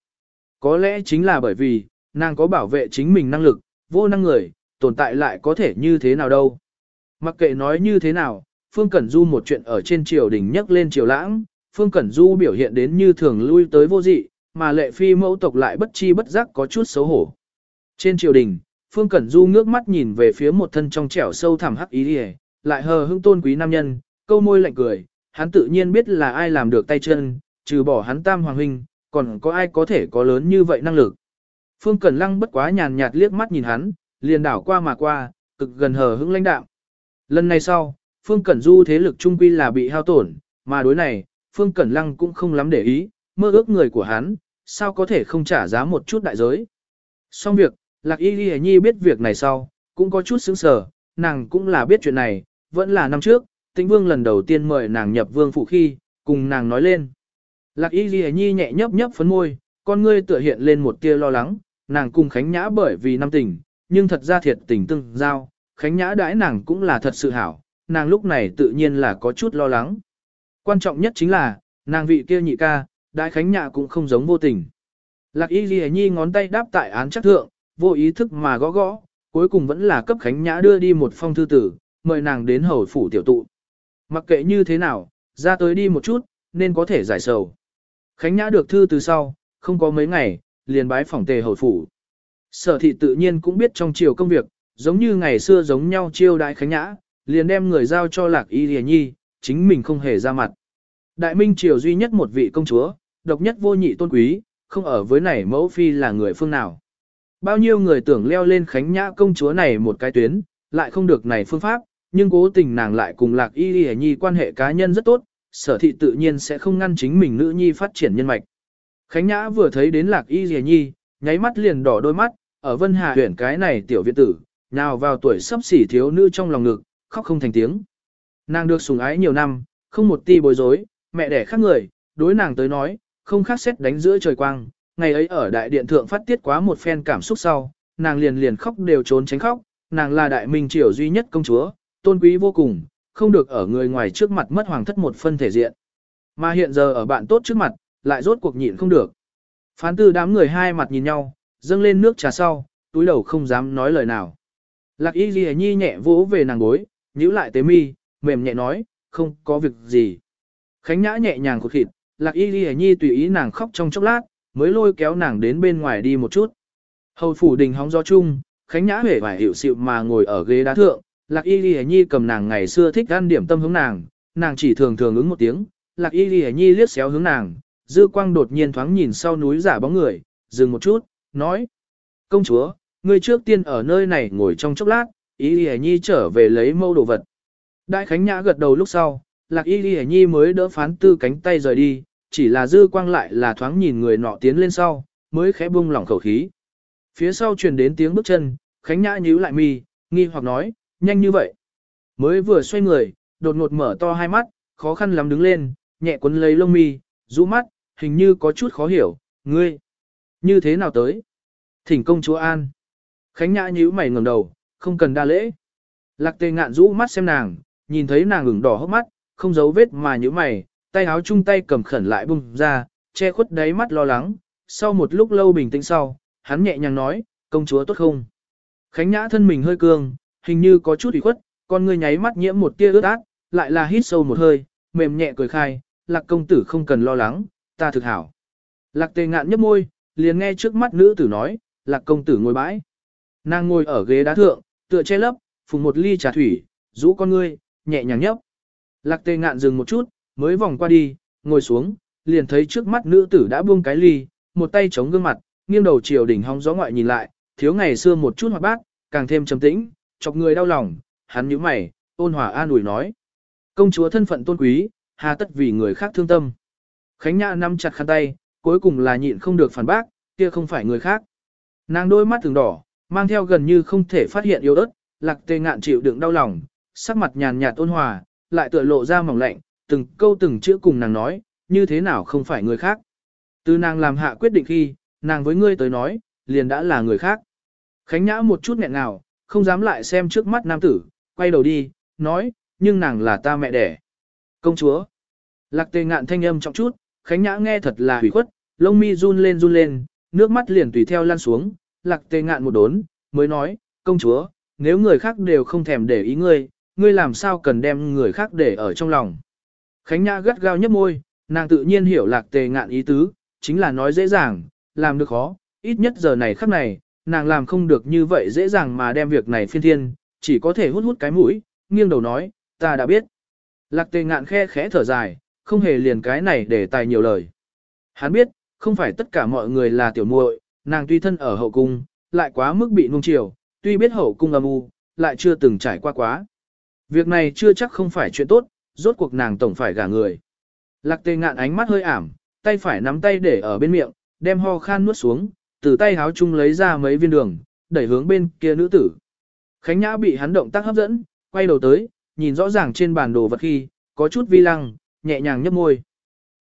Có lẽ chính là bởi vì, nàng có bảo vệ chính mình năng lực, vô năng người, tồn tại lại có thể như thế nào đâu. Mặc kệ nói như thế nào, Phương Cẩn Du một chuyện ở trên triều đình nhắc lên triều lãng, Phương Cẩn Du biểu hiện đến như thường lui tới vô dị, mà lệ phi mẫu tộc lại bất chi bất giác có chút xấu hổ. Trên triều đình, Phương Cẩn Du ngước mắt nhìn về phía một thân trong trẻo sâu thẳm hắc ý đi lại hờ hững tôn quý nam nhân, câu môi lạnh cười, hắn tự nhiên biết là ai làm được tay chân, trừ bỏ hắn tam hoàng huynh, còn có ai có thể có lớn như vậy năng lực. Phương Cẩn Lăng bất quá nhàn nhạt liếc mắt nhìn hắn, liền đảo qua mà qua, cực gần hờ hững lãnh đạm. Lần này sau, Phương Cẩn Du thế lực trung quy là bị hao tổn, mà đối này, Phương Cẩn Lăng cũng không lắm để ý, mơ ước người của hắn, sao có thể không trả giá một chút đại giới. Xong việc, Lạc Y Ghi Nhi biết việc này sau, cũng có chút sững sờ, nàng cũng là biết chuyện này, vẫn là năm trước, Tĩnh Vương lần đầu tiên mời nàng nhập vương phủ khi, cùng nàng nói lên. Lạc Y Ghi Nhi nhẹ nhấp nhấp phấn môi, con ngươi tựa hiện lên một tia lo lắng, nàng cùng Khánh Nhã bởi vì năm tình, nhưng thật ra thiệt tình tương giao, Khánh Nhã đãi nàng cũng là thật sự hảo, nàng lúc này tự nhiên là có chút lo lắng. Quan trọng nhất chính là, nàng vị kia nhị ca, đại Khánh Nhã cũng không giống vô tình. Lạc Y Ghi Nhi ngón tay đáp tại án chắc thượng, vô ý thức mà gõ gõ, cuối cùng vẫn là cấp Khánh Nhã đưa đi một phong thư tử, mời nàng đến hầu phủ tiểu tụ. Mặc kệ như thế nào, ra tới đi một chút, nên có thể giải sầu. Khánh Nhã được thư từ sau, không có mấy ngày, liền bái phỏng tề hầu phủ. Sở thị tự nhiên cũng biết trong chiều công việc, giống như ngày xưa giống nhau chiêu đại Khánh Nhã, liền đem người giao cho lạc y rìa nhi, chính mình không hề ra mặt. Đại minh triều duy nhất một vị công chúa, độc nhất vô nhị tôn quý, không ở với này mẫu phi là người phương nào. Bao nhiêu người tưởng leo lên khánh nhã công chúa này một cái tuyến, lại không được này phương pháp, nhưng cố tình nàng lại cùng lạc y rìa nhi quan hệ cá nhân rất tốt, sở thị tự nhiên sẽ không ngăn chính mình nữ nhi phát triển nhân mạch. Khánh nhã vừa thấy đến lạc y rìa nhi, nháy mắt liền đỏ đôi mắt, ở vân hà huyện cái này tiểu viện tử, nào vào tuổi sắp xỉ thiếu nữ trong lòng ngực, khóc không thành tiếng. Nàng được sủng ái nhiều năm, không một ti bối rối, mẹ đẻ khác người, đối nàng tới nói, không khác xét đánh giữa trời quang, ngày ấy ở đại điện thượng phát tiết quá một phen cảm xúc sau, nàng liền liền khóc đều trốn tránh khóc, nàng là đại minh triều duy nhất công chúa, tôn quý vô cùng, không được ở người ngoài trước mặt mất hoàng thất một phân thể diện. Mà hiện giờ ở bạn tốt trước mặt, lại rốt cuộc nhịn không được. Phán tư đám người hai mặt nhìn nhau, dâng lên nước trà sau, túi đầu không dám nói lời nào. Lạc y ghi nhi nhẹ vỗ về nàng gối, nhíu lại tế mi, mềm nhẹ nói, không có việc gì. Khánh nhã nhẹ nhàng cột thịt, lạc y ghi nhi tùy ý nàng khóc trong chốc lát, mới lôi kéo nàng đến bên ngoài đi một chút. Hầu phủ đình hóng gió chung, Khánh Nhã hể vải hiểu sự mà ngồi ở ghế đá thượng, Lạc Y Ghi Nhi cầm nàng ngày xưa thích ăn điểm tâm hướng nàng, nàng chỉ thường thường ứng một tiếng, Lạc Y Ghi Nhi liếc xéo hướng nàng, dư quang đột nhiên thoáng nhìn sau núi giả bóng người, dừng một chút, nói: "Công chúa, ngươi trước tiên ở nơi này ngồi trong chốc lát, Y Ghi Nhi trở về lấy mâu đồ vật." Đại Khánh Nhã gật đầu lúc sau, Lạc Y y Nhi mới đỡ phán tư cánh tay rời đi, chỉ là dư quang lại là thoáng nhìn người nọ tiến lên sau, mới khẽ buông lỏng khẩu khí. Phía sau truyền đến tiếng bước chân, Khánh Nhã nhíu lại mi, nghi hoặc nói, nhanh như vậy. Mới vừa xoay người, đột ngột mở to hai mắt, khó khăn lắm đứng lên, nhẹ quấn lấy lông mi, rũ mắt, hình như có chút khó hiểu, ngươi, như thế nào tới? Thỉnh công chúa An. Khánh Nhã nhíu mày ngẩng đầu, không cần đa lễ. Lạc tề ngạn rũ mắt xem nàng, nhìn thấy nàng ửng đỏ hốc mắt, không giấu vết mà nhíu mày, tay áo chung tay cầm khẩn lại bung ra, che khuất đáy mắt lo lắng, sau một lúc lâu bình tĩnh sau, hắn nhẹ nhàng nói, công chúa tốt không? Khánh Nhã thân mình hơi cương, hình như có chút ủy khuất, con ngươi nháy mắt nhiễm một tia ướt át, lại là hít sâu một hơi, mềm nhẹ cười khai, lạc công tử không cần lo lắng, ta thực hảo. Lạc tề ngạn nhấp môi, liền nghe trước mắt nữ tử nói, lạc công tử ngồi bãi. Nàng ngồi ở ghế đá thượng, tựa che lấp, phùng một ly trà thủy, rũ con ngươi, nhẹ nhàng nhấp. Lạc tề ngạn dừng một chút, mới vòng qua đi, ngồi xuống, liền thấy trước mắt nữ tử đã buông cái ly, một tay chống gương mặt, nghiêng đầu chiều đỉnh hóng gió ngoại nhìn lại, thiếu ngày xưa một chút hoạt bát, càng thêm trầm tĩnh, chọc người đau lòng, hắn nhíu mày, ôn hòa an ủi nói. Công chúa thân phận tôn quý, hà tất vì người khác thương tâm. Khánh Nhã nắm chặt khăn tay, cuối cùng là nhịn không được phản bác, kia không phải người khác. Nàng đôi mắt thường đỏ, mang theo gần như không thể phát hiện yếu ớt, lạc tê ngạn chịu đựng đau lòng, sắc mặt nhàn nhạt ôn hòa, lại tựa lộ ra mỏng lạnh, từng câu từng chữ cùng nàng nói, như thế nào không phải người khác. Từ nàng làm hạ quyết định khi, nàng với ngươi tới nói, liền đã là người khác. Khánh Nhã một chút nghẹn nào, không dám lại xem trước mắt nam tử, quay đầu đi, nói, nhưng nàng là ta mẹ đẻ. Công chúa. Lạc tề ngạn thanh âm trọng chút, Khánh Nhã nghe thật là hủy khuất, lông mi run lên run lên, nước mắt liền tùy theo lan xuống, lạc tề ngạn một đốn, mới nói, công chúa, nếu người khác đều không thèm để ý ngươi, ngươi làm sao cần đem người khác để ở trong lòng. Khánh Nhã gắt gao nhấp môi, nàng tự nhiên hiểu lạc tề ngạn ý tứ, chính là nói dễ dàng, làm được khó, ít nhất giờ này khắc này, nàng làm không được như vậy dễ dàng mà đem việc này phiên thiên, chỉ có thể hút hút cái mũi, nghiêng đầu nói, ta đã biết. Lạc tề ngạn khe khẽ thở dài, không hề liền cái này để tài nhiều lời. Hắn biết, không phải tất cả mọi người là tiểu muội, nàng tuy thân ở hậu cung, lại quá mức bị nuông chiều, tuy biết hậu cung âm u, lại chưa từng trải qua quá. Việc này chưa chắc không phải chuyện tốt, rốt cuộc nàng tổng phải gả người. Lạc tề ngạn ánh mắt hơi ảm, tay phải nắm tay để ở bên miệng, đem ho khan nuốt xuống, từ tay háo chung lấy ra mấy viên đường, đẩy hướng bên kia nữ tử. Khánh Nhã bị hắn động tác hấp dẫn, quay đầu tới, nhìn rõ ràng trên bản đồ vật khi, có chút vi lăng, nhẹ nhàng nhấp môi.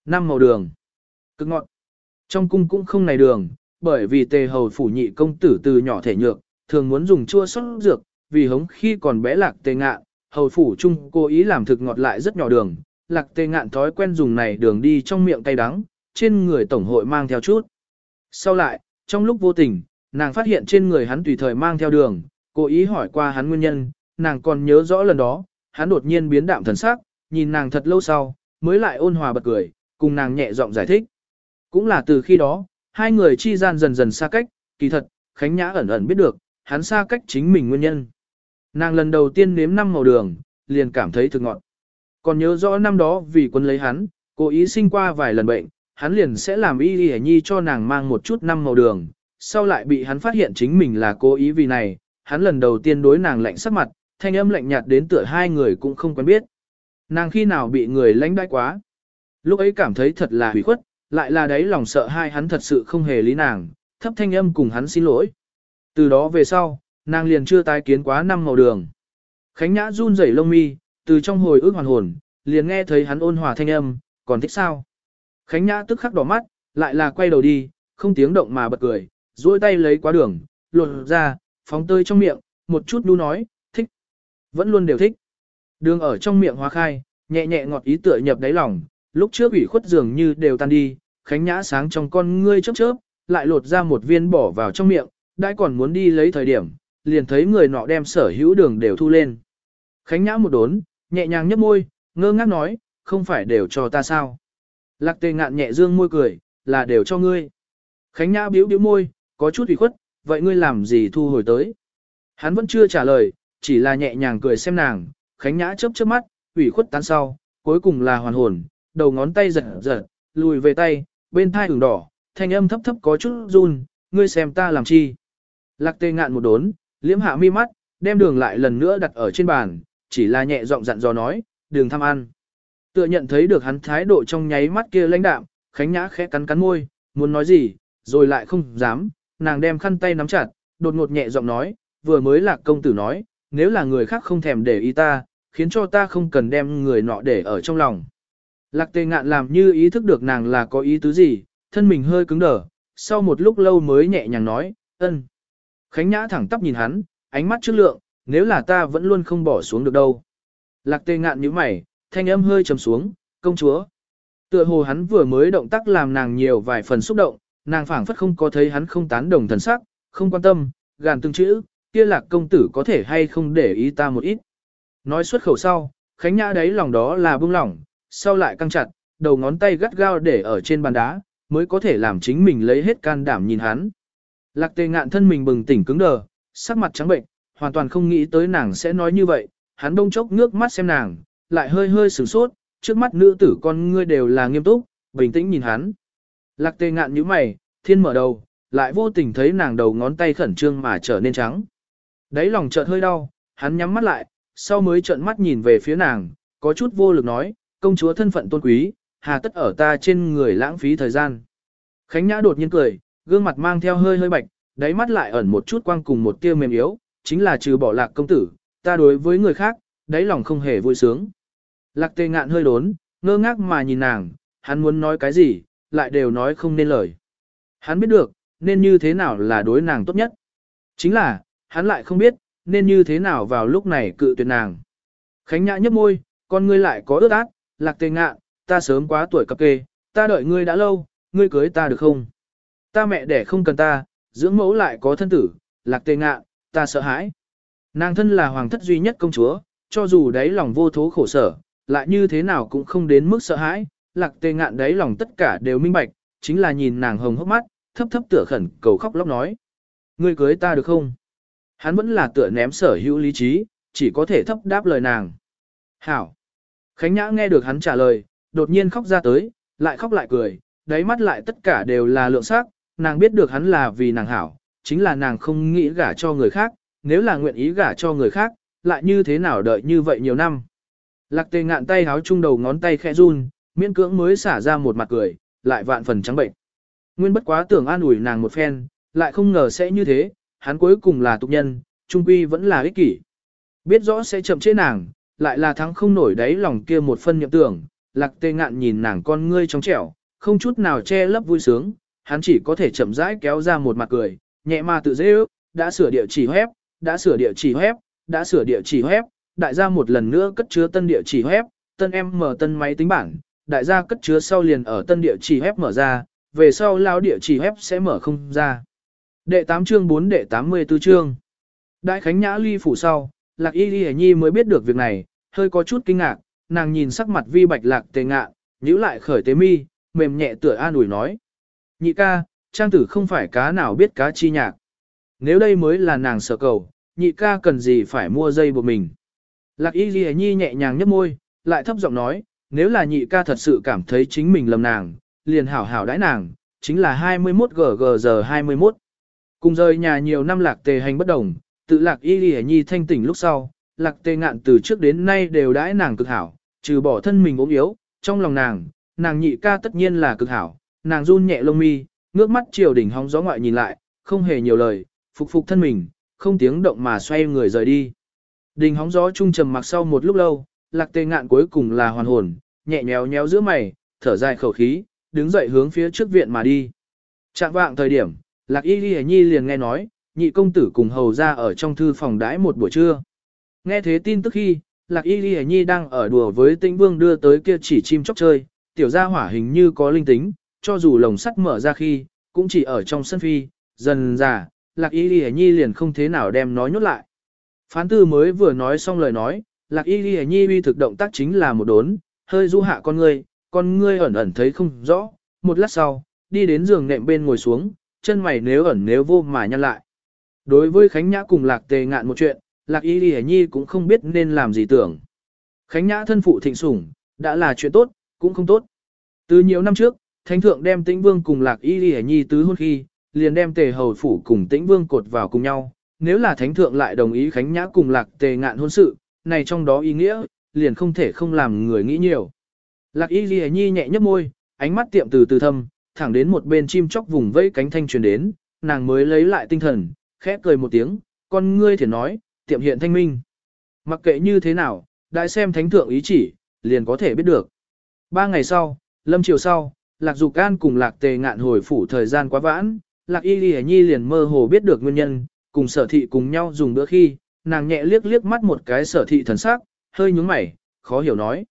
Năm màu đường. Cực ngọn. Trong cung cũng không này đường, bởi vì tề hầu phủ nhị công tử từ nhỏ thể nhược, thường muốn dùng chua sót dược, vì hống khi còn bé lạc tề ngạn hầu phủ chung cố ý làm thực ngọt lại rất nhỏ đường, lạc tề ngạn thói quen dùng này đường đi trong miệng cay đắng, trên người tổng hội mang theo chút. Sau lại, trong lúc vô tình, nàng phát hiện trên người hắn tùy thời mang theo đường, cố ý hỏi qua hắn nguyên nhân, nàng còn nhớ rõ lần đó, hắn đột nhiên biến đạm thần sắc, nhìn nàng thật lâu sau, mới lại ôn hòa bật cười, cùng nàng nhẹ giọng giải thích. Cũng là từ khi đó, hai người chi gian dần dần xa cách, kỳ thật, Khánh Nhã ẩn ẩn biết được, hắn xa cách chính mình nguyên nhân. Nàng lần đầu tiên nếm năm màu đường, liền cảm thấy thực ngọt. Còn nhớ rõ năm đó vì quân lấy hắn, cố ý sinh qua vài lần bệnh, hắn liền sẽ làm y y nhi cho nàng mang một chút năm màu đường, sau lại bị hắn phát hiện chính mình là cố ý vì này, hắn lần đầu tiên đối nàng lạnh sắc mặt, thanh âm lạnh nhạt đến tựa hai người cũng không quen biết. Nàng khi nào bị người lãnh đãi quá. Lúc ấy cảm thấy thật là hủy khuất, lại là đấy lòng sợ hai hắn thật sự không hề lý nàng, thấp thanh âm cùng hắn xin lỗi. Từ đó về sau, nàng liền chưa tái kiến quá năm màu đường. Khánh Nhã run rẩy lông mi, từ trong hồi ức hoàn hồn, liền nghe thấy hắn ôn hòa thanh âm, còn thích sao? Khánh Nhã tức khắc đỏ mắt, lại là quay đầu đi, không tiếng động mà bật cười, duỗi tay lấy quá đường, lột ra, phóng tơi trong miệng, một chút đu nói, thích. Vẫn luôn đều thích. Đường ở trong miệng hóa khai, nhẹ nhẹ ngọt ý tựa nhập đáy lòng, lúc trước ủy khuất dường như đều tan đi, Khánh Nhã sáng trong con ngươi chớp chớp, lại lột ra một viên bỏ vào trong miệng, đã còn muốn đi lấy thời điểm, liền thấy người nọ đem sở hữu đường đều thu lên. Khánh Nhã một đốn, nhẹ nhàng nhấp môi, ngơ ngác nói, không phải đều cho ta sao. Lạc tề ngạn nhẹ dương môi cười, là đều cho ngươi. Khánh Nhã biếu biếu môi, có chút ủy khuất, vậy ngươi làm gì thu hồi tới. Hắn vẫn chưa trả lời, chỉ là nhẹ nhàng cười xem nàng, Khánh Nhã chớp chớp mắt, ủy khuất tán sau, cuối cùng là hoàn hồn, đầu ngón tay giật giật, lùi về tay, bên thai ửng đỏ, thanh âm thấp thấp có chút run, ngươi xem ta làm chi. Lạc tê ngạn một đốn, liễm hạ mi mắt, đem đường lại lần nữa đặt ở trên bàn, chỉ là nhẹ giọng dặn dò nói, đường tham ăn. Tựa nhận thấy được hắn thái độ trong nháy mắt kia lãnh đạm, Khánh Nhã khẽ cắn cắn môi, muốn nói gì, rồi lại không dám, nàng đem khăn tay nắm chặt, đột ngột nhẹ giọng nói, vừa mới là công tử nói, nếu là người khác không thèm để ý ta, khiến cho ta không cần đem người nọ để ở trong lòng. Lạc tề ngạn làm như ý thức được nàng là có ý tứ gì, thân mình hơi cứng đờ, sau một lúc lâu mới nhẹ nhàng nói, ân. Khánh Nhã thẳng tắp nhìn hắn, ánh mắt trước lượng, nếu là ta vẫn luôn không bỏ xuống được đâu. Lạc tề ngạn như mày, thanh âm hơi trầm xuống, công chúa. Tựa hồ hắn vừa mới động tác làm nàng nhiều vài phần xúc động, nàng phảng phất không có thấy hắn không tán đồng thần sắc, không quan tâm, gàn từng chữ, kia lạc công tử có thể hay không để ý ta một ít. Nói xuất khẩu sau, Khánh Nhã đấy lòng đó là bưng lỏng, sau lại căng chặt, đầu ngón tay gắt gao để ở trên bàn đá, mới có thể làm chính mình lấy hết can đảm nhìn hắn. Lạc tề ngạn thân mình bừng tỉnh cứng đờ, sắc mặt trắng bệnh, hoàn toàn không nghĩ tới nàng sẽ nói như vậy, hắn đông chốc nước mắt xem nàng, lại hơi hơi sửng sốt, trước mắt nữ tử con ngươi đều là nghiêm túc, bình tĩnh nhìn hắn. Lạc tề ngạn như mày, thiên mở đầu, lại vô tình thấy nàng đầu ngón tay khẩn trương mà trở nên trắng. Đấy lòng chợt hơi đau, hắn nhắm mắt lại, sau mới trợn mắt nhìn về phía nàng, có chút vô lực nói, công chúa thân phận tôn quý, hà tất ở ta trên người lãng phí thời gian. Khánh Nhã đột nhiên cười, gương mặt mang theo hơi hơi bạch, đáy mắt lại ẩn một chút quang cùng một tia mềm yếu, chính là trừ bỏ lạc công tử, ta đối với người khác, đáy lòng không hề vui sướng. Lạc tê ngạn hơi đốn, ngơ ngác mà nhìn nàng, hắn muốn nói cái gì, lại đều nói không nên lời. Hắn biết được, nên như thế nào là đối nàng tốt nhất. Chính là, hắn lại không biết, nên như thế nào vào lúc này cự tuyệt nàng. Khánh Nhã nhấp môi, con ngươi lại có ướt át, lạc tề ngạn, ta sớm quá tuổi cập kê, ta đợi ngươi đã lâu, ngươi cưới ta được không? Ta mẹ đẻ không cần ta, dưỡng mẫu lại có thân tử, lạc tề ngạn, ta sợ hãi. Nàng thân là hoàng thất duy nhất công chúa, cho dù đáy lòng vô thố khổ sở, lại như thế nào cũng không đến mức sợ hãi, lạc tề ngạn đáy lòng tất cả đều minh bạch, chính là nhìn nàng hồng hốc mắt, thấp thấp tựa khẩn cầu khóc lóc nói. Ngươi cưới ta được không? Hắn vẫn là tựa ném sở hữu lý trí, chỉ có thể thấp đáp lời nàng. Hảo! Khánh Nhã nghe được hắn trả lời, đột nhiên khóc ra tới, lại khóc lại cười, đáy mắt lại tất cả đều là lượng sắc, nàng biết được hắn là vì nàng hảo, chính là nàng không nghĩ gả cho người khác, nếu là nguyện ý gả cho người khác, lại như thế nào đợi như vậy nhiều năm. Lạc tề ngạn tay háo chung đầu ngón tay khẽ run, miễn cưỡng mới xả ra một mặt cười, lại vạn phần trắng bệnh. Nguyên bất quá tưởng an ủi nàng một phen, lại không ngờ sẽ như thế, hắn cuối cùng là tục nhân, trung quy vẫn là ích kỷ. Biết rõ sẽ chậm chế nàng, lại là thắng không nổi đáy lòng kia một phân nhậm tưởng, lạc tê ngạn nhìn nàng con ngươi trong trẻo, không chút nào che lấp vui sướng, hắn chỉ có thể chậm rãi kéo ra một mặt cười, nhẹ mà tự dễ ước, đã sửa địa chỉ web, đã sửa địa chỉ web, đã sửa địa chỉ web, đại gia một lần nữa cất chứa tân địa chỉ web, tân em mở tân máy tính bảng, đại gia cất chứa sau liền ở tân địa chỉ web mở ra, về sau lao địa chỉ web sẽ mở không ra. Đệ 8 chương 4 đệ 84 chương. Đại Khánh Nhã ly phủ sau, Lạc Y Ly Nhi mới biết được việc này, hơi có chút kinh ngạc, nàng nhìn sắc mặt vi bạch lạc tề ngạ, nhíu lại khởi tế mi, mềm nhẹ tựa an ủi nói. Nhị ca, trang tử không phải cá nào biết cá chi nhạc. Nếu đây mới là nàng sợ cầu, nhị ca cần gì phải mua dây buộc mình. Lạc Y Ly Nhi nhẹ nhàng nhấp môi, lại thấp giọng nói, nếu là nhị ca thật sự cảm thấy chính mình lầm nàng, liền hảo hảo đãi nàng, chính là 21 GG giờ 21. Cùng rời nhà nhiều năm lạc tề hành bất đồng, tự lạc y lì nhi thanh tỉnh lúc sau, lạc tề ngạn từ trước đến nay đều đãi nàng cực hảo, trừ bỏ thân mình ốm yếu, trong lòng nàng, nàng nhị ca tất nhiên là cực hảo, nàng run nhẹ lông mi, ngước mắt chiều đỉnh hóng gió ngoại nhìn lại, không hề nhiều lời, phục phục thân mình, không tiếng động mà xoay người rời đi. Đình hóng gió trung trầm mặc sau một lúc lâu, lạc tề ngạn cuối cùng là hoàn hồn, nhẹ nhéo nhéo giữa mày, thở dài khẩu khí, đứng dậy hướng phía trước viện mà đi. Trạng vạng thời điểm, lạc y ghi nhi liền nghe nói, nhị công tử cùng hầu ra ở trong thư phòng đãi một buổi trưa. Nghe thế tin tức khi, lạc y ghi nhi đang ở đùa với tĩnh vương đưa tới kia chỉ chim chóc chơi, tiểu gia hỏa hình như có linh tính, cho dù lồng sắt mở ra khi, cũng chỉ ở trong sân phi, dần già, lạc y ghi nhi liền không thế nào đem nói nhốt lại. Phán tư mới vừa nói xong lời nói, lạc y ghi nhi uy thực động tác chính là một đốn, hơi du hạ con ngươi, con ngươi ẩn ẩn thấy không rõ, một lát sau, đi đến giường nệm bên ngồi xuống, chân mày nếu ẩn nếu vô mà nhăn lại. Đối với Khánh Nhã cùng Lạc Tề ngạn một chuyện, Lạc Y Lì Nhi cũng không biết nên làm gì tưởng. Khánh Nhã thân phụ thịnh sủng, đã là chuyện tốt, cũng không tốt. Từ nhiều năm trước, Thánh Thượng đem Tĩnh Vương cùng Lạc Y Lì Nhi tứ hôn khi, liền đem Tề Hầu Phủ cùng Tĩnh Vương cột vào cùng nhau. Nếu là Thánh Thượng lại đồng ý Khánh Nhã cùng Lạc Tề ngạn hôn sự, này trong đó ý nghĩa, liền không thể không làm người nghĩ nhiều. Lạc Y Lì Nhi nhẹ nhấp môi, ánh mắt tiệm từ từ thâm, thẳng đến một bên chim chóc vùng vẫy cánh thanh truyền đến, nàng mới lấy lại tinh thần, khẽ cười một tiếng, con ngươi thì nói, tiệm hiện thanh minh. Mặc kệ như thế nào, đại xem thánh thượng ý chỉ, liền có thể biết được. Ba ngày sau, lâm chiều sau, Lạc Dục Can cùng Lạc Tề ngạn hồi phủ thời gian quá vãn, Lạc Y Lì Nhi liền mơ hồ biết được nguyên nhân, cùng sở thị cùng nhau dùng bữa khi, nàng nhẹ liếc liếc mắt một cái sở thị thần sắc, hơi nhúng mày, khó hiểu nói.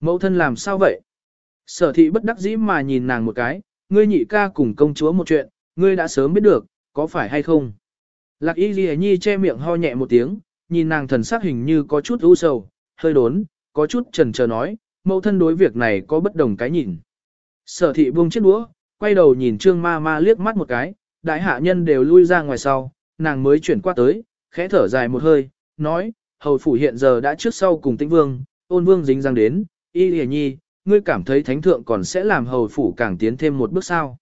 Mẫu thân làm sao vậy? Sở thị bất đắc dĩ mà nhìn nàng một cái, ngươi nhị ca cùng công chúa một chuyện, ngươi đã sớm biết được, có phải hay không? Lạc y ghi nhi che miệng ho nhẹ một tiếng, nhìn nàng thần sắc hình như có chút u sầu, hơi đốn, có chút trần chờ nói, mẫu thân đối việc này có bất đồng cái nhìn. Sở thị buông chiếc đũa, quay đầu nhìn trương ma ma liếc mắt một cái, đại hạ nhân đều lui ra ngoài sau, nàng mới chuyển qua tới, khẽ thở dài một hơi, nói, hầu phủ hiện giờ đã trước sau cùng tĩnh vương, ôn vương dính răng đến, y Lệ nhi, ngươi cảm thấy thánh thượng còn sẽ làm hầu phủ càng tiến thêm một bước sao.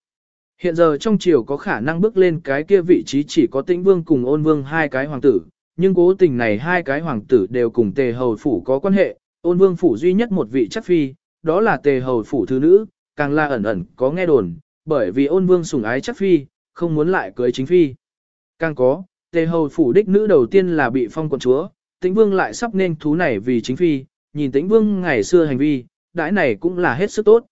Hiện giờ trong triều có khả năng bước lên cái kia vị trí chỉ có tĩnh vương cùng ôn vương hai cái hoàng tử, nhưng cố tình này hai cái hoàng tử đều cùng tề hầu phủ có quan hệ, ôn vương phủ duy nhất một vị chắc phi, đó là tề hầu phủ thứ nữ, càng là ẩn ẩn có nghe đồn, bởi vì ôn vương sủng ái chắc phi, không muốn lại cưới chính phi. Càng có, tề hầu phủ đích nữ đầu tiên là bị phong quận chúa, tĩnh vương lại sắp nên thú này vì chính phi, nhìn tĩnh vương ngày xưa hành vi, đãi này cũng là hết sức tốt.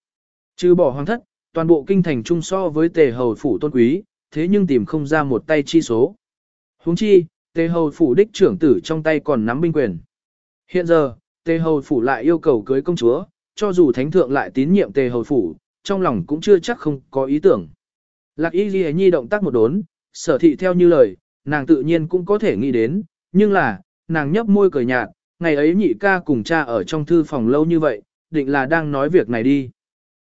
Trừ bỏ hoàng thất, toàn bộ kinh thành trung so với tề hầu phủ tôn quý, thế nhưng tìm không ra một tay chi số. huống chi, tề hầu phủ đích trưởng tử trong tay còn nắm binh quyền. Hiện giờ, tề hầu phủ lại yêu cầu cưới công chúa, cho dù thánh thượng lại tín nhiệm tề hầu phủ, trong lòng cũng chưa chắc không có ý tưởng. Lạc y ghi nhi động tác một đốn, sở thị theo như lời, nàng tự nhiên cũng có thể nghĩ đến, nhưng là, nàng nhấp môi cười nhạt, ngày ấy nhị ca cùng cha ở trong thư phòng lâu như vậy, định là đang nói việc này đi.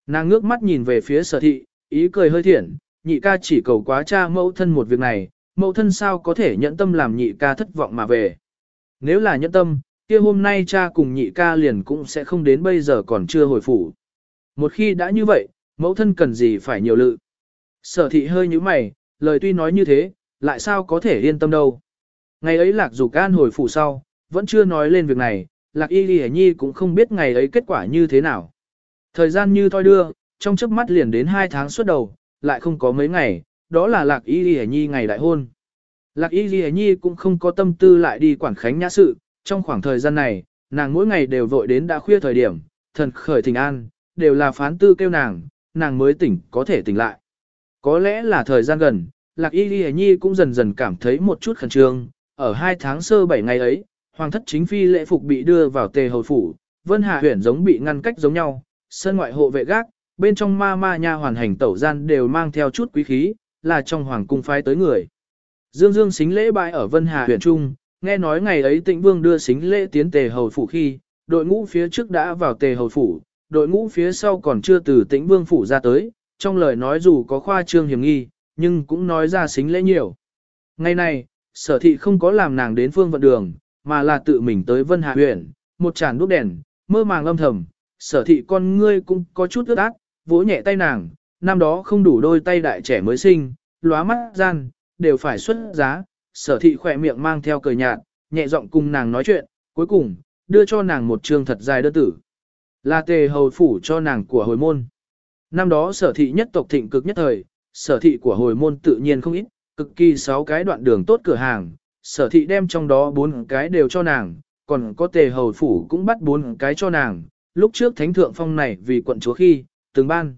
Nàng ngước mắt nhìn về phía sở thị, ý cười hơi thiện, nhị ca chỉ cầu quá cha mẫu thân một việc này, mẫu thân sao có thể nhẫn tâm làm nhị ca thất vọng mà về. Nếu là nhẫn tâm, kia hôm nay cha cùng nhị ca liền cũng sẽ không đến bây giờ còn chưa hồi phủ. Một khi đã như vậy, mẫu thân cần gì phải nhiều lự. Sở thị hơi như mày, lời tuy nói như thế, lại sao có thể yên tâm đâu. Ngày ấy lạc dù can hồi phủ sau, vẫn chưa nói lên việc này, lạc y ghi nhi cũng không biết ngày ấy kết quả như thế nào. Thời gian như thoi đưa, trong chớp mắt liền đến 2 tháng suốt đầu, lại không có mấy ngày, đó là lạc y ghi nhi ngày đại hôn. Lạc y ghi nhi cũng không có tâm tư lại đi quản khánh nhã sự, trong khoảng thời gian này, nàng mỗi ngày đều vội đến đã khuya thời điểm, thần khởi thỉnh an, đều là phán tư kêu nàng, nàng mới tỉnh có thể tỉnh lại. Có lẽ là thời gian gần, Lạc Y Ghi Nhi cũng dần dần cảm thấy một chút khẩn trương, ở hai tháng sơ bảy ngày ấy, hoàng thất chính phi lễ phục bị đưa vào tề hầu phủ, vân hạ huyển giống bị ngăn cách giống nhau, sân ngoại hộ vệ gác, bên trong ma ma nha hoàn hành tẩu gian đều mang theo chút quý khí, là trong hoàng cung phái tới người. Dương Dương xính lễ bãi ở Vân Hà huyện Trung, nghe nói ngày ấy tịnh vương đưa xính lễ tiến tề hầu phủ khi, đội ngũ phía trước đã vào tề hầu phủ, đội ngũ phía sau còn chưa từ tĩnh vương phủ ra tới, trong lời nói dù có khoa trương hiểm nghi, nhưng cũng nói ra xính lễ nhiều. Ngày này, sở thị không có làm nàng đến phương vận đường, mà là tự mình tới Vân Hà huyện, một tràn đuốc đèn, mơ màng âm thầm, sở thị con ngươi cũng có chút ướt át, vỗ nhẹ tay nàng, năm đó không đủ đôi tay đại trẻ mới sinh, lóa mắt gian, đều phải xuất giá, sở thị khỏe miệng mang theo cười nhạt, nhẹ giọng cùng nàng nói chuyện, cuối cùng, đưa cho nàng một trường thật dài đơn tử. Là tề hầu phủ cho nàng của hồi môn. Năm đó sở thị nhất tộc thịnh cực nhất thời, sở thị của hồi môn tự nhiên không ít, cực kỳ sáu cái đoạn đường tốt cửa hàng, sở thị đem trong đó bốn cái đều cho nàng, còn có tề hầu phủ cũng bắt bốn cái cho nàng, lúc trước thánh thượng phong này vì quận chúa khi, từng ban.